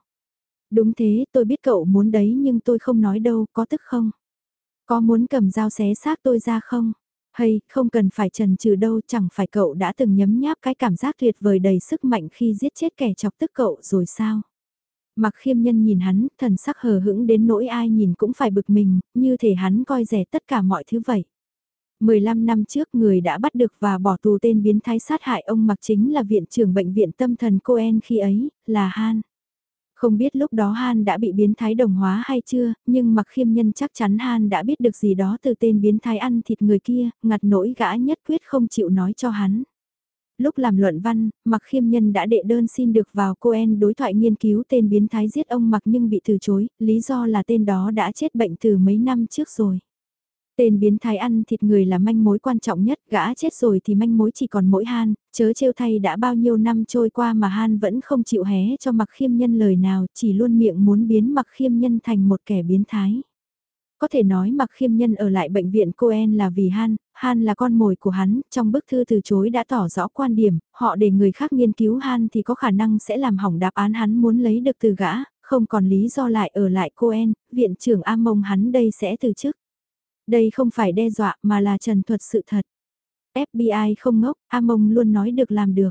Đúng thế, tôi biết cậu muốn đấy nhưng tôi không nói đâu, có tức không? Có muốn cầm dao xé xác tôi ra không? Hay, không cần phải trần trừ đâu, chẳng phải cậu đã từng nhấm nháp cái cảm giác tuyệt vời đầy sức mạnh khi giết chết kẻ chọc tức cậu rồi sao? Mặc khiêm nhân nhìn hắn, thần sắc hờ hững đến nỗi ai nhìn cũng phải bực mình, như thể hắn coi rẻ tất cả mọi thứ vậy. 15 năm trước người đã bắt được và bỏ tù tên biến thái sát hại ông mặc chính là viện trưởng bệnh viện tâm thần Coen khi ấy, là Han. Không biết lúc đó Han đã bị biến thái đồng hóa hay chưa, nhưng mặc khiêm nhân chắc chắn Han đã biết được gì đó từ tên biến thái ăn thịt người kia, ngặt nỗi gã nhất quyết không chịu nói cho hắn. Lúc làm luận văn, Mặc Khiêm Nhân đã đệ đơn xin được vào Coen đối thoại nghiên cứu tên biến thái giết ông Mặc nhưng bị từ chối, lý do là tên đó đã chết bệnh từ mấy năm trước rồi. Tên biến thái ăn thịt người là manh mối quan trọng nhất, gã chết rồi thì manh mối chỉ còn mỗi Han, chớ trêu thay đã bao nhiêu năm trôi qua mà Han vẫn không chịu hé cho mặc khiêm nhân lời nào, chỉ luôn miệng muốn biến mặc khiêm nhân thành một kẻ biến thái. Có thể nói mặc khiêm nhân ở lại bệnh viện Coen là vì Han, Han là con mồi của hắn, trong bức thư từ chối đã tỏ rõ quan điểm, họ để người khác nghiên cứu Han thì có khả năng sẽ làm hỏng đáp án hắn muốn lấy được từ gã, không còn lý do lại ở lại Coen, viện trưởng A Mông hắn đây sẽ từ chức. Đây không phải đe dọa mà là trần thuật sự thật. FBI không ngốc, A Mông luôn nói được làm được.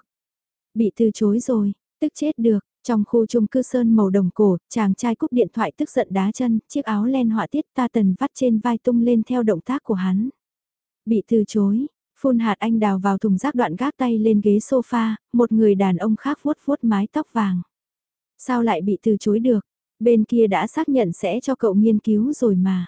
Bị từ chối rồi, tức chết được. Trong khu chung cư sơn màu đồng cổ, chàng trai cúp điện thoại tức giận đá chân, chiếc áo len họa tiết ta tần vắt trên vai tung lên theo động tác của hắn. Bị từ chối, phun hạt anh đào vào thùng rác đoạn gác tay lên ghế sofa, một người đàn ông khác vuốt vuốt mái tóc vàng. Sao lại bị từ chối được? Bên kia đã xác nhận sẽ cho cậu nghiên cứu rồi mà.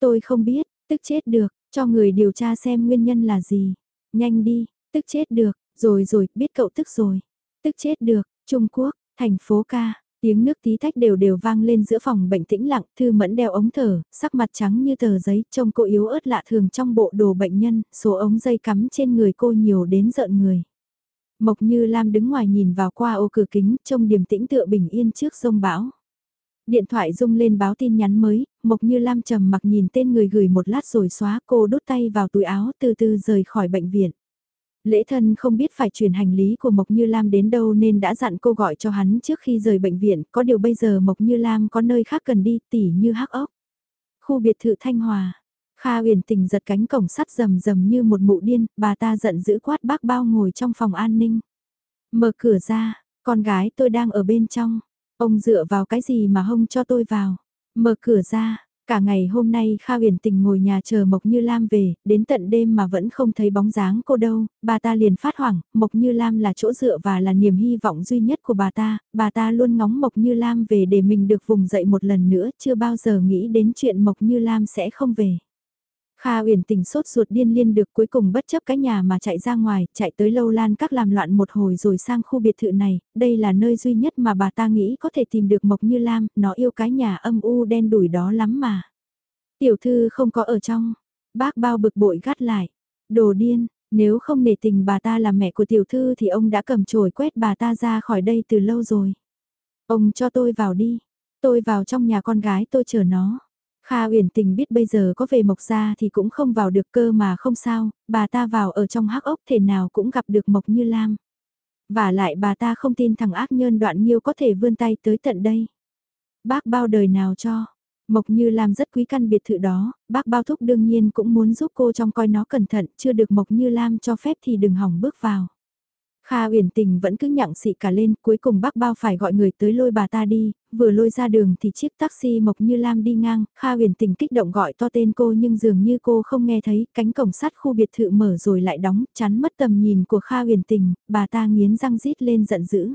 Tôi không biết, tức chết được, cho người điều tra xem nguyên nhân là gì. Nhanh đi, tức chết được, rồi rồi, biết cậu tức rồi. Tức chết được, Trung Quốc, thành phố ca, tiếng nước tí tách đều đều vang lên giữa phòng bệnh tĩnh lặng, thư mẫn đeo ống thở, sắc mặt trắng như tờ giấy, trông cô yếu ớt lạ thường trong bộ đồ bệnh nhân, số ống dây cắm trên người cô nhiều đến giận người. Mộc Như Lam đứng ngoài nhìn vào qua ô cửa kính, trông điềm tĩnh tựa bình yên trước sông bão. Điện thoại rung lên báo tin nhắn mới, Mộc Như Lam trầm mặc nhìn tên người gửi một lát rồi xóa cô đút tay vào túi áo từ từ rời khỏi bệnh viện. Lễ thân không biết phải chuyển hành lý của Mộc Như Lam đến đâu nên đã dặn cô gọi cho hắn trước khi rời bệnh viện, có điều bây giờ Mộc Như Lam có nơi khác cần đi tỉ như hắc ốc. Khu biệt thự Thanh Hòa, Kha huyền tình giật cánh cổng sắt rầm rầm như một mụ điên, bà ta giận dữ quát bác bao ngồi trong phòng an ninh. Mở cửa ra, con gái tôi đang ở bên trong. Ông dựa vào cái gì mà hông cho tôi vào? Mở cửa ra, cả ngày hôm nay Kha huyền tình ngồi nhà chờ Mộc Như Lam về, đến tận đêm mà vẫn không thấy bóng dáng cô đâu, bà ta liền phát hoảng, Mộc Như Lam là chỗ dựa và là niềm hy vọng duy nhất của bà ta, bà ta luôn ngóng Mộc Như Lam về để mình được vùng dậy một lần nữa, chưa bao giờ nghĩ đến chuyện Mộc Như Lam sẽ không về. Kha uyển tình sốt ruột điên liên được cuối cùng bất chấp cái nhà mà chạy ra ngoài, chạy tới lâu lan các làm loạn một hồi rồi sang khu biệt thự này, đây là nơi duy nhất mà bà ta nghĩ có thể tìm được Mộc Như Lam, nó yêu cái nhà âm u đen đủi đó lắm mà. Tiểu thư không có ở trong. Bác bao bực bội gắt lại. Đồ điên, nếu không nể tình bà ta là mẹ của tiểu thư thì ông đã cầm chổi quét bà ta ra khỏi đây từ lâu rồi. Ông cho tôi vào đi. Tôi vào trong nhà con gái tôi chờ nó. Kha uyển tình biết bây giờ có về Mộc Gia thì cũng không vào được cơ mà không sao, bà ta vào ở trong hắc ốc thể nào cũng gặp được Mộc Như Lam. Và lại bà ta không tin thằng ác nhân đoạn nhiêu có thể vươn tay tới tận đây. Bác bao đời nào cho, Mộc Như Lam rất quý căn biệt thự đó, bác bao thúc đương nhiên cũng muốn giúp cô trong coi nó cẩn thận, chưa được Mộc Như Lam cho phép thì đừng hỏng bước vào. Kha uyển tình vẫn cứ nhặng xị cả lên, cuối cùng bác bao phải gọi người tới lôi bà ta đi, vừa lôi ra đường thì chiếc taxi Mộc Như Lam đi ngang, Kha uyển tình kích động gọi to tên cô nhưng dường như cô không nghe thấy, cánh cổng sắt khu biệt thự mở rồi lại đóng, chắn mất tầm nhìn của Kha uyển tình, bà ta nghiến răng rít lên giận dữ.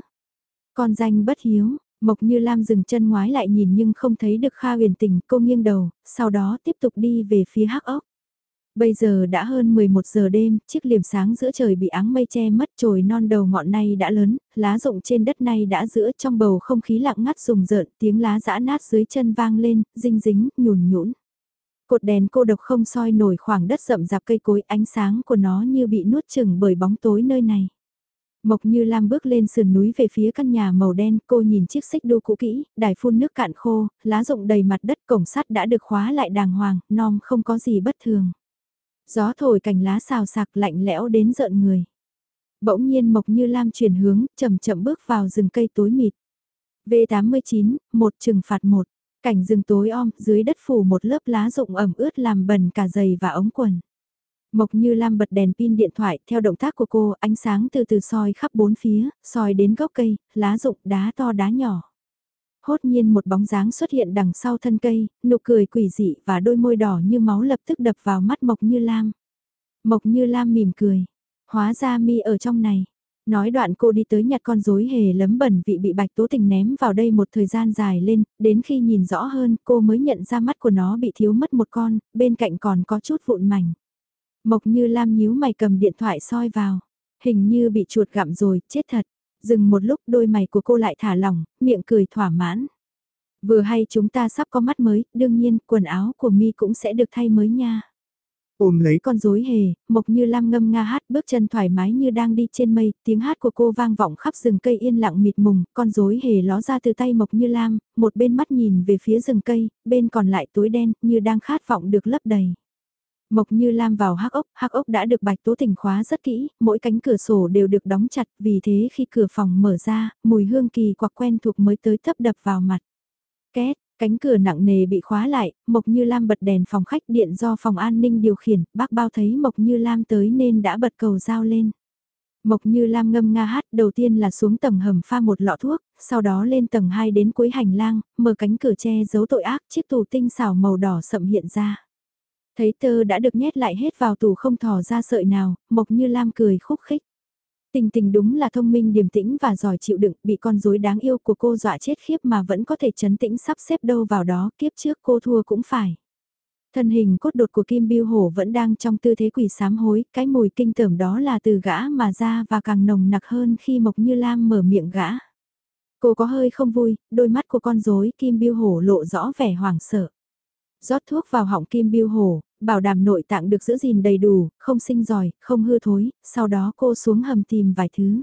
Con danh bất hiếu, Mộc Như Lam dừng chân ngoái lại nhìn nhưng không thấy được Kha huyền tình, cô nghiêng đầu, sau đó tiếp tục đi về phía hắc ốc. Bây giờ đã hơn 11 giờ đêm, chiếc liềm sáng giữa trời bị áng mây che mất trồi non đầu ngọn này đã lớn, lá rụng trên đất này đã giữa trong bầu không khí lặng ngắt rùng rợn, tiếng lá giã nát dưới chân vang lên, dinh dính, nhùn nhũn. Cột đèn cô độc không soi nổi khoảng đất rậm rạp cây cối ánh sáng của nó như bị nuốt chừng bởi bóng tối nơi này. Mộc Như Lam bước lên sườn núi về phía căn nhà màu đen, cô nhìn chiếc xích đu cũ kỹ, đài phun nước cạn khô, lá rụng đầy mặt đất, cổng sắt đã được khóa lại đàng hoàng, non không có gì bất thường. Gió thổi cành lá xào sạc lạnh lẽo đến rợn người. Bỗng nhiên Mộc Như Lam chuyển hướng, chậm chậm bước vào rừng cây tối mịt. V89, một trừng phạt một. Cảnh rừng tối om, dưới đất phủ một lớp lá rụng ẩm ướt làm bẩn cả giày và ống quần. Mộc Như Lam bật đèn pin điện thoại, theo động tác của cô, ánh sáng từ từ soi khắp bốn phía, soi đến gốc cây, lá rụng, đá to đá nhỏ. Hốt nhiên một bóng dáng xuất hiện đằng sau thân cây, nụ cười quỷ dị và đôi môi đỏ như máu lập tức đập vào mắt Mộc Như Lam. Mộc Như Lam mỉm cười, hóa ra mi ở trong này. Nói đoạn cô đi tới nhặt con rối hề lấm bẩn vị bị bạch tố tình ném vào đây một thời gian dài lên, đến khi nhìn rõ hơn cô mới nhận ra mắt của nó bị thiếu mất một con, bên cạnh còn có chút vụn mảnh. Mộc như Lam nhíu mày cầm điện thoại soi vào. Hình như bị chuột gặm rồi, chết thật. Dừng một lúc đôi mày của cô lại thả lỏng, miệng cười thỏa mãn. Vừa hay chúng ta sắp có mắt mới, đương nhiên quần áo của mi cũng sẽ được thay mới nha.
Ôm lấy
con rối hề, Mộc Như Lam ngâm nga hát bước chân thoải mái như đang đi trên mây, tiếng hát của cô vang vọng khắp rừng cây yên lặng mịt mùng, con rối hề ló ra từ tay Mộc Như Lam, một bên mắt nhìn về phía rừng cây, bên còn lại tối đen như đang khát vọng được lấp đầy. Mộc như lam vào hắc ốc, hắc ốc đã được bạch tố tình khóa rất kỹ, mỗi cánh cửa sổ đều được đóng chặt, vì thế khi cửa phòng mở ra, mùi hương kỳ quặc quen thuộc mới tới thấp đập vào mặt. Két, cánh cửa nặng nề bị khóa lại, Mộc như lam bật đèn phòng khách điện do phòng an ninh điều khiển, bác bao thấy Mộc như lam tới nên đã bật cầu dao lên. Mộc như lam ngâm nga hát đầu tiên là xuống tầng hầm pha một lọ thuốc, sau đó lên tầng 2 đến cuối hành lang, mở cánh cửa che giấu tội ác, chiếc tủ tinh xảo màu đỏ sậm hiện ra. Thấy tơ đã được nhét lại hết vào tủ không thò ra sợi nào, Mộc Như Lam cười khúc khích. Tình tình đúng là thông minh điềm tĩnh và giỏi chịu đựng, bị con rối đáng yêu của cô dọa chết khiếp mà vẫn có thể chấn tĩnh sắp xếp đâu vào đó, kiếp trước cô thua cũng phải. Thân hình cốt đột của Kim Biêu Hổ vẫn đang trong tư thế quỷ sám hối, cái mùi kinh tởm đó là từ gã mà ra và càng nồng nặc hơn khi Mộc Như Lam mở miệng gã. Cô có hơi không vui, đôi mắt của con rối Kim Biêu Hổ lộ rõ vẻ hoảng sợ rót thuốc vào họng kim biêu hổ, bảo đảm nội tạng được giữ gìn đầy đủ, không sinh giỏi, không hư thối, sau đó cô xuống hầm tìm vài thứ.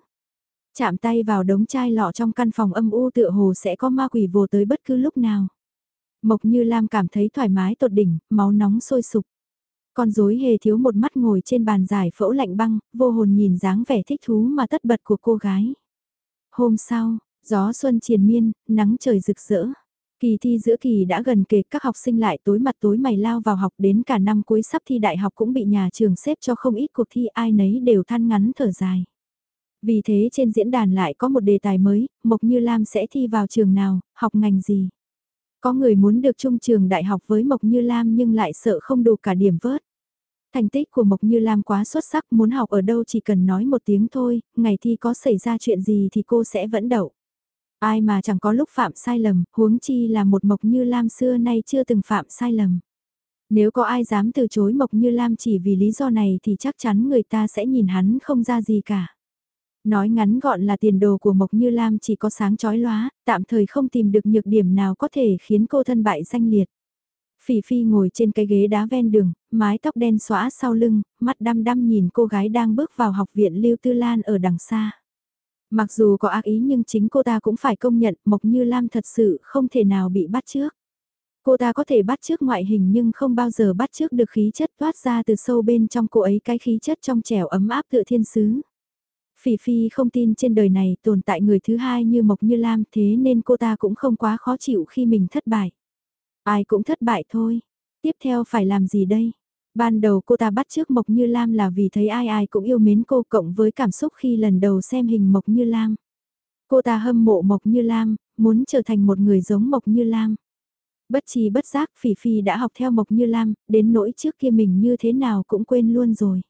Chạm tay vào đống chai lọ trong căn phòng âm u tựa hồ sẽ có ma quỷ vô tới bất cứ lúc nào. Mộc như Lam cảm thấy thoải mái tột đỉnh, máu nóng sôi sục. Con rối hề thiếu một mắt ngồi trên bàn giải phẫu lạnh băng, vô hồn nhìn dáng vẻ thích thú mà tất bật của cô gái. Hôm sau, gió xuân triền miên, nắng trời rực rỡ. Kỳ thi giữa kỳ đã gần kề các học sinh lại tối mặt tối mày lao vào học đến cả năm cuối sắp thi đại học cũng bị nhà trường xếp cho không ít cuộc thi ai nấy đều than ngắn thở dài. Vì thế trên diễn đàn lại có một đề tài mới, Mộc Như Lam sẽ thi vào trường nào, học ngành gì. Có người muốn được chung trường đại học với Mộc Như Lam nhưng lại sợ không đủ cả điểm vớt. Thành tích của Mộc Như Lam quá xuất sắc muốn học ở đâu chỉ cần nói một tiếng thôi, ngày thi có xảy ra chuyện gì thì cô sẽ vẫn đậu. Ai mà chẳng có lúc phạm sai lầm, huống chi là một Mộc Như Lam xưa nay chưa từng phạm sai lầm. Nếu có ai dám từ chối Mộc Như Lam chỉ vì lý do này thì chắc chắn người ta sẽ nhìn hắn không ra gì cả. Nói ngắn gọn là tiền đồ của Mộc Như Lam chỉ có sáng chói lóa, tạm thời không tìm được nhược điểm nào có thể khiến cô thân bại danh liệt. Phỉ Phi ngồi trên cái ghế đá ven đường, mái tóc đen xóa sau lưng, mắt đăm đăm nhìn cô gái đang bước vào học viện Lưu Tư Lan ở đằng xa. Mặc dù có ác ý nhưng chính cô ta cũng phải công nhận, Mộc Như Lam thật sự không thể nào bị bắt trước. Cô ta có thể bắt trước ngoại hình nhưng không bao giờ bắt trước được khí chất toát ra từ sâu bên trong cô ấy, cái khí chất trong trẻo ấm áp tựa thiên sứ. Phỉ Phi không tin trên đời này tồn tại người thứ hai như Mộc Như Lam, thế nên cô ta cũng không quá khó chịu khi mình thất bại. Ai cũng thất bại thôi. Tiếp theo phải làm gì đây? Ban đầu cô ta bắt trước Mộc Như Lam là vì thấy ai ai cũng yêu mến cô cộng với cảm xúc khi lần đầu xem hình Mộc Như Lam. Cô ta hâm mộ Mộc Như Lam, muốn trở thành một người giống Mộc Như Lam. Bất trí bất giác Phỉ Phi đã học theo Mộc Như Lam, đến nỗi trước kia mình như thế nào cũng quên luôn rồi.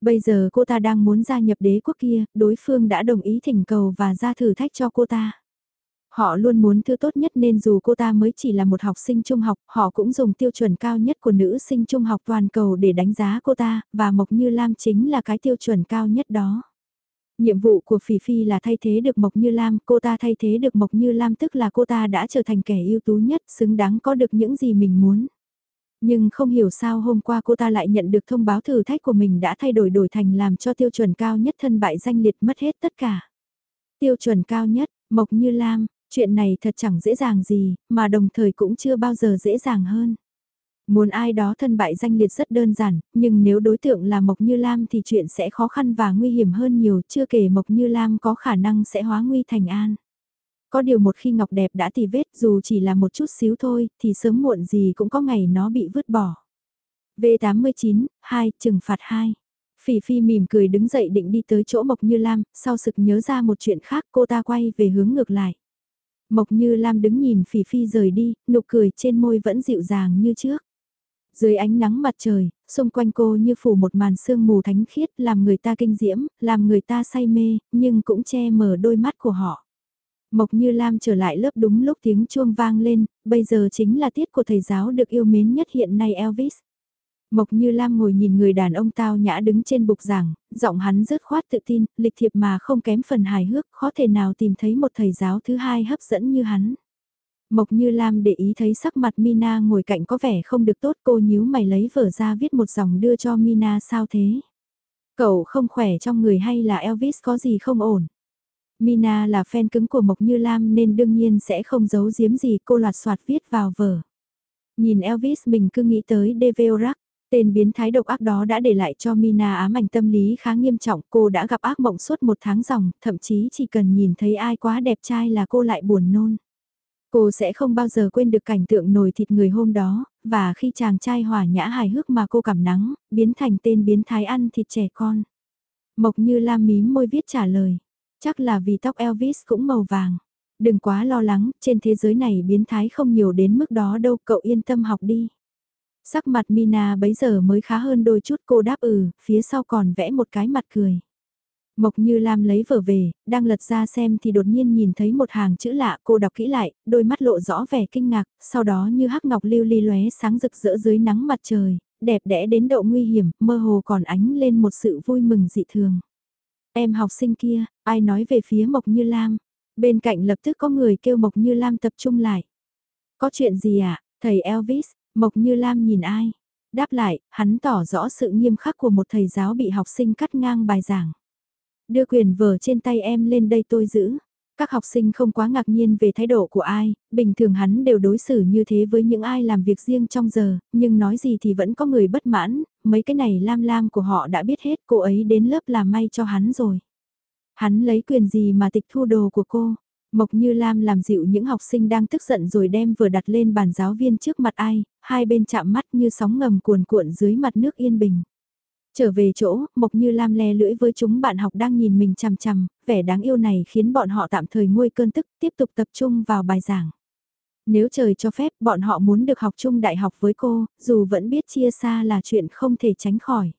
Bây giờ cô ta đang muốn gia nhập đế quốc kia, đối phương đã đồng ý thỉnh cầu và ra thử thách cho cô ta. Họ luôn muốn thứ tốt nhất nên dù cô ta mới chỉ là một học sinh trung học, họ cũng dùng tiêu chuẩn cao nhất của nữ sinh trung học toàn cầu để đánh giá cô ta, và Mộc Như Lam chính là cái tiêu chuẩn cao nhất đó. Nhiệm vụ của Phỉ Phi là thay thế được Mộc Như Lam, cô ta thay thế được Mộc Như Lam tức là cô ta đã trở thành kẻ ưu tú nhất, xứng đáng có được những gì mình muốn. Nhưng không hiểu sao hôm qua cô ta lại nhận được thông báo thử thách của mình đã thay đổi đổi thành làm cho tiêu chuẩn cao nhất thân bại danh liệt mất hết tất cả. Tiêu chuẩn cao nhất, Mộc Như Lam, chuyện này thật chẳng dễ dàng gì, mà đồng thời cũng chưa bao giờ dễ dàng hơn. Muốn ai đó thân bại danh liệt rất đơn giản, nhưng nếu đối tượng là Mộc Như Lam thì chuyện sẽ khó khăn và nguy hiểm hơn nhiều, chưa kể Mộc Như Lam có khả năng sẽ hóa nguy thành an. Có điều một khi Ngọc đẹp đã tì vết dù chỉ là một chút xíu thôi, thì sớm muộn gì cũng có ngày nó bị vứt bỏ. V89, 2, trừng phạt 2. Phỉ Phi mỉm cười đứng dậy định đi tới chỗ Mộc Như Lam, sau sực nhớ ra một chuyện khác cô ta quay về hướng ngược lại. Mộc Như Lam đứng nhìn Phỉ Phi rời đi, nụ cười trên môi vẫn dịu dàng như trước. Dưới ánh nắng mặt trời, xung quanh cô như phủ một màn sương mù thánh khiết làm người ta kinh diễm, làm người ta say mê, nhưng cũng che mờ đôi mắt của họ. Mộc Như Lam trở lại lớp đúng lúc tiếng chuông vang lên, bây giờ chính là tiết của thầy giáo được yêu mến nhất hiện nay Elvis. Mộc Như Lam ngồi nhìn người đàn ông tao nhã đứng trên bục giảng, giọng hắn rớt khoát tự tin, lịch thiệp mà không kém phần hài hước, khó thể nào tìm thấy một thầy giáo thứ hai hấp dẫn như hắn. Mộc Như Lam để ý thấy sắc mặt Mina ngồi cạnh có vẻ không được tốt cô nhíu mày lấy vở ra viết một dòng đưa cho Mina sao thế. Cậu không khỏe trong người hay là Elvis có gì không ổn. Mina là fan cứng của Mộc Như Lam nên đương nhiên sẽ không giấu giếm gì cô loạt soạt viết vào vở. Nhìn Elvis mình cứ nghĩ tới Deveorak, tên biến thái độc ác đó đã để lại cho Mina ám ảnh tâm lý khá nghiêm trọng. Cô đã gặp ác mộng suốt một tháng dòng, thậm chí chỉ cần nhìn thấy ai quá đẹp trai là cô lại buồn nôn. Cô sẽ không bao giờ quên được cảnh tượng nồi thịt người hôm đó, và khi chàng trai hòa nhã hài hước mà cô cảm nắng, biến thành tên biến thái ăn thịt trẻ con. Mộc như lam mím môi viết trả lời. Chắc là vì tóc Elvis cũng màu vàng. Đừng quá lo lắng, trên thế giới này biến thái không nhiều đến mức đó đâu, cậu yên tâm học đi. Sắc mặt Mina bấy giờ mới khá hơn đôi chút cô đáp ừ, phía sau còn vẽ một cái mặt cười. Mộc Như Lam lấy vở về, đang lật ra xem thì đột nhiên nhìn thấy một hàng chữ lạ, cô đọc kỹ lại, đôi mắt lộ rõ vẻ kinh ngạc, sau đó như hắc ngọc lưu ly lóe sáng rực rỡ dưới nắng mặt trời, đẹp đẽ đến độ nguy hiểm, mơ hồ còn ánh lên một sự vui mừng dị thường. Em học sinh kia, ai nói về phía Mộc Như Lam? Bên cạnh lập tức có người kêu Mộc Như Lam tập trung lại. Có chuyện gì ạ, à? thầy Elvis, Mộc Như Lam nhìn ai? Đáp lại, hắn tỏ rõ sự nghiêm khắc của một thầy giáo bị học sinh cắt ngang bài giảng. Đưa quyền vở trên tay em lên đây tôi giữ. Các học sinh không quá ngạc nhiên về thái độ của ai, bình thường hắn đều đối xử như thế với những ai làm việc riêng trong giờ, nhưng nói gì thì vẫn có người bất mãn, mấy cái này lam lam của họ đã biết hết cô ấy đến lớp làm may cho hắn rồi. Hắn lấy quyền gì mà tịch thu đồ của cô? Mộc Như Lam làm dịu những học sinh đang tức giận rồi đem vừa đặt lên bàn giáo viên trước mặt ai, hai bên chạm mắt như sóng ngầm cuồn cuộn dưới mặt nước yên bình. Trở về chỗ, Mộc Như Lam le lưỡi với chúng bạn học đang nhìn mình chằm chằm, vẻ đáng yêu này khiến bọn họ tạm thời nguôi cơn tức, tiếp tục tập trung vào bài giảng. Nếu trời cho phép, bọn họ muốn được học chung đại học với cô, dù vẫn biết chia xa là chuyện không thể tránh khỏi.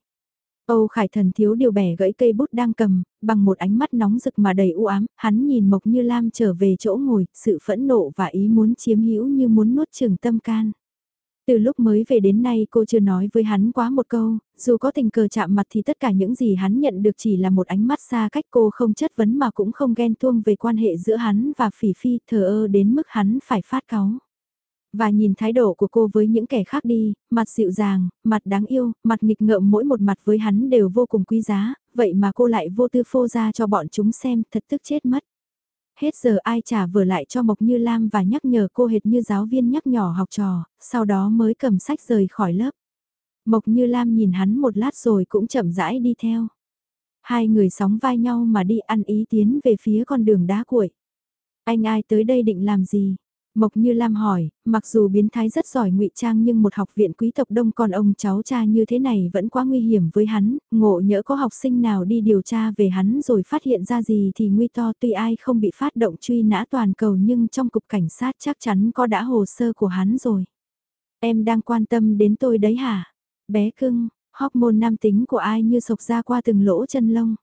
Âu Khải Thần thiếu điều bẻ gãy cây bút đang cầm, bằng một ánh mắt nóng rực mà đầy u ám, hắn nhìn Mộc Như Lam trở về chỗ ngồi, sự phẫn nộ và ý muốn chiếm hữu như muốn nuốt chừng tâm can. Từ lúc mới về đến nay cô chưa nói với hắn quá một câu, dù có tình cờ chạm mặt thì tất cả những gì hắn nhận được chỉ là một ánh mắt xa cách cô không chất vấn mà cũng không ghen tuông về quan hệ giữa hắn và Phỉ Phi thờ ơ đến mức hắn phải phát cáu. Và nhìn thái độ của cô với những kẻ khác đi, mặt dịu dàng, mặt đáng yêu, mặt nghịch ngợm mỗi một mặt với hắn đều vô cùng quý giá, vậy mà cô lại vô tư phô ra cho bọn chúng xem, thật tức chết mất. Hết giờ ai trả vừa lại cho Mộc Như Lam và nhắc nhở cô hệt như giáo viên nhắc nhỏ học trò, sau đó mới cầm sách rời khỏi lớp. Mộc Như Lam nhìn hắn một lát rồi cũng chậm rãi đi theo. Hai người sóng vai nhau mà đi ăn ý tiến về phía con đường đá cuội. Anh ai tới đây định làm gì? Mộc Như Lam hỏi, mặc dù biến thái rất giỏi ngụy trang nhưng một học viện quý tộc đông con ông cháu cha như thế này vẫn quá nguy hiểm với hắn, ngộ nhỡ có học sinh nào đi điều tra về hắn rồi phát hiện ra gì thì nguy to tuy ai không bị phát động truy nã toàn cầu nhưng trong cục cảnh sát chắc chắn có đã hồ sơ của hắn rồi. Em đang quan tâm đến tôi đấy hả? Bé cưng, hormone nam tính của ai như sộc ra qua từng lỗ chân lông.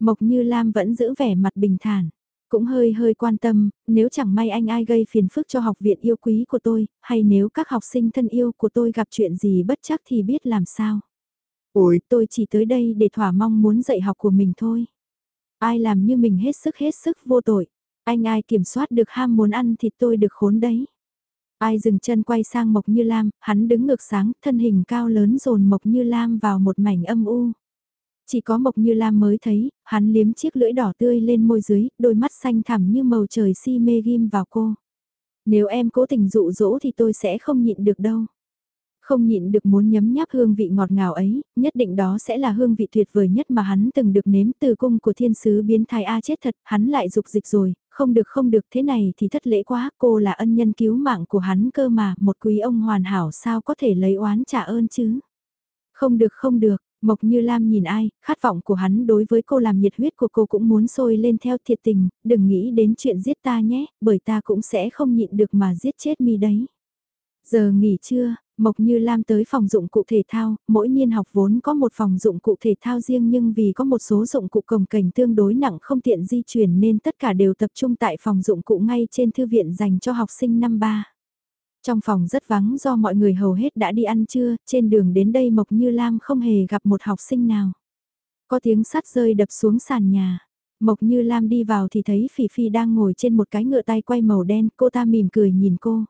Mộc Như Lam vẫn giữ vẻ mặt bình thản cũng hơi hơi quan tâm, nếu chẳng may anh ai gây phiền phức cho học viện yêu quý của tôi, hay nếu các học sinh thân yêu của tôi gặp chuyện gì bất chắc thì biết làm sao. Ôi, tôi chỉ tới đây để thỏa mong muốn dạy học của mình thôi. Ai làm như mình hết sức hết sức vô tội. Anh ai kiểm soát được ham muốn ăn thì tôi được khốn đấy. Ai dừng chân quay sang Mộc Như Lam, hắn đứng ngược sáng, thân hình cao lớn dồn Mộc Như Lam vào một mảnh âm u. Chỉ có Mộc Như Lam mới thấy, hắn liếm chiếc lưỡi đỏ tươi lên môi dưới, đôi mắt xanh thẳm như màu trời si mê ghim vào cô. Nếu em cố tình dụ dỗ thì tôi sẽ không nhịn được đâu. Không nhịn được muốn nhấm nháp hương vị ngọt ngào ấy, nhất định đó sẽ là hương vị tuyệt vời nhất mà hắn từng được nếm từ cung của thiên sứ biến thái A chết thật, hắn lại dục dịch rồi, không được không được thế này thì thất lễ quá, cô là ân nhân cứu mạng của hắn cơ mà, một quý ông hoàn hảo sao có thể lấy oán trả ơn chứ. Không được không được, Mộc Như Lam nhìn ai, khát vọng của hắn đối với cô làm nhiệt huyết của cô cũng muốn sôi lên theo thiệt tình, đừng nghĩ đến chuyện giết ta nhé, bởi ta cũng sẽ không nhịn được mà giết chết mi đấy. Giờ nghỉ trưa, Mộc Như Lam tới phòng dụng cụ thể thao, mỗi niên học vốn có một phòng dụng cụ thể thao riêng nhưng vì có một số dụng cụ cồng cảnh tương đối nặng không tiện di chuyển nên tất cả đều tập trung tại phòng dụng cụ ngay trên thư viện dành cho học sinh năm ba. Trong phòng rất vắng do mọi người hầu hết đã đi ăn trưa, trên đường đến đây Mộc Như Lam không hề gặp một học sinh nào. Có tiếng sắt rơi đập xuống sàn nhà. Mộc Như Lam đi vào thì thấy Phỉ Phi đang ngồi trên một cái ngựa tay quay màu đen, cô ta mỉm cười nhìn cô.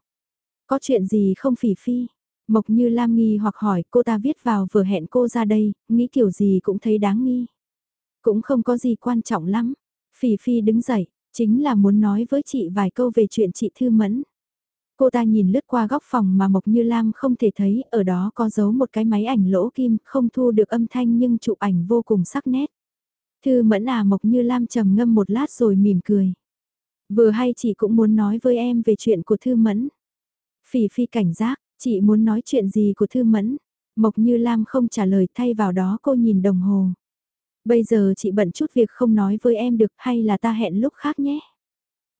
Có chuyện gì không Phỉ Phi? Mộc Như Lam nghi hoặc hỏi cô ta viết vào vừa hẹn cô ra đây, nghĩ kiểu gì cũng thấy đáng nghi. Cũng không có gì quan trọng lắm. Phỉ Phi đứng dậy, chính là muốn nói với chị vài câu về chuyện chị Thư Mẫn. Cô ta nhìn lướt qua góc phòng mà Mộc Như Lam không thể thấy, ở đó có giấu một cái máy ảnh lỗ kim, không thu được âm thanh nhưng chụp ảnh vô cùng sắc nét. Thư mẫn à Mộc Như Lam trầm ngâm một lát rồi mỉm cười. Vừa hay chị cũng muốn nói với em về chuyện của Thư mẫn. Phỉ phi cảnh giác, chị muốn nói chuyện gì của Thư mẫn? Mộc Như Lam không trả lời thay vào đó cô nhìn đồng hồ. Bây giờ chị bận chút việc không nói với em được hay là ta hẹn lúc khác nhé?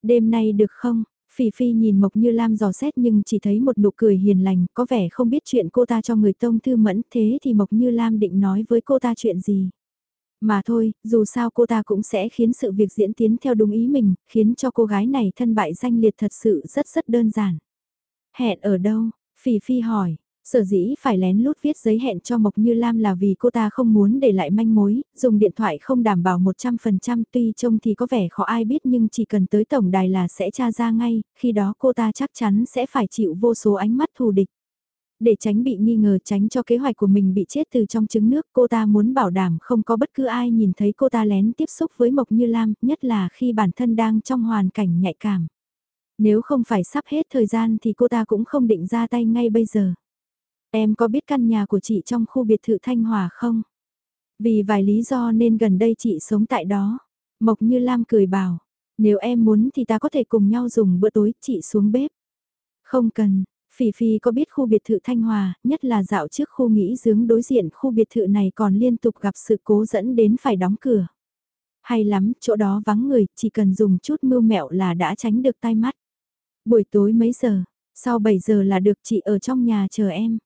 Đêm nay được không? Phỉ Phi nhìn Mộc Như Lam dò xét nhưng chỉ thấy một nụ cười hiền lành, có vẻ không biết chuyện cô ta cho người tông thư mẫn thế thì Mộc Như Lam định nói với cô ta chuyện gì. Mà thôi, dù sao cô ta cũng sẽ khiến sự việc diễn tiến theo đúng ý mình, khiến cho cô gái này thân bại danh liệt thật sự rất rất đơn giản. Hẹn ở đâu? Phỉ Phi hỏi, Sở dĩ phải lén lút viết giấy hẹn cho Mộc Như Lam là vì cô ta không muốn để lại manh mối, dùng điện thoại không đảm bảo 100% tuy trông thì có vẻ khó ai biết nhưng chỉ cần tới tổng đài là sẽ tra ra ngay, khi đó cô ta chắc chắn sẽ phải chịu vô số ánh mắt thù địch. Để tránh bị nghi ngờ tránh cho kế hoạch của mình bị chết từ trong trứng nước cô ta muốn bảo đảm không có bất cứ ai nhìn thấy cô ta lén tiếp xúc với Mộc Như Lam, nhất là khi bản thân đang trong hoàn cảnh nhạy cảm. Nếu không phải sắp hết thời gian thì cô ta cũng không định ra tay ngay bây giờ. Em có biết căn nhà của chị trong khu biệt thự Thanh Hòa không? Vì vài lý do nên gần đây chị sống tại đó. Mộc Như Lam cười bảo, nếu em muốn thì ta có thể cùng nhau dùng bữa tối, chị xuống bếp. Không cần, Phỉ Phi có biết khu biệt thự Thanh Hòa, nhất là dạo trước khu nghỉ dưỡng đối diện khu biệt thự này còn liên tục gặp sự cố dẫn đến phải đóng cửa. Hay lắm, chỗ đó vắng người, chỉ cần dùng chút mưu mẹo là đã tránh được tai mắt. Buổi tối mấy giờ, sau 7 giờ là được chị ở trong nhà chờ em.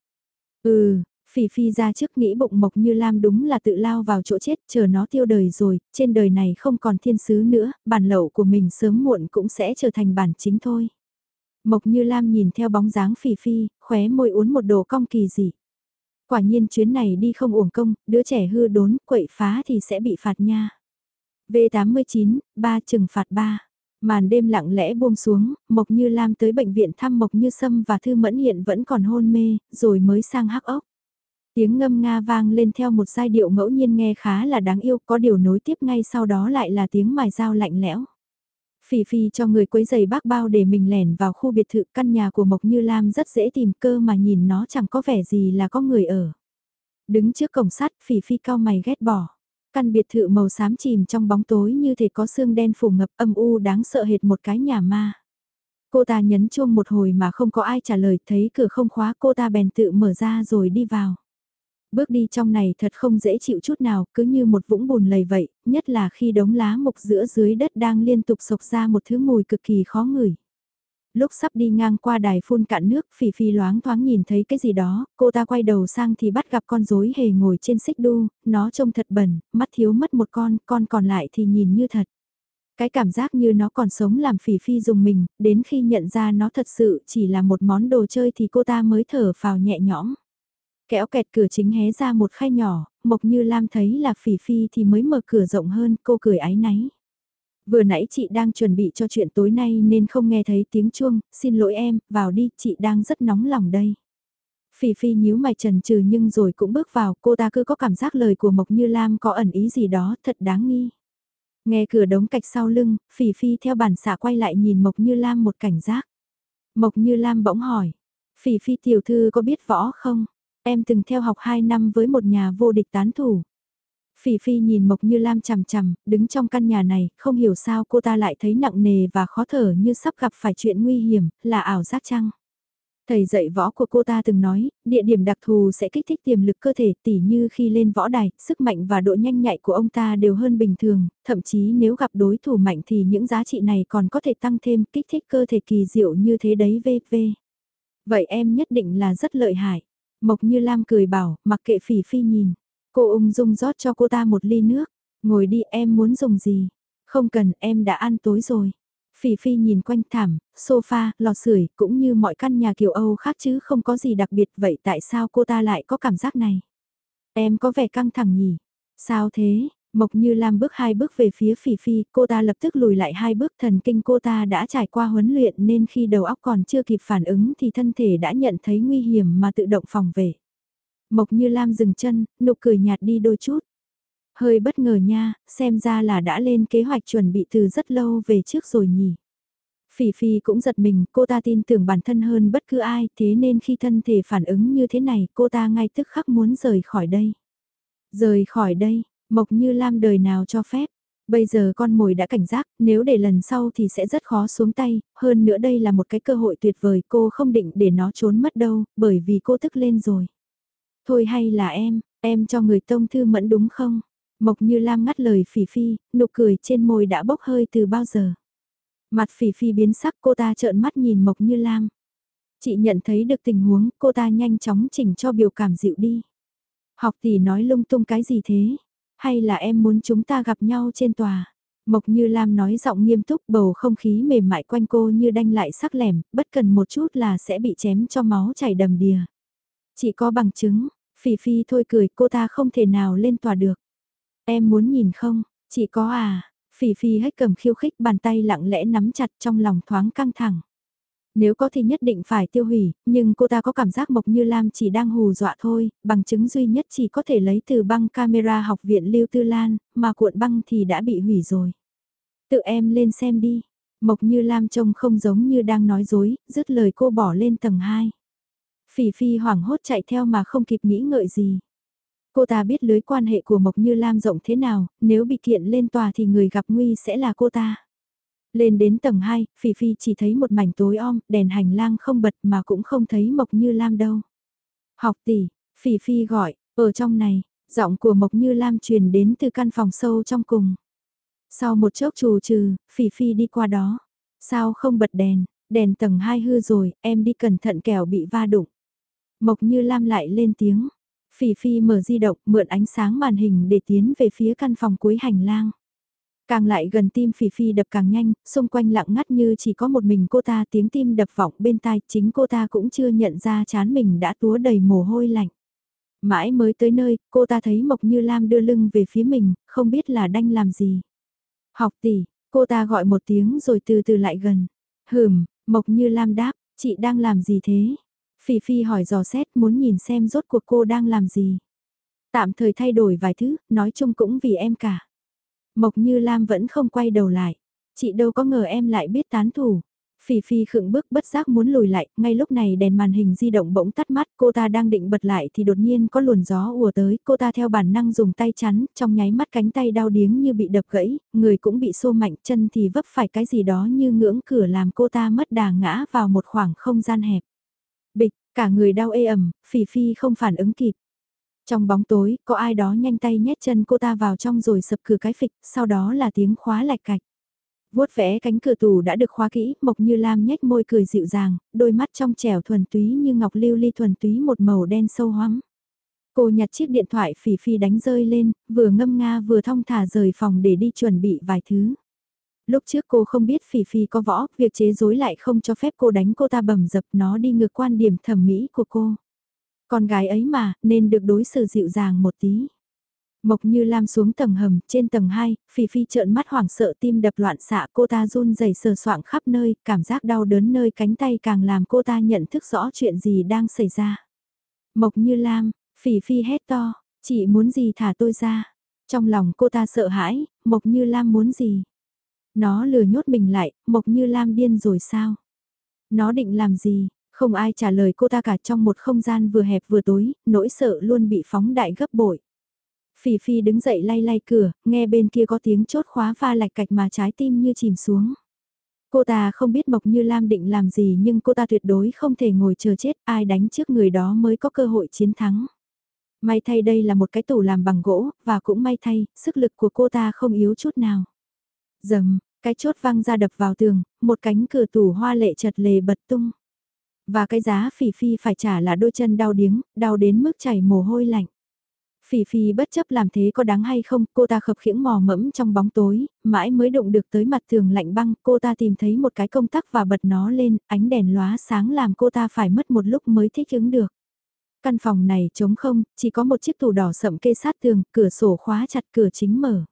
Ừ, Phỉ Phi ra trước nghĩ bụng Mộc Như Lam đúng là tự lao vào chỗ chết, chờ nó tiêu đời rồi, trên đời này không còn thiên sứ nữa, bản lậu của mình sớm muộn cũng sẽ trở thành bản chính thôi. Mộc Như Lam nhìn theo bóng dáng Phỉ Phi, khóe môi uốn một đồ cong kỳ dị. Quả nhiên chuyến này đi không uổng công, đứa trẻ hư đốn, quậy phá thì sẽ bị phạt nha. V89, ba trừng phạt ba. Màn đêm lặng lẽ buông xuống, Mộc Như Lam tới bệnh viện thăm Mộc Như Sâm và Thư Mẫn hiện vẫn còn hôn mê, rồi mới sang hắc ốc. Tiếng ngâm nga vang lên theo một giai điệu ngẫu nhiên nghe khá là đáng yêu, có điều nối tiếp ngay sau đó lại là tiếng mài dao lạnh lẽo. Phỉ Phi cho người quấy giày bác bao để mình lẻn vào khu biệt thự căn nhà của Mộc Như Lam rất dễ tìm cơ mà nhìn nó chẳng có vẻ gì là có người ở. Đứng trước cổng sắt Phỉ Phi cao mày ghét bỏ. Căn biệt thự màu xám chìm trong bóng tối như thể có xương đen phủ ngập âm u đáng sợ hệt một cái nhà ma. Cô ta nhấn chuông một hồi mà không có ai trả lời thấy cửa không khóa cô ta bèn tự mở ra rồi đi vào. Bước đi trong này thật không dễ chịu chút nào, cứ như một vũng bùn lầy vậy, nhất là khi đống lá mục giữa dưới đất đang liên tục sộc ra một thứ mùi cực kỳ khó ngửi. Lúc sắp đi ngang qua đài phun cạn nước, phỉ phi loáng thoáng nhìn thấy cái gì đó, cô ta quay đầu sang thì bắt gặp con rối hề ngồi trên xích đu, nó trông thật bẩn, mắt thiếu mất một con, con còn lại thì nhìn như thật. Cái cảm giác như nó còn sống làm phỉ phi dùng mình, đến khi nhận ra nó thật sự chỉ là một món đồ chơi thì cô ta mới thở phào nhẹ nhõm. Kéo kẹt cửa chính hé ra một khay nhỏ, Mộc Như Lam thấy là Phỉ Phi thì mới mở cửa rộng hơn, cô cười ái náy. Vừa nãy chị đang chuẩn bị cho chuyện tối nay nên không nghe thấy tiếng chuông, xin lỗi em, vào đi, chị đang rất nóng lòng đây. Phỉ Phi nhíu mày trần trừ nhưng rồi cũng bước vào, cô ta cứ có cảm giác lời của Mộc Như Lam có ẩn ý gì đó, thật đáng nghi. Nghe cửa đống cạch sau lưng, Phỉ Phi theo bản xạ quay lại nhìn Mộc Như Lam một cảnh giác. Mộc Như Lam bỗng hỏi, Phỉ Phi tiểu thư có biết võ không? Em từng theo học 2 năm với một nhà vô địch tán thủ. Phỉ Phi nhìn Mộc Như Lam chằm chằm, đứng trong căn nhà này, không hiểu sao cô ta lại thấy nặng nề và khó thở như sắp gặp phải chuyện nguy hiểm, là ảo giác chăng? Thầy dạy võ của cô ta từng nói, địa điểm đặc thù sẽ kích thích tiềm lực cơ thể tỉ như khi lên võ đài, sức mạnh và độ nhanh nhạy của ông ta đều hơn bình thường, thậm chí nếu gặp đối thủ mạnh thì những giá trị này còn có thể tăng thêm kích thích cơ thể kỳ diệu như thế đấy VV. Vậy em nhất định là rất lợi hại. Mộc Như Lam cười bảo, mặc kệ phỉ phi nhìn. Cô ung dung rót cho cô ta một ly nước. Ngồi đi em muốn dùng gì? Không cần em đã ăn tối rồi. Phỉ phi nhìn quanh thảm, sofa, lò sưởi cũng như mọi căn nhà kiểu Âu khác chứ không có gì đặc biệt vậy tại sao cô ta lại có cảm giác này? Em có vẻ căng thẳng nhỉ? Sao thế? Mộc như Lam bước hai bước về phía phỉ phi, cô ta lập tức lùi lại hai bước thần kinh cô ta đã trải qua huấn luyện nên khi đầu óc còn chưa kịp phản ứng thì thân thể đã nhận thấy nguy hiểm mà tự động phòng vệ. Mộc như Lam dừng chân, nụ cười nhạt đi đôi chút. Hơi bất ngờ nha, xem ra là đã lên kế hoạch chuẩn bị từ rất lâu về trước rồi nhỉ. Phỉ Phi cũng giật mình, cô ta tin tưởng bản thân hơn bất cứ ai, thế nên khi thân thể phản ứng như thế này, cô ta ngay tức khắc muốn rời khỏi đây. Rời khỏi đây, Mộc Như Lam đời nào cho phép. Bây giờ con mồi đã cảnh giác, nếu để lần sau thì sẽ rất khó xuống tay, hơn nữa đây là một cái cơ hội tuyệt vời cô không định để nó trốn mất đâu, bởi vì cô tức lên rồi. Thôi hay là em, em cho người tông thư mẫn đúng không? Mộc Như Lam ngắt lời Phỉ Phi, nụ cười trên môi đã bốc hơi từ bao giờ. Mặt Phỉ Phi biến sắc cô ta trợn mắt nhìn Mộc Như Lam. Chị nhận thấy được tình huống, cô ta nhanh chóng chỉnh cho biểu cảm dịu đi. Học tỷ nói lung tung cái gì thế? Hay là em muốn chúng ta gặp nhau trên tòa? Mộc Như Lam nói giọng nghiêm túc bầu không khí mềm mại quanh cô như đanh lại sắc lẻm, bất cần một chút là sẽ bị chém cho máu chảy đầm đìa. Chỉ có bằng chứng, Phỉ Phi thôi cười cô ta không thể nào lên tòa được. Em muốn nhìn không, chỉ có à, Phỉ Phi hết cầm khiêu khích bàn tay lặng lẽ nắm chặt trong lòng thoáng căng thẳng. Nếu có thì nhất định phải tiêu hủy, nhưng cô ta có cảm giác Mộc Như Lam chỉ đang hù dọa thôi, bằng chứng duy nhất chỉ có thể lấy từ băng camera học viện Lưu Tư Lan, mà cuộn băng thì đã bị hủy rồi. Tự em lên xem đi. Mộc Như Lam trông không giống như đang nói dối, dứt lời cô bỏ lên tầng 2. Phỉ Phi hoảng hốt chạy theo mà không kịp nghĩ ngợi gì. Cô ta biết lưới quan hệ của Mộc Như Lam rộng thế nào, nếu bị kiện lên tòa thì người gặp nguy sẽ là cô ta. Lên đến tầng 2, Phỉ Phi chỉ thấy một mảnh tối om, đèn hành lang không bật mà cũng không thấy Mộc Như Lam đâu. Học tỷ, Phỉ Phi gọi, ở trong này, giọng của Mộc Như Lam truyền đến từ căn phòng sâu trong cùng. Sau một chốc trù trừ, Phỉ Phi đi qua đó. Sao không bật đèn, đèn tầng 2 hư rồi, em đi cẩn thận kẻo bị va đụng. Mộc Như Lam lại lên tiếng. Phỉ Phi mở di động, mượn ánh sáng màn hình để tiến về phía căn phòng cuối hành lang. Càng lại gần tim Phỉ Phi đập càng nhanh, xung quanh lặng ngắt như chỉ có một mình cô ta tiếng tim đập vọng bên tai, chính cô ta cũng chưa nhận ra chán mình đã túa đầy mồ hôi lạnh. Mãi mới tới nơi, cô ta thấy Mộc Như Lam đưa lưng về phía mình, không biết là đanh làm gì. Học tỷ, Cô ta gọi một tiếng rồi từ từ lại gần. Hừm, Mộc Như Lam đáp, chị đang làm gì thế? Phi Phi hỏi dò xét muốn nhìn xem rốt cuộc cô đang làm gì. Tạm thời thay đổi vài thứ, nói chung cũng vì em cả. Mộc Như Lam vẫn không quay đầu lại. Chị đâu có ngờ em lại biết tán thủ. Phỉ Phi khựng bước bất giác muốn lùi lại, ngay lúc này đèn màn hình di động bỗng tắt mắt, cô ta đang định bật lại thì đột nhiên có luồn gió ùa tới, cô ta theo bản năng dùng tay chắn, trong nháy mắt cánh tay đau điếng như bị đập gãy, người cũng bị xô mạnh, chân thì vấp phải cái gì đó như ngưỡng cửa làm cô ta mất đà ngã vào một khoảng không gian hẹp. Bịch, cả người đau ê ẩm, Phỉ Phi không phản ứng kịp. Trong bóng tối, có ai đó nhanh tay nhét chân cô ta vào trong rồi sập cửa cái phịch, sau đó là tiếng khóa lạch cạch vuốt vẽ cánh cửa tủ đã được khóa kỹ, Mộc Như Lam nhếch môi cười dịu dàng, đôi mắt trong trẻo thuần túy như ngọc lưu ly thuần túy một màu đen sâu hoắm. Cô nhặt chiếc điện thoại phỉ phi đánh rơi lên, vừa ngâm nga vừa thong thả rời phòng để đi chuẩn bị vài thứ. Lúc trước cô không biết phỉ phỉ có võ, việc chế dối lại không cho phép cô đánh cô ta bầm dập nó đi ngược quan điểm thẩm mỹ của cô. Con gái ấy mà, nên được đối xử dịu dàng một tí. Mộc như Lam xuống tầng hầm, trên tầng 2, Phi Phi trợn mắt hoảng sợ tim đập loạn xạ cô ta run rẩy sờ soạng khắp nơi, cảm giác đau đớn nơi cánh tay càng làm cô ta nhận thức rõ chuyện gì đang xảy ra. Mộc như Lam, Phỉ Phi hét to, chị muốn gì thả tôi ra. Trong lòng cô ta sợ hãi, Mộc như Lam muốn gì. Nó lừa nhốt mình lại, Mộc như Lam điên rồi sao? Nó định làm gì? Không ai trả lời cô ta cả trong một không gian vừa hẹp vừa tối, nỗi sợ luôn bị phóng đại gấp bội. Phỉ Phi đứng dậy lay lay cửa, nghe bên kia có tiếng chốt khóa pha lạch cạch mà trái tim như chìm xuống. Cô ta không biết Mộc Như Lam định làm gì nhưng cô ta tuyệt đối không thể ngồi chờ chết, ai đánh trước người đó mới có cơ hội chiến thắng. May thay đây là một cái tủ làm bằng gỗ, và cũng may thay, sức lực của cô ta không yếu chút nào. Dầm, cái chốt văng ra đập vào tường, một cánh cửa tủ hoa lệ chật lề bật tung. Và cái giá phỉ phi phải trả là đôi chân đau điếng, đau đến mức chảy mồ hôi lạnh. Phỉ Phi bất chấp làm thế có đáng hay không, cô ta khập khiễng mò mẫm trong bóng tối, mãi mới đụng được tới mặt tường lạnh băng, cô ta tìm thấy một cái công tắc và bật nó lên, ánh đèn lóa sáng làm cô ta phải mất một lúc mới thích ứng được. Căn phòng này trống không, chỉ có một chiếc tủ đỏ sậm kê sát tường, cửa sổ khóa chặt cửa chính mở.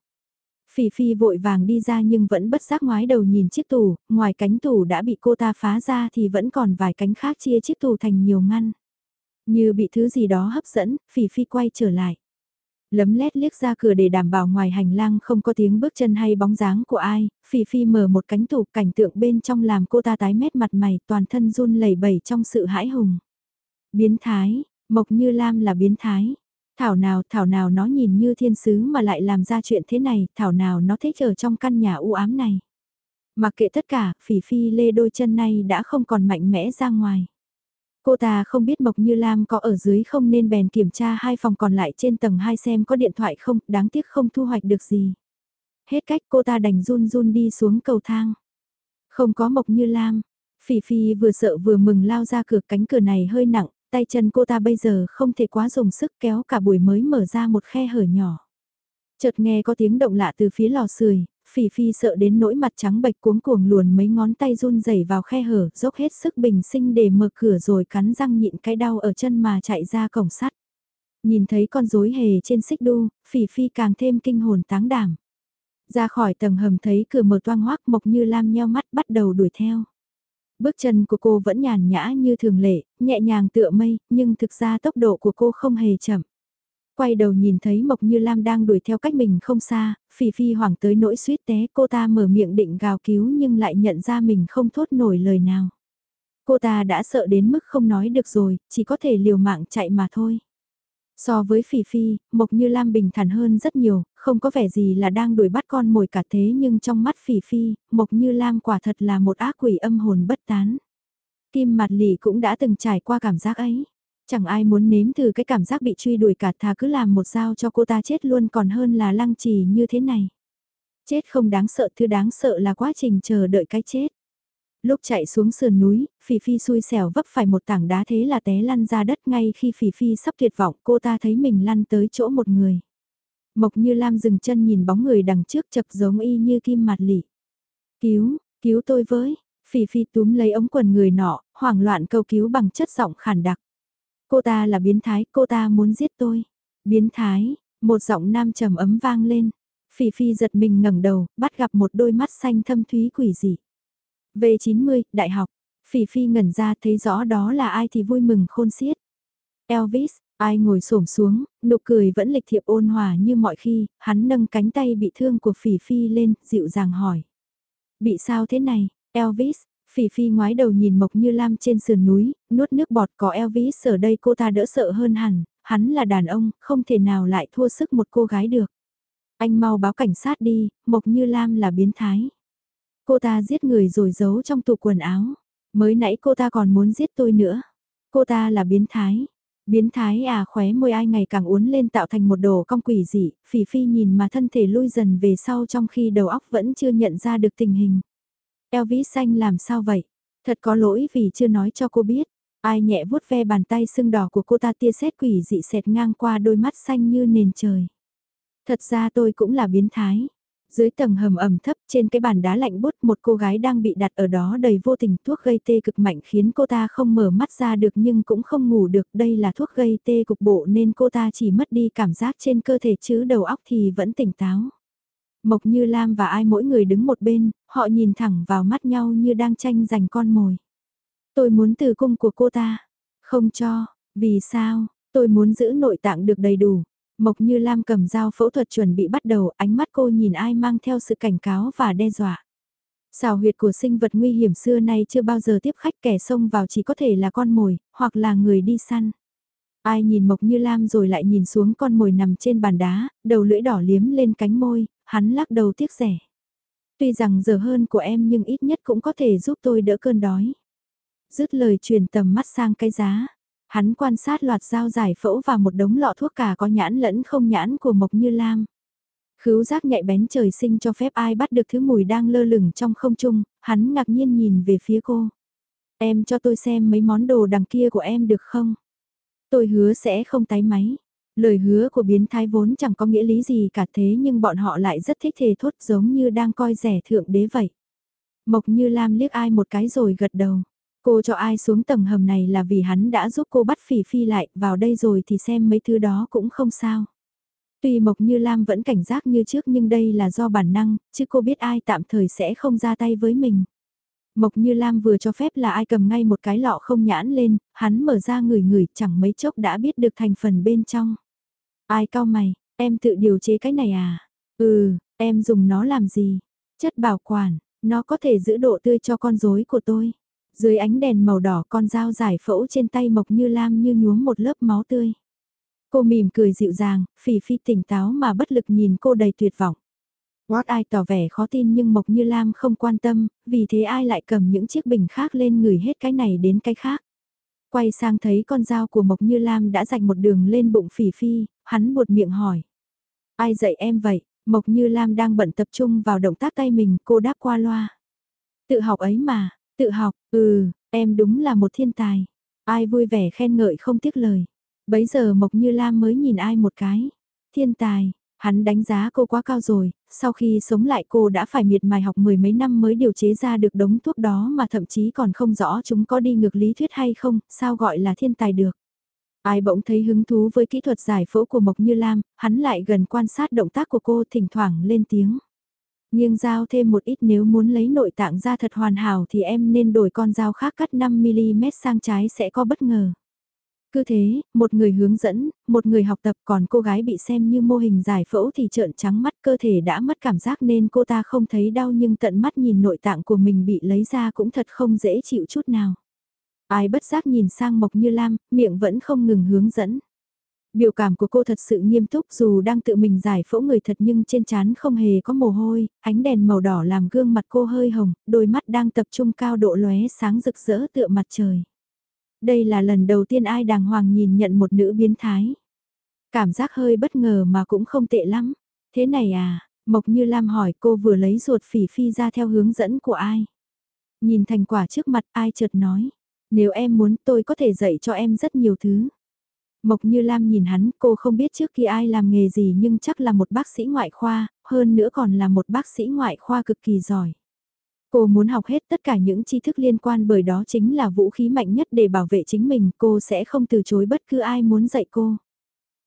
Phỉ Phi vội vàng đi ra nhưng vẫn bất giác ngoái đầu nhìn chiếc tủ, ngoài cánh tủ đã bị cô ta phá ra thì vẫn còn vài cánh khác chia chiếc tủ thành nhiều ngăn. Như bị thứ gì đó hấp dẫn, Phỉ Phi quay trở lại. Lấm lét liếc ra cửa để đảm bảo ngoài hành lang không có tiếng bước chân hay bóng dáng của ai, Phi Phi mở một cánh tủ cảnh tượng bên trong làm cô ta tái mét mặt mày toàn thân run lẩy bẩy trong sự hãi hùng. Biến thái, Mộc Như Lam là biến thái. Thảo nào, thảo nào nó nhìn như thiên sứ mà lại làm ra chuyện thế này, thảo nào nó thích ở trong căn nhà u ám này. Mặc kệ tất cả, Phỉ Phi lê đôi chân này đã không còn mạnh mẽ ra ngoài. Cô ta không biết Mộc Như Lam có ở dưới không nên bèn kiểm tra hai phòng còn lại trên tầng 2 xem có điện thoại không, đáng tiếc không thu hoạch được gì. Hết cách cô ta đành run run đi xuống cầu thang. Không có Mộc Như Lam. Phỉ Phi vừa sợ vừa mừng lao ra cửa cánh cửa này hơi nặng, tay chân cô ta bây giờ không thể quá dùng sức kéo cả buổi mới mở ra một khe hở nhỏ. Chợt nghe có tiếng động lạ từ phía lò sưởi, Phỉ Phi sợ đến nỗi mặt trắng bệch cuống cuồng luồn mấy ngón tay run rẩy vào khe hở, dốc hết sức bình sinh để mở cửa rồi cắn răng nhịn cái đau ở chân mà chạy ra cổng sắt. Nhìn thấy con rối hề trên xích đu, Phỉ Phi càng thêm kinh hồn táng đảm. Ra khỏi tầng hầm thấy cửa mở toang hoác mộc như lam nheo mắt bắt đầu đuổi theo. Bước chân của cô vẫn nhàn nhã như thường lệ, nhẹ nhàng tựa mây, nhưng thực ra tốc độ của cô không hề chậm. Quay đầu nhìn thấy Mộc Như Lam đang đuổi theo cách mình không xa, Phỉ Phi hoảng tới nỗi suýt té cô ta mở miệng định gào cứu nhưng lại nhận ra mình không thốt nổi lời nào. Cô ta đã sợ đến mức không nói được rồi, chỉ có thể liều mạng chạy mà thôi. So với Phỉ Phi, Mộc Như Lam bình thản hơn rất nhiều, không có vẻ gì là đang đuổi bắt con mồi cả thế nhưng trong mắt Phỉ Phi, Mộc Như Lam quả thật là một ác quỷ âm hồn bất tán. Kim mặt lì cũng đã từng trải qua cảm giác ấy. Chẳng ai muốn nếm thử cái cảm giác bị truy đuổi cả thà cứ làm một dao cho cô ta chết luôn còn hơn là lăng trì như thế này. Chết không đáng sợ thứ đáng sợ là quá trình chờ đợi cái chết. Lúc chạy xuống sườn núi, Phỉ Phi xui xẻo vấp phải một tảng đá thế là té lăn ra đất ngay khi Phỉ Phi sắp tuyệt vọng cô ta thấy mình lăn tới chỗ một người. Mộc như Lam dừng chân nhìn bóng người đằng trước chập giống y như kim mặt lỉ. Cứu, cứu tôi với, Phỉ Phi túm lấy ống quần người nọ, hoảng loạn cầu cứu bằng chất giọng khản đặc. Cô ta là biến thái, cô ta muốn giết tôi. Biến thái, một giọng nam trầm ấm vang lên. Phỉ Phi giật mình ngẩng đầu, bắt gặp một đôi mắt xanh thâm thúy quỷ dị. V90, Đại học. Phỉ Phi ngẩn ra thấy rõ đó là ai thì vui mừng khôn xiết. Elvis, ai ngồi xổm xuống, nụ cười vẫn lịch thiệp ôn hòa như mọi khi, hắn nâng cánh tay bị thương của Phỉ Phi lên, dịu dàng hỏi. Bị sao thế này, Elvis, Phỉ Phi ngoái đầu nhìn Mộc Như Lam trên sườn núi, nuốt nước bọt có Elvis ở đây cô ta đỡ sợ hơn hẳn, hắn là đàn ông, không thể nào lại thua sức một cô gái được. Anh mau báo cảnh sát đi, Mộc Như Lam là biến thái. Cô ta giết người rồi giấu trong tủ quần áo. Mới nãy cô ta còn muốn giết tôi nữa. Cô ta là biến thái. Biến thái à khóe môi ai ngày càng uốn lên tạo thành một đồ cong quỷ dị, phỉ phi nhìn mà thân thể lui dần về sau trong khi đầu óc vẫn chưa nhận ra được tình hình. Elvis xanh làm sao vậy? Thật có lỗi vì chưa nói cho cô biết. Ai nhẹ vuốt ve bàn tay sưng đỏ của cô ta tia xét quỷ dị xẹt ngang qua đôi mắt xanh như nền trời. Thật ra tôi cũng là biến thái. Dưới tầng hầm ẩm thấp trên cái bàn đá lạnh bút một cô gái đang bị đặt ở đó đầy vô tình thuốc gây tê cực mạnh khiến cô ta không mở mắt ra được nhưng cũng không ngủ được. Đây là thuốc gây tê cục bộ nên cô ta chỉ mất đi cảm giác trên cơ thể chứ đầu óc thì vẫn tỉnh táo. Mộc Như Lam và ai mỗi người đứng một bên, họ nhìn thẳng vào mắt nhau như đang tranh giành con mồi. Tôi muốn từ cung của cô ta. Không cho, vì sao, tôi muốn giữ nội tạng được đầy đủ. Mộc Như Lam cầm dao phẫu thuật chuẩn bị bắt đầu, ánh mắt cô nhìn ai mang theo sự cảnh cáo và đe dọa. Xào huyệt của sinh vật nguy hiểm xưa nay chưa bao giờ tiếp khách kẻ xông vào chỉ có thể là con mồi, hoặc là người đi săn. Ai nhìn Mộc Như Lam rồi lại nhìn xuống con mồi nằm trên bàn đá, đầu lưỡi đỏ liếm lên cánh môi, hắn lắc đầu tiếc rẻ. Tuy rằng giờ hơn của em nhưng ít nhất cũng có thể giúp tôi đỡ cơn đói. Dứt lời truyền tầm mắt sang cái giá. Hắn quan sát loạt dao giải phẫu và một đống lọ thuốc cả có nhãn lẫn không nhãn của Mộc Như Lam. Khứu giác nhạy bén trời sinh cho phép ai bắt được thứ mùi đang lơ lửng trong không trung, hắn ngạc nhiên nhìn về phía cô. Em cho tôi xem mấy món đồ đằng kia của em được không? Tôi hứa sẽ không tái máy. Lời hứa của biến thái vốn chẳng có nghĩa lý gì cả thế nhưng bọn họ lại rất thích thề thốt giống như đang coi rẻ thượng đế vậy. Mộc như Lam liếc ai một cái rồi gật đầu. Cô cho ai xuống tầng hầm này là vì hắn đã giúp cô bắt phỉ phi lại, vào đây rồi thì xem mấy thứ đó cũng không sao. Tuy Mộc Như Lam vẫn cảnh giác như trước nhưng đây là do bản năng, chứ cô biết ai tạm thời sẽ không ra tay với mình. Mộc Như Lam vừa cho phép là ai cầm ngay một cái lọ không nhãn lên, hắn mở ra người người chẳng mấy chốc đã biết được thành phần bên trong. Ai cao mày, em tự điều chế cái này à? Ừ, em dùng nó làm gì? Chất bảo quản, nó có thể giữ độ tươi cho con rối của tôi. Dưới ánh đèn màu đỏ con dao giải phẫu trên tay Mộc Như Lam như nhuốm một lớp máu tươi. Cô mỉm cười dịu dàng, phỉ phi tỉnh táo mà bất lực nhìn cô đầy tuyệt vọng. What ai tỏ vẻ khó tin nhưng Mộc Như Lam không quan tâm, vì thế ai lại cầm những chiếc bình khác lên người hết cái này đến cái khác. Quay sang thấy con dao của Mộc Như Lam đã rạch một đường lên bụng phỉ phi, hắn buột miệng hỏi. Ai dạy em vậy? Mộc Như Lam đang bận tập trung vào động tác tay mình, cô đáp qua loa. Tự học ấy mà, tự học, ừ, em đúng là một thiên tài. Ai vui vẻ khen ngợi không tiếc lời. Bấy giờ Mộc Như Lam mới nhìn ai một cái. Thiên tài, hắn đánh giá cô quá cao rồi, sau khi sống lại cô đã phải miệt mài học mười mấy năm mới điều chế ra được đống thuốc đó mà thậm chí còn không rõ chúng có đi ngược lý thuyết hay không, sao gọi là thiên tài được. Ai bỗng thấy hứng thú với kỹ thuật giải phẫu của Mộc Như Lam, hắn lại gần quan sát động tác của cô thỉnh thoảng lên tiếng. Nhưng dao thêm một ít nếu muốn lấy nội tạng ra thật hoàn hảo thì em nên đổi con dao khác cắt 5mm sang trái sẽ có bất ngờ. Cứ thế, một người hướng dẫn, một người học tập còn cô gái bị xem như mô hình giải phẫu thì trợn trắng mắt cơ thể đã mất cảm giác nên cô ta không thấy đau nhưng tận mắt nhìn nội tạng của mình bị lấy ra cũng thật không dễ chịu chút nào. Ai bất giác nhìn sang Mộc Như Lam, miệng vẫn không ngừng hướng dẫn. Biểu cảm của cô thật sự nghiêm túc dù đang tự mình giải phẫu người thật nhưng trên trán không hề có mồ hôi, ánh đèn màu đỏ làm gương mặt cô hơi hồng, đôi mắt đang tập trung cao độ lóe sáng rực rỡ tựa mặt trời. Đây là lần đầu tiên ai đàng hoàng nhìn nhận một nữ biến thái. Cảm giác hơi bất ngờ mà cũng không tệ lắm. Thế này à, Mộc Như Lam hỏi cô vừa lấy ruột phỉ phi ra theo hướng dẫn của ai. Nhìn thành quả trước mặt ai chợt nói. Nếu em muốn tôi có thể dạy cho em rất nhiều thứ. Mộc Như Lam nhìn hắn, cô không biết trước kia ai làm nghề gì nhưng chắc là một bác sĩ ngoại khoa, hơn nữa còn là một bác sĩ ngoại khoa cực kỳ giỏi. Cô muốn học hết tất cả những tri thức liên quan bởi đó chính là vũ khí mạnh nhất để bảo vệ chính mình, cô sẽ không từ chối bất cứ ai muốn dạy cô.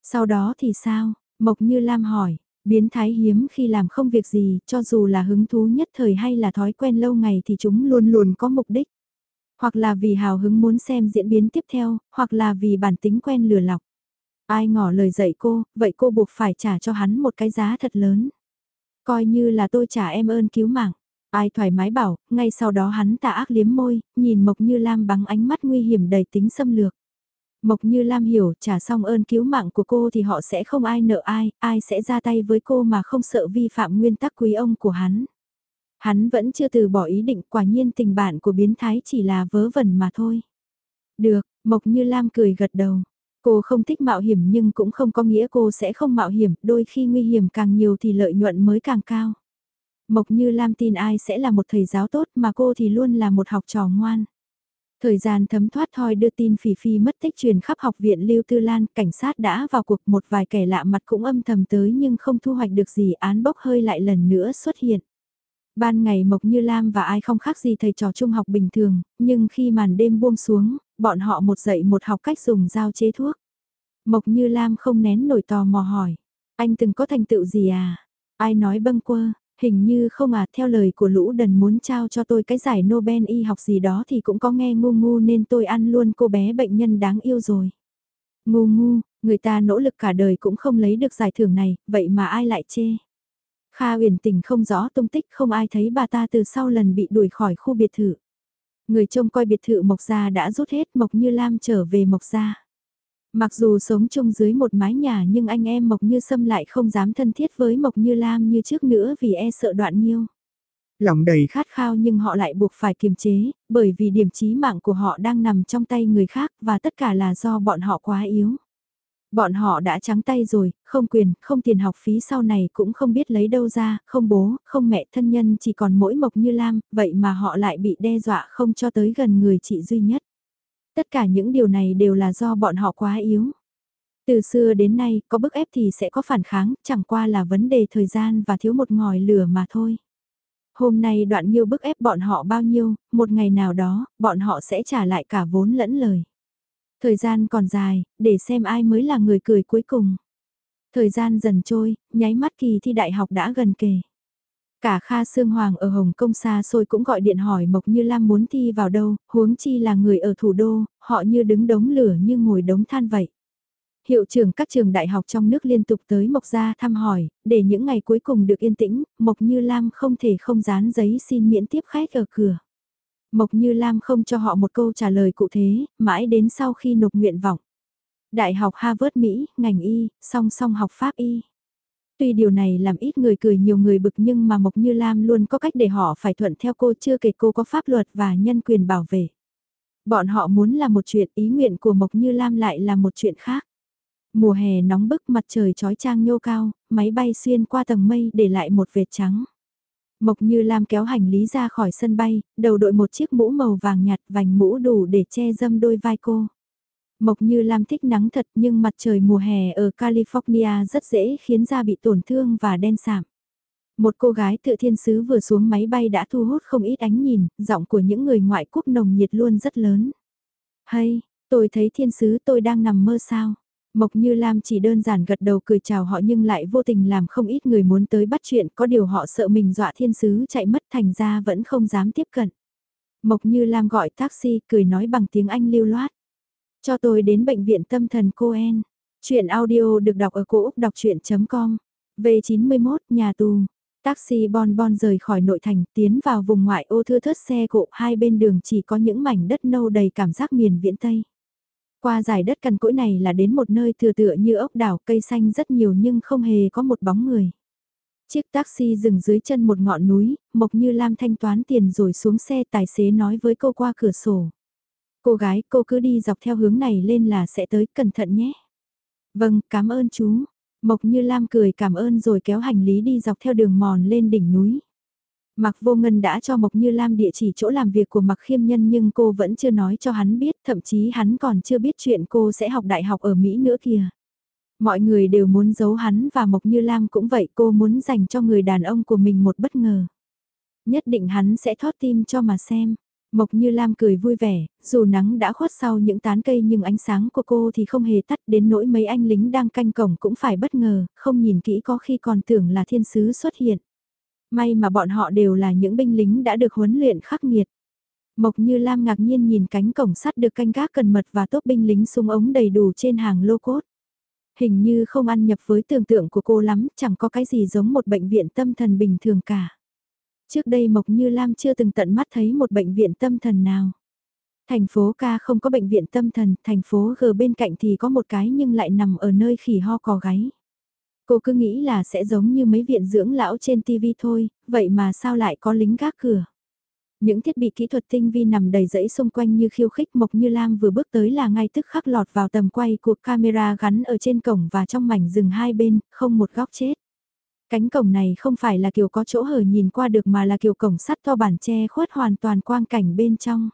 Sau đó thì sao? Mộc Như Lam hỏi, Biến thái hiếm khi làm không việc gì, cho dù là hứng thú nhất thời hay là thói quen lâu ngày thì chúng luôn luôn có mục đích. Hoặc là vì hào hứng muốn xem diễn biến tiếp theo, hoặc là vì bản tính quen lừa lọc. Ai ngỏ lời dạy cô, vậy cô buộc phải trả cho hắn một cái giá thật lớn. Coi như là tôi trả em ơn cứu mạng. Ai thoải mái bảo, ngay sau đó hắn tà ác liếm môi, nhìn Mộc Như Lam bằng ánh mắt nguy hiểm đầy tính xâm lược. Mộc Như Lam hiểu trả xong ơn cứu mạng của cô thì họ sẽ không ai nợ ai, ai sẽ ra tay với cô mà không sợ vi phạm nguyên tắc quý ông của hắn. Hắn vẫn chưa từ bỏ ý định quả nhiên tình bạn của biến thái chỉ là vớ vẩn mà thôi. Được, Mộc Như Lam cười gật đầu. Cô không thích mạo hiểm nhưng cũng không có nghĩa cô sẽ không mạo hiểm, đôi khi nguy hiểm càng nhiều thì lợi nhuận mới càng cao. Mộc Như Lam tin ai sẽ là một thầy giáo tốt mà cô thì luôn là một học trò ngoan. Thời gian thấm thoát thoi đưa tin Phỉ Phi mất tích truyền khắp học viện Lưu Tư Lan, cảnh sát đã vào cuộc một vài kẻ lạ mặt cũng âm thầm tới nhưng không thu hoạch được gì án bốc hơi lại lần nữa xuất hiện. Ban ngày Mộc Như Lam và ai không khác gì thầy trò trung học bình thường, nhưng khi màn đêm buông xuống, bọn họ một dạy một học cách dùng dao chế thuốc. Mộc Như Lam không nén nổi tò mò hỏi, anh từng có thành tựu gì à? Ai nói bâng quơ, hình như không à, theo lời của lũ đần muốn trao cho tôi cái giải Nobel y học gì đó thì cũng có nghe ngu ngu nên tôi ăn luôn cô bé bệnh nhân đáng yêu rồi. Ngu ngu, người ta nỗ lực cả đời cũng không lấy được giải thưởng này, vậy mà ai lại chê? Kha huyền tình không rõ tung tích không ai thấy bà ta từ sau lần bị đuổi khỏi khu biệt thự. Người trông coi biệt thự Mộc Gia đã rút hết Mộc Như Lam trở về Mộc Gia. Mặc dù sống chung dưới một mái nhà nhưng anh em Mộc Như Sâm lại không dám thân thiết với Mộc Như Lam như trước nữa vì e sợ đoạn nhiêu.
Lòng đầy
khát khao nhưng họ lại buộc phải kiềm chế, bởi vì điểm chí mạng của họ đang nằm trong tay người khác và tất cả là do bọn họ quá yếu. Bọn họ đã trắng tay rồi, không quyền, không tiền học phí sau này cũng không biết lấy đâu ra, không bố, không mẹ thân nhân chỉ còn mỗi Mộc Như Lam, vậy mà họ lại bị đe dọa không cho tới gần người chị duy nhất. Tất cả những điều này đều là do bọn họ quá yếu. Từ xưa đến nay, có bức ép thì sẽ có phản kháng, chẳng qua là vấn đề thời gian và thiếu một ngòi lửa mà thôi. Hôm nay đoạn nhiêu bức ép bọn họ bao nhiêu, một ngày nào đó, bọn họ sẽ trả lại cả vốn lẫn lời. Thời gian còn dài, để xem ai mới là người cười cuối cùng. Thời gian dần trôi, nháy mắt kỳ thi đại học đã gần kề. Cả Kha Sương Hoàng ở Hồng Kông xa xôi cũng gọi điện hỏi Mộc Như Lam muốn thi vào đâu, huống chi là người ở thủ đô, họ như đứng đống lửa như ngồi đống than vậy. Hiệu trưởng các trường đại học trong nước liên tục tới Mộc Gia thăm hỏi, để những ngày cuối cùng được yên tĩnh, Mộc Như Lam không thể không dán giấy xin miễn tiếp khách ở cửa. Mộc Như Lam không cho họ một câu trả lời cụ thể, mãi đến sau khi nộp nguyện vọng. Đại học Harvard Mỹ, ngành y, song song học pháp y. Tuy điều này làm ít người cười nhiều người bực nhưng mà Mộc Như Lam luôn có cách để họ phải thuận theo cô chưa kể cô có pháp luật và nhân quyền bảo vệ. Bọn họ muốn là một chuyện ý nguyện của Mộc Như Lam lại là một chuyện khác. Mùa hè nóng bức mặt trời trói trang nhô cao, máy bay xuyên qua tầng mây để lại một vệt trắng. Mộc Như Lam kéo hành lý ra khỏi sân bay, đầu đội một chiếc mũ màu vàng nhạt vành mũ đủ để che dâm đôi vai cô. Mộc Như Lam thích nắng thật nhưng mặt trời mùa hè ở California rất dễ khiến da bị tổn thương và đen sạm. Một cô gái tự thiên sứ vừa xuống máy bay đã thu hút không ít ánh nhìn, giọng của những người ngoại quốc nồng nhiệt luôn rất lớn. Hay, tôi thấy thiên sứ tôi đang nằm mơ sao? Mộc Như Lam chỉ đơn giản gật đầu cười chào họ nhưng lại vô tình làm không ít người muốn tới bắt chuyện, có điều họ sợ mình dọa thiên sứ chạy mất thành ra vẫn không dám tiếp cận. Mộc Như Lam gọi taxi, cười nói bằng tiếng Anh lưu loát. Cho tôi đến bệnh viện tâm thần Coen. Chuyện audio được đọc ở cổ Úc đọc chuyện.com. V91 nhà tù. Taxi bon bon rời khỏi nội thành, tiến vào vùng ngoại ô thưa thớt xe cộ, hai bên đường chỉ có những mảnh đất nâu đầy cảm giác miền viễn Tây. Qua giải đất cằn cỗi này là đến một nơi thừa tựa như ốc đảo cây xanh rất nhiều nhưng không hề có một bóng người. Chiếc taxi dừng dưới chân một ngọn núi, Mộc Như Lam thanh toán tiền rồi xuống xe tài xế nói với cô qua cửa sổ. Cô gái, cô cứ đi dọc theo hướng này lên là sẽ tới, cẩn thận nhé. Vâng, cảm ơn chú. Mộc Như Lam cười cảm ơn rồi kéo hành lý đi dọc theo đường mòn lên đỉnh núi. Mạc Vô Ngân đã cho Mộc Như Lam địa chỉ chỗ làm việc của Mạc Khiêm Nhân nhưng cô vẫn chưa nói cho hắn biết, thậm chí hắn còn chưa biết chuyện cô sẽ học đại học ở Mỹ nữa kìa. Mọi người đều muốn giấu hắn và Mộc Như Lam cũng vậy cô muốn dành cho người đàn ông của mình một bất ngờ. Nhất định hắn sẽ thoát tim cho mà xem. Mộc Như Lam cười vui vẻ, dù nắng đã khuất sau những tán cây nhưng ánh sáng của cô thì không hề tắt đến nỗi mấy anh lính đang canh cổng cũng phải bất ngờ, không nhìn kỹ có khi còn tưởng là thiên sứ xuất hiện. May mà bọn họ đều là những binh lính đã được huấn luyện khắc nghiệt. Mộc Như Lam ngạc nhiên nhìn cánh cổng sắt được canh gác cần mật và tốt binh lính súng ống đầy đủ trên hàng lô cốt. Hình như không ăn nhập với tưởng tượng của cô lắm, chẳng có cái gì giống một bệnh viện tâm thần bình thường cả. Trước đây Mộc Như Lam chưa từng tận mắt thấy một bệnh viện tâm thần nào. Thành phố Ca không có bệnh viện tâm thần, thành phố G bên cạnh thì có một cái nhưng lại nằm ở nơi khỉ ho cò gáy. Cô cứ nghĩ là sẽ giống như mấy viện dưỡng lão trên TV thôi, vậy mà sao lại có lính gác cửa. Những thiết bị kỹ thuật tinh vi nằm đầy rẫy xung quanh như khiêu khích Mộc Như Lam vừa bước tới là ngay tức khắc lọt vào tầm quay của camera gắn ở trên cổng và trong mảnh rừng hai bên, không một góc chết. Cánh cổng này không phải là kiểu có chỗ hở nhìn qua được mà là kiểu cổng sắt to bản che khuất hoàn toàn quang cảnh bên trong.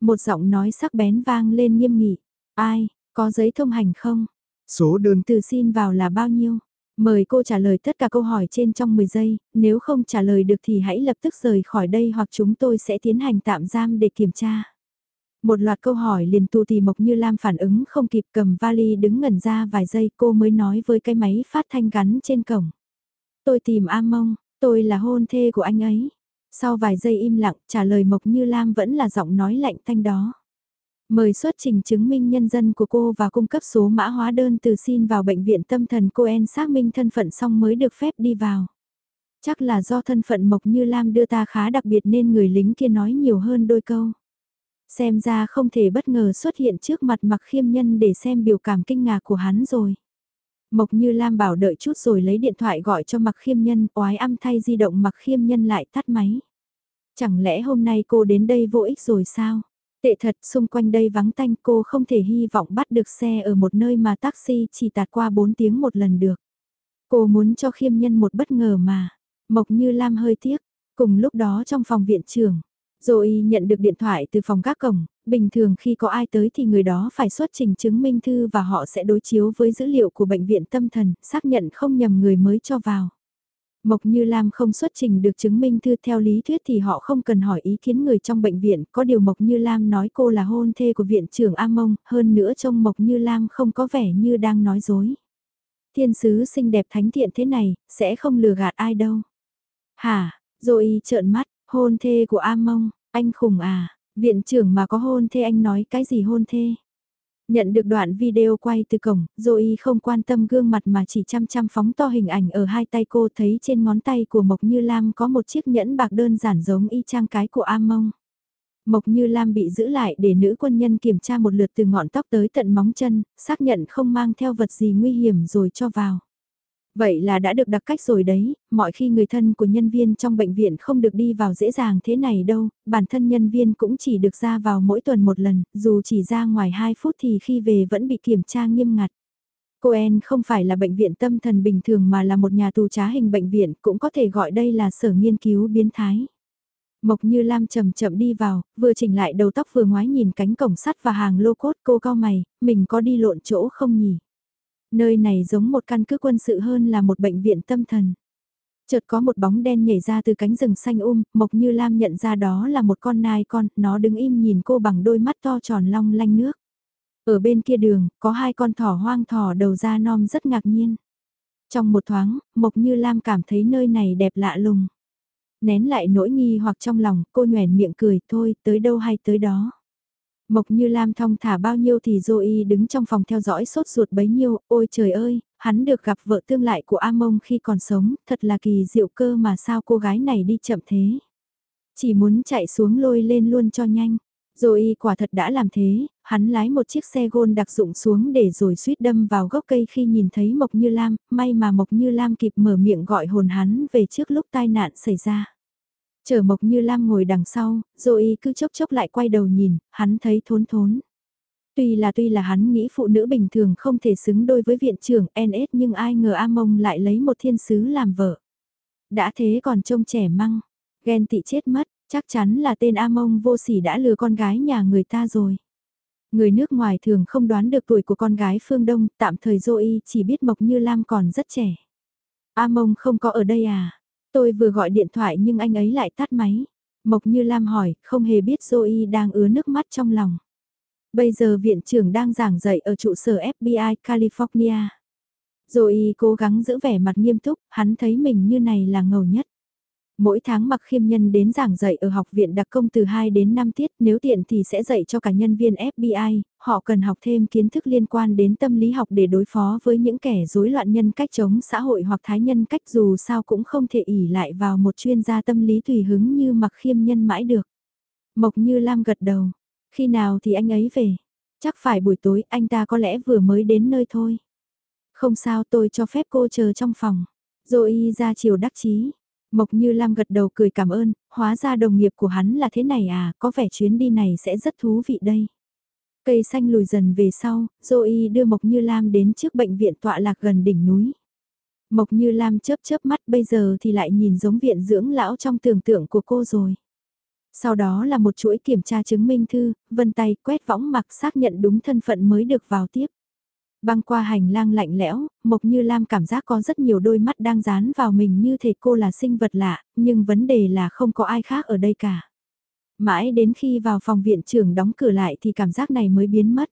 Một giọng nói sắc bén vang lên nghiêm nghị. Ai, có giấy thông hành không?
Số đơn
từ xin vào là bao nhiêu? Mời cô trả lời tất cả câu hỏi trên trong 10 giây, nếu không trả lời được thì hãy lập tức rời khỏi đây hoặc chúng tôi sẽ tiến hành tạm giam để kiểm tra. Một loạt câu hỏi liền tù tì Mộc Như Lam phản ứng không kịp cầm vali đứng ngẩn ra vài giây cô mới nói với cái máy phát thanh gắn trên cổng. Tôi tìm A Mông, tôi là hôn thê của anh ấy. Sau vài giây im lặng trả lời Mộc Như Lam vẫn là giọng nói lạnh thanh đó. Mời xuất trình chứng minh nhân dân của cô và cung cấp số mã hóa đơn từ xin vào bệnh viện tâm thần cô En xác minh thân phận xong mới được phép đi vào. Chắc là do thân phận Mộc Như Lam đưa ta khá đặc biệt nên người lính kia nói nhiều hơn đôi câu. Xem ra không thể bất ngờ xuất hiện trước mặt mặc khiêm nhân để xem biểu cảm kinh ngạc của hắn rồi. Mộc Như Lam bảo đợi chút rồi lấy điện thoại gọi cho mặc khiêm nhân, oái âm thay di động mặc khiêm nhân lại tắt máy. Chẳng lẽ hôm nay cô đến đây vô ích rồi sao? Tệ thật xung quanh đây vắng tanh cô không thể hy vọng bắt được xe ở một nơi mà taxi chỉ tạt qua 4 tiếng một lần được. Cô muốn cho khiêm nhân một bất ngờ mà. Mộc như Lam hơi tiếc. Cùng lúc đó trong phòng viện trưởng, rồi nhận được điện thoại từ phòng các cổng, bình thường khi có ai tới thì người đó phải xuất trình chứng minh thư và họ sẽ đối chiếu với dữ liệu của bệnh viện tâm thần, xác nhận không nhầm người mới cho vào. Mộc Như Lam không xuất trình được chứng minh thư theo lý thuyết thì họ không cần hỏi ý kiến người trong bệnh viện, có điều Mộc Như Lam nói cô là hôn thê của viện trưởng A Mông, hơn nữa trông Mộc Như Lam không có vẻ như đang nói dối. Thiên sứ xinh đẹp thánh thiện thế này, sẽ không lừa gạt ai đâu. Hả, rồi trợn mắt, hôn thê của A Mông, anh khùng à, viện trưởng mà có hôn thê anh nói cái gì hôn thê. Nhận được đoạn video quay từ cổng, Zoe không quan tâm gương mặt mà chỉ chăm chăm phóng to hình ảnh ở hai tay cô thấy trên ngón tay của Mộc Như Lam có một chiếc nhẫn bạc đơn giản giống y chang cái của A Mông. Mộc Như Lam bị giữ lại để nữ quân nhân kiểm tra một lượt từ ngọn tóc tới tận móng chân, xác nhận không mang theo vật gì nguy hiểm rồi cho vào. Vậy là đã được đặc cách rồi đấy, mọi khi người thân của nhân viên trong bệnh viện không được đi vào dễ dàng thế này đâu, bản thân nhân viên cũng chỉ được ra vào mỗi tuần một lần, dù chỉ ra ngoài 2 phút thì khi về vẫn bị kiểm tra nghiêm ngặt. Cô En không phải là bệnh viện tâm thần bình thường mà là một nhà tù trá hình bệnh viện, cũng có thể gọi đây là sở nghiên cứu biến thái. Mộc Như Lam chậm chậm đi vào, vừa chỉnh lại đầu tóc vừa ngoái nhìn cánh cổng sắt và hàng lô cốt cô cao mày, mình có đi lộn chỗ không nhỉ? Nơi này giống một căn cứ quân sự hơn là một bệnh viện tâm thần. Chợt có một bóng đen nhảy ra từ cánh rừng xanh um, Mộc Như Lam nhận ra đó là một con nai con, nó đứng im nhìn cô bằng đôi mắt to tròn long lanh nước. Ở bên kia đường, có hai con thỏ hoang thỏ đầu ra non rất ngạc nhiên. Trong một thoáng, Mộc Như Lam cảm thấy nơi này đẹp lạ lùng. Nén lại nỗi nghi hoặc trong lòng, cô nhoèn miệng cười, thôi, tới đâu hay tới đó. Mộc như Lam thong thả bao nhiêu thì Zoe đứng trong phòng theo dõi sốt ruột bấy nhiêu, ôi trời ơi, hắn được gặp vợ tương lại của A Mông khi còn sống, thật là kỳ diệu cơ mà sao cô gái này đi chậm thế. Chỉ muốn chạy xuống lôi lên luôn cho nhanh. Zoe quả thật đã làm thế, hắn lái một chiếc xe gôn đặc dụng xuống để rồi suýt đâm vào gốc cây khi nhìn thấy Mộc Như Lam, may mà Mộc Như Lam kịp mở miệng gọi hồn hắn về trước lúc tai nạn xảy ra. Chờ Mộc Như Lam ngồi đằng sau, rồi cứ chốc chốc lại quay đầu nhìn, hắn thấy thốn thốn. Tuy là tuy là hắn nghĩ phụ nữ bình thường không thể xứng đôi với viện trưởng NS nhưng ai ngờ A Mông lại lấy một thiên sứ làm vợ. Đã thế còn trông trẻ măng, ghen tị chết mất, chắc chắn là tên A Mông vô sỉ đã lừa con gái nhà người ta rồi. Người nước ngoài thường không đoán được tuổi của con gái phương Đông, tạm thời Zoe chỉ biết Mộc Như Lam còn rất trẻ. A Mông không có ở đây à? Tôi vừa gọi điện thoại nhưng anh ấy lại tắt máy. Mộc Như Lam hỏi, không hề biết Zoe đang ứa nước mắt trong lòng. Bây giờ viện trưởng đang giảng dạy ở trụ sở FBI California. Zoe cố gắng giữ vẻ mặt nghiêm túc, hắn thấy mình như này là ngầu nhất. Mỗi tháng mặc khiêm nhân đến giảng dạy ở học viện đặc công từ 2 đến 5 tiết, nếu tiện thì sẽ dạy cho cả nhân viên FBI, họ cần học thêm kiến thức liên quan đến tâm lý học để đối phó với những kẻ rối loạn nhân cách chống xã hội hoặc thái nhân cách dù sao cũng không thể ỉ lại vào một chuyên gia tâm lý tùy hứng như mặc khiêm nhân mãi được. Mộc như Lam gật đầu, khi nào thì anh ấy về? Chắc phải buổi tối anh ta có lẽ vừa mới đến nơi thôi. Không sao tôi cho phép cô chờ trong phòng. Rồi ra chiều đắc chí Mộc Như Lam gật đầu cười cảm ơn, hóa ra đồng nghiệp của hắn là thế này à, có vẻ chuyến đi này sẽ rất thú vị đây. Cây xanh lùi dần về sau, Zoe đưa Mộc Như Lam đến trước bệnh viện tọa lạc gần đỉnh núi. Mộc Như Lam chớp chớp mắt bây giờ thì lại nhìn giống viện dưỡng lão trong tưởng tượng của cô rồi. Sau đó là một chuỗi kiểm tra chứng minh thư, vân tay quét võng mặc xác nhận đúng thân phận mới được vào tiếp. Băng qua hành lang lạnh lẽo, Mộc Như Lam cảm giác có rất nhiều đôi mắt đang dán vào mình như thể cô là sinh vật lạ, nhưng vấn đề là không có ai khác ở đây cả. Mãi đến khi vào phòng viện trưởng đóng cửa lại thì cảm giác này mới biến mất.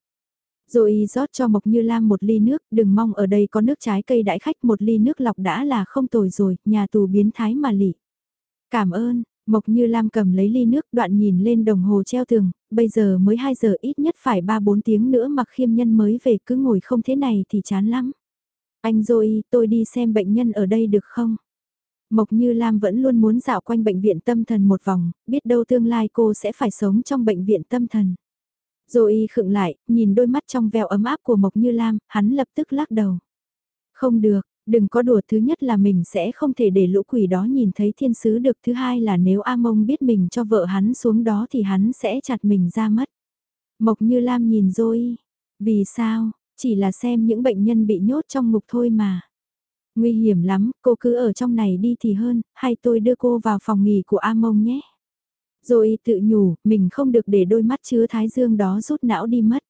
Rồi rót cho Mộc Như Lam một ly nước, đừng mong ở đây có nước trái cây đãi khách một ly nước lọc đã là không tồi rồi, nhà tù biến thái mà lỉ. Cảm ơn, Mộc Như Lam cầm lấy ly nước đoạn nhìn lên đồng hồ treo tường, bây giờ mới 2 giờ ít nhất phải 3-4 tiếng nữa mặc khiêm nhân mới về cứ ngồi không thế này thì chán lắm. Anh Zoe, tôi đi xem bệnh nhân ở đây được không? Mộc Như Lam vẫn luôn muốn dạo quanh bệnh viện tâm thần một vòng, biết đâu tương lai cô sẽ phải sống trong bệnh viện tâm thần. Zoe khựng lại, nhìn đôi mắt trong veo ấm áp của Mộc Như Lam, hắn lập tức lắc đầu. Không được, Đừng có đùa thứ nhất là mình sẽ không thể để lũ quỷ đó nhìn thấy thiên sứ được thứ hai là nếu A Mông biết mình cho vợ hắn xuống đó thì hắn sẽ chặt mình ra mất. Mộc như Lam nhìn rồi, vì sao, chỉ là xem những bệnh nhân bị nhốt trong ngục thôi mà. Nguy hiểm lắm, cô cứ ở trong này đi thì hơn, hay tôi đưa cô vào phòng nghỉ của A Mông nhé. Rồi tự nhủ, mình không được để đôi mắt chứa thái dương đó rút não đi mất.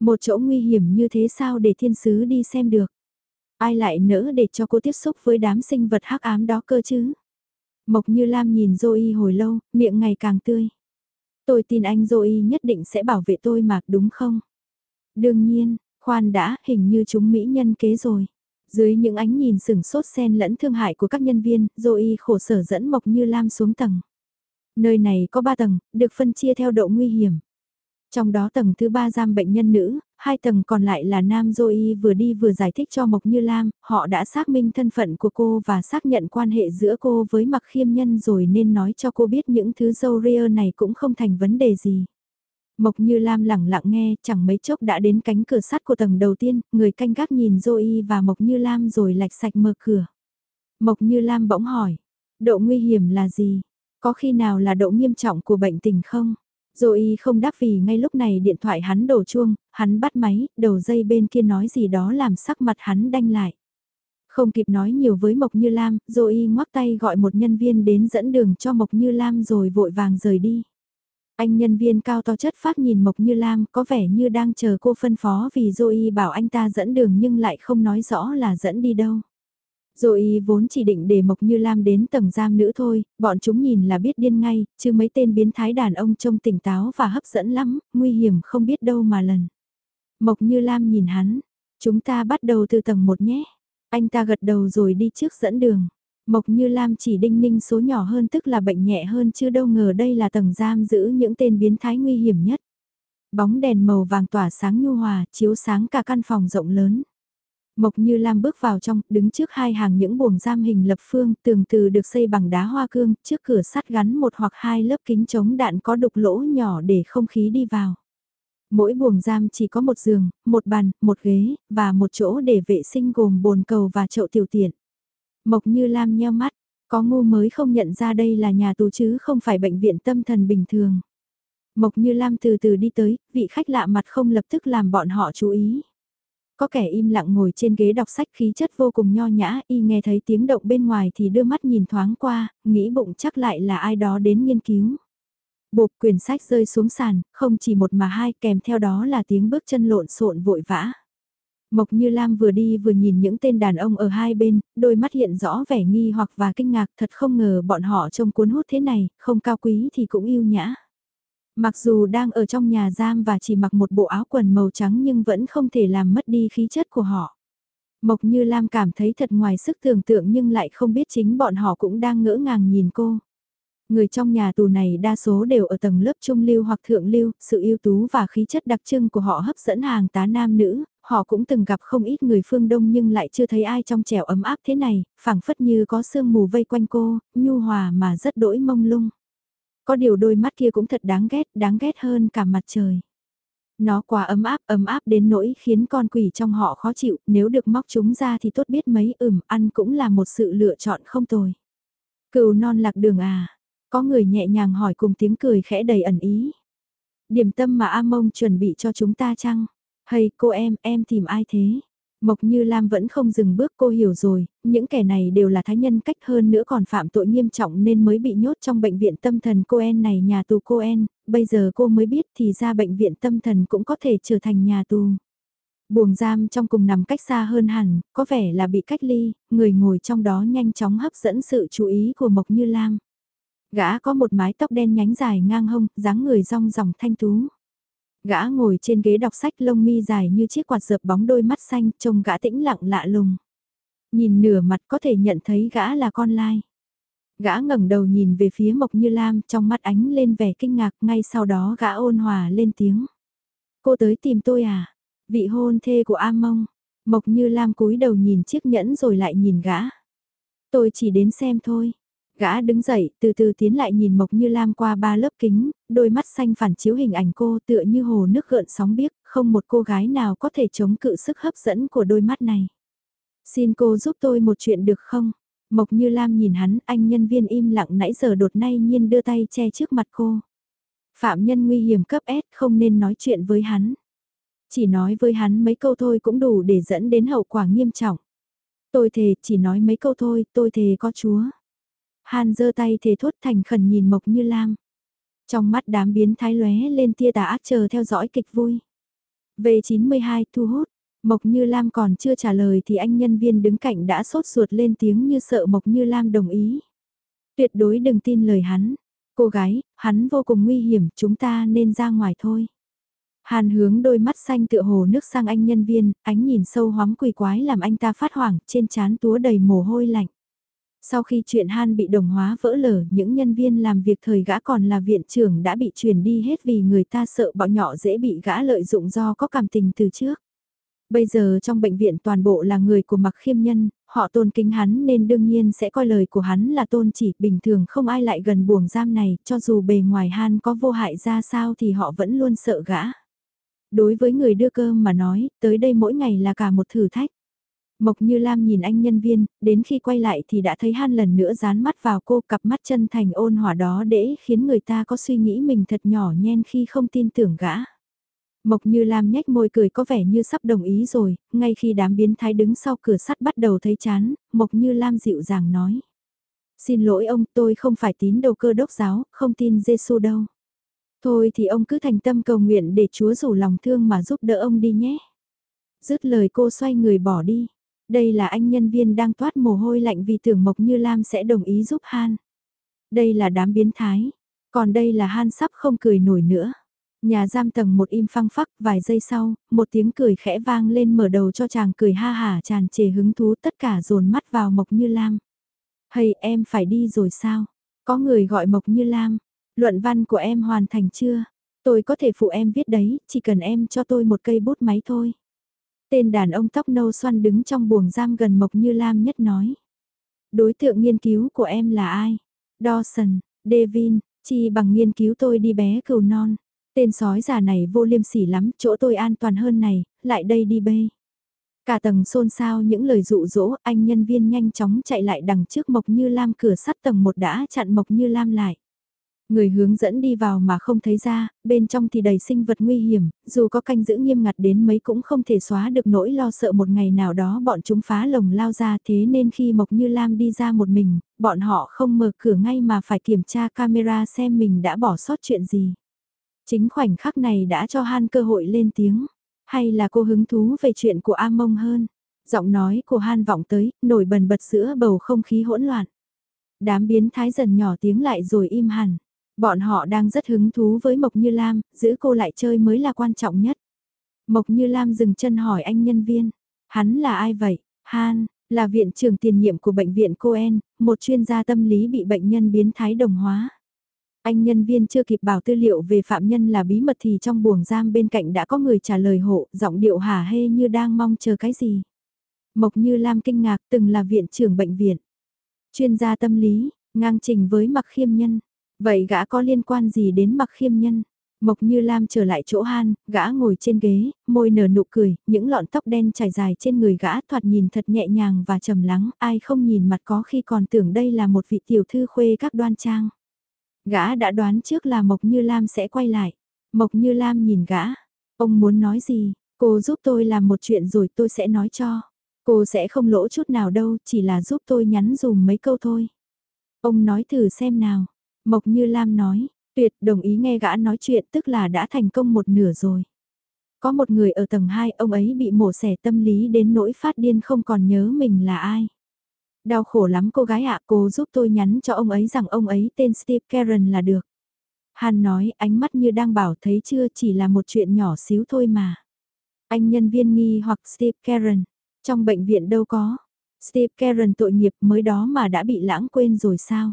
Một chỗ nguy hiểm như thế sao để thiên sứ đi xem được. Ai lại nỡ để cho cô tiếp xúc với đám sinh vật hắc ám đó cơ chứ? Mộc Như Lam nhìn Zoe hồi lâu, miệng ngày càng tươi. Tôi tin anh Zoe nhất định sẽ bảo vệ tôi mà, đúng không? Đương nhiên, khoan đã, hình như chúng mỹ nhân kế rồi. Dưới những ánh nhìn sừng sốt sen lẫn thương hại của các nhân viên, Zoe khổ sở dẫn Mộc Như Lam xuống tầng. Nơi này có 3 tầng, được phân chia theo độ nguy hiểm. Trong đó tầng thứ ba giam bệnh nhân nữ, hai tầng còn lại là nam Zoe vừa đi vừa giải thích cho Mộc Như Lam, họ đã xác minh thân phận của cô và xác nhận quan hệ giữa cô với mặc khiêm nhân rồi nên nói cho cô biết những thứ dâu ria này cũng không thành vấn đề gì. Mộc Như Lam lẳng lặng nghe, chẳng mấy chốc đã đến cánh cửa sắt của tầng đầu tiên, người canh gác nhìn Zoe và Mộc Như Lam rồi lạch sạch mở cửa. Mộc Như Lam bỗng hỏi, độ nguy hiểm là gì? Có khi nào là độ nghiêm trọng của bệnh tình không? Rồi không đáp vì ngay lúc này điện thoại hắn đổ chuông, hắn bắt máy, đầu dây bên kia nói gì đó làm sắc mặt hắn đanh lại. Không kịp nói nhiều với Mộc Như Lam, rồi ngoắc tay gọi một nhân viên đến dẫn đường cho Mộc Như Lam rồi vội vàng rời đi. Anh nhân viên cao to chất phát nhìn Mộc Như Lam có vẻ như đang chờ cô phân phó vì Zoe bảo anh ta dẫn đường nhưng lại không nói rõ là dẫn đi đâu. Rồi vốn chỉ định để Mộc Như Lam đến tầng giam nữ thôi, bọn chúng nhìn là biết điên ngay, chứ mấy tên biến thái đàn ông trông tỉnh táo và hấp dẫn lắm, nguy hiểm không biết đâu mà lần. Mộc Như Lam nhìn hắn, chúng ta bắt đầu từ tầng 1 nhé. Anh ta gật đầu rồi đi trước dẫn đường. Mộc Như Lam chỉ đinh ninh số nhỏ hơn tức là bệnh nhẹ hơn chứ đâu ngờ đây là tầng giam giữ những tên biến thái nguy hiểm nhất. Bóng đèn màu vàng tỏa sáng nhu hòa, chiếu sáng cả căn phòng rộng lớn. Mộc Như Lam bước vào trong, đứng trước hai hàng những buồng giam hình lập phương, tường từ được xây bằng đá hoa cương, trước cửa sắt gắn một hoặc hai lớp kính chống đạn có đục lỗ nhỏ để không khí đi vào. Mỗi buồng giam chỉ có một giường, một bàn, một ghế, và một chỗ để vệ sinh gồm bồn cầu và chậu tiểu tiện. Mộc Như Lam nheo mắt, có ngu mới không nhận ra đây là nhà tù chứ không phải bệnh viện tâm thần bình thường. Mộc Như Lam từ từ đi tới, vị khách lạ mặt không lập tức làm bọn họ chú ý. Có kẻ im lặng ngồi trên ghế đọc sách khí chất vô cùng nho nhã, y nghe thấy tiếng động bên ngoài thì đưa mắt nhìn thoáng qua, nghĩ bụng chắc lại là ai đó đến nghiên cứu. Bộp quyển sách rơi xuống sàn, không chỉ một mà hai kèm theo đó là tiếng bước chân lộn xộn vội vã. Mộc Như Lam vừa đi vừa nhìn những tên đàn ông ở hai bên, đôi mắt hiện rõ vẻ nghi hoặc và kinh ngạc thật không ngờ bọn họ trông cuốn hút thế này, không cao quý thì cũng yêu nhã. Mặc dù đang ở trong nhà giam và chỉ mặc một bộ áo quần màu trắng nhưng vẫn không thể làm mất đi khí chất của họ. Mộc Như Lam cảm thấy thật ngoài sức tưởng tượng nhưng lại không biết chính bọn họ cũng đang ngỡ ngàng nhìn cô. Người trong nhà tù này đa số đều ở tầng lớp trung lưu hoặc thượng lưu, sự ưu tú và khí chất đặc trưng của họ hấp dẫn hàng tá nam nữ, họ cũng từng gặp không ít người phương Đông nhưng lại chưa thấy ai trong trẻo ấm áp thế này, phảng phất như có sương mù vây quanh cô, nhu hòa mà rất đỗi mông lung. Có điều đôi mắt kia cũng thật đáng ghét, đáng ghét hơn cả mặt trời. Nó quá ấm áp, ấm áp đến nỗi khiến con quỷ trong họ khó chịu, nếu được móc chúng ra thì tốt biết mấy ửm, ăn cũng là một sự lựa chọn không tồi. Cừu non lạc đường à, có người nhẹ nhàng hỏi cùng tiếng cười khẽ đầy ẩn ý. Điểm tâm mà A Mông chuẩn bị cho chúng ta chăng? Hay cô em, em tìm ai thế? Mộc Như Lam vẫn không dừng bước cô hiểu rồi, những kẻ này đều là thái nhân cách hơn nữa còn phạm tội nghiêm trọng nên mới bị nhốt trong bệnh viện tâm thần cô En này nhà tù cô En, bây giờ cô mới biết thì ra bệnh viện tâm thần cũng có thể trở thành nhà tù. Buồng giam trong cùng nằm cách xa hơn hẳn, có vẻ là bị cách ly, người ngồi trong đó nhanh chóng hấp dẫn sự chú ý của Mộc Như Lam. Gã có một mái tóc đen nhánh dài ngang hông, dáng người rong ròng thanh tú. Gã ngồi trên ghế đọc sách lông mi dài như chiếc quạt dợp bóng đôi mắt xanh, trông gã tĩnh lặng lạ lùng. Nhìn nửa mặt có thể nhận thấy gã là con lai. Gã ngẩng đầu nhìn về phía Mộc Như Lam trong mắt ánh lên vẻ kinh ngạc ngay sau đó gã ôn hòa lên tiếng. Cô tới tìm tôi à? Vị hôn thê của A Mông. Mộc Như Lam cúi đầu nhìn chiếc nhẫn rồi lại nhìn gã. Tôi chỉ đến xem thôi. Gã đứng dậy, từ từ tiến lại nhìn Mộc Như Lam qua ba lớp kính, đôi mắt xanh phản chiếu hình ảnh cô tựa như hồ nước gợn sóng biếc, không một cô gái nào có thể chống cự sức hấp dẫn của đôi mắt này. Xin cô giúp tôi một chuyện được không? Mộc Như Lam nhìn hắn, anh nhân viên im lặng nãy giờ đột nay nhiên đưa tay che trước mặt cô. Phạm nhân nguy hiểm cấp S không nên nói chuyện với hắn. Chỉ nói với hắn mấy câu thôi cũng đủ để dẫn đến hậu quả nghiêm trọng. Tôi thề, chỉ nói mấy câu thôi, tôi thề có chúa. Han giơ tay thề thốt thành khẩn nhìn Mộc Như Lam. Trong mắt đám biến thái lóe lên tia tà ác chờ theo dõi kịch vui. V92 thu hút, Mộc Như Lam còn chưa trả lời thì anh nhân viên đứng cạnh đã sốt ruột lên tiếng như sợ Mộc Như Lam đồng ý. Tuyệt đối đừng tin lời hắn. Cô gái, hắn vô cùng nguy hiểm, chúng ta nên ra ngoài thôi. Hàn hướng đôi mắt xanh tựa hồ nước sang anh nhân viên, ánh nhìn sâu hóm quỷ quái làm anh ta phát hoảng, trên trán túa đầy mồ hôi lạnh. Sau khi chuyện Han bị đồng hóa vỡ lở, những nhân viên làm việc thời gã còn là viện trưởng đã bị chuyển đi hết vì người ta sợ bọn nhỏ dễ bị gã lợi dụng do có cảm tình từ trước. Bây giờ trong bệnh viện toàn bộ là người của mặc khiêm nhân, họ tôn kính hắn nên đương nhiên sẽ coi lời của hắn là tôn chỉ bình thường không ai lại gần buồng giam này, cho dù bề ngoài Han có vô hại ra sao thì họ vẫn luôn sợ gã. Đối với người đưa cơm mà nói, tới đây mỗi ngày là cả một thử thách. Mộc Như Lam nhìn anh nhân viên, đến khi quay lại thì đã thấy Han lần nữa dán mắt vào cô cặp mắt chân thành ôn hòa đó để khiến người ta có suy nghĩ mình thật nhỏ nhen khi không tin tưởng gã. Mộc Như Lam nhếch môi cười có vẻ như sắp đồng ý rồi, ngay khi đám biến thái đứng sau cửa sắt bắt đầu thấy chán, Mộc Như Lam dịu dàng nói. Xin lỗi ông, tôi không phải tín đồ cơ đốc giáo, không tin giê đâu. Thôi thì ông cứ thành tâm cầu nguyện để Chúa rủ lòng thương mà giúp đỡ ông đi nhé. Dứt lời cô xoay người bỏ đi. Đây là anh nhân viên đang toát mồ hôi lạnh vì tưởng Mộc Như Lam sẽ đồng ý giúp Han. Đây là đám biến thái. Còn đây là Han sắp không cười nổi nữa. Nhà giam tầng một im phăng phắc vài giây sau, một tiếng cười khẽ vang lên mở đầu cho chàng cười ha hả tràn trề hứng thú tất cả dồn mắt vào Mộc Như Lam. Hay em phải đi rồi sao? Có người gọi Mộc Như Lam. Luận văn của em hoàn thành chưa? Tôi có thể phụ em viết đấy, chỉ cần em cho tôi một cây bút máy thôi. Tên đàn ông tóc nâu xoăn đứng trong buồng giam gần Mộc Như Lam nhất nói. Đối tượng nghiên cứu của em là ai? Dawson, Devin, chi bằng nghiên cứu tôi đi bé cừu non. Tên sói già này vô liêm sỉ lắm, chỗ tôi an toàn hơn này, lại đây đi bê. Cả tầng xôn xao những lời dụ dỗ, anh nhân viên nhanh chóng chạy lại đằng trước Mộc Như Lam cửa sắt tầng một đã chặn Mộc Như Lam lại. Người hướng dẫn đi vào mà không thấy ra, bên trong thì đầy sinh vật nguy hiểm, dù có canh giữ nghiêm ngặt đến mấy cũng không thể xóa được nỗi lo sợ một ngày nào đó bọn chúng phá lồng lao ra thế nên khi Mộc Như Lam đi ra một mình, bọn họ không mở cửa ngay mà phải kiểm tra camera xem mình đã bỏ sót chuyện gì. Chính khoảnh khắc này đã cho Han cơ hội lên tiếng. Hay là cô hứng thú về chuyện của A Mông hơn? Giọng nói của Han vọng tới, nổi bần bật giữa bầu không khí hỗn loạn. Đám biến thái dần nhỏ tiếng lại rồi im hẳn. Bọn họ đang rất hứng thú với Mộc Như Lam, giữ cô lại chơi mới là quan trọng nhất. Mộc Như Lam dừng chân hỏi anh nhân viên. Hắn là ai vậy? Han, là viện trưởng tiền nhiệm của bệnh viện Coen, một chuyên gia tâm lý bị bệnh nhân biến thái đồng hóa. Anh nhân viên chưa kịp bảo tư liệu về phạm nhân là bí mật thì trong buồng giam bên cạnh đã có người trả lời hộ, giọng điệu hả hê như đang mong chờ cái gì. Mộc Như Lam kinh ngạc từng là viện trưởng bệnh viện. Chuyên gia tâm lý, ngang trình với mặc khiêm nhân. Vậy gã có liên quan gì đến mặc khiêm nhân? Mộc Như Lam trở lại chỗ Han, gã ngồi trên ghế, môi nở nụ cười, những lọn tóc đen trải dài trên người gã thoạt nhìn thật nhẹ nhàng và trầm lắng, ai không nhìn mặt có khi còn tưởng đây là một vị tiểu thư khuê các đoan trang. Gã đã đoán trước là Mộc Như Lam sẽ quay lại. Mộc Như Lam nhìn gã, ông muốn nói gì, cô giúp tôi làm một chuyện rồi tôi sẽ nói cho. Cô sẽ không lỗ chút nào đâu, chỉ là giúp tôi nhắn dùm mấy câu thôi. Ông nói thử xem nào. Mộc Như Lam nói, tuyệt đồng ý nghe gã nói chuyện tức là đã thành công một nửa rồi. Có một người ở tầng 2, ông ấy bị mổ xẻ tâm lý đến nỗi phát điên không còn nhớ mình là ai. Đau khổ lắm cô gái ạ, cô giúp tôi nhắn cho ông ấy rằng ông ấy tên Steve Karen là được. Hàn nói, ánh mắt như đang bảo thấy chưa chỉ là một chuyện nhỏ xíu thôi mà. Anh nhân viên nghi hoặc Steve Karen, trong bệnh viện đâu có. Steve Karen tội nghiệp mới đó mà đã bị lãng quên rồi sao?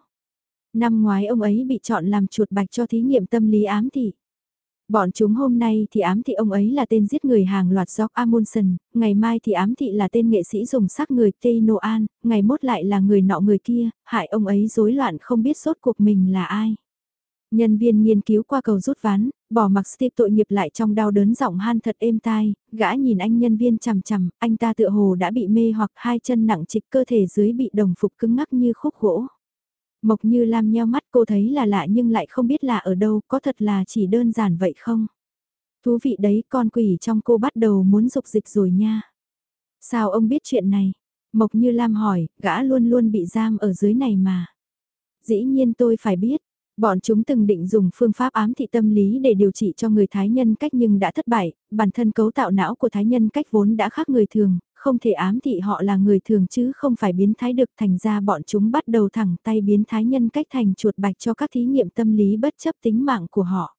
Năm ngoái ông ấy bị chọn làm chuột bạch cho thí nghiệm tâm lý ám thị. Bọn chúng hôm nay thì ám thị ông ấy là tên giết người hàng loạt Jock Amundsen, ngày mai thì ám thị là tên nghệ sĩ dùng sắc người Tây Noan, ngày mốt lại là người nọ người kia, hại ông ấy rối loạn không biết sốt cuộc mình là ai. Nhân viên nghiên cứu qua cầu rút ván, bỏ mặc Steve tội nghiệp lại trong đau đớn giọng han thật êm tai, gã nhìn anh nhân viên chằm chằm, anh ta tựa hồ đã bị mê hoặc hai chân nặng trịch cơ thể dưới bị đồng phục cứng ngắc như khúc gỗ. Mộc như Lam nheo mắt cô thấy là lạ nhưng lại không biết là ở đâu, có thật là chỉ đơn giản vậy không? Thú vị đấy, con quỷ trong cô bắt đầu muốn dục dịch rồi nha. Sao ông biết chuyện này? Mộc như Lam hỏi, gã luôn luôn bị giam ở dưới này mà. Dĩ nhiên tôi phải biết, Bọn chúng từng định dùng phương pháp ám thị tâm lý để điều trị cho người thái nhân cách nhưng đã thất bại, bản thân cấu tạo não của thái nhân cách vốn đã khác người thường, không thể ám thị họ là người thường chứ không phải biến thái được thành ra bọn chúng bắt đầu thẳng tay biến thái nhân cách thành chuột bạch cho các thí nghiệm tâm lý bất chấp tính mạng của họ.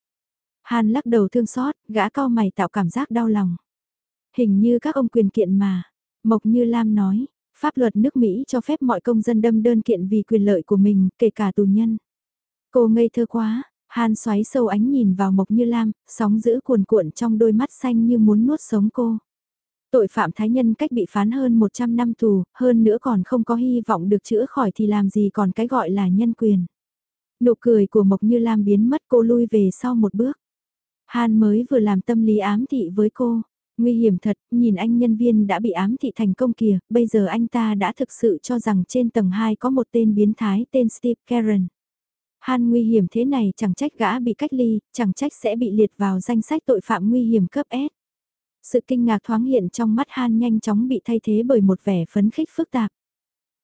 Hàn lắc đầu thương xót, gã cao mày tạo cảm giác đau lòng. Hình như các ông quyền kiện mà, Mộc Như Lam nói, pháp luật nước Mỹ cho phép mọi công dân đâm đơn kiện vì quyền lợi của mình, kể cả tù nhân. Cô ngây thơ quá, Hàn xoáy sâu ánh nhìn vào Mộc Như Lam, sóng giữ cuồn cuộn trong đôi mắt xanh như muốn nuốt sống cô. Tội phạm thái nhân cách bị phán hơn 100 năm tù, hơn nữa còn không có hy vọng được chữa khỏi thì làm gì còn cái gọi là nhân quyền. Nụ cười của Mộc Như Lam biến mất cô lui về sau một bước. Han mới vừa làm tâm lý ám thị với cô. Nguy hiểm thật, nhìn anh nhân viên đã bị ám thị thành công kìa, bây giờ anh ta đã thực sự cho rằng trên tầng 2 có một tên biến thái tên Steve Karen. Han nguy hiểm thế này chẳng trách gã bị cách ly, chẳng trách sẽ bị liệt vào danh sách tội phạm nguy hiểm cấp S. Sự kinh ngạc thoáng hiện trong mắt Han nhanh chóng bị thay thế bởi một vẻ phấn khích phức tạp.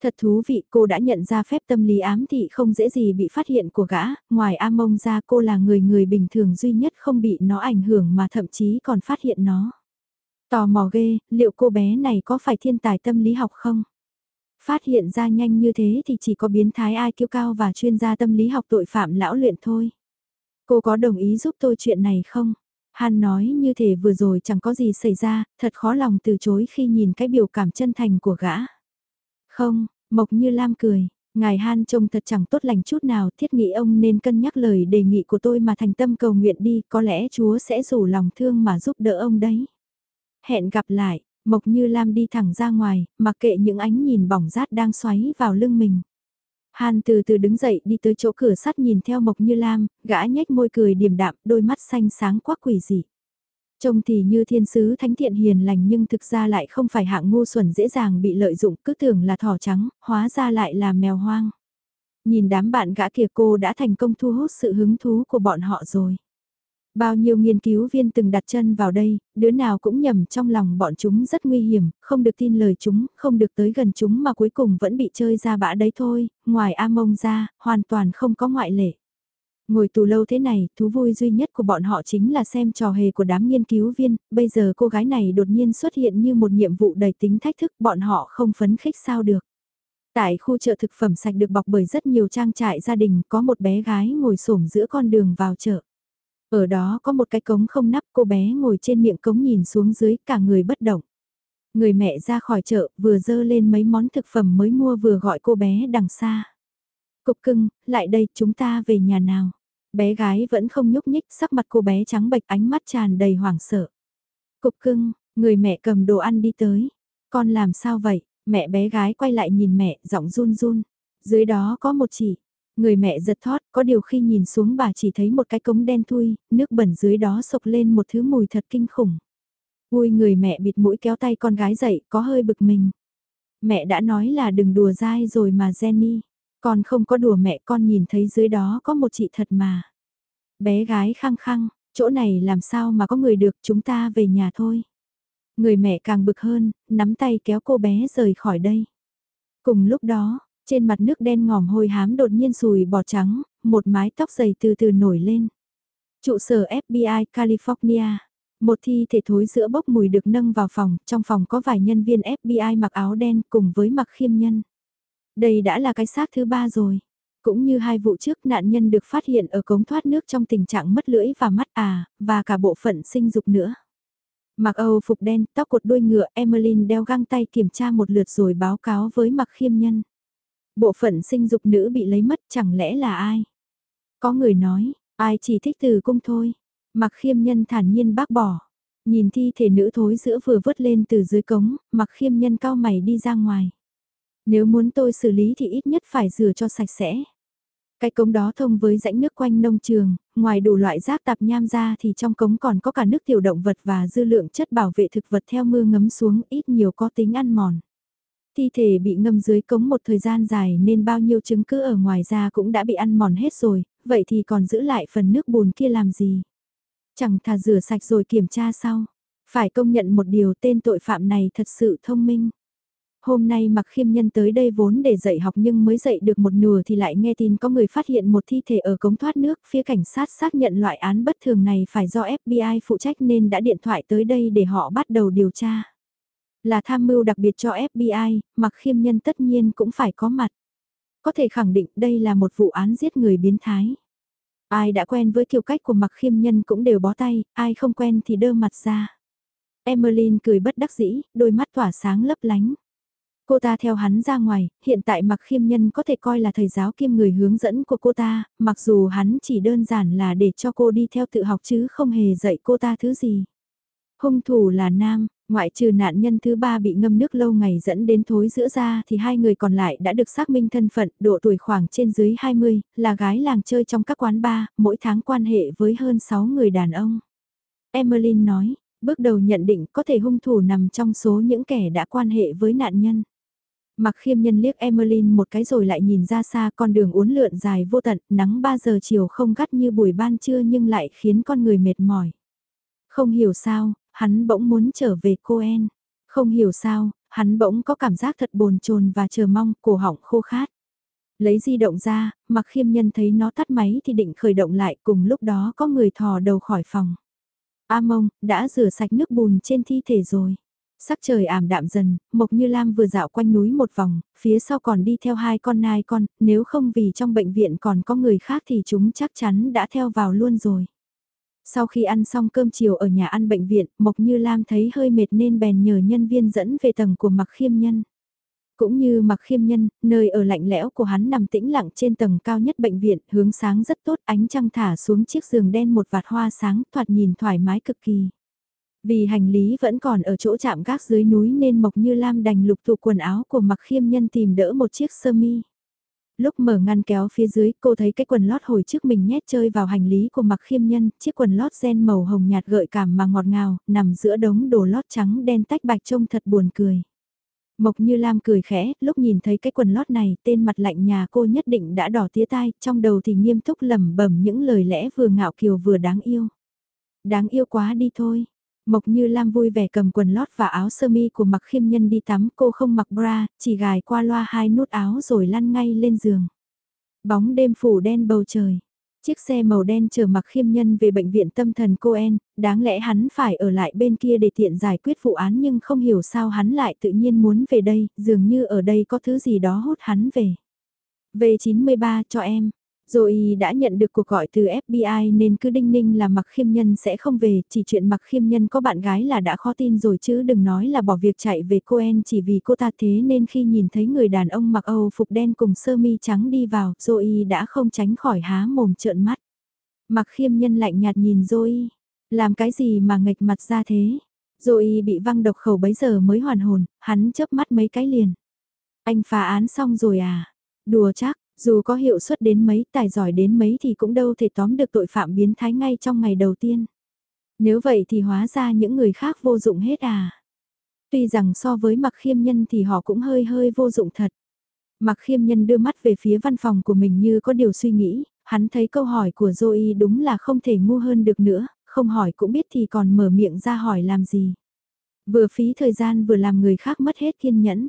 Thật thú vị cô đã nhận ra phép tâm lý ám thị không dễ gì bị phát hiện của gã, ngoài A mông ra cô là người người bình thường duy nhất không bị nó ảnh hưởng mà thậm chí còn phát hiện nó. Tò mò ghê, liệu cô bé này có phải thiên tài tâm lý học không? Phát hiện ra nhanh như thế thì chỉ có biến thái ai kiêu cao và chuyên gia tâm lý học tội phạm lão luyện thôi. Cô có đồng ý giúp tôi chuyện này không? Han nói như thể vừa rồi chẳng có gì xảy ra, thật khó lòng từ chối khi nhìn cái biểu cảm chân thành của gã. Không, Mộc Như Lam cười, ngài Han trông thật chẳng tốt lành chút nào, thiết nghĩ ông nên cân nhắc lời đề nghị của tôi mà thành tâm cầu nguyện đi, có lẽ Chúa sẽ rủ lòng thương mà giúp đỡ ông đấy. Hẹn gặp lại, Mộc Như Lam đi thẳng ra ngoài, mặc kệ những ánh nhìn bỏng rát đang xoáy vào lưng mình. Hàn từ từ đứng dậy đi tới chỗ cửa sắt nhìn theo Mộc Như Lam, gã nhếch môi cười điềm đạm, đôi mắt xanh sáng quá quỷ dị. Trông thì như thiên sứ thánh thiện hiền lành nhưng thực ra lại không phải hạng ngu xuẩn dễ dàng bị lợi dụng cứ tưởng là thỏ trắng, hóa ra lại là mèo hoang. Nhìn đám bạn gã kia cô đã thành công thu hút sự hứng thú của bọn họ rồi. Bao nhiêu nghiên cứu viên từng đặt chân vào đây, đứa nào cũng nhầm trong lòng bọn chúng rất nguy hiểm, không được tin lời chúng, không được tới gần chúng mà cuối cùng vẫn bị chơi ra bã đấy thôi, ngoài A mông ra, hoàn toàn không có ngoại lệ. Ngồi tù lâu thế này, thú vui duy nhất của bọn họ chính là xem trò hề của đám nghiên cứu viên, bây giờ cô gái này đột nhiên xuất hiện như một nhiệm vụ đầy tính thách thức, bọn họ không phấn khích sao được. Tại khu chợ thực phẩm sạch được bọc bởi rất nhiều trang trại gia đình, có một bé gái ngồi xổm giữa con đường vào chợ. Ở đó có một cái cống không nắp, cô bé ngồi trên miệng cống nhìn xuống dưới, cả người bất động. Người mẹ ra khỏi chợ, vừa dơ lên mấy món thực phẩm mới mua vừa gọi cô bé đằng xa. Cục cưng, lại đây, chúng ta về nhà nào. Bé gái vẫn không nhúc nhích, sắc mặt cô bé trắng bệch ánh mắt tràn đầy hoảng sợ. Cục cưng, người mẹ cầm đồ ăn đi tới. Con làm sao vậy? Mẹ bé gái quay lại nhìn mẹ, giọng run run. Dưới đó có một chỉ. Người mẹ giật thót, có điều khi nhìn xuống bà chỉ thấy một cái cống đen thui, nước bẩn dưới đó sộc lên một thứ mùi thật kinh khủng. Vui người mẹ bịt mũi kéo tay con gái dậy, có hơi bực mình. Mẹ đã nói là đừng đùa dai rồi mà Jenny. Con không có đùa mẹ con nhìn thấy dưới đó có một chị thật mà. Bé gái khăng khăng, chỗ này làm sao mà có người được chúng ta về nhà thôi. Người mẹ càng bực hơn, nắm tay kéo cô bé rời khỏi đây. Cùng lúc đó, trên mặt nước đen ngòm hôi hám đột nhiên sùi bọt trắng, một mái tóc dày từ từ nổi lên. Trụ sở FBI California. Một thi thể thối giữa bốc mùi được nâng vào phòng, trong phòng có vài nhân viên FBI mặc áo đen cùng với mặc khiêm nhân. Đây đã là cái xác thứ ba rồi. Cũng như hai vụ trước nạn nhân được phát hiện ở cống thoát nước trong tình trạng mất lưỡi và mắt à, và cả bộ phận sinh dục nữa. Mặc Âu phục đen, tóc cột đuôi ngựa, Emmeline đeo găng tay kiểm tra một lượt rồi báo cáo với mặc khiêm nhân. Bộ phận sinh dục nữ bị lấy mất chẳng lẽ là ai? Có người nói, ai chỉ thích từ cung thôi. Mặc khiêm nhân thản nhiên bác bỏ. Nhìn thi thể nữ thối giữa vừa vớt lên từ dưới cống, mặc khiêm nhân cao mày đi ra ngoài. Nếu muốn tôi xử lý thì ít nhất phải rửa cho sạch sẽ. Cái cống đó thông với rãnh nước quanh nông trường, ngoài đủ loại rác tạp nham ra thì trong cống còn có cả nước tiểu động vật và dư lượng chất bảo vệ thực vật theo mưa ngấm xuống ít nhiều có tính ăn mòn. Thi thể bị ngâm dưới cống một thời gian dài nên bao nhiêu chứng cứ ở ngoài ra cũng đã bị ăn mòn hết rồi, vậy thì còn giữ lại phần nước bùn kia làm gì? Chẳng thà rửa sạch rồi kiểm tra sau. Phải công nhận một điều tên tội phạm này thật sự thông minh. Hôm nay mặc khiêm nhân tới đây vốn để dạy học nhưng mới dạy được một nửa thì lại nghe tin có người phát hiện một thi thể ở cống thoát nước. Phía cảnh sát xác nhận loại án bất thường này phải do FBI phụ trách nên đã điện thoại tới đây để họ bắt đầu điều tra. Là tham mưu đặc biệt cho FBI, mặc khiêm nhân tất nhiên cũng phải có mặt. Có thể khẳng định đây là một vụ án giết người biến thái. Ai đã quen với kiểu cách của mặc khiêm nhân cũng đều bó tay, ai không quen thì đơ mặt ra. Emmeline cười bất đắc dĩ, đôi mắt tỏa sáng lấp lánh. Cô ta theo hắn ra ngoài, hiện tại mặc khiêm nhân có thể coi là thầy giáo kim người hướng dẫn của cô ta, mặc dù hắn chỉ đơn giản là để cho cô đi theo tự học chứ không hề dạy cô ta thứ gì. Hung thủ là nam, ngoại trừ nạn nhân thứ ba bị ngâm nước lâu ngày dẫn đến thối giữa ra thì hai người còn lại đã được xác minh thân phận, độ tuổi khoảng trên dưới 20, là gái làng chơi trong các quán bar, mỗi tháng quan hệ với hơn 6 người đàn ông. Emmeline nói, bước đầu nhận định có thể hung thủ nằm trong số những kẻ đã quan hệ với nạn nhân. Mặc khiêm nhân liếc Emmeline một cái rồi lại nhìn ra xa con đường uốn lượn dài vô tận, nắng 3 giờ chiều không gắt như buổi ban trưa nhưng lại khiến con người mệt mỏi. Không hiểu sao, hắn bỗng muốn trở về cô En. Không hiểu sao, hắn bỗng có cảm giác thật bồn chồn và chờ mong, cổ họng khô khát. Lấy di động ra, mặc khiêm nhân thấy nó tắt máy thì định khởi động lại cùng lúc đó có người thò đầu khỏi phòng. A mông, đã rửa sạch nước bùn trên thi thể rồi. Sắc trời ảm đạm dần, Mộc Như Lam vừa dạo quanh núi một vòng, phía sau còn đi theo hai con nai con, nếu không vì trong bệnh viện còn có người khác thì chúng chắc chắn đã theo vào luôn rồi. Sau khi ăn xong cơm chiều ở nhà ăn bệnh viện, Mộc Như Lam thấy hơi mệt nên bèn nhờ nhân viên dẫn về tầng của Mặc Khiêm Nhân. Cũng như Mặc Khiêm Nhân, nơi ở lạnh lẽo của hắn nằm tĩnh lặng trên tầng cao nhất bệnh viện, hướng sáng rất tốt, ánh trăng thả xuống chiếc giường đen một vạt hoa sáng, thoạt nhìn thoải mái cực kỳ. Vì hành lý vẫn còn ở chỗ chạm gác dưới núi nên Mộc Như Lam đành lục tụ quần áo của Mặc Khiêm Nhân tìm đỡ một chiếc sơ mi. Lúc mở ngăn kéo phía dưới, cô thấy cái quần lót hồi trước mình nhét chơi vào hành lý của Mặc Khiêm Nhân, chiếc quần lót ren màu hồng nhạt gợi cảm mà ngọt ngào, nằm giữa đống đồ lót trắng đen tách bạch trông thật buồn cười. Mộc Như Lam cười khẽ, lúc nhìn thấy cái quần lót này, tên mặt lạnh nhà cô nhất định đã đỏ tía tai, trong đầu thì nghiêm túc lẩm bẩm những lời lẽ vừa ngạo kiều vừa đáng yêu. Đáng yêu quá đi thôi. Mộc Như Lam vui vẻ cầm quần lót và áo sơ mi của mặc khiêm nhân đi tắm, cô không mặc bra, chỉ gài qua loa hai nút áo rồi lăn ngay lên giường. Bóng đêm phủ đen bầu trời. Chiếc xe màu đen chờ mặc khiêm nhân về bệnh viện tâm thần Coen, đáng lẽ hắn phải ở lại bên kia để tiện giải quyết vụ án nhưng không hiểu sao hắn lại tự nhiên muốn về đây, dường như ở đây có thứ gì đó hút hắn về. V93 cho em, rồi đã nhận được cuộc gọi từ FBI nên cứ đinh ninh là mặc khiêm nhân sẽ không về, chỉ chuyện mặc khiêm nhân có bạn gái là đã khó tin rồi chứ đừng nói là bỏ việc chạy về Coen chỉ vì cô ta thế nên khi nhìn thấy người đàn ông mặc Âu phục đen cùng sơ mi trắng đi vào, Zoe đã không tránh khỏi há mồm trợn mắt. Mặc khiêm nhân lạnh nhạt nhìn Zoe, làm cái gì mà nghịch mặt ra thế? Zoe bị văng độc khẩu bấy giờ mới hoàn hồn, hắn chớp mắt mấy cái liền. Anh phá án xong rồi à? Đùa chắc, dù có hiệu suất đến mấy, tài giỏi đến mấy thì cũng đâu thể tóm được tội phạm biến thái ngay trong ngày đầu tiên. Nếu vậy thì hóa ra những người khác vô dụng hết à. Tuy rằng so với mặc khiêm nhân thì họ cũng hơi hơi vô dụng thật. Mặc khiêm nhân đưa mắt về phía văn phòng của mình như có điều suy nghĩ, hắn thấy câu hỏi của Zoe đúng là không thể ngu hơn được nữa, không hỏi cũng biết thì còn mở miệng ra hỏi làm gì. Vừa phí thời gian vừa làm người khác mất hết kiên nhẫn.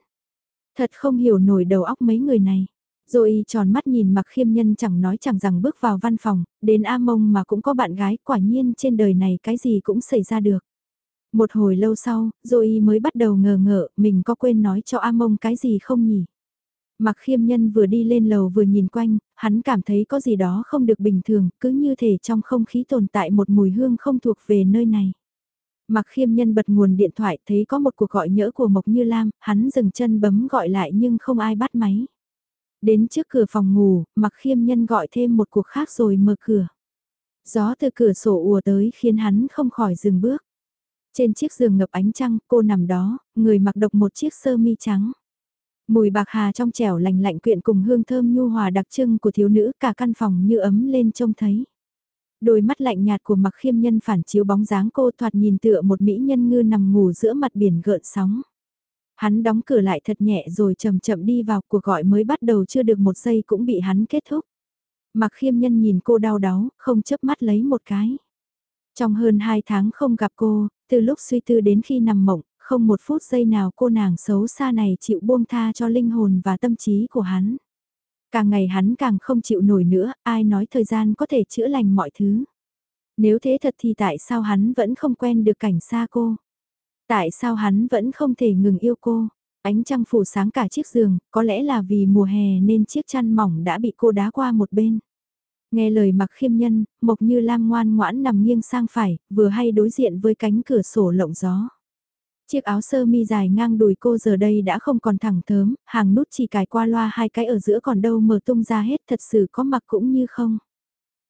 Thật không hiểu nổi đầu óc mấy người này. Rồi tròn mắt nhìn mặc khiêm nhân chẳng nói chẳng rằng bước vào văn phòng, đến A Mông mà cũng có bạn gái, quả nhiên trên đời này cái gì cũng xảy ra được. Một hồi lâu sau, rồi mới bắt đầu ngờ ngợ, mình có quên nói cho A Mông cái gì không nhỉ? Mặc khiêm nhân vừa đi lên lầu vừa nhìn quanh, hắn cảm thấy có gì đó không được bình thường, cứ như thể trong không khí tồn tại một mùi hương không thuộc về nơi này. Mặc khiêm nhân bật nguồn điện thoại thấy có một cuộc gọi nhỡ của Mộc Như Lam, hắn dừng chân bấm gọi lại nhưng không ai bắt máy. Đến trước cửa phòng ngủ, mặc khiêm nhân gọi thêm một cuộc khác rồi mở cửa. Gió từ cửa sổ ùa tới khiến hắn không khỏi dừng bước. Trên chiếc giường ngập ánh trăng, cô nằm đó, người mặc độc một chiếc sơ mi trắng. Mùi bạc hà trong trẻo lành lạnh quyện cùng hương thơm nhu hòa đặc trưng của thiếu nữ cả căn phòng như ấm lên trông thấy. Đôi mắt lạnh nhạt của mặc khiêm nhân phản chiếu bóng dáng cô thoạt nhìn tựa một mỹ nhân ngư nằm ngủ giữa mặt biển gợn sóng. Hắn đóng cửa lại thật nhẹ rồi chậm chậm đi vào cuộc gọi mới bắt đầu chưa được một giây cũng bị hắn kết thúc. Mặc khiêm nhân nhìn cô đau đáu, không chớp mắt lấy một cái. Trong hơn hai tháng không gặp cô, từ lúc suy tư đến khi nằm mộng, không một phút giây nào cô nàng xấu xa này chịu buông tha cho linh hồn và tâm trí của hắn. Càng ngày hắn càng không chịu nổi nữa, ai nói thời gian có thể chữa lành mọi thứ. Nếu thế thật thì tại sao hắn vẫn không quen được cảnh xa cô? Tại sao hắn vẫn không thể ngừng yêu cô? Ánh trăng phủ sáng cả chiếc giường, có lẽ là vì mùa hè nên chiếc chăn mỏng đã bị cô đá qua một bên. Nghe lời mặc khiêm nhân, Mộc Như Lam ngoan ngoãn nằm nghiêng sang phải, vừa hay đối diện với cánh cửa sổ lộng gió. Chiếc áo sơ mi dài ngang đùi cô giờ đây đã không còn thẳng thớm, hàng nút chỉ cài qua loa hai cái ở giữa còn đâu mở tung ra hết thật sự có mặc cũng như không.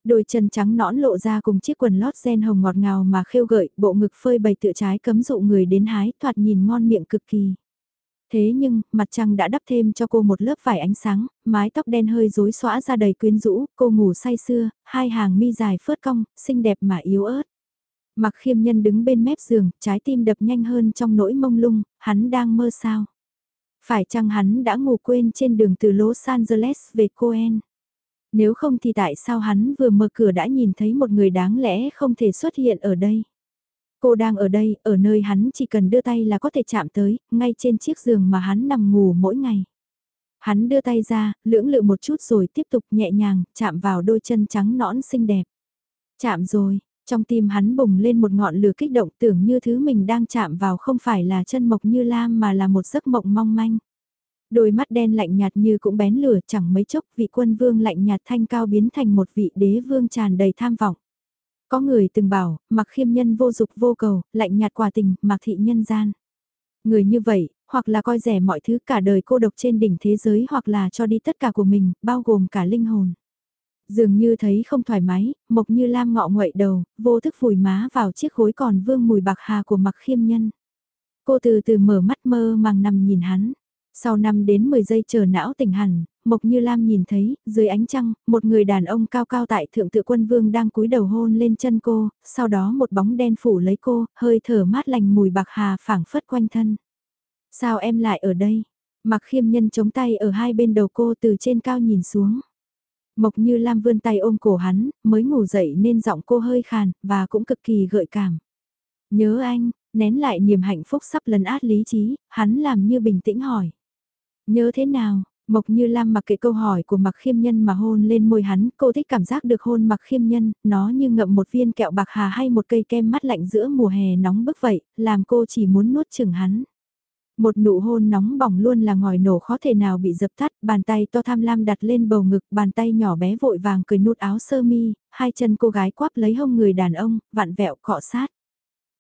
Đôi chân trắng nõn lộ ra cùng chiếc quần lót gen hồng ngọt ngào mà khêu gợi, bộ ngực phơi bày tựa trái cấm dụ người đến hái, thoạt nhìn ngon miệng cực kỳ. Thế nhưng, mặt trăng đã đắp thêm cho cô một lớp vải ánh sáng, mái tóc đen hơi rối xóa ra đầy quyến rũ, cô ngủ say sưa, hai hàng mi dài phớt cong, xinh đẹp mà yếu ớt. Mặc khiêm nhân đứng bên mép giường, trái tim đập nhanh hơn trong nỗi mông lung, hắn đang mơ sao. Phải chăng hắn đã ngủ quên trên đường từ Los Angeles về Coen? Nếu không thì tại sao hắn vừa mở cửa đã nhìn thấy một người đáng lẽ không thể xuất hiện ở đây? Cô đang ở đây, ở nơi hắn chỉ cần đưa tay là có thể chạm tới, ngay trên chiếc giường mà hắn nằm ngủ mỗi ngày. Hắn đưa tay ra, lưỡng lự một chút rồi tiếp tục nhẹ nhàng, chạm vào đôi chân trắng nõn xinh đẹp. Chạm rồi, trong tim hắn bùng lên một ngọn lửa kích động tưởng như thứ mình đang chạm vào không phải là chân mộc như lam mà là một giấc mộng mong manh. Đôi mắt đen lạnh nhạt như cũng bén lửa chẳng mấy chốc vị quân vương lạnh nhạt thanh cao biến thành một vị đế vương tràn đầy tham vọng. Có người từng bảo, mặc khiêm nhân vô dục vô cầu, lạnh nhạt quả tình, mặc thị nhân gian. Người như vậy, hoặc là coi rẻ mọi thứ cả đời cô độc trên đỉnh thế giới hoặc là cho đi tất cả của mình, bao gồm cả linh hồn. Dường như thấy không thoải mái, mộc như lam ngọ nguậy đầu, vô thức vùi má vào chiếc gối còn vương mùi bạc hà của mặc khiêm nhân. Cô từ từ mở mắt mơ màng nằm nhìn hắn. Sau 5 đến 10 giây chờ não tỉnh hẳn, Mộc Như Lam nhìn thấy, dưới ánh trăng, một người đàn ông cao cao tại thượng tự quân vương đang cúi đầu hôn lên chân cô, sau đó một bóng đen phủ lấy cô, hơi thở mát lành mùi bạc hà phảng phất quanh thân. Sao em lại ở đây? Mặc khiêm nhân chống tay ở hai bên đầu cô từ trên cao nhìn xuống. Mộc Như Lam vươn tay ôm cổ hắn, mới ngủ dậy nên giọng cô hơi khàn, và cũng cực kỳ gợi cảm. Nhớ anh, nén lại niềm hạnh phúc sắp lấn át lý trí, hắn làm như bình tĩnh hỏi. Nhớ thế nào, Mộc Như Lam mặc kệ câu hỏi của Mặc Khiêm Nhân mà hôn lên môi hắn, cô thích cảm giác được hôn Mặc Khiêm Nhân, nó như ngậm một viên kẹo bạc hà hay một cây kem mắt lạnh giữa mùa hè nóng bức vậy, làm cô chỉ muốn nuốt chừng hắn. Một nụ hôn nóng bỏng luôn là ngòi nổ khó thể nào bị dập tắt, bàn tay to tham lam đặt lên bầu ngực, bàn tay nhỏ bé vội vàng cười nút áo sơ mi, hai chân cô gái quắp lấy hông người đàn ông, vặn vẹo cọ sát.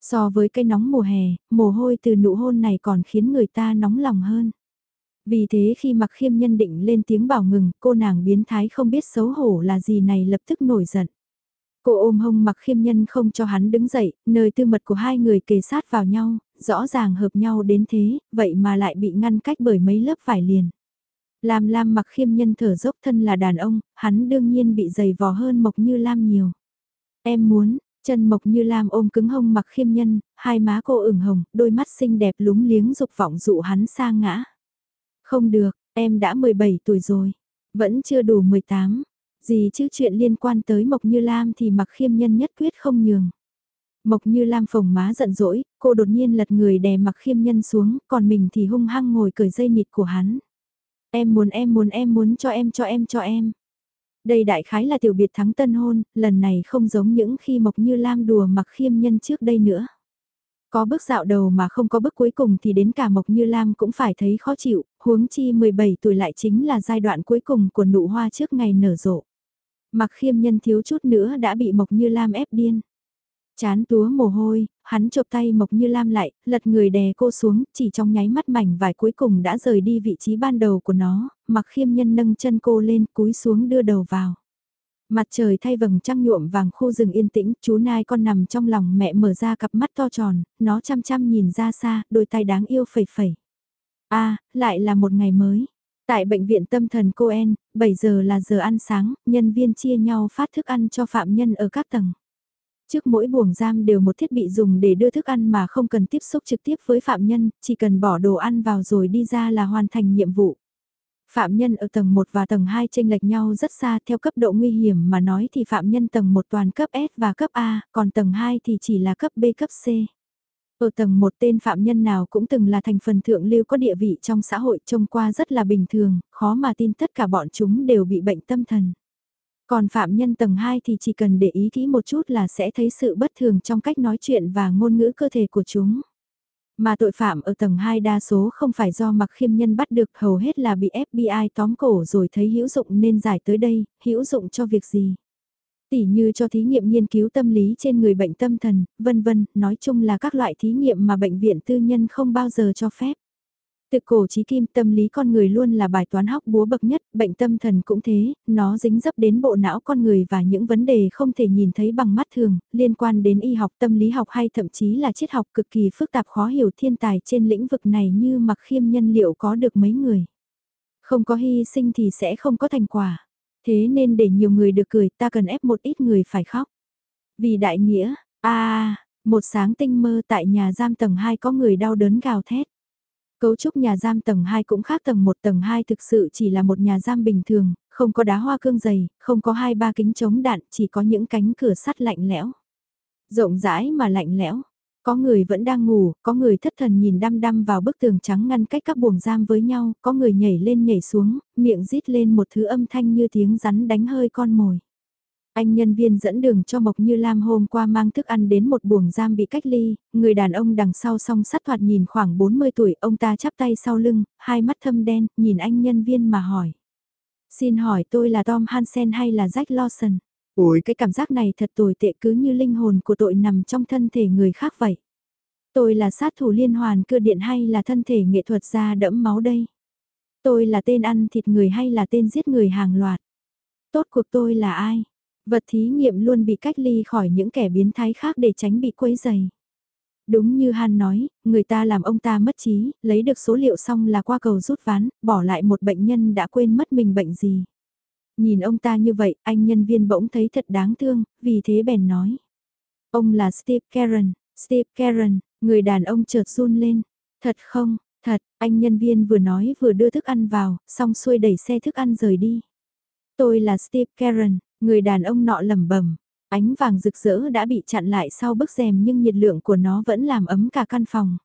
So với cây nóng mùa hè, mồ hôi từ nụ hôn này còn khiến người ta nóng lòng hơn. Vì thế khi mặc khiêm nhân định lên tiếng bảo ngừng, cô nàng biến thái không biết xấu hổ là gì này lập tức nổi giận. Cô ôm hông mặc khiêm nhân không cho hắn đứng dậy, nơi tư mật của hai người kề sát vào nhau, rõ ràng hợp nhau đến thế, vậy mà lại bị ngăn cách bởi mấy lớp vải liền. Lam Lam mặc khiêm nhân thở dốc thân là đàn ông, hắn đương nhiên bị dày vò hơn Mộc Như Lam nhiều. Em muốn, chân Mộc Như Lam ôm cứng hông mặc khiêm nhân, hai má cô ửng hồng, đôi mắt xinh đẹp lúng liếng dục vọng dụ hắn xa ngã. Không được, em đã 17 tuổi rồi, vẫn chưa đủ 18. Gì chứ chuyện liên quan tới Mộc Như Lam thì mặc khiêm nhân nhất quyết không nhường. Mộc Như Lam phồng má giận dỗi, cô đột nhiên lật người đè mặc khiêm nhân xuống, còn mình thì hung hăng ngồi cởi dây nịt của hắn. Em muốn em muốn em muốn cho em cho em cho em. Đây đại khái là tiểu biệt thắng tân hôn, lần này không giống những khi Mộc Như Lam đùa mặc khiêm nhân trước đây nữa. Có bước dạo đầu mà không có bước cuối cùng thì đến cả Mộc Như Lam cũng phải thấy khó chịu, huống chi 17 tuổi lại chính là giai đoạn cuối cùng của nụ hoa trước ngày nở rộ. Mặc khiêm nhân thiếu chút nữa đã bị Mộc Như Lam ép điên. Chán túa mồ hôi, hắn chộp tay Mộc Như Lam lại, lật người đè cô xuống, chỉ trong nháy mắt mảnh vải cuối cùng đã rời đi vị trí ban đầu của nó, mặc khiêm nhân nâng chân cô lên cúi xuống đưa đầu vào. Mặt trời thay vầng trăng nhuộm vàng khu rừng yên tĩnh, chú nai con nằm trong lòng mẹ mở ra cặp mắt to tròn, nó chăm chăm nhìn ra xa, đôi tay đáng yêu phẩy phẩy. a lại là một ngày mới. Tại bệnh viện tâm thần Coen, 7 giờ là giờ ăn sáng, nhân viên chia nhau phát thức ăn cho phạm nhân ở các tầng. Trước mỗi buồng giam đều một thiết bị dùng để đưa thức ăn mà không cần tiếp xúc trực tiếp với phạm nhân, chỉ cần bỏ đồ ăn vào rồi đi ra là hoàn thành nhiệm vụ. Phạm nhân ở tầng 1 và tầng 2 chênh lệch nhau rất xa theo cấp độ nguy hiểm mà nói thì phạm nhân tầng 1 toàn cấp S và cấp A, còn tầng 2 thì chỉ là cấp B cấp C. Ở tầng 1 tên phạm nhân nào cũng từng là thành phần thượng lưu có địa vị trong xã hội trông qua rất là bình thường, khó mà tin tất cả bọn chúng đều bị bệnh tâm thần. Còn phạm nhân tầng 2 thì chỉ cần để ý kỹ một chút là sẽ thấy sự bất thường trong cách nói chuyện và ngôn ngữ cơ thể của chúng. Mà tội phạm ở tầng 2 đa số không phải do mặc khiêm nhân bắt được hầu hết là bị FBI tóm cổ rồi thấy hữu dụng nên giải tới đây, hữu dụng cho việc gì. Tỉ như cho thí nghiệm nghiên cứu tâm lý trên người bệnh tâm thần, vân vân, nói chung là các loại thí nghiệm mà bệnh viện tư nhân không bao giờ cho phép. Tự cổ trí kim tâm lý con người luôn là bài toán hóc búa bậc nhất, bệnh tâm thần cũng thế, nó dính dấp đến bộ não con người và những vấn đề không thể nhìn thấy bằng mắt thường, liên quan đến y học tâm lý học hay thậm chí là triết học cực kỳ phức tạp khó hiểu thiên tài trên lĩnh vực này như mặc khiêm nhân liệu có được mấy người. Không có hy sinh thì sẽ không có thành quả. Thế nên để nhiều người được cười ta cần ép một ít người phải khóc. Vì đại nghĩa, a một sáng tinh mơ tại nhà giam tầng 2 có người đau đớn gào thét. Cấu trúc nhà giam tầng 2 cũng khác tầng 1 tầng 2 thực sự chỉ là một nhà giam bình thường, không có đá hoa cương dày, không có hai ba kính chống đạn, chỉ có những cánh cửa sắt lạnh lẽo. Rộng rãi mà lạnh lẽo. Có người vẫn đang ngủ, có người thất thần nhìn đăm đăm vào bức tường trắng ngăn cách các buồng giam với nhau, có người nhảy lên nhảy xuống, miệng rít lên một thứ âm thanh như tiếng rắn đánh hơi con mồi. Anh nhân viên dẫn đường cho Mộc Như Lam hôm qua mang thức ăn đến một buồng giam bị cách ly, người đàn ông đằng sau song sắt thoạt nhìn khoảng 40 tuổi, ông ta chắp tay sau lưng, hai mắt thâm đen, nhìn anh nhân viên mà hỏi. Xin hỏi tôi là Tom Hansen hay là Jack Lawson? Ôi cái cảm giác này thật tồi tệ cứ như linh hồn của tội nằm trong thân thể người khác vậy. Tôi là sát thủ liên hoàn cơ điện hay là thân thể nghệ thuật ra đẫm máu đây? Tôi là tên ăn thịt người hay là tên giết người hàng loạt? Tốt cuộc tôi là ai? Vật thí nghiệm luôn bị cách ly khỏi những kẻ biến thái khác để tránh bị quấy dày. Đúng như Han nói, người ta làm ông ta mất trí, lấy được số liệu xong là qua cầu rút ván, bỏ lại một bệnh nhân đã quên mất mình bệnh gì. Nhìn ông ta như vậy, anh nhân viên bỗng thấy thật đáng thương, vì thế bèn nói. Ông là Steve Karen, Steve Karen, người đàn ông chợt run lên. Thật không, thật, anh nhân viên vừa nói vừa đưa thức ăn vào, xong xuôi đẩy xe thức ăn rời đi. Tôi là Steve Karen, Người đàn ông nọ lẩm bẩm, ánh vàng rực rỡ đã bị chặn lại sau bức rèm nhưng nhiệt lượng của nó vẫn làm ấm cả căn phòng.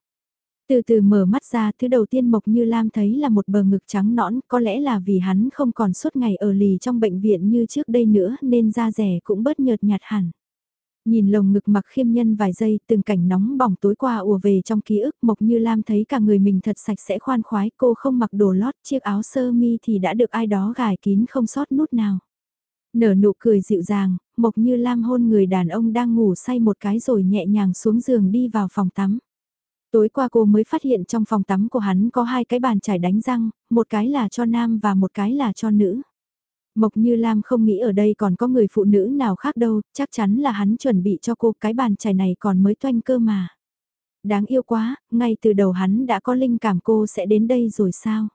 Từ từ mở mắt ra, thứ đầu tiên Mộc Như Lam thấy là một bờ ngực trắng nõn, có lẽ là vì hắn không còn suốt ngày ở lì trong bệnh viện như trước đây nữa nên da rẻ cũng bớt nhợt nhạt hẳn. Nhìn lồng ngực mặc khiêm nhân vài giây, từng cảnh nóng bỏng tối qua ùa về trong ký ức Mộc Như Lam thấy cả người mình thật sạch sẽ khoan khoái, cô không mặc đồ lót, chiếc áo sơ mi thì đã được ai đó gài kín không sót nút nào. Nở nụ cười dịu dàng, Mộc Như Lam hôn người đàn ông đang ngủ say một cái rồi nhẹ nhàng xuống giường đi vào phòng tắm. Tối qua cô mới phát hiện trong phòng tắm của hắn có hai cái bàn chải đánh răng, một cái là cho nam và một cái là cho nữ. Mộc Như Lam không nghĩ ở đây còn có người phụ nữ nào khác đâu, chắc chắn là hắn chuẩn bị cho cô cái bàn chải này còn mới toanh cơ mà. Đáng yêu quá, ngay từ đầu hắn đã có linh cảm cô sẽ đến đây rồi sao?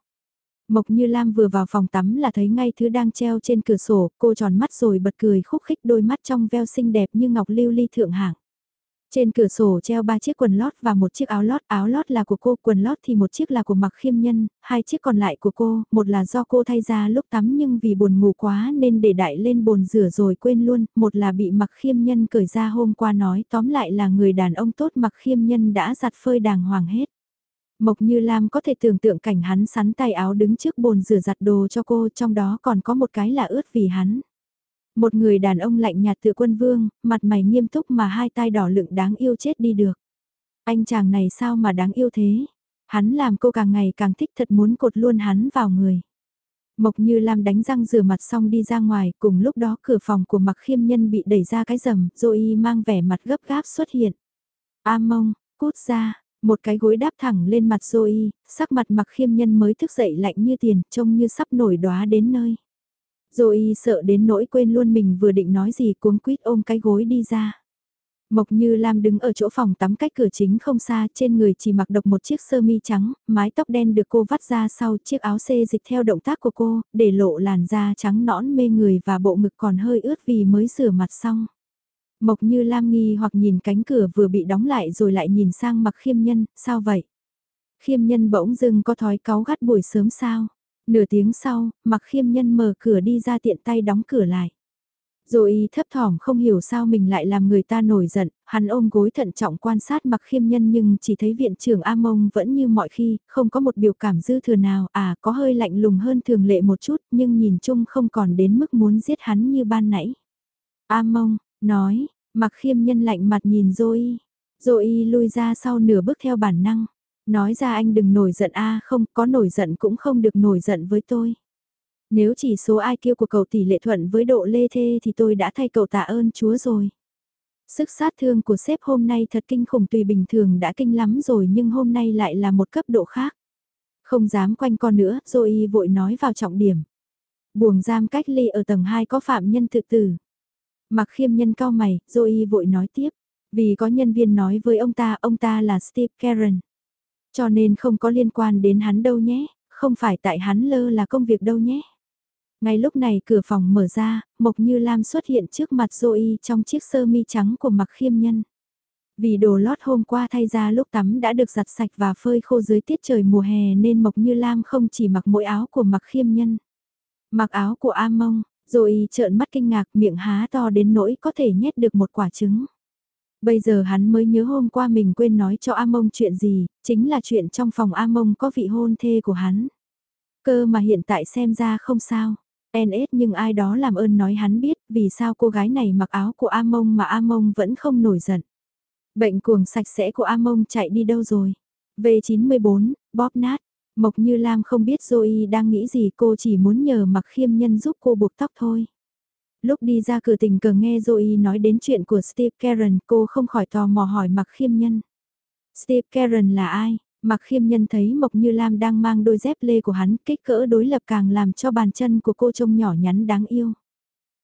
Mộc Như Lam vừa vào phòng tắm là thấy ngay thứ đang treo trên cửa sổ, cô tròn mắt rồi bật cười khúc khích đôi mắt trong veo xinh đẹp như ngọc lưu ly thượng hạng. Trên cửa sổ treo ba chiếc quần lót và một chiếc áo lót, áo lót là của cô, quần lót thì một chiếc là của mặc khiêm nhân, hai chiếc còn lại của cô, một là do cô thay ra lúc tắm nhưng vì buồn ngủ quá nên để đại lên bồn rửa rồi quên luôn, một là bị mặc khiêm nhân cởi ra hôm qua nói tóm lại là người đàn ông tốt mặc khiêm nhân đã giặt phơi đàng hoàng hết. Mộc Như Lam có thể tưởng tượng cảnh hắn sắn tay áo đứng trước bồn rửa giặt đồ cho cô trong đó còn có một cái là ướt vì hắn. Một người đàn ông lạnh nhạt tự quân vương, mặt mày nghiêm túc mà hai tai đỏ lựng đáng yêu chết đi được. Anh chàng này sao mà đáng yêu thế? Hắn làm cô càng ngày càng thích thật muốn cột luôn hắn vào người. Mộc Như Lam đánh răng rửa mặt xong đi ra ngoài, cùng lúc đó cửa phòng của Mặc Khiêm Nhân bị đẩy ra cái rầm, rồi mang vẻ mặt gấp gáp xuất hiện. A mông, cút ra, một cái gối đáp thẳng lên mặt Zoe, sắc mặt Mặc Khiêm Nhân mới thức dậy lạnh như tiền, trông như sắp nổi đóa đến nơi. Zoe sợ đến nỗi quên luôn mình vừa định nói gì cuống quýt ôm cái gối đi ra. Mộc Như Lam đứng ở chỗ phòng tắm cách cửa chính không xa, trên người chỉ mặc độc một chiếc sơ mi trắng, mái tóc đen được cô vắt ra sau chiếc áo xê dịch theo động tác của cô, để lộ làn da trắng nõn mê người và bộ ngực còn hơi ướt vì mới rửa mặt xong. Mộc Như Lam nghi hoặc nhìn cánh cửa vừa bị đóng lại rồi lại nhìn sang mặc khiêm nhân, sao vậy? Khiêm nhân bỗng dưng có thói cáu gắt buổi sớm sao? Nửa tiếng sau, mặc khiêm nhân mở cửa đi ra tiện tay đóng cửa lại. Rồi y thấp thỏm không hiểu sao mình lại làm người ta nổi giận, hắn ôm gối thận trọng quan sát mặc khiêm nhân nhưng chỉ thấy viện trưởng A Mông vẫn như mọi khi, không có một biểu cảm dư thừa nào, à có hơi lạnh lùng hơn thường lệ một chút nhưng nhìn chung không còn đến mức muốn giết hắn như ban nãy. A Mông, nói, mặc khiêm nhân lạnh mặt nhìn Zoe. Zoe lui ra sau nửa bước theo bản năng. Nói ra anh đừng nổi giận a không, có nổi giận cũng không được nổi giận với tôi. Nếu chỉ số ai kêu của cậu tỷ lệ thuận với độ lê thê thì tôi đã thay cậu tạ ơn Chúa rồi. Sức sát thương của sếp hôm nay thật kinh khủng tùy bình thường đã kinh lắm rồi nhưng hôm nay lại là một cấp độ khác. Không dám quanh con nữa, Zoe vội nói vào trọng điểm. Buồng giam cách ly ở tầng 2 có phạm nhân tự tử. Mặc khiêm nhân cao mày, Joey vội nói tiếp. Vì có nhân viên nói với ông ta, ông ta là Steve Karen. Cho nên không có liên quan đến hắn đâu nhé, không phải tại hắn lơ là công việc đâu nhé. Ngay lúc này cửa phòng mở ra, Mộc Như Lam xuất hiện trước mặt Zoe trong chiếc sơ mi trắng của mặc khiêm nhân. Vì đồ lót hôm qua thay ra lúc tắm đã được giặt sạch và phơi khô dưới tiết trời mùa hè nên Mộc Như Lam không chỉ mặc mỗi áo của mặc khiêm nhân. Mặc áo của A Mông, rồi trợn mắt kinh ngạc miệng há to đến nỗi có thể nhét được một quả trứng. Bây giờ hắn mới nhớ hôm qua mình quên nói cho A Mông chuyện gì, chính là chuyện trong phòng A Mông có vị hôn thê của hắn. Cơ mà hiện tại xem ra không sao. NS nhưng ai đó làm ơn nói hắn biết vì sao cô gái này mặc áo của A Mông mà A Mông vẫn không nổi giận. Bệnh cuồng sạch sẽ của A Mông chạy đi đâu rồi? V94, bóp nát. Mộc Như Lam không biết Zoe đang nghĩ gì cô chỉ muốn nhờ mặc khiêm nhân giúp cô buộc tóc thôi. Lúc đi ra cửa tình cờ nghe Zoe nói đến chuyện của Steve Karen, cô không khỏi tò mò hỏi Mạc Khiêm Nhân. Steve Karen là ai? Mạc Khiêm Nhân thấy Mộc Như Lam đang mang đôi dép lê của hắn, kích cỡ đối lập càng làm cho bàn chân của cô trông nhỏ nhắn đáng yêu.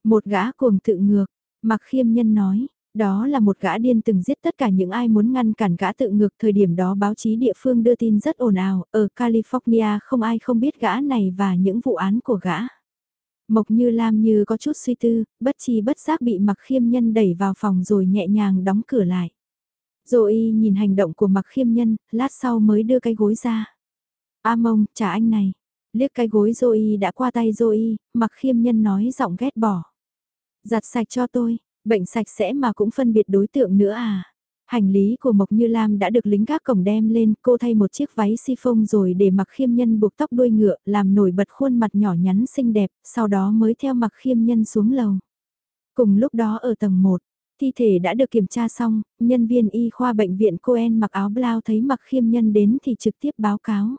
Một gã cuồng tự ngược, Mạc Khiêm Nhân nói, đó là một gã điên từng giết tất cả những ai muốn ngăn cản gã tự ngược thời điểm đó báo chí địa phương đưa tin rất ồn ào, ở California không ai không biết gã này và những vụ án của gã. Mộc như Lam như có chút suy tư, bất chi bất giác bị mặc khiêm nhân đẩy vào phòng rồi nhẹ nhàng đóng cửa lại. Rồi nhìn hành động của mặc khiêm nhân, lát sau mới đưa cái gối ra. A mông, trả anh này. Liếc cái gối Zoe đã qua tay Zoe, mặc khiêm nhân nói giọng ghét bỏ. Giặt sạch cho tôi, bệnh sạch sẽ mà cũng phân biệt đối tượng nữa à. Hành lý của Mộc Như Lam đã được lính gác cổng đem lên, cô thay một chiếc váy si phông rồi để mặc khiêm nhân buộc tóc đuôi ngựa, làm nổi bật khuôn mặt nhỏ nhắn xinh đẹp, sau đó mới theo mặc khiêm nhân xuống lầu. Cùng lúc đó ở tầng 1, thi thể đã được kiểm tra xong, nhân viên y khoa bệnh viện Coen mặc áo blau thấy mặc khiêm nhân đến thì trực tiếp báo cáo.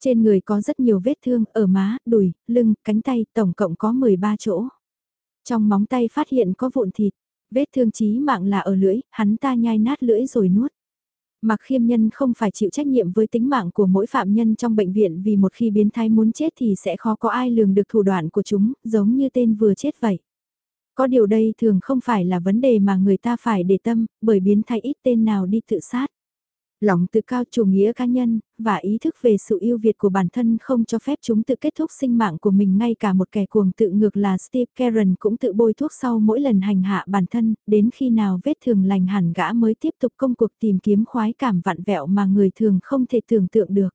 Trên người có rất nhiều vết thương ở má, đùi, lưng, cánh tay, tổng cộng có 13 chỗ. Trong móng tay phát hiện có vụn thịt, vết thương chí mạng là ở lưỡi, hắn ta nhai nát lưỡi rồi nuốt. Mặc khiêm nhân không phải chịu trách nhiệm với tính mạng của mỗi phạm nhân trong bệnh viện vì một khi biến thái muốn chết thì sẽ khó có ai lường được thủ đoạn của chúng, giống như tên vừa chết vậy. Có điều đây thường không phải là vấn đề mà người ta phải để tâm, bởi biến thái ít tên nào đi tự sát. Lòng tự cao chủ nghĩa cá nhân, và ý thức về sự yêu Việt của bản thân không cho phép chúng tự kết thúc sinh mạng của mình ngay cả một kẻ cuồng tự ngược là Steve Karen cũng tự bôi thuốc sau mỗi lần hành hạ bản thân, đến khi nào vết thương lành hẳn gã mới tiếp tục công cuộc tìm kiếm khoái cảm vặn vẹo mà người thường không thể tưởng tượng được.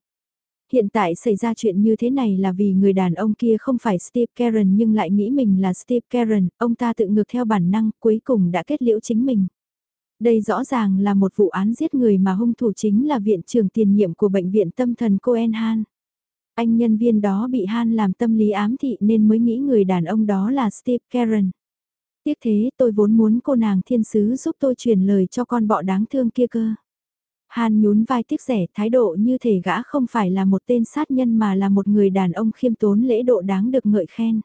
Hiện tại xảy ra chuyện như thế này là vì người đàn ông kia không phải Steve Karen nhưng lại nghĩ mình là Steve Karen, ông ta tự ngược theo bản năng cuối cùng đã kết liễu chính mình. Đây rõ ràng là một vụ án giết người mà hung thủ chính là viện trưởng tiền nhiệm của bệnh viện tâm thần Cohen Han. Anh nhân viên đó bị Han làm tâm lý ám thị nên mới nghĩ người đàn ông đó là Steve Karen. Tiếc thế, tôi vốn muốn cô nàng thiên sứ giúp tôi truyền lời cho con bọ đáng thương kia cơ. Han nhún vai tiếc rẻ, thái độ như thể gã không phải là một tên sát nhân mà là một người đàn ông khiêm tốn lễ độ đáng được ngợi khen.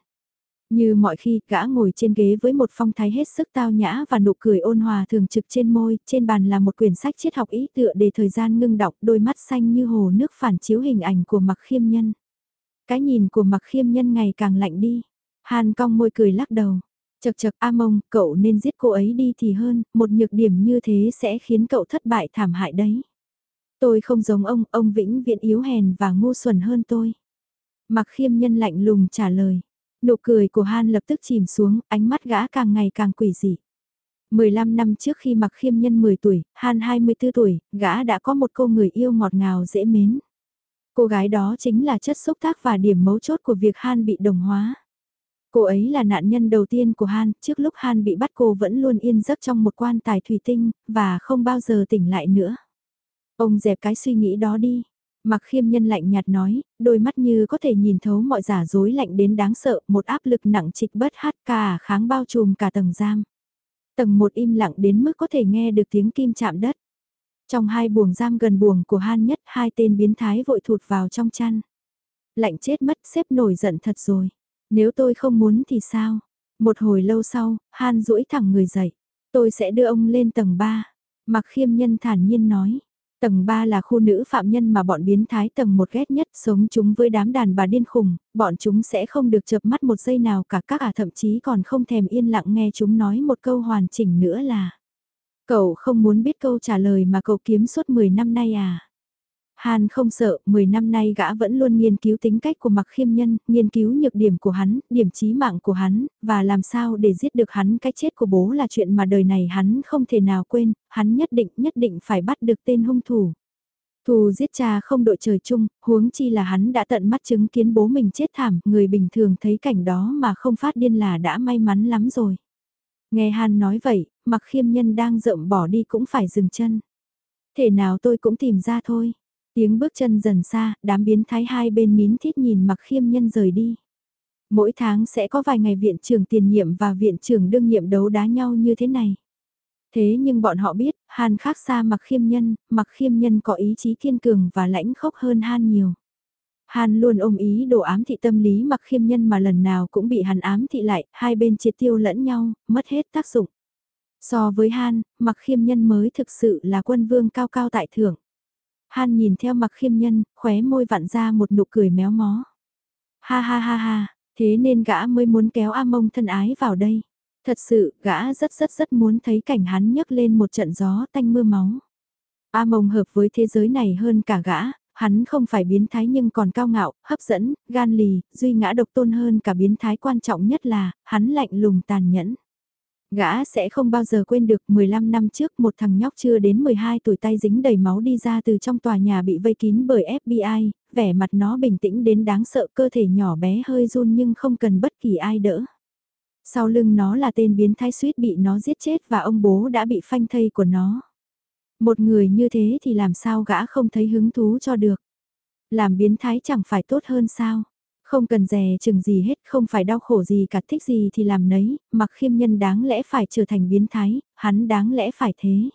Như mọi khi, gã ngồi trên ghế với một phong thái hết sức tao nhã và nụ cười ôn hòa thường trực trên môi, trên bàn là một quyển sách triết học ý tựa để thời gian ngưng đọc, đôi mắt xanh như hồ nước phản chiếu hình ảnh của mặc khiêm nhân. Cái nhìn của mặc khiêm nhân ngày càng lạnh đi. Hàn cong môi cười lắc đầu. Chật chật A mông, cậu nên giết cô ấy đi thì hơn, một nhược điểm như thế sẽ khiến cậu thất bại thảm hại đấy. Tôi không giống ông, ông vĩnh viễn yếu hèn và ngu xuẩn hơn tôi. Mặc khiêm nhân lạnh lùng trả lời. Nụ cười của Han lập tức chìm xuống, ánh mắt gã càng ngày càng quỷ dị. 15 năm trước khi mặc khiêm nhân 10 tuổi, Han 24 tuổi, gã đã có một cô người yêu ngọt ngào dễ mến. Cô gái đó chính là chất xúc tác và điểm mấu chốt của việc Han bị đồng hóa. Cô ấy là nạn nhân đầu tiên của Han, trước lúc Han bị bắt cô vẫn luôn yên giấc trong một quan tài thủy tinh, và không bao giờ tỉnh lại nữa. Ông dẹp cái suy nghĩ đó đi. Mặc khiêm nhân lạnh nhạt nói, đôi mắt như có thể nhìn thấu mọi giả dối lạnh đến đáng sợ, một áp lực nặng trịch bất hát cả à kháng bao trùm cả tầng giam. Tầng một im lặng đến mức có thể nghe được tiếng kim chạm đất. Trong hai buồng giam gần buồng của Han nhất, hai tên biến thái vội thụt vào trong chăn. Lạnh chết mất, xếp nổi giận thật rồi. Nếu tôi không muốn thì sao? Một hồi lâu sau, Han duỗi thẳng người dậy. Tôi sẽ đưa ông lên tầng 3. Mặc khiêm nhân thản nhiên nói. Tầng 3 là khu nữ phạm nhân mà bọn biến thái tầng 1 ghét nhất sống chúng với đám đàn bà điên khùng, bọn chúng sẽ không được chợp mắt một giây nào cả các ả thậm chí còn không thèm yên lặng nghe chúng nói một câu hoàn chỉnh nữa là Cậu không muốn biết câu trả lời mà cậu kiếm suốt 10 năm nay à? Hàn không sợ, 10 năm nay gã vẫn luôn nghiên cứu tính cách của mặc khiêm nhân, nghiên cứu nhược điểm của hắn, điểm chí mạng của hắn, và làm sao để giết được hắn cái chết của bố là chuyện mà đời này hắn không thể nào quên, hắn nhất định nhất định phải bắt được tên hung thủ. Thù giết cha không đội trời chung, huống chi là hắn đã tận mắt chứng kiến bố mình chết thảm, người bình thường thấy cảnh đó mà không phát điên là đã may mắn lắm rồi. Nghe Hàn nói vậy, mặc khiêm nhân đang rộng bỏ đi cũng phải dừng chân. Thể nào tôi cũng tìm ra thôi. Tiếng bước chân dần xa, đám biến thái hai bên nín thít nhìn mặc khiêm nhân rời đi. Mỗi tháng sẽ có vài ngày viện trưởng tiền nhiệm và viện trưởng đương nhiệm đấu đá nhau như thế này. Thế nhưng bọn họ biết, Han khác xa mặc khiêm nhân, mặc khiêm nhân có ý chí kiên cường và lãnh khốc hơn Han nhiều. Han luôn ôm ý đồ ám thị tâm lý mặc khiêm nhân mà lần nào cũng bị hàn ám thị lại, hai bên triệt tiêu lẫn nhau, mất hết tác dụng. So với Han, mặc khiêm nhân mới thực sự là quân vương cao cao tại thượng. Han nhìn theo mặc khiêm nhân, khóe môi vặn ra một nụ cười méo mó. Ha ha ha ha, thế nên gã mới muốn kéo A mông thân ái vào đây. Thật sự, gã rất rất rất muốn thấy cảnh hắn nhấc lên một trận gió tanh mưa máu. A mông hợp với thế giới này hơn cả gã, hắn không phải biến thái nhưng còn cao ngạo, hấp dẫn, gan lì, duy ngã độc tôn hơn cả biến thái quan trọng nhất là, hắn lạnh lùng tàn nhẫn. Gã sẽ không bao giờ quên được 15 năm trước một thằng nhóc chưa đến 12 tuổi tay dính đầy máu đi ra từ trong tòa nhà bị vây kín bởi FBI, vẻ mặt nó bình tĩnh đến đáng sợ cơ thể nhỏ bé hơi run nhưng không cần bất kỳ ai đỡ. Sau lưng nó là tên biến thái suýt bị nó giết chết và ông bố đã bị phanh thây của nó. Một người như thế thì làm sao gã không thấy hứng thú cho được. Làm biến thái chẳng phải tốt hơn sao. Không cần dè chừng gì hết, không phải đau khổ gì cả thích gì thì làm nấy, mặc khiêm nhân đáng lẽ phải trở thành biến thái, hắn đáng lẽ phải thế.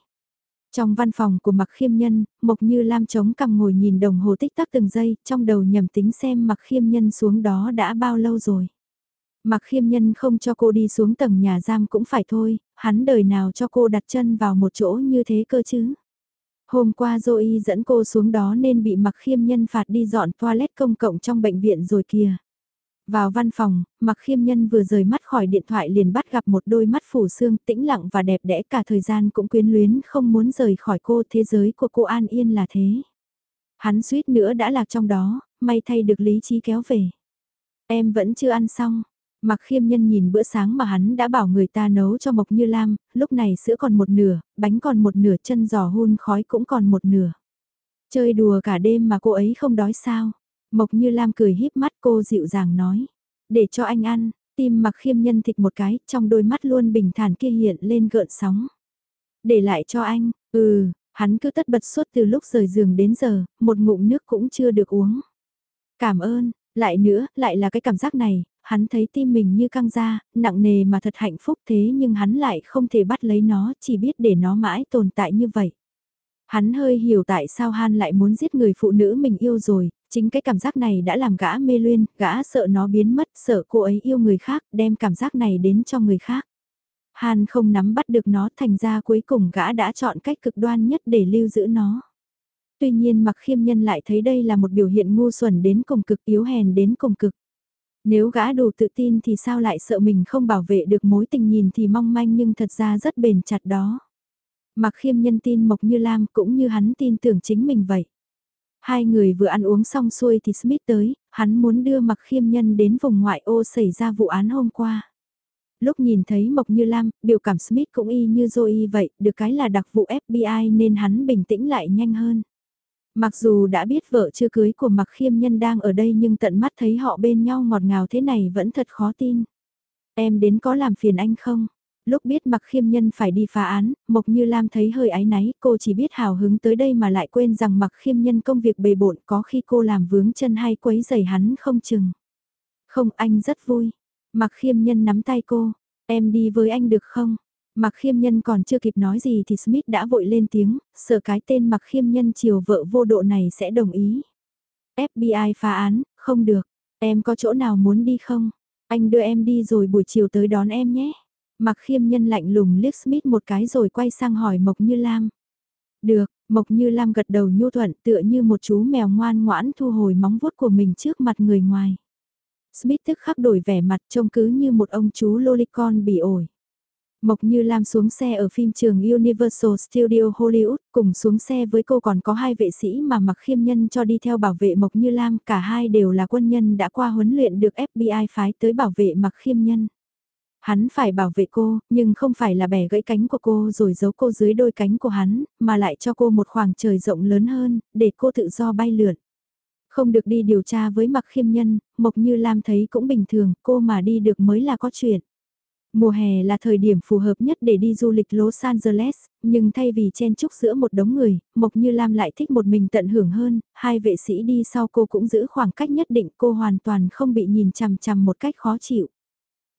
Trong văn phòng của Mặc Khiêm Nhân, Mộc Như Lam chống cằm ngồi nhìn đồng hồ tích tắc từng giây, trong đầu nhầm tính xem Mặc Khiêm Nhân xuống đó đã bao lâu rồi. Mặc Khiêm Nhân không cho cô đi xuống tầng nhà giam cũng phải thôi, hắn đời nào cho cô đặt chân vào một chỗ như thế cơ chứ. Hôm qua Zoe dẫn cô xuống đó nên bị Mặc Khiêm Nhân phạt đi dọn toilet công cộng trong bệnh viện rồi kìa. Vào văn phòng, Mặc Khiêm Nhân vừa rời mắt khỏi điện thoại liền bắt gặp một đôi mắt phủ xương tĩnh lặng và đẹp đẽ cả thời gian cũng quyến luyến không muốn rời khỏi cô thế giới của cô An Yên là thế. Hắn suýt nữa đã lạc trong đó, may thay được lý trí kéo về. Em vẫn chưa ăn xong. Mặc khiêm nhân nhìn bữa sáng mà hắn đã bảo người ta nấu cho Mộc Như Lam, lúc này sữa còn một nửa, bánh còn một nửa chân giò hun khói cũng còn một nửa. Chơi đùa cả đêm mà cô ấy không đói sao? Mộc Như Lam cười híp mắt cô dịu dàng nói. Để cho anh ăn, tim mặc khiêm nhân thịt một cái, trong đôi mắt luôn bình thản kia hiện lên gợn sóng. Để lại cho anh, ừ, hắn cứ tất bật suốt từ lúc rời giường đến giờ, một ngụm nước cũng chưa được uống. Cảm ơn, lại nữa, lại là cái cảm giác này, hắn thấy tim mình như căng ra, nặng nề mà thật hạnh phúc thế nhưng hắn lại không thể bắt lấy nó, chỉ biết để nó mãi tồn tại như vậy. Hắn hơi hiểu tại sao Han lại muốn giết người phụ nữ mình yêu rồi, chính cái cảm giác này đã làm gã mê luyên, gã sợ nó biến mất, sợ cô ấy yêu người khác, đem cảm giác này đến cho người khác. Han không nắm bắt được nó thành ra cuối cùng gã đã chọn cách cực đoan nhất để lưu giữ nó. Tuy nhiên mặc khiêm nhân lại thấy đây là một biểu hiện ngu xuẩn đến cùng cực yếu hèn đến cùng cực. Nếu gã đủ tự tin thì sao lại sợ mình không bảo vệ được mối tình nhìn thì mong manh nhưng thật ra rất bền chặt đó. Mặc khiêm nhân tin Mộc Như Lam cũng như hắn tin tưởng chính mình vậy. Hai người vừa ăn uống xong xuôi thì Smith tới, hắn muốn đưa Mặc khiêm nhân đến vùng ngoại ô xảy ra vụ án hôm qua. Lúc nhìn thấy Mộc Như Lam, biểu cảm Smith cũng y như Zoe vậy, được cái là đặc vụ FBI nên hắn bình tĩnh lại nhanh hơn. Mặc dù đã biết vợ chưa cưới của Mặc Khiêm Nhân đang ở đây nhưng tận mắt thấy họ bên nhau ngọt ngào thế này vẫn thật khó tin. Em đến có làm phiền anh không? Lúc biết Mặc Khiêm Nhân phải đi phá án, Mộc Như Lam thấy hơi áy náy, cô chỉ biết hào hứng tới đây mà lại quên rằng Mặc Khiêm Nhân công việc bề bộn có khi cô làm vướng chân hay quấy giày hắn không chừng. Không, anh rất vui. Mặc Khiêm Nhân nắm tay cô, em đi với anh được không? Mặc khiêm nhân còn chưa kịp nói gì thì Smith đã vội lên tiếng, sợ cái tên mặc khiêm nhân chiều vợ vô độ này sẽ đồng ý. FBI phá án, không được, em có chỗ nào muốn đi không? Anh đưa em đi rồi buổi chiều tới đón em nhé. Mặc khiêm nhân lạnh lùng liếc Smith một cái rồi quay sang hỏi Mộc Như Lam. Được, Mộc Như Lam gật đầu nhu thuận tựa như một chú mèo ngoan ngoãn thu hồi móng vuốt của mình trước mặt người ngoài. Smith tức khắc đổi vẻ mặt trông cứ như một ông chú lolicon bị ổi. Mộc Như Lam xuống xe ở phim trường Universal Studio Hollywood, cùng xuống xe với cô còn có hai vệ sĩ mà mặc khiêm nhân cho đi theo bảo vệ Mộc Như Lam, cả hai đều là quân nhân đã qua huấn luyện được FBI phái tới bảo vệ mặc khiêm nhân. Hắn phải bảo vệ cô, nhưng không phải là bẻ gãy cánh của cô rồi giấu cô dưới đôi cánh của hắn, mà lại cho cô một khoảng trời rộng lớn hơn, để cô tự do bay lượn. Không được đi điều tra với mặc khiêm nhân, Mộc Như Lam thấy cũng bình thường, cô mà đi được mới là có chuyện. Mùa hè là thời điểm phù hợp nhất để đi du lịch Los Angeles, nhưng thay vì chen chúc giữa một đống người, Mộc Như Lam lại thích một mình tận hưởng hơn, hai vệ sĩ đi sau cô cũng giữ khoảng cách nhất định cô hoàn toàn không bị nhìn chằm chằm một cách khó chịu.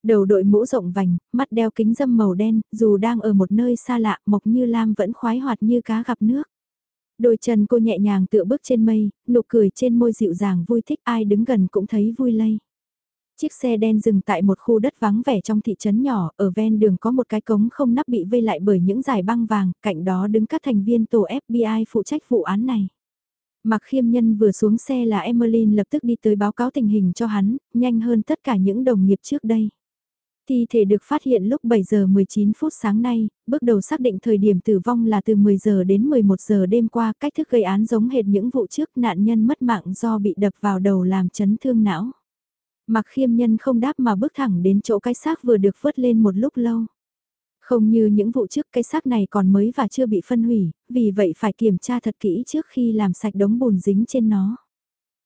Đầu đội mũ rộng vành, mắt đeo kính dâm màu đen, dù đang ở một nơi xa lạ, Mộc Như Lam vẫn khoái hoạt như cá gặp nước. Đôi chân cô nhẹ nhàng tựa bước trên mây, nụ cười trên môi dịu dàng vui thích ai đứng gần cũng thấy vui lây. Chiếc xe đen dừng tại một khu đất vắng vẻ trong thị trấn nhỏ, ở ven đường có một cái cống không nắp bị vây lại bởi những giải băng vàng, cạnh đó đứng các thành viên tổ FBI phụ trách vụ án này. Mặc khiêm nhân vừa xuống xe là Emmeline lập tức đi tới báo cáo tình hình cho hắn, nhanh hơn tất cả những đồng nghiệp trước đây. Thi thể được phát hiện lúc 7 giờ 19 phút sáng nay, bước đầu xác định thời điểm tử vong là từ 10 giờ đến 11 giờ đêm qua, cách thức gây án giống hệt những vụ trước nạn nhân mất mạng do bị đập vào đầu làm chấn thương não. Mặc khiêm nhân không đáp mà bước thẳng đến chỗ cái xác vừa được vớt lên một lúc lâu. Không như những vụ trước cái xác này còn mới và chưa bị phân hủy, vì vậy phải kiểm tra thật kỹ trước khi làm sạch đống bùn dính trên nó.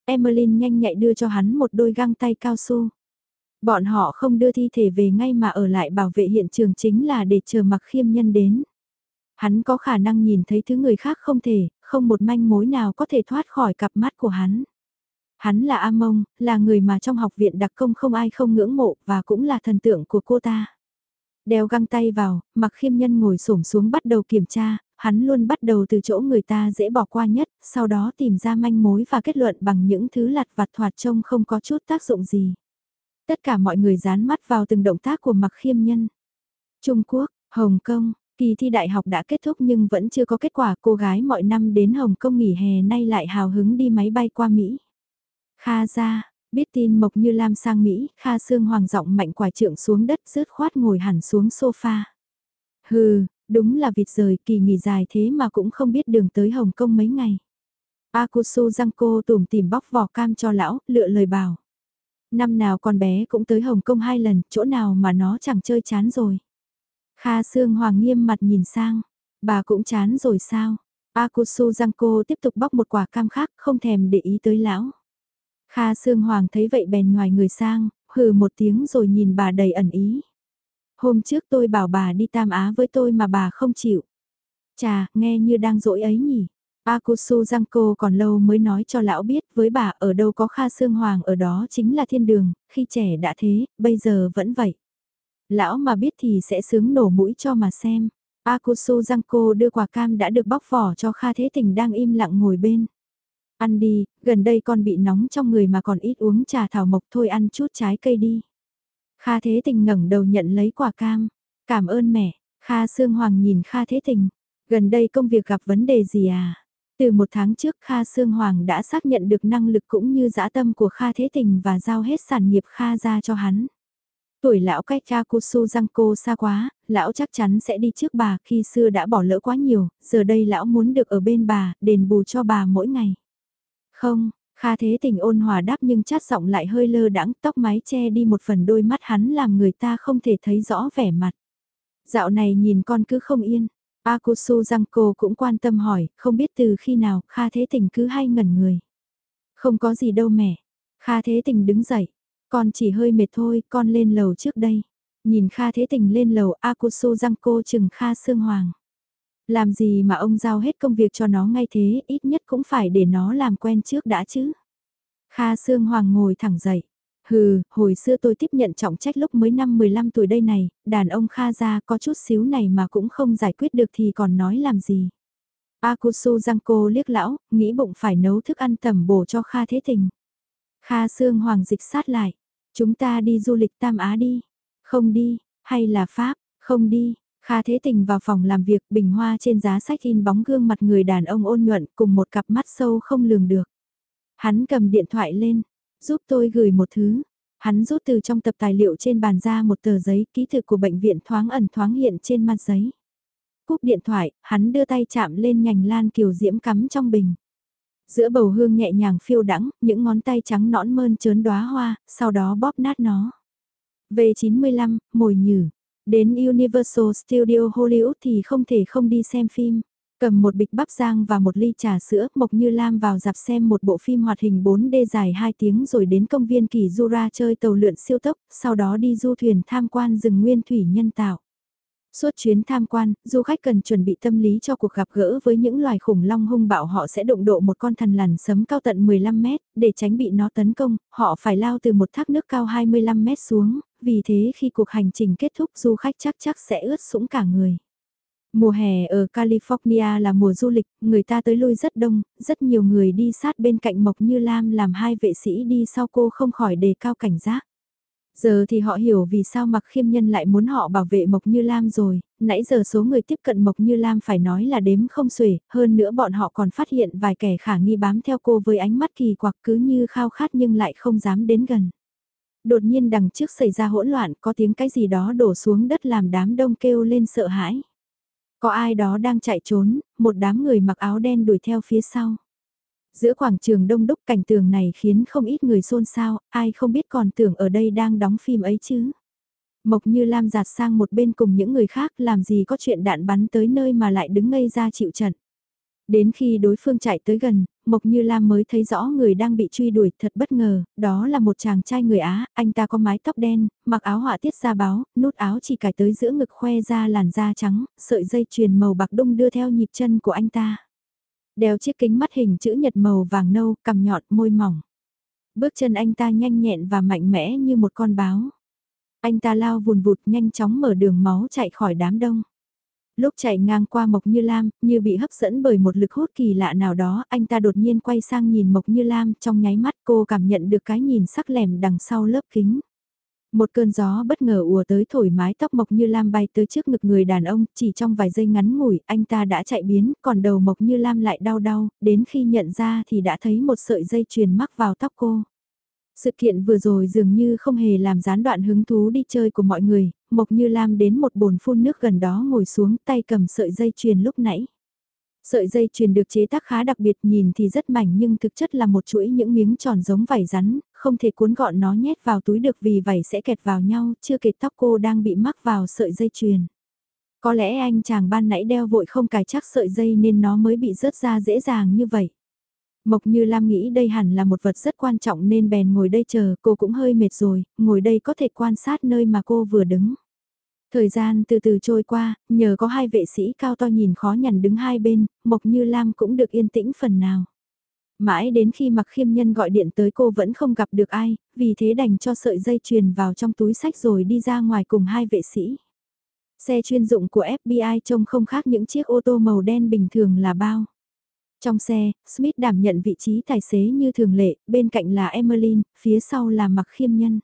Emmeline nhanh nhạy đưa cho hắn một đôi găng tay cao su. Bọn họ không đưa thi thể về ngay mà ở lại bảo vệ hiện trường chính là để chờ mặc khiêm nhân đến. Hắn có khả năng nhìn thấy thứ người khác không thể, không một manh mối nào có thể thoát khỏi cặp mắt của hắn. Hắn là A Mông, là người mà trong học viện đặc công không ai không ngưỡng mộ và cũng là thần tượng của cô ta. Đeo găng tay vào, mặc khiêm nhân ngồi xổm xuống bắt đầu kiểm tra, hắn luôn bắt đầu từ chỗ người ta dễ bỏ qua nhất, sau đó tìm ra manh mối và kết luận bằng những thứ lặt vặt thoạt trông không có chút tác dụng gì. Tất cả mọi người dán mắt vào từng động tác của mặc khiêm nhân. Trung Quốc, Hồng Kông, kỳ thi đại học đã kết thúc nhưng vẫn chưa có kết quả cô gái mọi năm đến Hồng Kông nghỉ hè nay lại hào hứng đi máy bay qua Mỹ. Kha ra, biết tin Mộc Như Lam sang Mỹ, Kha Sương Hoàng giọng mạnh quả trượng xuống đất rớt khoát ngồi hẳn xuống sofa. Hừ, đúng là vịt rời kỳ nghỉ dài thế mà cũng không biết đường tới Hồng Kông mấy ngày. Akusu răng cô tùm tìm bóc vỏ cam cho lão, lựa lời bảo. Năm nào con bé cũng tới Hồng Kông hai lần, chỗ nào mà nó chẳng chơi chán rồi. Kha Sương Hoàng nghiêm mặt nhìn sang, bà cũng chán rồi sao? Akusu răng cô tiếp tục bóc một quả cam khác, không thèm để ý tới lão. Kha Sương Hoàng thấy vậy bèn ngoài người sang, hừ một tiếng rồi nhìn bà đầy ẩn ý. Hôm trước tôi bảo bà đi Tam Á với tôi mà bà không chịu. Chà, nghe như đang dỗi ấy nhỉ. Akusu Giangco còn lâu mới nói cho lão biết với bà ở đâu có Kha Sương Hoàng ở đó chính là thiên đường, khi trẻ đã thế, bây giờ vẫn vậy. Lão mà biết thì sẽ sướng nổ mũi cho mà xem. Akusu Giangco đưa quả cam đã được bóc vỏ cho Kha Thế Tình đang im lặng ngồi bên. Ăn đi, gần đây con bị nóng trong người mà còn ít uống trà thảo mộc thôi ăn chút trái cây đi. Kha Thế Tình ngẩng đầu nhận lấy quả cam. Cảm ơn mẹ, Kha Sương Hoàng nhìn Kha Thế Tình. Gần đây công việc gặp vấn đề gì à? Từ một tháng trước Kha Sương Hoàng đã xác nhận được năng lực cũng như dã tâm của Kha Thế Tình và giao hết sản nghiệp Kha ra cho hắn. Tuổi lão cách cha răng Giangco xa quá, lão chắc chắn sẽ đi trước bà khi xưa đã bỏ lỡ quá nhiều, giờ đây lão muốn được ở bên bà, đền bù cho bà mỗi ngày. Không, Kha Thế Tình ôn hòa đáp nhưng chát giọng lại hơi lơ đãng tóc mái che đi một phần đôi mắt hắn làm người ta không thể thấy rõ vẻ mặt. Dạo này nhìn con cứ không yên. Akusu Giangco cũng quan tâm hỏi, không biết từ khi nào Kha Thế Tình cứ hay ngẩn người. Không có gì đâu mẹ. Kha Thế Tình đứng dậy. Con chỉ hơi mệt thôi, con lên lầu trước đây. Nhìn Kha Thế Tình lên lầu Akusu Giangco chừng Kha Sương Hoàng. Làm gì mà ông giao hết công việc cho nó ngay thế, ít nhất cũng phải để nó làm quen trước đã chứ. Kha Sương Hoàng ngồi thẳng dậy. Hừ, hồi xưa tôi tiếp nhận trọng trách lúc mới năm 15 tuổi đây này, đàn ông Kha ra có chút xíu này mà cũng không giải quyết được thì còn nói làm gì. Akusu Giangco liếc lão, nghĩ bụng phải nấu thức ăn tẩm bổ cho Kha Thế Tình. Kha Sương Hoàng dịch sát lại. Chúng ta đi du lịch Tam Á đi. Không đi, hay là Pháp, không đi. Kha Thế Tình vào phòng làm việc bình hoa trên giá sách in bóng gương mặt người đàn ông ôn nhuận cùng một cặp mắt sâu không lường được. Hắn cầm điện thoại lên, giúp tôi gửi một thứ. Hắn rút từ trong tập tài liệu trên bàn ra một tờ giấy ký thực của bệnh viện thoáng ẩn thoáng hiện trên mặt giấy. Cúp điện thoại, hắn đưa tay chạm lên nhành lan kiều diễm cắm trong bình. Giữa bầu hương nhẹ nhàng phiêu đắng, những ngón tay trắng nõn mơn trớn đóa hoa, sau đó bóp nát nó. V95, mồi nhử. Đến Universal Studio Hollywood thì không thể không đi xem phim. Cầm một bịch bắp rang và một ly trà sữa, Mộc Như Lam vào dạp xem một bộ phim hoạt hình 4D dài 2 tiếng rồi đến công viên Kỳ Jura chơi tàu lượn siêu tốc, sau đó đi du thuyền tham quan rừng nguyên thủy nhân tạo. Suốt chuyến tham quan, du khách cần chuẩn bị tâm lý cho cuộc gặp gỡ với những loài khủng long hung bạo họ sẽ đụng độ một con thần lằn sấm cao tận 15 mét, để tránh bị nó tấn công, họ phải lao từ một thác nước cao 25 mét xuống, vì thế khi cuộc hành trình kết thúc du khách chắc chắc sẽ ướt sũng cả người. Mùa hè ở California là mùa du lịch, người ta tới lui rất đông, rất nhiều người đi sát bên cạnh Mộc Như Lam làm hai vệ sĩ đi sau cô không khỏi đề cao cảnh giác. Giờ thì họ hiểu vì sao mặc khiêm nhân lại muốn họ bảo vệ Mộc Như Lam rồi, nãy giờ số người tiếp cận Mộc Như Lam phải nói là đếm không xuể, hơn nữa bọn họ còn phát hiện vài kẻ khả nghi bám theo cô với ánh mắt kỳ quặc cứ như khao khát nhưng lại không dám đến gần. Đột nhiên đằng trước xảy ra hỗn loạn có tiếng cái gì đó đổ xuống đất làm đám đông kêu lên sợ hãi. Có ai đó đang chạy trốn, một đám người mặc áo đen đuổi theo phía sau. Giữa quảng trường đông đúc cảnh tường này khiến không ít người xôn xao, ai không biết còn tưởng ở đây đang đóng phim ấy chứ. Mộc như Lam giạt sang một bên cùng những người khác làm gì có chuyện đạn bắn tới nơi mà lại đứng ngây ra chịu trận. Đến khi đối phương chạy tới gần, Mộc Như Lam mới thấy rõ người đang bị truy đuổi thật bất ngờ, đó là một chàng trai người Á, anh ta có mái tóc đen, mặc áo họa tiết da báo, nút áo chỉ cài tới giữa ngực khoe ra làn da trắng, sợi dây chuyền màu bạc đông đưa theo nhịp chân của anh ta. Đeo chiếc kính mắt hình chữ nhật màu vàng nâu, cằm nhọn, môi mỏng. Bước chân anh ta nhanh nhẹn và mạnh mẽ như một con báo. Anh ta lao vùn vụt nhanh chóng mở đường máu chạy khỏi đám đông. Lúc chạy ngang qua Mộc Như Lam, như bị hấp dẫn bởi một lực hút kỳ lạ nào đó, anh ta đột nhiên quay sang nhìn Mộc Như Lam, trong nháy mắt cô cảm nhận được cái nhìn sắc lẻm đằng sau lớp kính. Một cơn gió bất ngờ ùa tới thổi mái tóc Mộc Như Lam bay tới trước ngực người đàn ông, chỉ trong vài giây ngắn ngủi, anh ta đã chạy biến, còn đầu Mộc Như Lam lại đau đau, đến khi nhận ra thì đã thấy một sợi dây chuyền mắc vào tóc cô. Sự kiện vừa rồi dường như không hề làm gián đoạn hứng thú đi chơi của mọi người, Mộc Như Lam đến một bồn phun nước gần đó ngồi xuống tay cầm sợi dây chuyền lúc nãy. Sợi dây chuyền được chế tác khá đặc biệt nhìn thì rất mảnh nhưng thực chất là một chuỗi những miếng tròn giống vải rắn, không thể cuốn gọn nó nhét vào túi được vì vảy sẽ kẹt vào nhau, chưa kể tóc cô đang bị mắc vào sợi dây chuyền. Có lẽ anh chàng ban nãy đeo vội không cài chắc sợi dây nên nó mới bị rớt ra dễ dàng như vậy. Mộc Như Lam nghĩ đây hẳn là một vật rất quan trọng nên bèn ngồi đây chờ, cô cũng hơi mệt rồi, ngồi đây có thể quan sát nơi mà cô vừa đứng. Thời gian từ từ trôi qua, nhờ có hai vệ sĩ cao to nhìn khó nhằn đứng hai bên, Mộc Như Lam cũng được yên tĩnh phần nào. Mãi đến khi mặc khiêm nhân gọi điện tới cô vẫn không gặp được ai, vì thế đành cho sợi dây chuyền vào trong túi sách rồi đi ra ngoài cùng hai vệ sĩ. Xe chuyên dụng của FBI trông không khác những chiếc ô tô màu đen bình thường là bao. Trong xe, Smith đảm nhận vị trí tài xế như thường lệ, bên cạnh là Emmeline, phía sau là mặc khiêm nhân.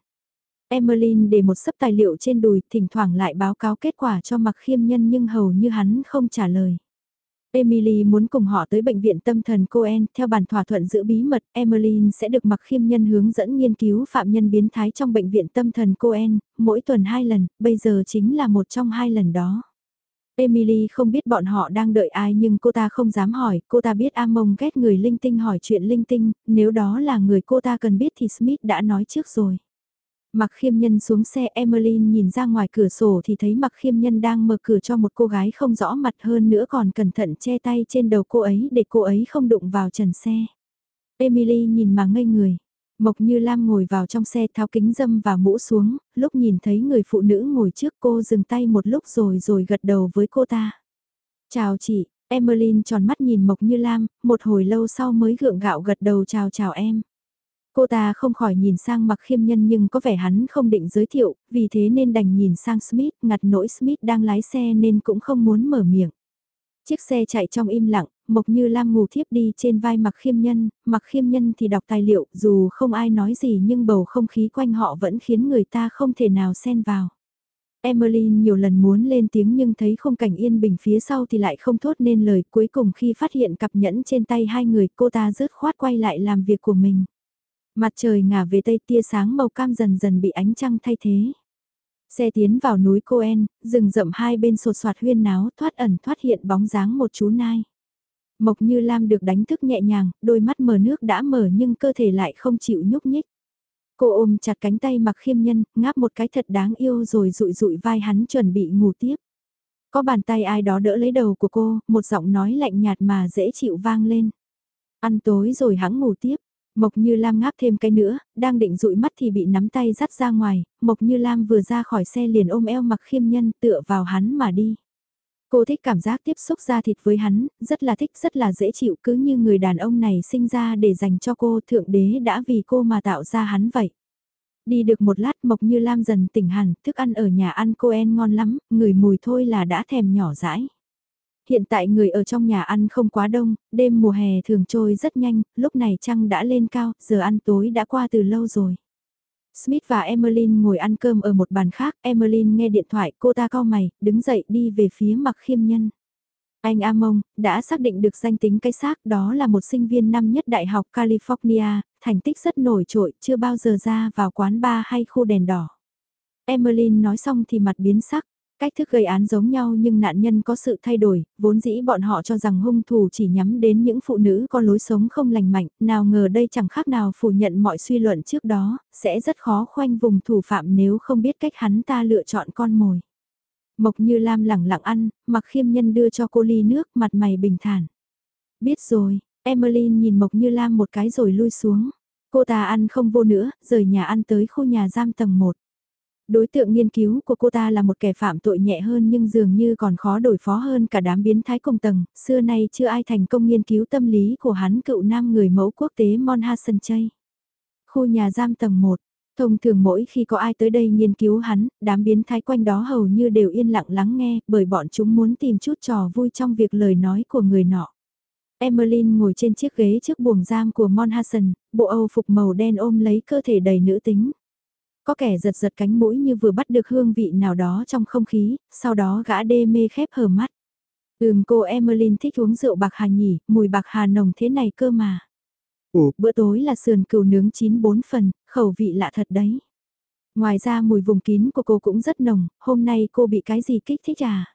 Emmeline để một sấp tài liệu trên đùi, thỉnh thoảng lại báo cáo kết quả cho mặc khiêm nhân nhưng hầu như hắn không trả lời. Emily muốn cùng họ tới bệnh viện tâm thần Cohen, theo bản thỏa thuận giữ bí mật, Emmeline sẽ được mặc khiêm nhân hướng dẫn nghiên cứu phạm nhân biến thái trong bệnh viện tâm thần Cohen, mỗi tuần hai lần, bây giờ chính là một trong hai lần đó. Emily không biết bọn họ đang đợi ai nhưng cô ta không dám hỏi, cô ta biết Amon ghét người linh tinh hỏi chuyện linh tinh, nếu đó là người cô ta cần biết thì Smith đã nói trước rồi. Mặc khiêm nhân xuống xe Emily nhìn ra ngoài cửa sổ thì thấy mặc khiêm nhân đang mở cửa cho một cô gái không rõ mặt hơn nữa còn cẩn thận che tay trên đầu cô ấy để cô ấy không đụng vào trần xe. Emily nhìn mà ngây người. Mộc Như Lam ngồi vào trong xe tháo kính dâm và mũ xuống, lúc nhìn thấy người phụ nữ ngồi trước cô dừng tay một lúc rồi rồi gật đầu với cô ta. Chào chị, Emmeline tròn mắt nhìn Mộc Như Lam, một hồi lâu sau mới gượng gạo gật đầu chào chào em. Cô ta không khỏi nhìn sang mặc khiêm nhân nhưng có vẻ hắn không định giới thiệu, vì thế nên đành nhìn sang Smith, ngặt nỗi Smith đang lái xe nên cũng không muốn mở miệng. Chiếc xe chạy trong im lặng, Mộc Như Lam ngủ thiếp đi trên vai mặc khiêm nhân, mặc khiêm nhân thì đọc tài liệu, dù không ai nói gì nhưng bầu không khí quanh họ vẫn khiến người ta không thể nào xen vào. Emily nhiều lần muốn lên tiếng nhưng thấy không cảnh yên bình phía sau thì lại không thốt nên lời cuối cùng khi phát hiện cặp nhẫn trên tay hai người cô ta rớt khoát quay lại làm việc của mình. Mặt trời ngả về tây tia sáng màu cam dần dần bị ánh trăng thay thế. Xe tiến vào núi Coen, rừng rậm hai bên sột soạt huyên náo thoát ẩn thoát hiện bóng dáng một chú nai. Mộc như Lam được đánh thức nhẹ nhàng, đôi mắt mờ nước đã mở nhưng cơ thể lại không chịu nhúc nhích. Cô ôm chặt cánh tay mặc khiêm nhân, ngáp một cái thật đáng yêu rồi rụi rụi vai hắn chuẩn bị ngủ tiếp. Có bàn tay ai đó đỡ lấy đầu của cô, một giọng nói lạnh nhạt mà dễ chịu vang lên. Ăn tối rồi hắn ngủ tiếp. Mộc Như Lam ngáp thêm cái nữa, đang định dụi mắt thì bị nắm tay dắt ra ngoài, Mộc Như Lam vừa ra khỏi xe liền ôm eo mặc khiêm nhân tựa vào hắn mà đi. Cô thích cảm giác tiếp xúc da thịt với hắn, rất là thích rất là dễ chịu cứ như người đàn ông này sinh ra để dành cho cô thượng đế đã vì cô mà tạo ra hắn vậy. Đi được một lát Mộc Như Lam dần tỉnh hẳn, thức ăn ở nhà ăn cô en ngon lắm, người mùi thôi là đã thèm nhỏ dãi. Hiện tại người ở trong nhà ăn không quá đông, đêm mùa hè thường trôi rất nhanh, lúc này trăng đã lên cao, giờ ăn tối đã qua từ lâu rồi. Smith và Emmeline ngồi ăn cơm ở một bàn khác, Emmeline nghe điện thoại, cô ta cau mày, đứng dậy đi về phía mặc khiêm nhân. Anh Amon, đã xác định được danh tính cái xác đó là một sinh viên năm nhất Đại học California, thành tích rất nổi trội, chưa bao giờ ra vào quán bar hay khu đèn đỏ. Emmeline nói xong thì mặt biến sắc, Cách thức gây án giống nhau nhưng nạn nhân có sự thay đổi, vốn dĩ bọn họ cho rằng hung thủ chỉ nhắm đến những phụ nữ có lối sống không lành mạnh, nào ngờ đây chẳng khác nào phủ nhận mọi suy luận trước đó, sẽ rất khó khoanh vùng thủ phạm nếu không biết cách hắn ta lựa chọn con mồi. Mộc như Lam lẳng lặng ăn, mặc khiêm nhân đưa cho cô ly nước mặt mày bình thản. Biết rồi, Emmeline nhìn Mộc Như Lam một cái rồi lui xuống. Cô ta ăn không vô nữa, rời nhà ăn tới khu nhà giam tầng 1. Đối tượng nghiên cứu của cô ta là một kẻ phạm tội nhẹ hơn nhưng dường như còn khó đổi phó hơn cả đám biến thái cùng tầng, xưa nay chưa ai thành công nghiên cứu tâm lý của hắn cựu nam người mẫu quốc tế Mon Chay. Khu nhà giam tầng 1, thông thường mỗi khi có ai tới đây nghiên cứu hắn, đám biến thái quanh đó hầu như đều yên lặng lắng nghe bởi bọn chúng muốn tìm chút trò vui trong việc lời nói của người nọ. Emmeline ngồi trên chiếc ghế trước buồng giam của Mon bộ Âu phục màu đen ôm lấy cơ thể đầy nữ tính. Có kẻ giật giật cánh mũi như vừa bắt được hương vị nào đó trong không khí, sau đó gã đê mê khép hờ mắt. Ừm cô Emmeline thích uống rượu bạc hà nhỉ, mùi bạc hà nồng thế này cơ mà.
Ủa,
Bữa tối là sườn cừu nướng chín bốn phần, khẩu vị lạ thật đấy. Ngoài ra mùi vùng kín của cô cũng rất nồng, hôm nay cô bị cái gì kích thích à?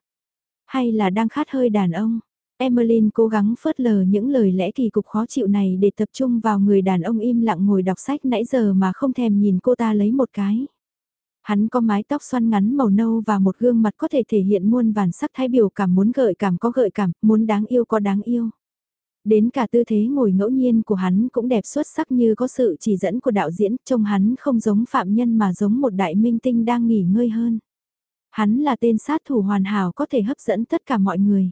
Hay là đang khát hơi đàn ông? Emmeline cố gắng phớt lờ những lời lẽ kỳ cục khó chịu này để tập trung vào người đàn ông im lặng ngồi đọc sách nãy giờ mà không thèm nhìn cô ta lấy một cái. Hắn có mái tóc xoăn ngắn màu nâu và một gương mặt có thể thể hiện muôn vàn sắc thái biểu cảm muốn gợi cảm có gợi cảm, muốn đáng yêu có đáng yêu. Đến cả tư thế ngồi ngẫu nhiên của hắn cũng đẹp xuất sắc như có sự chỉ dẫn của đạo diễn, trông hắn không giống phạm nhân mà giống một đại minh tinh đang nghỉ ngơi hơn. Hắn là tên sát thủ hoàn hảo có thể hấp dẫn tất cả mọi người.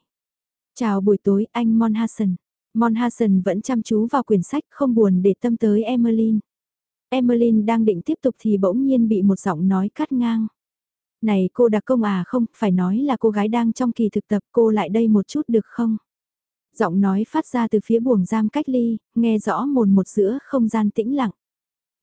Chào buổi tối anh Mon Hassan. Vẫn chăm chú vào quyển sách không buồn để tâm tới Emmeline. Emmeline đang định tiếp tục thì bỗng nhiên bị một giọng nói cắt ngang. Này cô đặc công à không, phải nói là cô gái đang trong kỳ thực tập cô lại đây một chút được không? Giọng nói phát ra từ phía buồng giam cách ly, nghe rõ mồn một giữa không gian tĩnh lặng.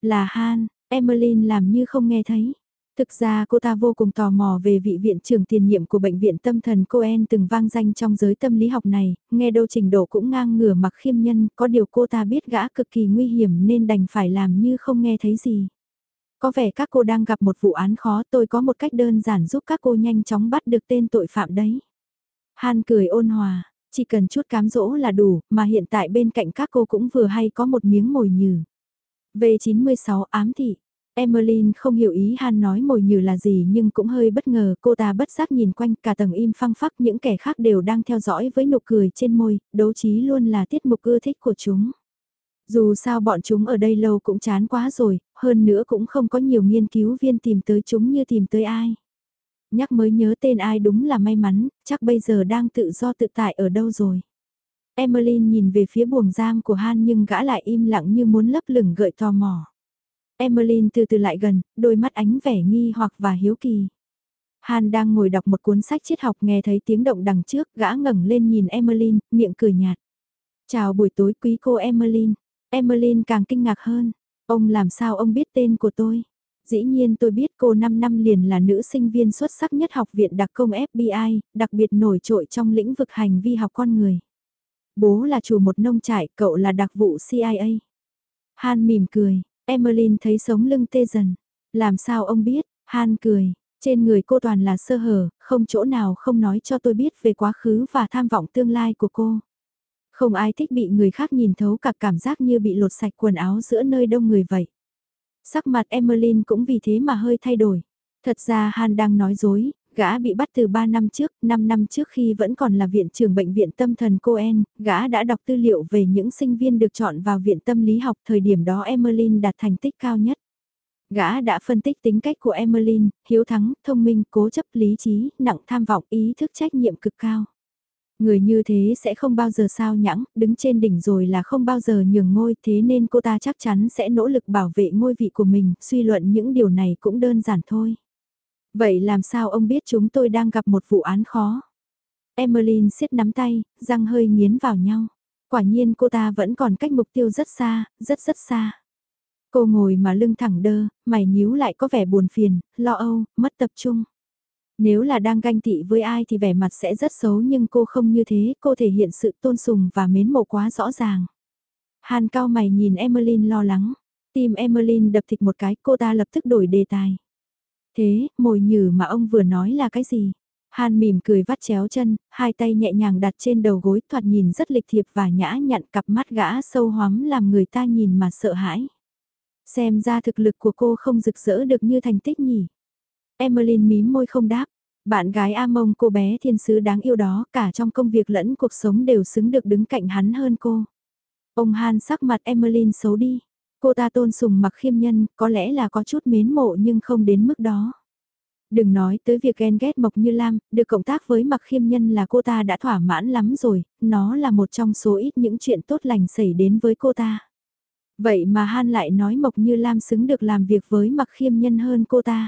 Là Han, Emmeline làm như không nghe thấy. Thực ra cô ta vô cùng tò mò về vị viện trưởng tiền nhiệm của bệnh viện tâm thần Cohen từng vang danh trong giới tâm lý học này, nghe đâu trình độ cũng ngang ngửa mặc khiêm nhân, có điều cô ta biết gã cực kỳ nguy hiểm nên đành phải làm như không nghe thấy gì. Có vẻ các cô đang gặp một vụ án khó tôi có một cách đơn giản giúp các cô nhanh chóng bắt được tên tội phạm đấy. Han cười ôn hòa, chỉ cần chút cám dỗ là đủ, mà hiện tại bên cạnh các cô cũng vừa hay có một miếng mồi nhừ. V96 ám thị Emmeline không hiểu ý Han nói mồi nhử là gì nhưng cũng hơi bất ngờ, cô ta bất giác nhìn quanh cả tầng im phăng phắc những kẻ khác đều đang theo dõi với nụ cười trên môi, đấu trí luôn là tiết mục ưa thích của chúng. Dù sao bọn chúng ở đây lâu cũng chán quá rồi, hơn nữa cũng không có nhiều nghiên cứu viên tìm tới chúng như tìm tới ai. Nhắc mới nhớ tên ai đúng là may mắn, chắc bây giờ đang tự do tự tại ở đâu rồi. Emmeline nhìn về phía buồng giam của Han nhưng gã lại im lặng như muốn lấp lửng gợi tò mò. Emmeline từ từ lại gần, đôi mắt ánh vẻ nghi hoặc và hiếu kỳ. Han đang ngồi đọc một cuốn sách triết học nghe thấy tiếng động đằng trước, gã ngẩng lên nhìn Emmeline, miệng cười nhạt. Chào buổi tối quý cô Emmeline. Emmeline càng kinh ngạc hơn. Ông làm sao ông biết tên của tôi? Dĩ nhiên tôi biết cô 5 năm liền là nữ sinh viên xuất sắc nhất học viện đặc công FBI, đặc biệt nổi trội trong lĩnh vực hành vi học con người. Bố là chủ một nông trại, cậu là đặc vụ CIA. Han mỉm cười, Emmeline thấy sống lưng tê dần. Làm sao ông biết? Han cười. Trên người cô toàn là sơ hở, không chỗ nào không nói cho tôi biết về quá khứ và tham vọng tương lai của cô. Không ai thích bị người khác nhìn thấu cả cảm giác như bị lột sạch quần áo giữa nơi đông người vậy. Sắc mặt Emmeline cũng vì thế mà hơi thay đổi. Thật ra Han đang nói dối, Gã bị bắt từ 3 năm trước, 5 năm trước khi vẫn còn là viện trưởng bệnh viện tâm thần Coen, gã đã đọc tư liệu về những sinh viên được chọn vào viện tâm lý học thời điểm đó Emmeline đạt thành tích cao nhất. Gã đã phân tích tính cách của Emmeline, hiếu thắng, thông minh, cố chấp, lý trí, nặng tham vọng, ý thức trách nhiệm cực cao. Người như thế sẽ không bao giờ sao nhãng, đứng trên đỉnh rồi là không bao giờ nhường ngôi thế nên cô ta chắc chắn sẽ nỗ lực bảo vệ ngôi vị của mình, suy luận những điều này cũng đơn giản thôi. Vậy làm sao ông biết chúng tôi đang gặp một vụ án khó? Emmeline siết nắm tay, răng hơi nghiến vào nhau. Quả nhiên cô ta vẫn còn cách mục tiêu rất xa, rất rất xa. Cô ngồi mà lưng thẳng đơ, mày nhíu lại có vẻ buồn phiền, lo âu, mất tập trung. Nếu là đang ganh tị với ai thì vẻ mặt sẽ rất xấu nhưng cô không như thế, cô thể hiện sự tôn sùng và mến mộ quá rõ ràng. Hàn cao mày nhìn Emmeline lo lắng. Tim Emmeline đập thịt một cái, cô ta lập tức đổi đề tài. Thế, mồi nhử mà ông vừa nói là cái gì? Han mỉm cười vắt chéo chân, hai tay nhẹ nhàng đặt trên đầu gối thoạt nhìn rất lịch thiệp và nhã nhặn cặp mắt gã sâu hoắm làm người ta nhìn mà sợ hãi. Xem ra thực lực của cô không rực rỡ được như thành tích nhỉ. Emmeline mím môi không đáp. Bạn gái A Mông cô bé thiên sứ đáng yêu đó cả trong công việc lẫn cuộc sống đều xứng được đứng cạnh hắn hơn cô. Ông Han sắc mặt Emmeline xấu đi. Cô ta tôn sùng mặc khiêm nhân, có lẽ là có chút mến mộ nhưng không đến mức đó. Đừng nói tới việc ghen ghét Mộc Như Lam, được cộng tác với mặc khiêm nhân là cô ta đã thỏa mãn lắm rồi, nó là một trong số ít những chuyện tốt lành xảy đến với cô ta. Vậy mà Han lại nói Mộc Như Lam xứng được làm việc với mặc khiêm nhân hơn cô ta.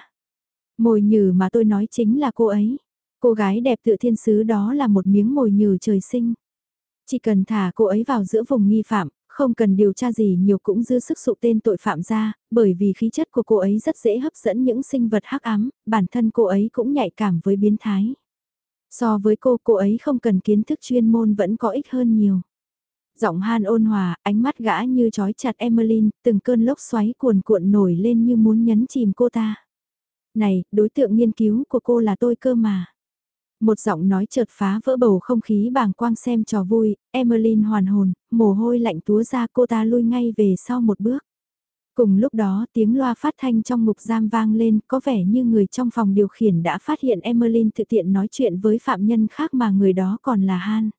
Mồi nhử mà tôi nói chính là cô ấy. Cô gái đẹp tự thiên sứ đó là một miếng mồi nhử trời sinh. Chỉ cần thả cô ấy vào giữa vùng nghi phạm, không cần điều tra gì nhiều cũng dư sức sụ tên tội phạm ra, bởi vì khí chất của cô ấy rất dễ hấp dẫn những sinh vật hắc ám, bản thân cô ấy cũng nhạy cảm với biến thái. So với cô, cô ấy không cần kiến thức chuyên môn vẫn có ích hơn nhiều. Giọng Han ôn hòa, ánh mắt gã như trói chặt Emmeline, từng cơn lốc xoáy cuồn cuộn nổi lên như muốn nhấn chìm cô ta. Này, đối tượng nghiên cứu của cô là tôi cơ mà. Một giọng nói chợt phá vỡ bầu không khí bàng quang xem trò vui, Emmeline hoàn hồn, mồ hôi lạnh túa ra cô ta lui ngay về sau một bước. Cùng lúc đó tiếng loa phát thanh trong ngục giam vang lên có vẻ như người trong phòng điều khiển đã phát hiện Emmeline tự tiện nói chuyện với phạm nhân khác mà người đó còn là Han.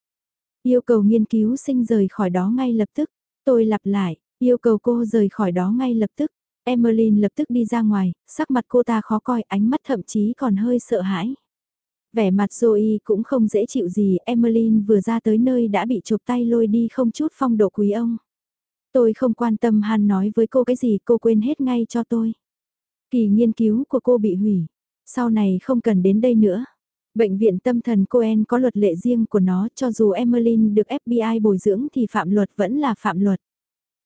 Yêu cầu nghiên cứu sinh rời khỏi đó ngay lập tức. Tôi lặp lại, yêu cầu cô rời khỏi đó ngay lập tức. Emmeline lập tức đi ra ngoài, sắc mặt cô ta khó coi, ánh mắt thậm chí còn hơi sợ hãi. Vẻ mặt Zoe cũng không dễ chịu gì, Emmeline vừa ra tới nơi đã bị chụp tay lôi đi không chút phong độ quý ông. Tôi không quan tâm Han nói với cô cái gì cô quên hết ngay cho tôi. Kỳ nghiên cứu của cô bị hủy. Sau này không cần đến đây nữa. Bệnh viện tâm thần Cohen có luật lệ riêng của nó cho dù Emmeline được FBI bồi dưỡng thì phạm luật vẫn là phạm luật.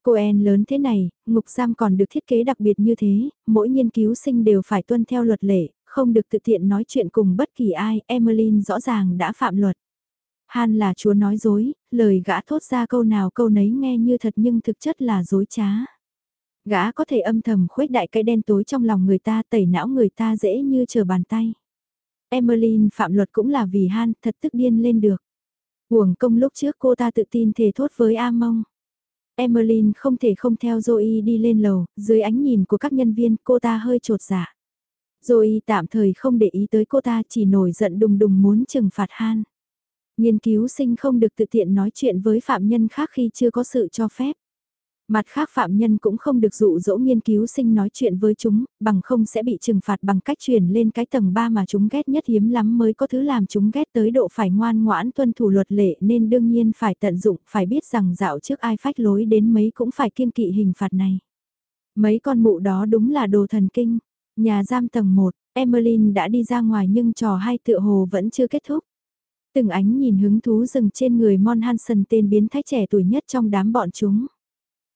Cohen lớn thế này, ngục giam còn được thiết kế đặc biệt như thế, mỗi nghiên cứu sinh đều phải tuân theo luật lệ, không được tự tiện nói chuyện cùng bất kỳ ai, Emmeline rõ ràng đã phạm luật. Han là chúa nói dối, lời gã thốt ra câu nào câu nấy nghe như thật nhưng thực chất là dối trá. Gã có thể âm thầm khuếch đại cái đen tối trong lòng người ta tẩy não người ta dễ như chờ bàn tay. Emmeline phạm luật cũng là vì Han thật tức điên lên được. Uổng công lúc trước cô ta tự tin thề thốt với A Mông. Emmeline không thể không theo Zoe đi lên lầu, dưới ánh nhìn của các nhân viên cô ta hơi trột dạ rồi tạm thời không để ý tới cô ta chỉ nổi giận đùng đùng muốn trừng phạt Han. Nghiên cứu sinh không được tự tiện nói chuyện với phạm nhân khác khi chưa có sự cho phép. Mặt khác phạm nhân cũng không được dụ dỗ nghiên cứu sinh nói chuyện với chúng, bằng không sẽ bị trừng phạt bằng cách chuyển lên cái tầng 3 mà chúng ghét nhất hiếm lắm mới có thứ làm chúng ghét tới độ phải ngoan ngoãn tuân thủ luật lệ nên đương nhiên phải tận dụng, phải biết rằng dạo trước ai phách lối đến mấy cũng phải kiêng kỵ hình phạt này. Mấy con mụ đó đúng là đồ thần kinh. Nhà giam tầng 1, Emmeline đã đi ra ngoài nhưng trò hai tựa hồ vẫn chưa kết thúc. Từng ánh nhìn hứng thú dừng trên người Mon Hansen tên biến thái trẻ tuổi nhất trong đám bọn chúng.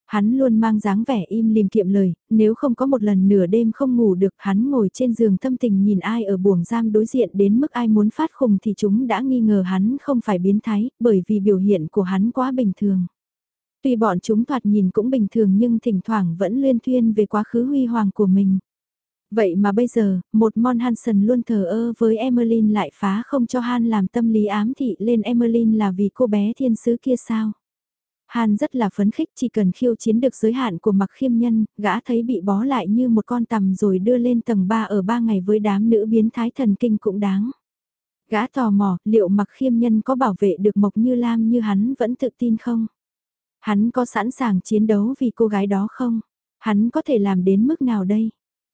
Hắn luôn mang dáng vẻ im lìm kiệm lời, nếu không có một lần nửa đêm không ngủ được hắn ngồi trên giường thâm tình nhìn ai ở buồng giam đối diện đến mức ai muốn phát khùng thì chúng đã nghi ngờ hắn không phải biến thái, bởi vì biểu hiện của hắn quá bình thường. Tuy bọn chúng thoạt nhìn cũng bình thường nhưng thỉnh thoảng vẫn liên thuyên về quá khứ huy hoàng của mình. Vậy mà bây giờ, một Mon Hansen luôn thờ ơ với Emmeline lại phá không cho Han làm tâm lý ám thị lên Emmeline là vì cô bé thiên sứ kia sao? Han rất là phấn khích chỉ cần khiêu chiến được giới hạn của mặc khiêm nhân, gã thấy bị bó lại như một con tằm rồi đưa lên tầng 3 ở 3 ngày với đám nữ biến thái thần kinh cũng đáng. Gã tò mò liệu mặc khiêm nhân có bảo vệ được Mộc Như Lam như hắn vẫn tự tin không? Hắn có sẵn sàng chiến đấu vì cô gái đó không? Hắn có thể làm đến mức nào đây?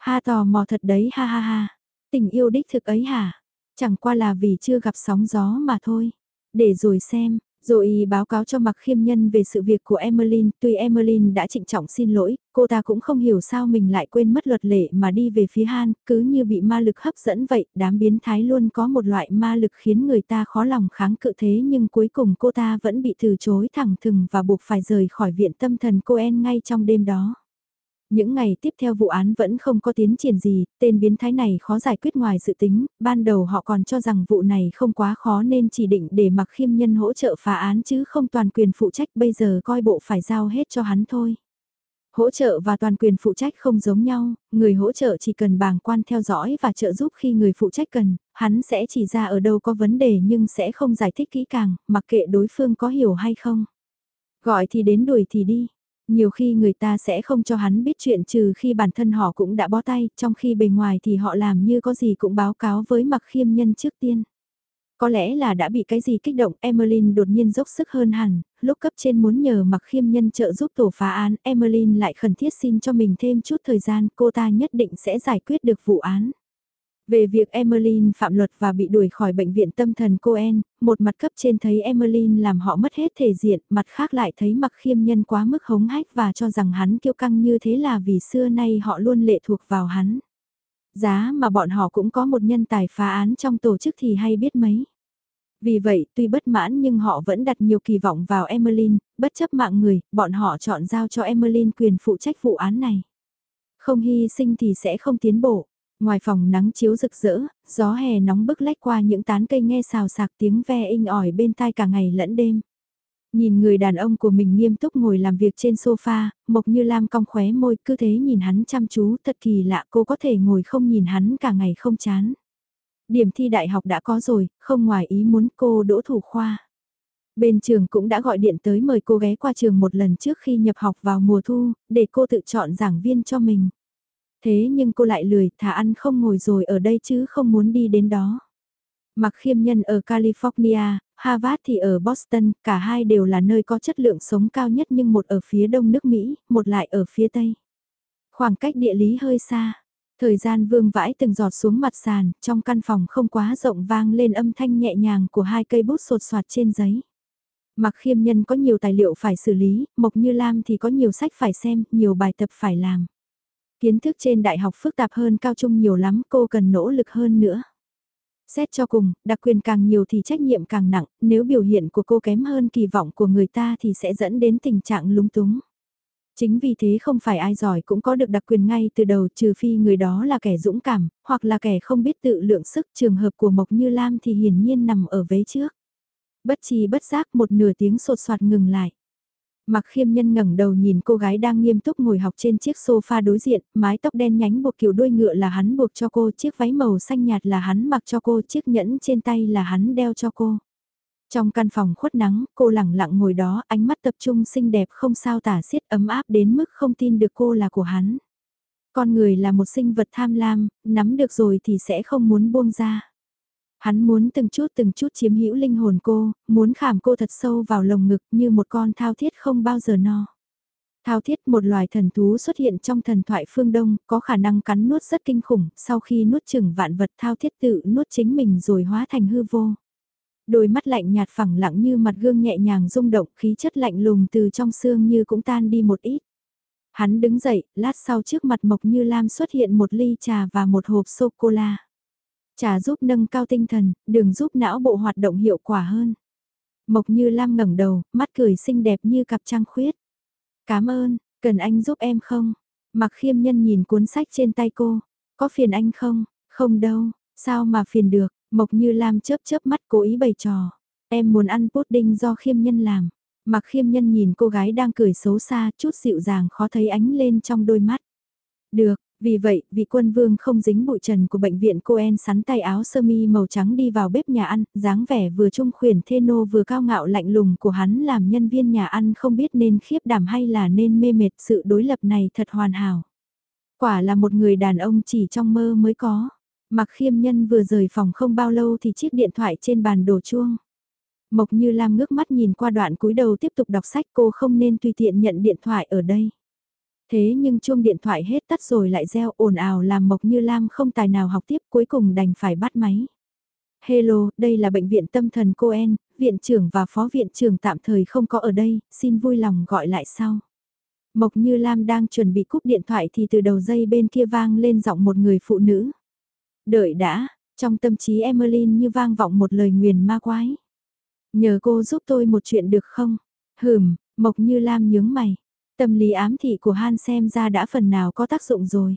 Ha tò mò thật đấy ha ha ha. Tình yêu đích thực ấy hả? Chẳng qua là vì chưa gặp sóng gió mà thôi. Để rồi xem, rồi báo cáo cho Mạc Khiêm Nhân về sự việc của Emmeline, tuy Emmeline đã trịnh trọng xin lỗi, cô ta cũng không hiểu sao mình lại quên mất luật lệ mà đi về phía Han, cứ như bị ma lực hấp dẫn vậy, đám biến thái luôn có một loại ma lực khiến người ta khó lòng kháng cự thế nhưng cuối cùng cô ta vẫn bị từ chối thẳng thừng và buộc phải rời khỏi viện tâm thần Coen ngay trong đêm đó. Những ngày tiếp theo vụ án vẫn không có tiến triển gì, tên biến thái này khó giải quyết ngoài dự tính, ban đầu họ còn cho rằng vụ này không quá khó nên chỉ định để mặc khiêm nhân hỗ trợ phá án chứ không toàn quyền phụ trách bây giờ coi bộ phải giao hết cho hắn thôi. Hỗ trợ và toàn quyền phụ trách không giống nhau, người hỗ trợ chỉ cần bàng quan theo dõi và trợ giúp khi người phụ trách cần, hắn sẽ chỉ ra ở đâu có vấn đề nhưng sẽ không giải thích kỹ càng, mặc kệ đối phương có hiểu hay không. Gọi thì đến đuổi thì đi. Nhiều khi người ta sẽ không cho hắn biết chuyện trừ khi bản thân họ cũng đã bó tay, trong khi bề ngoài thì họ làm như có gì cũng báo cáo với mặc khiêm nhân trước tiên. Có lẽ là đã bị cái gì kích động, Emmeline đột nhiên dốc sức hơn hẳn, lúc cấp trên muốn nhờ mặc khiêm nhân trợ giúp tổ phá án, Emmeline lại khẩn thiết xin cho mình thêm chút thời gian, cô ta nhất định sẽ giải quyết được vụ án. Về việc Emmeline phạm luật và bị đuổi khỏi bệnh viện tâm thần Coen, một mặt cấp trên thấy Emmeline làm họ mất hết thể diện, mặt khác lại thấy mặc khiêm nhân quá mức hống hách và cho rằng hắn kiêu căng như thế là vì xưa nay họ luôn lệ thuộc vào hắn. Giá mà bọn họ cũng có một nhân tài phá án trong tổ chức thì hay biết mấy. Vì vậy, tuy bất mãn nhưng họ vẫn đặt nhiều kỳ vọng vào Emmeline, bất chấp mạng người, bọn họ chọn giao cho Emmeline quyền phụ trách vụ án này. Không hy sinh thì sẽ không tiến bộ. Ngoài phòng nắng chiếu rực rỡ, gió hè nóng bức lách qua những tán cây nghe xào sạc tiếng ve inh ỏi bên tai cả ngày lẫn đêm. Nhìn người đàn ông của mình nghiêm túc ngồi làm việc trên sofa, Mộc Như Lam cong khóe môi cứ thế nhìn hắn chăm chú thật kỳ lạ cô có thể ngồi không nhìn hắn cả ngày không chán. Điểm thi đại học đã có rồi, không ngoài ý muốn cô đỗ thủ khoa. Bên trường cũng đã gọi điện tới mời cô ghé qua trường một lần trước khi nhập học vào mùa thu, để cô tự chọn giảng viên cho mình. Thế nhưng cô lại lười, thả ăn không ngồi rồi ở đây chứ không muốn đi đến đó. Mặc khiêm nhân ở California, Harvard thì ở Boston, cả hai đều là nơi có chất lượng sống cao nhất nhưng một ở phía đông nước Mỹ, một lại ở phía tây. Khoảng cách địa lý hơi xa. Thời gian vương vãi từng giọt xuống mặt sàn, trong căn phòng không quá rộng vang lên âm thanh nhẹ nhàng của hai cây bút sột soạt trên giấy. Mặc khiêm nhân có nhiều tài liệu phải xử lý, Mộc Như Lam thì có nhiều sách phải xem, nhiều bài tập phải làm. Kiến thức trên đại học phức tạp hơn cao trung nhiều lắm, cô cần nỗ lực hơn nữa. Xét cho cùng, đặc quyền càng nhiều thì trách nhiệm càng nặng, nếu biểu hiện của cô kém hơn kỳ vọng của người ta thì sẽ dẫn đến tình trạng lúng túng. Chính vì thế không phải ai giỏi cũng có được đặc quyền ngay từ đầu trừ phi người đó là kẻ dũng cảm, hoặc là kẻ không biết tự lượng sức trường hợp của Mộc Như Lam thì hiển nhiên nằm ở vế trước. Bất chi bất giác một nửa tiếng sột soạt ngừng lại. Mặc khiêm nhân ngẩng đầu nhìn cô gái đang nghiêm túc ngồi học trên chiếc sofa đối diện, mái tóc đen nhánh buộc kiểu đuôi ngựa là hắn buộc cho cô, chiếc váy màu xanh nhạt là hắn mặc cho cô, chiếc nhẫn trên tay là hắn đeo cho cô. Trong căn phòng khuất nắng, cô lẳng lặng ngồi đó, ánh mắt tập trung xinh đẹp không sao tả xiết ấm áp đến mức không tin được cô là của hắn. Con người là một sinh vật tham lam, nắm được rồi thì sẽ không muốn buông ra. Hắn muốn từng chút từng chút chiếm hữu linh hồn cô, muốn khảm cô thật sâu vào lồng ngực như một con thao thiết không bao giờ no. Thao thiết một loài thần thú xuất hiện trong thần thoại phương Đông, có khả năng cắn nuốt rất kinh khủng, sau khi nuốt chừng vạn vật thao thiết tự nuốt chính mình rồi hóa thành hư vô. Đôi mắt lạnh nhạt phẳng lặng như mặt gương nhẹ nhàng rung động, khí chất lạnh lùng từ trong xương như cũng tan đi một ít. Hắn đứng dậy, lát sau trước mặt Mộc Như Lam xuất hiện một ly trà và một hộp sô-cô-la. Trà giúp nâng cao tinh thần, đường giúp não bộ hoạt động hiệu quả hơn. Mộc Như Lam ngẩng đầu, mắt cười xinh đẹp như cặp trăng khuyết. Cảm ơn, cần anh giúp em không? Mặc khiêm nhân nhìn cuốn sách trên tay cô. Có phiền anh không? Không đâu, sao mà phiền được? Mộc Như Lam chớp chớp mắt cố ý bày trò. Em muốn ăn pudding do khiêm nhân làm. Mặc khiêm nhân nhìn cô gái đang cười xấu xa, chút dịu dàng khó thấy ánh lên trong đôi mắt. Được, vì vậy, vị quân vương không dính bụi trần của bệnh viện Coen sắn tay áo sơ mi màu trắng đi vào bếp nhà ăn, dáng vẻ vừa trung khuyển thê nô vừa cao ngạo lạnh lùng của hắn làm nhân viên nhà ăn không biết nên khiếp đảm hay là nên mê mệt sự đối lập này thật hoàn hảo. Quả là một người đàn ông chỉ trong mơ mới có. Mặc khiêm nhân vừa rời phòng không bao lâu thì chiếc điện thoại trên bàn đổ chuông. Mộc như Lam ngước mắt nhìn qua đoạn cúi đầu tiếp tục đọc sách cô không nên tùy tiện nhận điện thoại ở đây. Thế nhưng chuông điện thoại hết tắt rồi lại reo ồn ào làm Mộc Như Lam không tài nào học tiếp cuối cùng đành phải bắt máy. Hello, đây là bệnh viện tâm thần Coen, viện trưởng và phó viện trưởng tạm thời không có ở đây, xin vui lòng gọi lại sau. Mộc Như Lam đang chuẩn bị cúp điện thoại thì từ đầu dây bên kia vang lên giọng một người phụ nữ. Đợi đã, trong tâm trí Emmeline như vang vọng một lời nguyền ma quái. Nhờ cô giúp tôi một chuyện được không? Hừm, Mộc Như Lam nhướng mày. Tâm lý ám thị của Han xem ra đã phần nào có tác dụng rồi.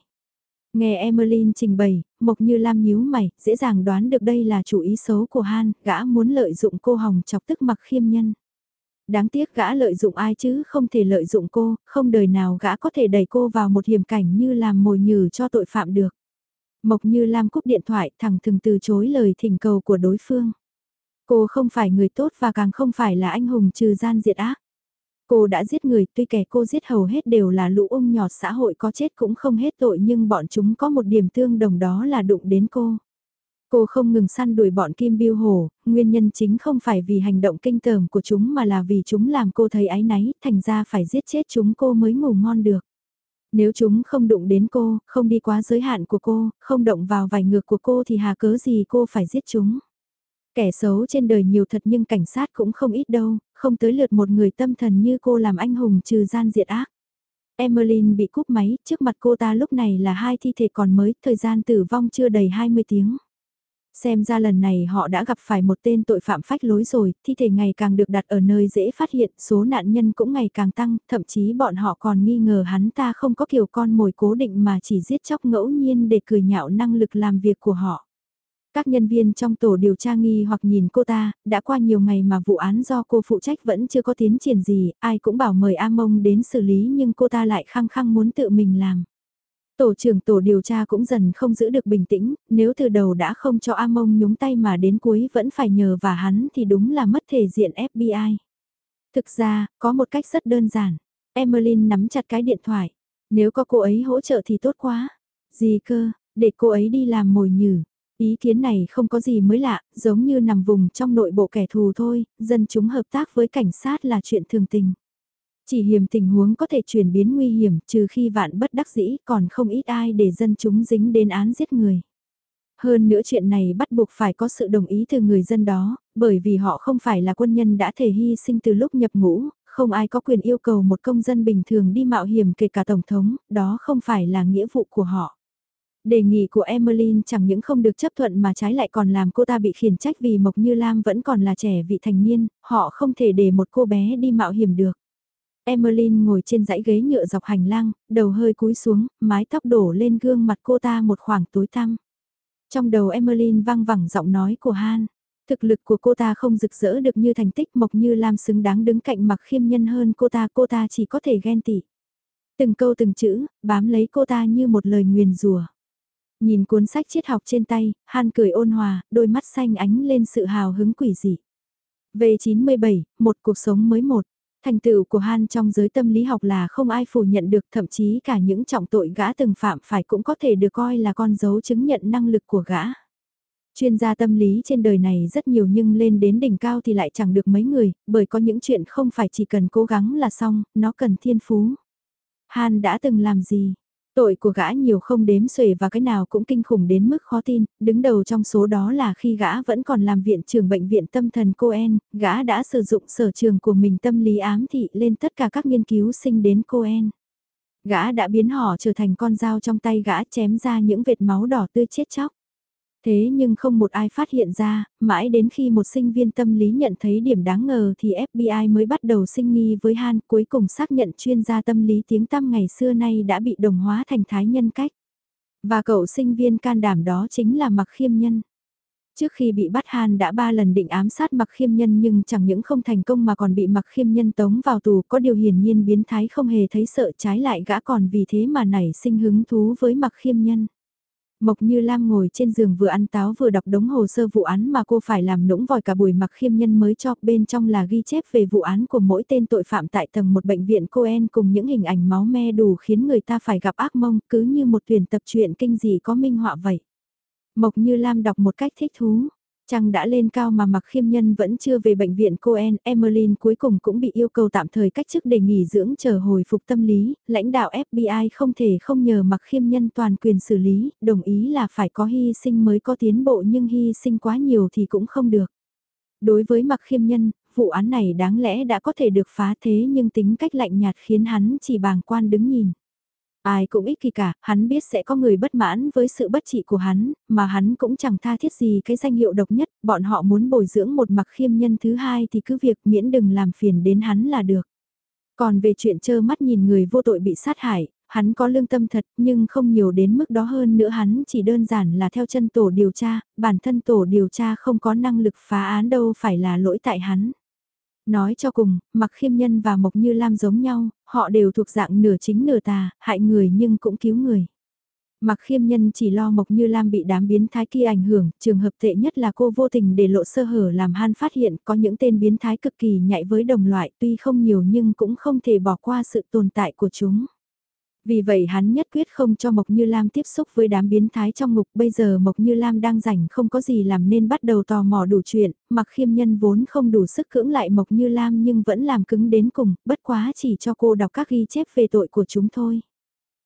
Nghe Emmeline trình bày, Mộc Như Lam nhíu mày, dễ dàng đoán được đây là chủ ý xấu của Han, gã muốn lợi dụng cô hồng chọc tức mặc khiêm nhân. Đáng tiếc gã lợi dụng ai chứ không thể lợi dụng cô, không đời nào gã có thể đẩy cô vào một hiểm cảnh như làm mồi nhử cho tội phạm được. Mộc Như Lam cúp điện thoại thẳng thừng từ chối lời thỉnh cầu của đối phương. Cô không phải người tốt và càng không phải là anh hùng trừ gian diệt ác. Cô đã giết người tuy kẻ cô giết hầu hết đều là lũ ung nhọt xã hội có chết cũng không hết tội nhưng bọn chúng có một điểm tương đồng đó là đụng đến cô. Cô không ngừng săn đuổi bọn Kim Biêu hồ nguyên nhân chính không phải vì hành động kinh tởm của chúng mà là vì chúng làm cô thấy áy náy, thành ra phải giết chết chúng cô mới ngủ ngon được. Nếu chúng không đụng đến cô, không đi quá giới hạn của cô, không động vào vài ngược của cô thì hà cớ gì cô phải giết chúng. Kẻ xấu trên đời nhiều thật nhưng cảnh sát cũng không ít đâu, không tới lượt một người tâm thần như cô làm anh hùng trừ gian diệt ác. Emmeline bị cúp máy, trước mặt cô ta lúc này là hai thi thể còn mới, thời gian tử vong chưa đầy 20 tiếng. Xem ra lần này họ đã gặp phải một tên tội phạm phách lối rồi, thi thể ngày càng được đặt ở nơi dễ phát hiện, số nạn nhân cũng ngày càng tăng, thậm chí bọn họ còn nghi ngờ hắn ta không có kiểu con mồi cố định mà chỉ giết chóc ngẫu nhiên để cười nhạo năng lực làm việc của họ. Các nhân viên trong tổ điều tra nghi hoặc nhìn cô ta, đã qua nhiều ngày mà vụ án do cô phụ trách vẫn chưa có tiến triển gì, ai cũng bảo mời A Mông đến xử lý nhưng cô ta lại khăng khăng muốn tự mình làm. Tổ trưởng tổ điều tra cũng dần không giữ được bình tĩnh, nếu từ đầu đã không cho A Mông nhúng tay mà đến cuối vẫn phải nhờ và hắn thì đúng là mất thể diện FBI. Thực ra, có một cách rất đơn giản. Emmeline nắm chặt cái điện thoại. Nếu có cô ấy hỗ trợ thì tốt quá. Gì cơ, để cô ấy đi làm mồi nhử. Ý kiến này không có gì mới lạ, giống như nằm vùng trong nội bộ kẻ thù thôi, dân chúng hợp tác với cảnh sát là chuyện thường tình. Chỉ hiểm tình huống có thể chuyển biến nguy hiểm trừ khi vạn bất đắc dĩ còn không ít ai để dân chúng dính đến án giết người. Hơn nữa chuyện này bắt buộc phải có sự đồng ý từ người dân đó, bởi vì họ không phải là quân nhân đã thể hy sinh từ lúc nhập ngũ, không ai có quyền yêu cầu một công dân bình thường đi mạo hiểm kể cả Tổng thống, đó không phải là nghĩa vụ của họ. Đề nghị của Emmeline chẳng những không được chấp thuận mà trái lại còn làm cô ta bị khiển trách vì Mộc Như Lam vẫn còn là trẻ vị thành niên, họ không thể để một cô bé đi mạo hiểm được. Emmeline ngồi trên dãy ghế nhựa dọc hành lang, đầu hơi cúi xuống, mái tóc đổ lên gương mặt cô ta một khoảng tối tăm. Trong đầu Emmeline vang vẳng giọng nói của Han. Thực lực của cô ta không rực rỡ được như thành tích Mộc Như Lam xứng đáng đứng cạnh mặc khiêm nhân hơn cô ta, cô ta chỉ có thể ghen tị. Từng câu từng chữ, bám lấy cô ta như một lời nguyền rùa. Nhìn cuốn sách triết học trên tay, Han cười ôn hòa, đôi mắt xanh ánh lên sự hào hứng quỷ dị. V97, một cuộc sống mới một. Thành tựu của Han trong giới tâm lý học là không ai phủ nhận được thậm chí cả những trọng tội gã từng phạm phải cũng có thể được coi là con dấu chứng nhận năng lực của gã. Chuyên gia tâm lý trên đời này rất nhiều nhưng lên đến đỉnh cao thì lại chẳng được mấy người, bởi có những chuyện không phải chỉ cần cố gắng là xong, nó cần thiên phú. Han đã từng làm gì? Tội của gã nhiều không đếm xuể và cái nào cũng kinh khủng đến mức khó tin, đứng đầu trong số đó là khi gã vẫn còn làm viện trưởng bệnh viện tâm thần Coen, gã đã sử dụng sở trường của mình tâm lý ám thị lên tất cả các nghiên cứu sinh đến Coen. Gã đã biến họ trở thành con dao trong tay gã chém ra những vệt máu đỏ tươi chết chóc. Thế nhưng không một ai phát hiện ra, mãi đến khi một sinh viên tâm lý nhận thấy điểm đáng ngờ thì FBI mới bắt đầu sinh nghi với Han cuối cùng xác nhận chuyên gia tâm lý tiếng tăm ngày xưa nay đã bị đồng hóa thành thái nhân cách. Và cậu sinh viên can đảm đó chính là Mặc Khiêm Nhân. Trước khi bị bắt Han đã ba lần định ám sát Mặc Khiêm Nhân nhưng chẳng những không thành công mà còn bị Mặc Khiêm Nhân tống vào tù có điều hiển nhiên biến thái không hề thấy sợ trái lại gã còn vì thế mà nảy sinh hứng thú với Mặc Khiêm Nhân. Mộc Như Lam ngồi trên giường vừa ăn táo vừa đọc đống hồ sơ vụ án mà cô phải làm nũng vòi cả buổi mặc khiêm nhân mới cho bên trong là ghi chép về vụ án của mỗi tên tội phạm tại tầng một bệnh viện Coen cùng những hình ảnh máu me đủ khiến người ta phải gặp ác mông, cứ như một tuyển tập truyện kinh dị có minh họa vậy. Mộc Như Lam đọc một cách thích thú. Trăng đã lên cao mà mặc khiêm nhân vẫn chưa về bệnh viện Coen, Emmeline cuối cùng cũng bị yêu cầu tạm thời cách chức để nghỉ dưỡng chờ hồi phục tâm lý, lãnh đạo FBI không thể không nhờ mặc khiêm nhân toàn quyền xử lý, đồng ý là phải có hy sinh mới có tiến bộ nhưng hy sinh quá nhiều thì cũng không được. Đối với mặc khiêm nhân, vụ án này đáng lẽ đã có thể được phá thế nhưng tính cách lạnh nhạt khiến hắn chỉ bàng quan đứng nhìn. Ai cũng ích kỳ cả, hắn biết sẽ có người bất mãn với sự bất trị của hắn, mà hắn cũng chẳng tha thiết gì cái danh hiệu độc nhất, bọn họ muốn bồi dưỡng một mặc khiêm nhân thứ hai thì cứ việc miễn đừng làm phiền đến hắn là được. Còn về chuyện trơ mắt nhìn người vô tội bị sát hại, hắn có lương tâm thật nhưng không nhiều đến mức đó hơn nữa hắn chỉ đơn giản là theo chân tổ điều tra, bản thân tổ điều tra không có năng lực phá án đâu phải là lỗi tại hắn. Nói cho cùng, mặc khiêm nhân và Mộc Như Lam giống nhau, họ đều thuộc dạng nửa chính nửa tà, hại người nhưng cũng cứu người. Mặc khiêm nhân chỉ lo Mộc Như Lam bị đám biến thái kia ảnh hưởng, trường hợp tệ nhất là cô vô tình để lộ sơ hở làm Han phát hiện có những tên biến thái cực kỳ nhạy với đồng loại tuy không nhiều nhưng cũng không thể bỏ qua sự tồn tại của chúng. Vì vậy hắn nhất quyết không cho Mộc Như Lam tiếp xúc với đám biến thái trong ngục. Bây giờ Mộc Như Lam đang rảnh không có gì làm nên bắt đầu tò mò đủ chuyện, mặc khiêm nhân vốn không đủ sức cưỡng lại Mộc Như Lam nhưng vẫn làm cứng đến cùng, bất quá chỉ cho cô đọc các ghi chép về tội của chúng thôi.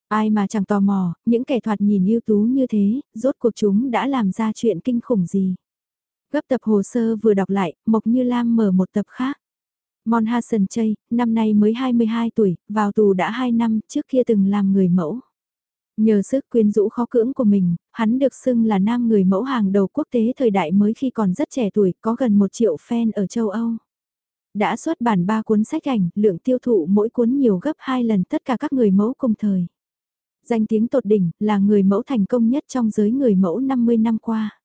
Ai mà chẳng tò mò, những kẻ thoạt nhìn ưu tú như thế, rốt cuộc chúng đã làm ra chuyện kinh khủng gì. Gấp tập hồ sơ vừa đọc lại, Mộc Như Lam mở một tập khác. Mon Chay, năm nay mới 22 tuổi, vào tù đã 2 năm, trước kia từng làm người mẫu. Nhờ sức quyến rũ khó cưỡng của mình, hắn được xưng là nam người mẫu hàng đầu quốc tế thời đại mới khi còn rất trẻ tuổi, có gần 1 triệu fan ở châu Âu. Đã xuất bản 3 cuốn sách ảnh, lượng tiêu thụ mỗi cuốn nhiều gấp 2 lần tất cả các người mẫu cùng thời. Danh tiếng tột đỉnh là người mẫu thành công nhất trong giới người mẫu 50 năm qua.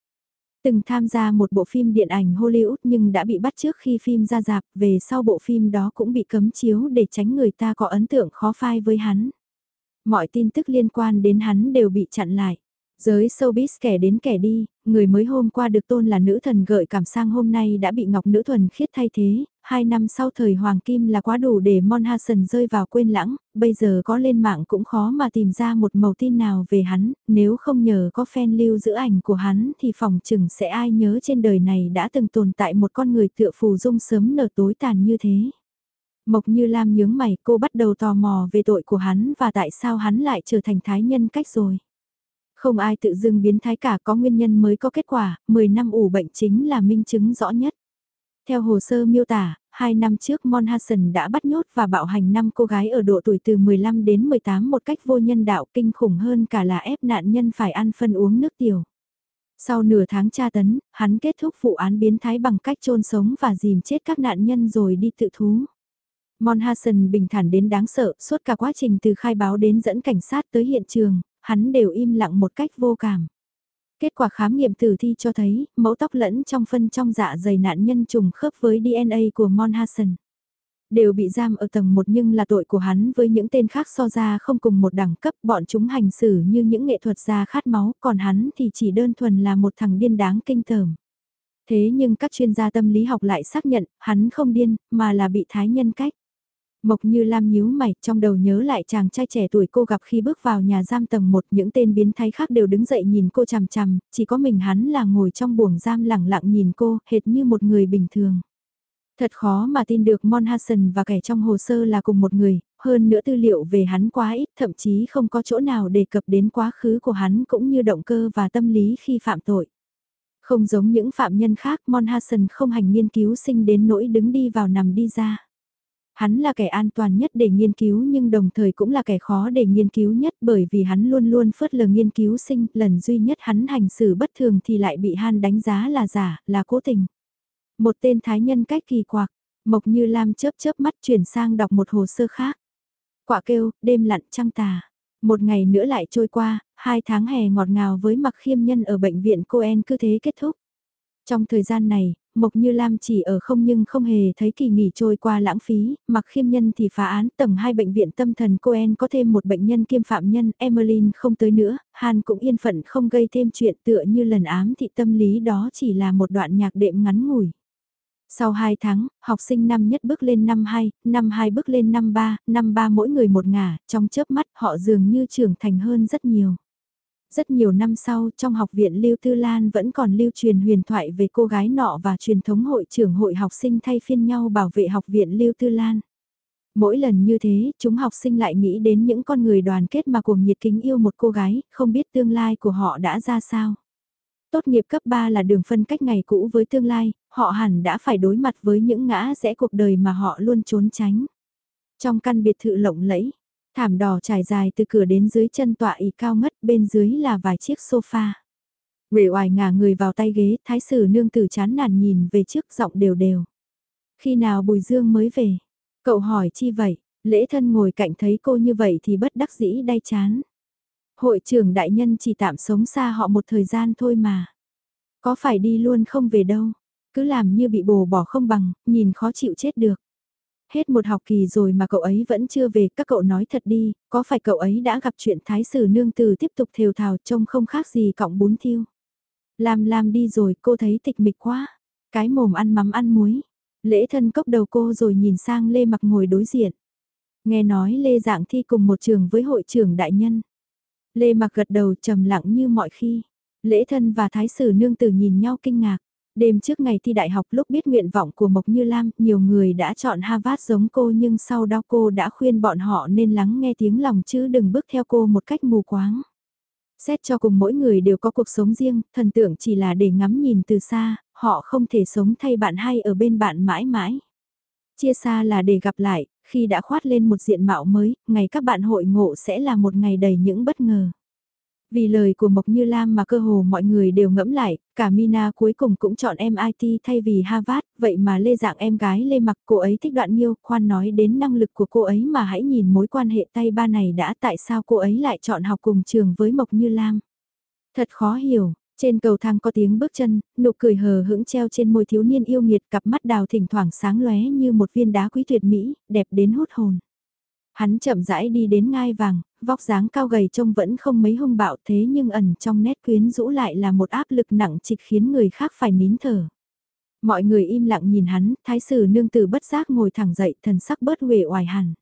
Từng tham gia một bộ phim điện ảnh Hollywood nhưng đã bị bắt trước khi phim ra dạp, về sau bộ phim đó cũng bị cấm chiếu để tránh người ta có ấn tượng khó phai với hắn. Mọi tin tức liên quan đến hắn đều bị chặn lại. Giới showbiz kẻ đến kẻ đi, người mới hôm qua được tôn là nữ thần gợi cảm sang hôm nay đã bị Ngọc Nữ Thuần khiết thay thế, hai năm sau thời Hoàng Kim là quá đủ để Mon rơi vào quên lãng, bây giờ có lên mạng cũng khó mà tìm ra một màu tin nào về hắn, nếu không nhờ có fan lưu giữ ảnh của hắn thì phòng chừng sẽ ai nhớ trên đời này đã từng tồn tại một con người tựa phù dung sớm nở tối tàn như thế. Mộc Như Lam nhướng mày cô bắt đầu tò mò về tội của hắn và tại sao hắn lại trở thành thái nhân cách rồi. Không ai tự dưng biến thái cả có nguyên nhân mới có kết quả, 10 năm ủ bệnh chính là minh chứng rõ nhất. Theo hồ sơ miêu tả, hai năm trước Mon Hassan đã bắt nhốt và bạo hành năm cô gái ở độ tuổi từ 15 đến 18 một cách vô nhân đạo kinh khủng hơn cả là ép nạn nhân phải ăn phân uống nước tiểu. Sau nửa tháng tra tấn, hắn kết thúc vụ án biến thái bằng cách chôn sống và dìm chết các nạn nhân rồi đi tự thú. Mon Hassan bình thản đến đáng sợ, suốt cả quá trình từ khai báo đến dẫn cảnh sát tới hiện trường, hắn đều im lặng một cách vô cảm. Kết quả khám nghiệm tử thi cho thấy, mẫu tóc lẫn trong phân trong dạ dày nạn nhân trùng khớp với DNA của Monhassen Đều bị giam ở tầng 1 nhưng là tội của hắn với những tên khác so ra không cùng một đẳng cấp bọn chúng hành xử như những nghệ thuật gia khát máu còn hắn thì chỉ đơn thuần là một thằng điên đáng kinh tởm. Thế nhưng các chuyên gia tâm lý học lại xác nhận hắn không điên mà là bị thái nhân cách. Mộc như Lam nhíu mày, trong đầu nhớ lại chàng trai trẻ tuổi cô gặp khi bước vào nhà giam tầng 1, những tên biến thái khác đều đứng dậy nhìn cô chằm chằm, chỉ có mình hắn là ngồi trong buồng giam lặng lặng nhìn cô, hệt như một người bình thường. Thật khó mà tin được Mon Hassan và kẻ trong hồ sơ là cùng một người, hơn nữa tư liệu về hắn quá ít, thậm chí không có chỗ nào đề cập đến quá khứ của hắn cũng như động cơ và tâm lý khi phạm tội. Không giống những phạm nhân khác, Mon Hassan không hành nghiên cứu sinh đến nỗi đứng đi vào nằm đi ra. Hắn là kẻ an toàn nhất để nghiên cứu nhưng đồng thời cũng là kẻ khó để nghiên cứu nhất bởi vì hắn luôn luôn phớt lờ nghiên cứu sinh, lần duy nhất hắn hành xử bất thường thì lại bị Han đánh giá là giả, là cố tình. Một tên thái nhân cách kỳ quặc, Mộc Như Lam chớp chớp mắt chuyển sang đọc một hồ sơ khác. Quả kêu, đêm lặn trăng tà. Một ngày nữa lại trôi qua, hai tháng hè ngọt ngào với mặc khiêm nhân ở bệnh viện Coen cứ thế kết thúc. Trong thời gian này, Mộc Như Lam chỉ ở không nhưng không hề thấy kỳ nghỉ trôi qua lãng phí, mặc khiêm nhân thì phá án tầng 2 bệnh viện tâm thần Coen có thêm một bệnh nhân kiêm phạm nhân, Emmeline không tới nữa, Han cũng yên phận không gây thêm chuyện tựa như lần ám thị tâm lý đó chỉ là một đoạn nhạc đệm ngắn ngủi. Sau 2 tháng, học sinh năm nhất bước lên năm 2, năm 2 bước lên năm 3, năm 3 mỗi người một ngả, trong chớp mắt họ dường như trưởng thành hơn rất nhiều. Rất nhiều năm sau, trong học viện Lưu Tư Lan vẫn còn lưu truyền huyền thoại về cô gái nọ và truyền thống hội trưởng hội học sinh thay phiên nhau bảo vệ học viện Lưu Tư Lan. Mỗi lần như thế, chúng học sinh lại nghĩ đến những con người đoàn kết mà cuồng nhiệt kính yêu một cô gái, không biết tương lai của họ đã ra sao. Tốt nghiệp cấp 3 là đường phân cách ngày cũ với tương lai, họ hẳn đã phải đối mặt với những ngã rẽ cuộc đời mà họ luôn trốn tránh. Trong căn biệt thự lộng lẫy, Thảm đỏ trải dài từ cửa đến dưới chân tọa ỉ cao ngất bên dưới là vài chiếc sofa. Uể oải ngả người vào tay ghế, thái sử nương tử chán nản nhìn về trước giọng đều đều. Khi nào Bùi Dương mới về? Cậu hỏi chi vậy? Lễ thân ngồi cạnh thấy cô như vậy thì bất đắc dĩ đay chán. Hội trưởng đại nhân chỉ tạm sống xa họ một thời gian thôi mà. Có phải đi luôn không về đâu? Cứ làm như bị bồ bỏ không bằng, nhìn khó chịu chết được. Hết một học kỳ rồi mà cậu ấy vẫn chưa về, các cậu nói thật đi, có phải cậu ấy đã gặp chuyện thái sử nương từ tiếp tục thều thào trông không khác gì cọng bún thiêu. Lam Lam đi rồi cô thấy tịch mịch quá, cái mồm ăn mắm ăn muối. Lễ thân cốc đầu cô rồi nhìn sang Lê Mặc ngồi đối diện. Nghe nói Lê Dạng thi cùng một trường với hội trưởng đại nhân. Lê mặc gật đầu trầm lặng như mọi khi. Lễ thân và thái sử nương tử nhìn nhau kinh ngạc. Đêm trước ngày thi đại học lúc biết nguyện vọng của Mộc Như Lam, nhiều người đã chọn Harvard giống cô nhưng sau đó cô đã khuyên bọn họ nên lắng nghe tiếng lòng chứ đừng bước theo cô một cách mù quáng. Xét cho cùng mỗi người đều có cuộc sống riêng, thần tượng chỉ là để ngắm nhìn từ xa, họ không thể sống thay bạn hay ở bên bạn mãi mãi. Chia xa là để gặp lại, khi đã khoát lên một diện mạo mới, ngày các bạn hội ngộ sẽ là một ngày đầy những bất ngờ. Vì lời của Mộc Như Lam mà cơ hồ mọi người đều ngẫm lại, cả Mina cuối cùng cũng chọn MIT thay vì Harvard, vậy mà Lê Dạng em gái Lê Mặc cô ấy thích đoạn nhiêu, khoan nói đến năng lực của cô ấy mà hãy nhìn mối quan hệ tay ba này đã tại sao cô ấy lại chọn học cùng trường với Mộc Như Lam. Thật khó hiểu, trên cầu thang có tiếng bước chân, nụ cười hờ hững treo trên môi thiếu niên yêu nghiệt cặp mắt đào thỉnh thoảng sáng lóe như một viên đá quý tuyệt mỹ, đẹp đến hút hồn. Hắn chậm rãi đi đến ngai vàng, vóc dáng cao gầy trông vẫn không mấy hung bạo thế nhưng ẩn trong nét quyến rũ lại là một áp lực nặng trịch khiến người khác phải nín thở. Mọi người im lặng nhìn hắn, thái sử nương tử bất giác ngồi thẳng dậy thần sắc bớt huệ oài hẳn.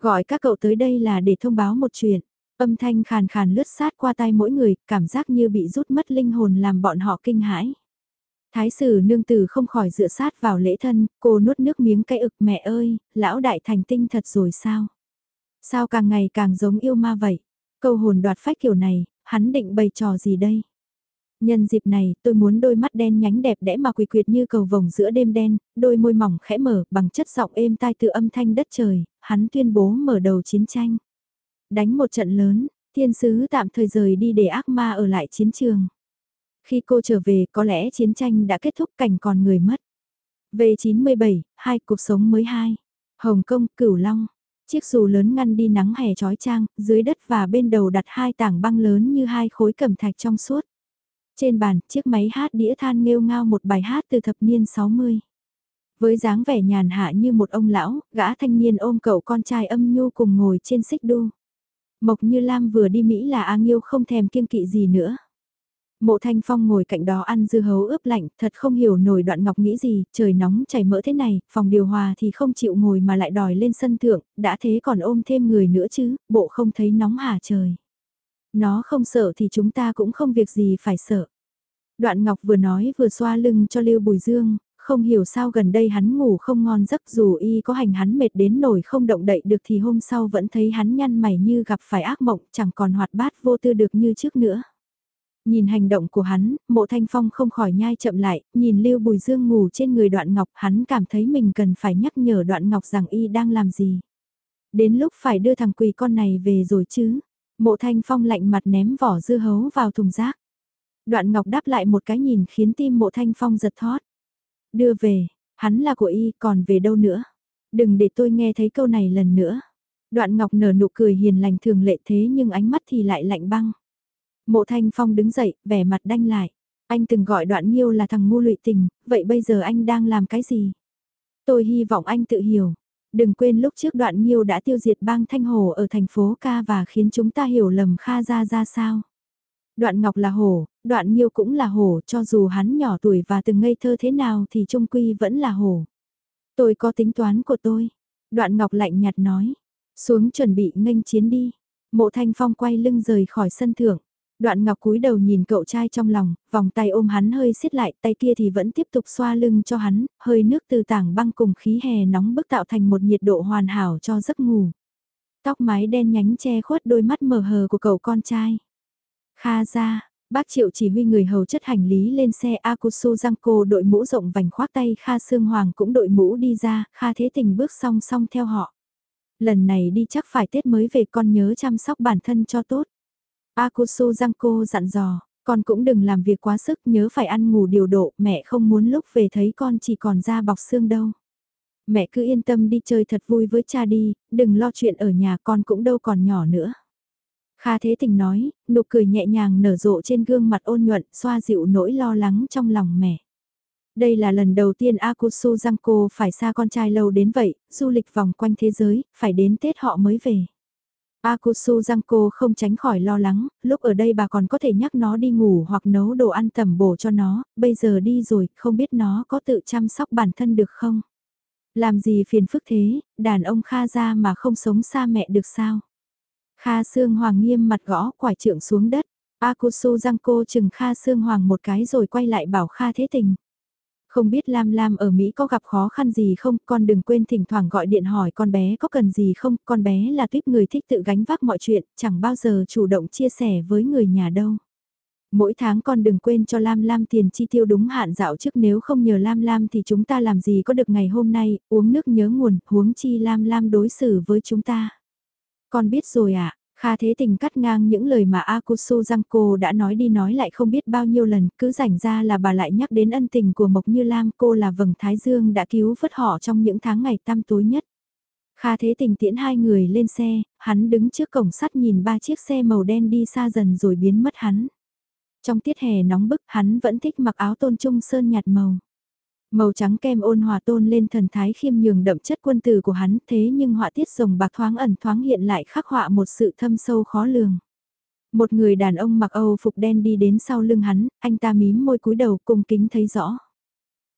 Gọi các cậu tới đây là để thông báo một chuyện. Âm thanh khàn khàn lướt sát qua tai mỗi người, cảm giác như bị rút mất linh hồn làm bọn họ kinh hãi. Thái sử nương tử không khỏi dựa sát vào lễ thân, cô nuốt nước miếng cay ực mẹ ơi, lão đại thành tinh thật rồi sao? Sao càng ngày càng giống yêu ma vậy? Câu hồn đoạt phách kiểu này, hắn định bày trò gì đây? Nhân dịp này, tôi muốn đôi mắt đen nhánh đẹp đẽ mà quỳ quyệt như cầu vồng giữa đêm đen, đôi môi mỏng khẽ mở bằng chất giọng êm tai từ âm thanh đất trời, hắn tuyên bố mở đầu chiến tranh. Đánh một trận lớn, thiên sứ tạm thời rời đi để ác ma ở lại chiến trường. Khi cô trở về có lẽ chiến tranh đã kết thúc cảnh còn người mất. V97, hai cuộc sống mới hai. Hồng Kông, Cửu Long. Chiếc dù lớn ngăn đi nắng hè trói trang, dưới đất và bên đầu đặt hai tảng băng lớn như hai khối cẩm thạch trong suốt. Trên bàn, chiếc máy hát đĩa than nghêu ngao một bài hát từ thập niên 60. Với dáng vẻ nhàn hạ như một ông lão, gã thanh niên ôm cậu con trai âm nhu cùng ngồi trên xích đu. Mộc Như Lam vừa đi Mỹ là A Nghiêu không thèm kiêng kỵ gì nữa. Mộ Thanh Phong ngồi cạnh đó ăn dưa hấu ướp lạnh, thật không hiểu nổi đoạn ngọc nghĩ gì, trời nóng chảy mỡ thế này, phòng điều hòa thì không chịu ngồi mà lại đòi lên sân thượng, đã thế còn ôm thêm người nữa chứ, bộ không thấy nóng hả trời. Nó không sợ thì chúng ta cũng không việc gì phải sợ. Đoạn Ngọc vừa nói vừa xoa lưng cho Lưu Bùi Dương, không hiểu sao gần đây hắn ngủ không ngon giấc dù y có hành hắn mệt đến nổi không động đậy được thì hôm sau vẫn thấy hắn nhăn mày như gặp phải ác mộng chẳng còn hoạt bát vô tư được như trước nữa. Nhìn hành động của hắn, mộ thanh phong không khỏi nhai chậm lại, nhìn Lưu Bùi Dương ngủ trên người đoạn ngọc hắn cảm thấy mình cần phải nhắc nhở đoạn ngọc rằng y đang làm gì. Đến lúc phải đưa thằng quỳ con này về rồi chứ. Mộ thanh phong lạnh mặt ném vỏ dưa hấu vào thùng rác. Đoạn ngọc đáp lại một cái nhìn khiến tim mộ thanh phong giật thót. Đưa về, hắn là của y còn về đâu nữa. Đừng để tôi nghe thấy câu này lần nữa. Đoạn ngọc nở nụ cười hiền lành thường lệ thế nhưng ánh mắt thì lại lạnh băng. Mộ Thanh Phong đứng dậy, vẻ mặt đanh lại. Anh từng gọi đoạn nhiêu là thằng ngu lụy tình, vậy bây giờ anh đang làm cái gì? Tôi hy vọng anh tự hiểu. Đừng quên lúc trước đoạn nhiêu đã tiêu diệt bang Thanh Hồ ở thành phố Ca và khiến chúng ta hiểu lầm Kha ra ra sao. Đoạn Ngọc là hổ, đoạn nhiêu cũng là hổ, cho dù hắn nhỏ tuổi và từng ngây thơ thế nào thì trung quy vẫn là hổ. Tôi có tính toán của tôi. Đoạn Ngọc lạnh nhạt nói. Xuống chuẩn bị nghênh chiến đi. Mộ Thanh Phong quay lưng rời khỏi sân thượng. Đoạn ngọc cúi đầu nhìn cậu trai trong lòng, vòng tay ôm hắn hơi siết lại, tay kia thì vẫn tiếp tục xoa lưng cho hắn, hơi nước từ tảng băng cùng khí hè nóng bức tạo thành một nhiệt độ hoàn hảo cho giấc ngủ. Tóc mái đen nhánh che khuất đôi mắt mờ hờ của cậu con trai. Kha ra, bác triệu chỉ huy người hầu chất hành lý lên xe Akusu Giangco đội mũ rộng vành khoác tay Kha Sương Hoàng cũng đội mũ đi ra, Kha Thế Tình bước song song theo họ. Lần này đi chắc phải Tết mới về con nhớ chăm sóc bản thân cho tốt. Akusu Giangco dặn dò, con cũng đừng làm việc quá sức nhớ phải ăn ngủ điều độ, mẹ không muốn lúc về thấy con chỉ còn da bọc xương đâu. Mẹ cứ yên tâm đi chơi thật vui với cha đi, đừng lo chuyện ở nhà con cũng đâu còn nhỏ nữa. Kha Thế Tình nói, nụ cười nhẹ nhàng nở rộ trên gương mặt ôn nhuận, xoa dịu nỗi lo lắng trong lòng mẹ. Đây là lần đầu tiên Akusu Giangco phải xa con trai lâu đến vậy, du lịch vòng quanh thế giới, phải đến Tết họ mới về. Akusu cô không tránh khỏi lo lắng, lúc ở đây bà còn có thể nhắc nó đi ngủ hoặc nấu đồ ăn tầm bổ cho nó, bây giờ đi rồi, không biết nó có tự chăm sóc bản thân được không? Làm gì phiền phức thế, đàn ông Kha ra mà không sống xa mẹ được sao? Kha Sương Hoàng nghiêm mặt gõ quải trượng xuống đất. Akusu răng cô chừng Kha Sương Hoàng một cái rồi quay lại bảo Kha Thế Tình. Không biết Lam Lam ở Mỹ có gặp khó khăn gì không, con đừng quên thỉnh thoảng gọi điện hỏi con bé có cần gì không, con bé là tuyếp người thích tự gánh vác mọi chuyện, chẳng bao giờ chủ động chia sẻ với người nhà đâu. Mỗi tháng con đừng quên cho Lam Lam tiền chi tiêu đúng hạn dạo trước nếu không nhờ Lam Lam thì chúng ta làm gì có được ngày hôm nay, uống nước nhớ nguồn, huống chi Lam Lam đối xử với chúng ta. Con biết rồi ạ, à? Kha Thế Tình cắt ngang những lời mà Akusu Giangco đã nói đi nói lại không biết bao nhiêu lần, cứ rảnh ra là bà lại nhắc đến ân tình của Mộc Như Lam cô là vầng Thái Dương đã cứu vớt họ trong những tháng ngày tăm tối nhất. Kha Thế Tình tiễn hai người lên xe, hắn đứng trước cổng sắt nhìn ba chiếc xe màu đen đi xa dần rồi biến mất hắn. Trong tiết hè nóng bức hắn vẫn thích mặc áo tôn trung sơn nhạt màu. Màu trắng kem ôn hòa tôn lên thần thái khiêm nhường đậm chất quân tử của hắn thế nhưng họa tiết rồng bạc thoáng ẩn thoáng hiện lại khắc họa một sự thâm sâu khó lường. Một người đàn ông mặc Âu phục đen đi đến sau lưng hắn, anh ta mím môi cúi đầu cung kính thấy rõ.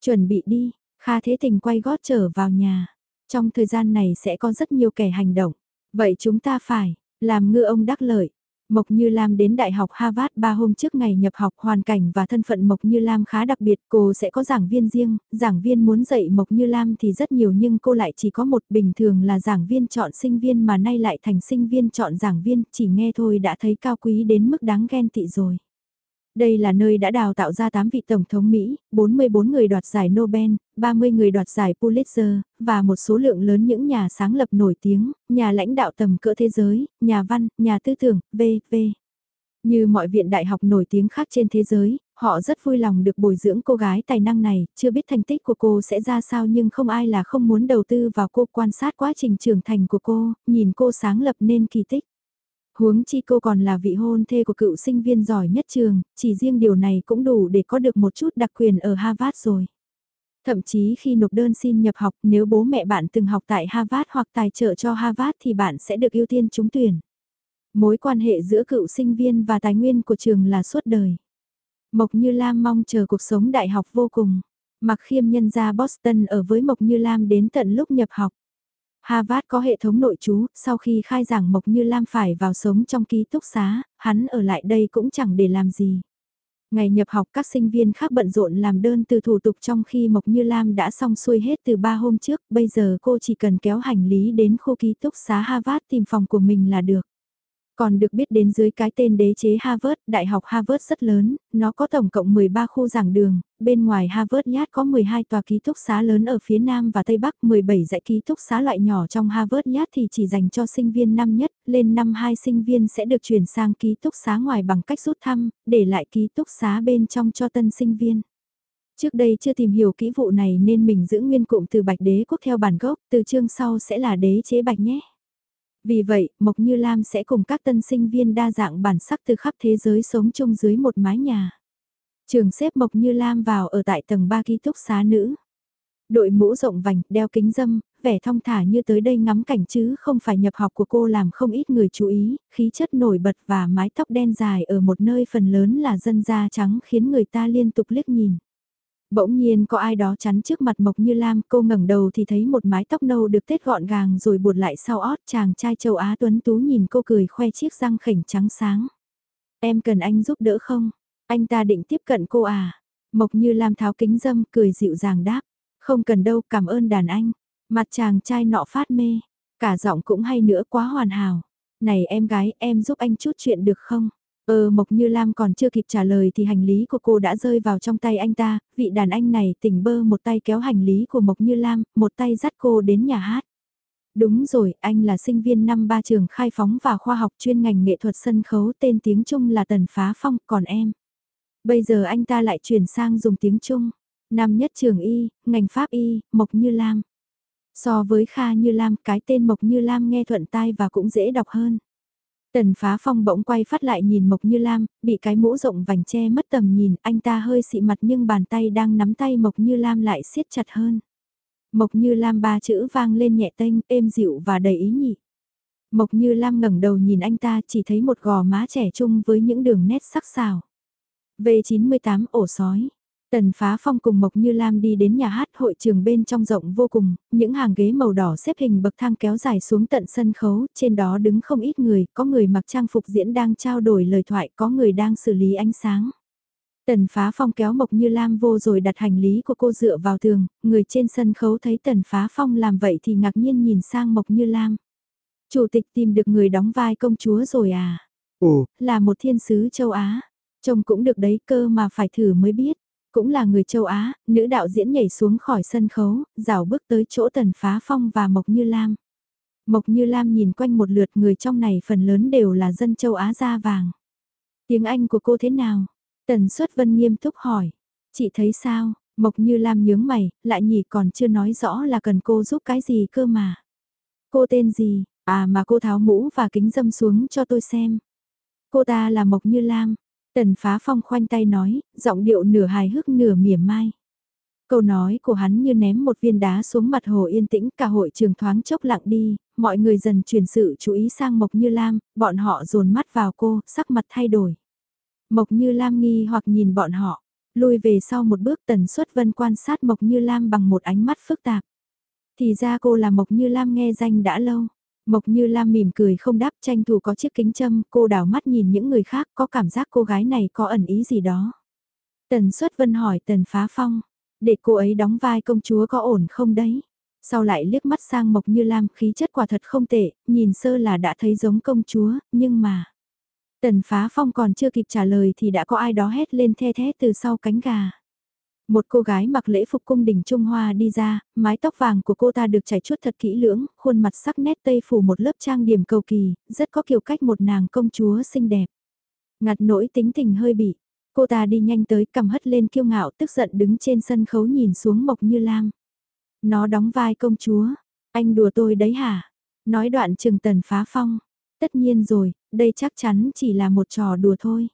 Chuẩn bị đi, Kha Thế Tình quay gót trở vào nhà. Trong thời gian này sẽ có rất nhiều kẻ hành động. Vậy chúng ta phải, làm ngư ông đắc lợi. Mộc Như Lam đến Đại học Harvard 3 hôm trước ngày nhập học hoàn cảnh và thân phận Mộc Như Lam khá đặc biệt, cô sẽ có giảng viên riêng, giảng viên muốn dạy Mộc Như Lam thì rất nhiều nhưng cô lại chỉ có một bình thường là giảng viên chọn sinh viên mà nay lại thành sinh viên chọn giảng viên, chỉ nghe thôi đã thấy cao quý đến mức đáng ghen tị rồi. Đây là nơi đã đào tạo ra 8 vị Tổng thống Mỹ, 44 người đoạt giải Nobel, 30 người đoạt giải Pulitzer, và một số lượng lớn những nhà sáng lập nổi tiếng, nhà lãnh đạo tầm cỡ thế giới, nhà văn, nhà tư tưởng, v.v. Như mọi viện đại học nổi tiếng khác trên thế giới, họ rất vui lòng được bồi dưỡng cô gái tài năng này, chưa biết thành tích của cô sẽ ra sao nhưng không ai là không muốn đầu tư vào cô quan sát quá trình trưởng thành của cô, nhìn cô sáng lập nên kỳ tích. Huống chi cô còn là vị hôn thê của cựu sinh viên giỏi nhất trường, chỉ riêng điều này cũng đủ để có được một chút đặc quyền ở Harvard rồi. Thậm chí khi nộp đơn xin nhập học nếu bố mẹ bạn từng học tại Harvard hoặc tài trợ cho Harvard thì bạn sẽ được ưu tiên trúng tuyển. Mối quan hệ giữa cựu sinh viên và tài nguyên của trường là suốt đời. Mộc Như Lam mong chờ cuộc sống đại học vô cùng. Mặc khiêm nhân ra Boston ở với Mộc Như Lam đến tận lúc nhập học. Harvard có hệ thống nội trú, sau khi khai giảng Mộc Như Lam phải vào sống trong ký túc xá, hắn ở lại đây cũng chẳng để làm gì. Ngày nhập học các sinh viên khác bận rộn làm đơn từ thủ tục trong khi Mộc Như Lam đã xong xuôi hết từ 3 hôm trước, bây giờ cô chỉ cần kéo hành lý đến khu ký túc xá Harvard tìm phòng của mình là được. Còn được biết đến dưới cái tên đế chế Harvard, Đại học Harvard rất lớn, nó có tổng cộng 13 khu giảng đường, bên ngoài Harvard Yard có 12 tòa ký túc xá lớn ở phía Nam và Tây Bắc, 17 dãy ký túc xá loại nhỏ trong Harvard Yard thì chỉ dành cho sinh viên năm nhất, lên năm 2 sinh viên sẽ được chuyển sang ký túc xá ngoài bằng cách rút thăm, để lại ký túc xá bên trong cho tân sinh viên. Trước đây chưa tìm hiểu kỹ vụ này nên mình giữ nguyên cụm từ bạch đế quốc theo bản gốc, từ chương sau sẽ là đế chế bạch nhé. Vì vậy, Mộc Như Lam sẽ cùng các tân sinh viên đa dạng bản sắc từ khắp thế giới sống chung dưới một mái nhà. Trường xếp Mộc Như Lam vào ở tại tầng 3 ký túc xá nữ. Đội mũ rộng vành, đeo kính dâm, vẻ thong thả như tới đây ngắm cảnh chứ không phải nhập học của cô làm không ít người chú ý, khí chất nổi bật và mái tóc đen dài ở một nơi phần lớn là dân da trắng khiến người ta liên tục liếc nhìn. Bỗng nhiên có ai đó chắn trước mặt Mộc Như Lam, cô ngẩng đầu thì thấy một mái tóc nâu được tết gọn gàng rồi buột lại sau ót chàng trai châu Á tuấn tú nhìn cô cười khoe chiếc răng khỉnh trắng sáng. Em cần anh giúp đỡ không? Anh ta định tiếp cận cô à? Mộc Như Lam tháo kính dâm cười dịu dàng đáp. Không cần đâu cảm ơn đàn anh. Mặt chàng trai nọ phát mê. Cả giọng cũng hay nữa quá hoàn hảo. Này em gái em giúp anh chút chuyện được không? Ờ Mộc Như Lam còn chưa kịp trả lời thì hành lý của cô đã rơi vào trong tay anh ta, vị đàn anh này tỉnh bơ một tay kéo hành lý của Mộc Như Lam, một tay dắt cô đến nhà hát. Đúng rồi, anh là sinh viên năm ba trường khai phóng và khoa học chuyên ngành nghệ thuật sân khấu tên tiếng Trung là Tần Phá Phong, còn em. Bây giờ anh ta lại chuyển sang dùng tiếng Trung. Năm nhất trường Y, ngành Pháp Y, Mộc Như Lam. So với Kha Như Lam, cái tên Mộc Như Lam nghe thuận tai và cũng dễ đọc hơn. Tần phá phong bỗng quay phát lại nhìn Mộc Như Lam, bị cái mũ rộng vành che mất tầm nhìn, anh ta hơi xị mặt nhưng bàn tay đang nắm tay Mộc Như Lam lại siết chặt hơn. Mộc Như Lam ba chữ vang lên nhẹ tênh, êm dịu và đầy ý nhị. Mộc Như Lam ngẩng đầu nhìn anh ta chỉ thấy một gò má trẻ trung với những đường nét sắc sảo. V98 ổ sói. Tần Phá Phong cùng Mộc Như Lam đi đến nhà hát hội trường bên trong rộng vô cùng, những hàng ghế màu đỏ xếp hình bậc thang kéo dài xuống tận sân khấu, trên đó đứng không ít người, có người mặc trang phục diễn đang trao đổi lời thoại, có người đang xử lý ánh sáng. Tần Phá Phong kéo Mộc Như Lam vô rồi đặt hành lý của cô dựa vào tường, người trên sân khấu thấy Tần Phá Phong làm vậy thì ngạc nhiên nhìn sang Mộc Như Lam. Chủ tịch tìm được người đóng vai công chúa rồi à?
Ồ,
là một thiên sứ châu Á. Trông cũng được đấy cơ mà phải thử mới biết. Cũng là người châu Á, nữ đạo diễn nhảy xuống khỏi sân khấu, rảo bước tới chỗ Tần Phá Phong và Mộc Như Lam. Mộc Như Lam nhìn quanh một lượt người trong này phần lớn đều là dân châu Á da vàng. Tiếng Anh của cô thế nào? Tần Xuất Vân nghiêm túc hỏi. Chị thấy sao? Mộc Như Lam nhướng mày, lại nhỉ còn chưa nói rõ là cần cô giúp cái gì cơ mà. Cô tên gì? À mà cô tháo mũ và kính dâm xuống cho tôi xem. Cô ta là Mộc Như Lam. Tần phá phong khoanh tay nói, giọng điệu nửa hài hước nửa mỉa mai. Câu nói của hắn như ném một viên đá xuống mặt hồ yên tĩnh, cả hội trường thoáng chốc lặng đi, mọi người dần chuyển sự chú ý sang Mộc Như Lam, bọn họ dồn mắt vào cô, sắc mặt thay đổi. Mộc Như Lam nghi hoặc nhìn bọn họ, lùi về sau một bước tần suất vân quan sát Mộc Như Lam bằng một ánh mắt phức tạp. Thì ra cô là Mộc Như Lam nghe danh đã lâu. Mộc Như Lam mỉm cười không đáp tranh thủ có chiếc kính châm, cô đảo mắt nhìn những người khác có cảm giác cô gái này có ẩn ý gì đó. Tần Xuất Vân hỏi Tần Phá Phong, để cô ấy đóng vai công chúa có ổn không đấy? Sau lại liếc mắt sang Mộc Như Lam khí chất quả thật không tệ, nhìn sơ là đã thấy giống công chúa, nhưng mà... Tần Phá Phong còn chưa kịp trả lời thì đã có ai đó hét lên the thế từ sau cánh gà. Một cô gái mặc lễ phục cung đình Trung Hoa đi ra, mái tóc vàng của cô ta được chải chuốt thật kỹ lưỡng, khuôn mặt sắc nét tây phủ một lớp trang điểm cầu kỳ, rất có kiểu cách một nàng công chúa xinh đẹp. Ngặt nỗi tính tình hơi bị, cô ta đi nhanh tới cầm hất lên kiêu ngạo tức giận đứng trên sân khấu nhìn xuống Mộc Như Lam. Nó đóng vai công chúa, anh đùa tôi đấy hả? Nói đoạn trừng tần phá phong. Tất nhiên rồi, đây chắc chắn chỉ là một trò đùa thôi.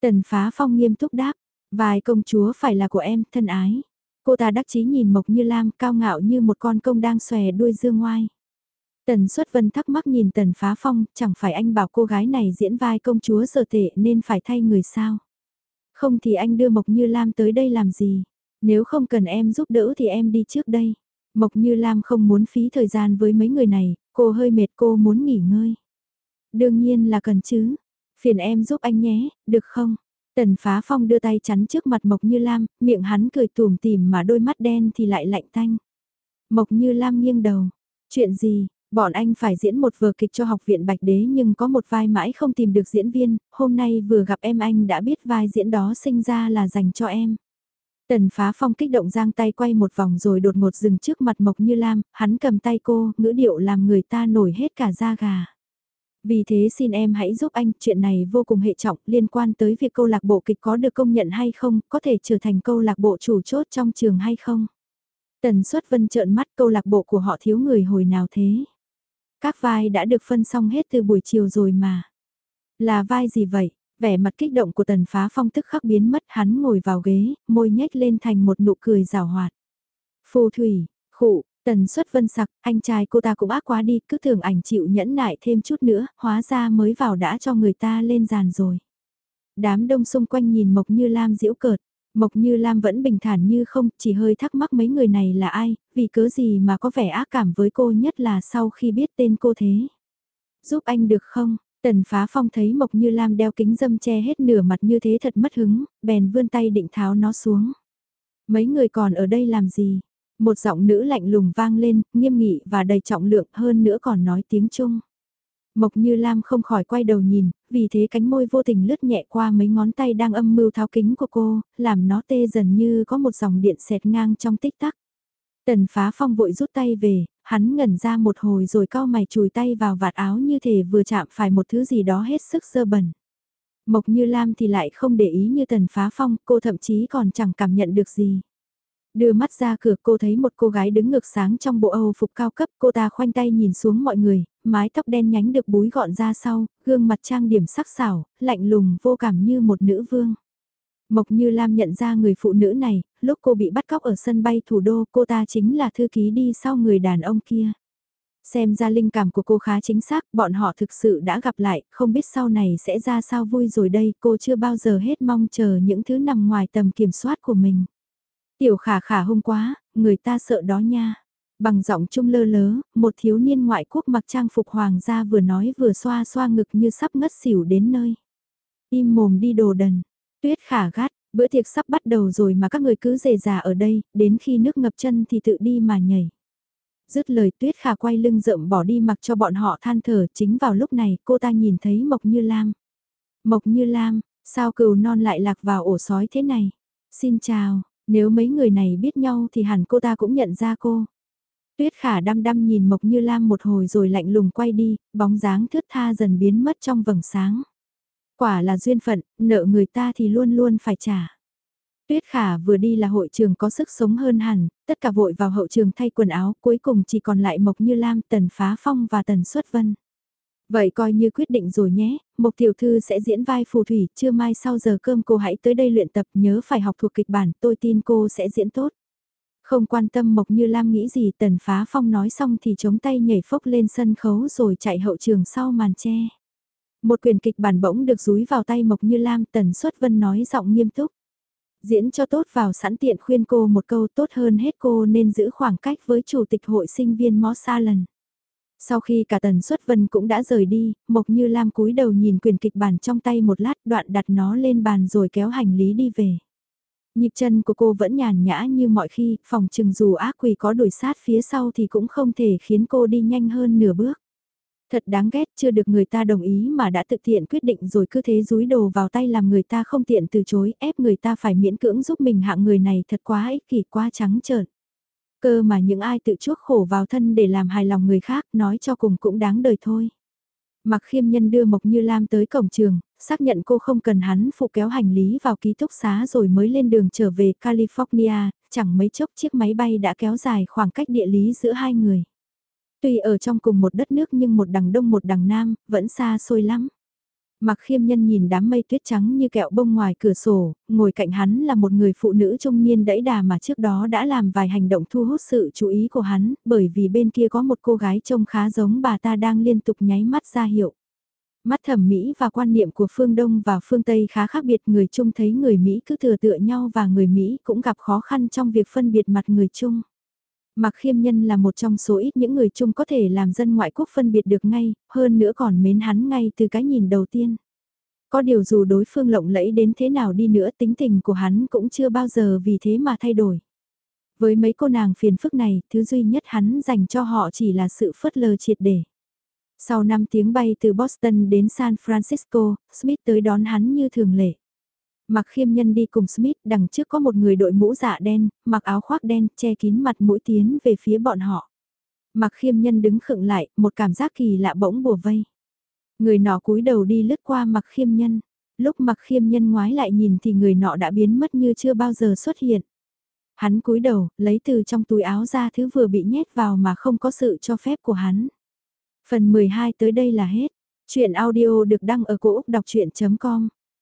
Tần phá phong nghiêm túc đáp, Vài công chúa phải là của em, thân ái. Cô ta đắc chí nhìn Mộc Như Lam cao ngạo như một con công đang xòe đuôi dương ngoai. Tần Xuất Vân thắc mắc nhìn Tần Phá Phong, chẳng phải anh bảo cô gái này diễn vai công chúa giờ tệ nên phải thay người sao? Không thì anh đưa Mộc Như Lam tới đây làm gì? Nếu không cần em giúp đỡ thì em đi trước đây. Mộc Như Lam không muốn phí thời gian với mấy người này, cô hơi mệt cô muốn nghỉ ngơi. Đương nhiên là cần chứ. Phiền em giúp anh nhé, được không? Tần phá phong đưa tay chắn trước mặt Mộc Như Lam, miệng hắn cười tùm tìm mà đôi mắt đen thì lại lạnh tanh. Mộc Như Lam nghiêng đầu. Chuyện gì, bọn anh phải diễn một vở kịch cho học viện Bạch Đế nhưng có một vai mãi không tìm được diễn viên, hôm nay vừa gặp em anh đã biết vai diễn đó sinh ra là dành cho em. Tần phá phong kích động giang tay quay một vòng rồi đột ngột dừng trước mặt Mộc Như Lam, hắn cầm tay cô, ngữ điệu làm người ta nổi hết cả da gà. Vì thế xin em hãy giúp anh, chuyện này vô cùng hệ trọng liên quan tới việc câu lạc bộ kịch có được công nhận hay không, có thể trở thành câu lạc bộ chủ chốt trong trường hay không. Tần suất vân trợn mắt câu lạc bộ của họ thiếu người hồi nào thế. Các vai đã được phân xong hết từ buổi chiều rồi mà. Là vai gì vậy? Vẻ mặt kích động của tần phá phong tức khắc biến mất hắn ngồi vào ghế, môi nhếch lên thành một nụ cười rào hoạt. Phù thủy, khụ, Tần suất vân sặc, anh trai cô ta cũng ác quá đi, cứ tưởng ảnh chịu nhẫn nại thêm chút nữa, hóa ra mới vào đã cho người ta lên giàn rồi. Đám đông xung quanh nhìn Mộc Như Lam diễu cợt, Mộc Như Lam vẫn bình thản như không, chỉ hơi thắc mắc mấy người này là ai, vì cớ gì mà có vẻ ác cảm với cô nhất là sau khi biết tên cô thế. Giúp anh được không? Tần phá phong thấy Mộc Như Lam đeo kính dâm che hết nửa mặt như thế thật mất hứng, bèn vươn tay định tháo nó xuống. Mấy người còn ở đây làm gì? Một giọng nữ lạnh lùng vang lên, nghiêm nghị và đầy trọng lượng hơn nữa còn nói tiếng Trung. Mộc Như Lam không khỏi quay đầu nhìn, vì thế cánh môi vô tình lướt nhẹ qua mấy ngón tay đang âm mưu tháo kính của cô, làm nó tê dần như có một dòng điện xẹt ngang trong tích tắc. Tần phá phong vội rút tay về, hắn ngẩn ra một hồi rồi cao mày chùi tay vào vạt áo như thể vừa chạm phải một thứ gì đó hết sức sơ bẩn. Mộc Như Lam thì lại không để ý như tần phá phong, cô thậm chí còn chẳng cảm nhận được gì. Đưa mắt ra cửa cô thấy một cô gái đứng ngược sáng trong bộ Âu phục cao cấp, cô ta khoanh tay nhìn xuống mọi người, mái tóc đen nhánh được búi gọn ra sau, gương mặt trang điểm sắc sảo, lạnh lùng vô cảm như một nữ vương. Mộc Như Lam nhận ra người phụ nữ này, lúc cô bị bắt cóc ở sân bay thủ đô cô ta chính là thư ký đi sau người đàn ông kia. Xem ra linh cảm của cô khá chính xác, bọn họ thực sự đã gặp lại, không biết sau này sẽ ra sao vui rồi đây, cô chưa bao giờ hết mong chờ những thứ nằm ngoài tầm kiểm soát của mình. Tiểu khả khả hung quá, người ta sợ đó nha. Bằng giọng trung lơ lớ, một thiếu niên ngoại quốc mặc trang phục hoàng gia vừa nói vừa xoa xoa ngực như sắp ngất xỉu đến nơi. Im mồm đi đồ đần, tuyết khả gắt, bữa tiệc sắp bắt đầu rồi mà các người cứ rề già ở đây, đến khi nước ngập chân thì tự đi mà nhảy. Dứt lời tuyết khả quay lưng rậm bỏ đi mặc cho bọn họ than thở chính vào lúc này cô ta nhìn thấy Mộc Như Lam. Mộc Như Lam, sao cừu non lại lạc vào ổ sói thế này? Xin chào, nếu mấy người này biết nhau thì hẳn cô ta cũng nhận ra cô. Tuyết khả đăm đăm nhìn Mộc Như Lam một hồi rồi lạnh lùng quay đi, bóng dáng thướt tha dần biến mất trong vầng sáng. Quả là duyên phận, nợ người ta thì luôn luôn phải trả. Tuyết khả vừa đi là hội trường có sức sống hơn hẳn, tất cả vội vào hậu trường thay quần áo, cuối cùng chỉ còn lại Mộc Như Lam, Tần Phá Phong và Tần Xuất Vân. Vậy coi như quyết định rồi nhé, Mộc Tiểu Thư sẽ diễn vai phù thủy, trưa mai sau giờ cơm cô hãy tới đây luyện tập nhớ phải học thuộc kịch bản, tôi tin cô sẽ diễn tốt. Không quan tâm Mộc Như Lam nghĩ gì Tần Phá Phong nói xong thì chống tay nhảy phốc lên sân khấu rồi chạy hậu trường sau màn che. Một quyền kịch bản bỗng được rúi vào tay Mộc Như Lam Tần Xuất Vân nói giọng nghiêm túc. Diễn cho tốt vào sẵn tiện khuyên cô một câu tốt hơn hết cô nên giữ khoảng cách với chủ tịch hội sinh viên Mó Sa lần. Sau khi cả Tần Xuất Vân cũng đã rời đi, Mộc Như Lam cúi đầu nhìn quyền kịch bản trong tay một lát đoạn đặt nó lên bàn rồi kéo hành lý đi về. Nhịp chân của cô vẫn nhàn nhã như mọi khi, phòng trừng dù ác quỷ có đuổi sát phía sau thì cũng không thể khiến cô đi nhanh hơn nửa bước. Thật đáng ghét chưa được người ta đồng ý mà đã tự tiện quyết định rồi cứ thế rúi đồ vào tay làm người ta không tiện từ chối ép người ta phải miễn cưỡng giúp mình hạng người này thật quá ích kỷ quá trắng trợn. Cơ mà những ai tự chuốc khổ vào thân để làm hài lòng người khác nói cho cùng cũng đáng đời thôi. Mặc khiêm nhân đưa Mộc Như Lam tới cổng trường, xác nhận cô không cần hắn phụ kéo hành lý vào ký túc xá rồi mới lên đường trở về California, chẳng mấy chốc chiếc máy bay đã kéo dài khoảng cách địa lý giữa hai người. Tuy ở trong cùng một đất nước nhưng một đằng đông một đằng nam, vẫn xa xôi lắm. Mặc khiêm nhân nhìn đám mây tuyết trắng như kẹo bông ngoài cửa sổ, ngồi cạnh hắn là một người phụ nữ trung niên đẫy đà mà trước đó đã làm vài hành động thu hút sự chú ý của hắn, bởi vì bên kia có một cô gái trông khá giống bà ta đang liên tục nháy mắt ra hiệu. Mắt thẩm mỹ và quan niệm của phương Đông và phương Tây khá khác biệt người Trung thấy người Mỹ cứ thừa tựa nhau và người Mỹ cũng gặp khó khăn trong việc phân biệt mặt người Trung. Mạc khiêm nhân là một trong số ít những người chung có thể làm dân ngoại quốc phân biệt được ngay, hơn nữa còn mến hắn ngay từ cái nhìn đầu tiên. Có điều dù đối phương lộng lẫy đến thế nào đi nữa tính tình của hắn cũng chưa bao giờ vì thế mà thay đổi. Với mấy cô nàng phiền phức này, thứ duy nhất hắn dành cho họ chỉ là sự phớt lờ triệt để. Sau 5 tiếng bay từ Boston đến San Francisco, Smith tới đón hắn như thường lệ. Mặc khiêm nhân đi cùng Smith, đằng trước có một người đội mũ dạ đen, mặc áo khoác đen, che kín mặt mũi tiến về phía bọn họ. Mặc khiêm nhân đứng khựng lại, một cảm giác kỳ lạ bỗng bùa vây. Người nọ cúi đầu đi lướt qua mặc khiêm nhân. Lúc mặc khiêm nhân ngoái lại nhìn thì người nọ đã biến mất như chưa bao giờ xuất hiện. Hắn cúi đầu, lấy từ trong túi áo ra thứ vừa bị nhét vào mà không có sự cho phép của hắn. Phần 12 tới đây là hết. Chuyện audio được đăng ở cổ Úc đọc chuyện.com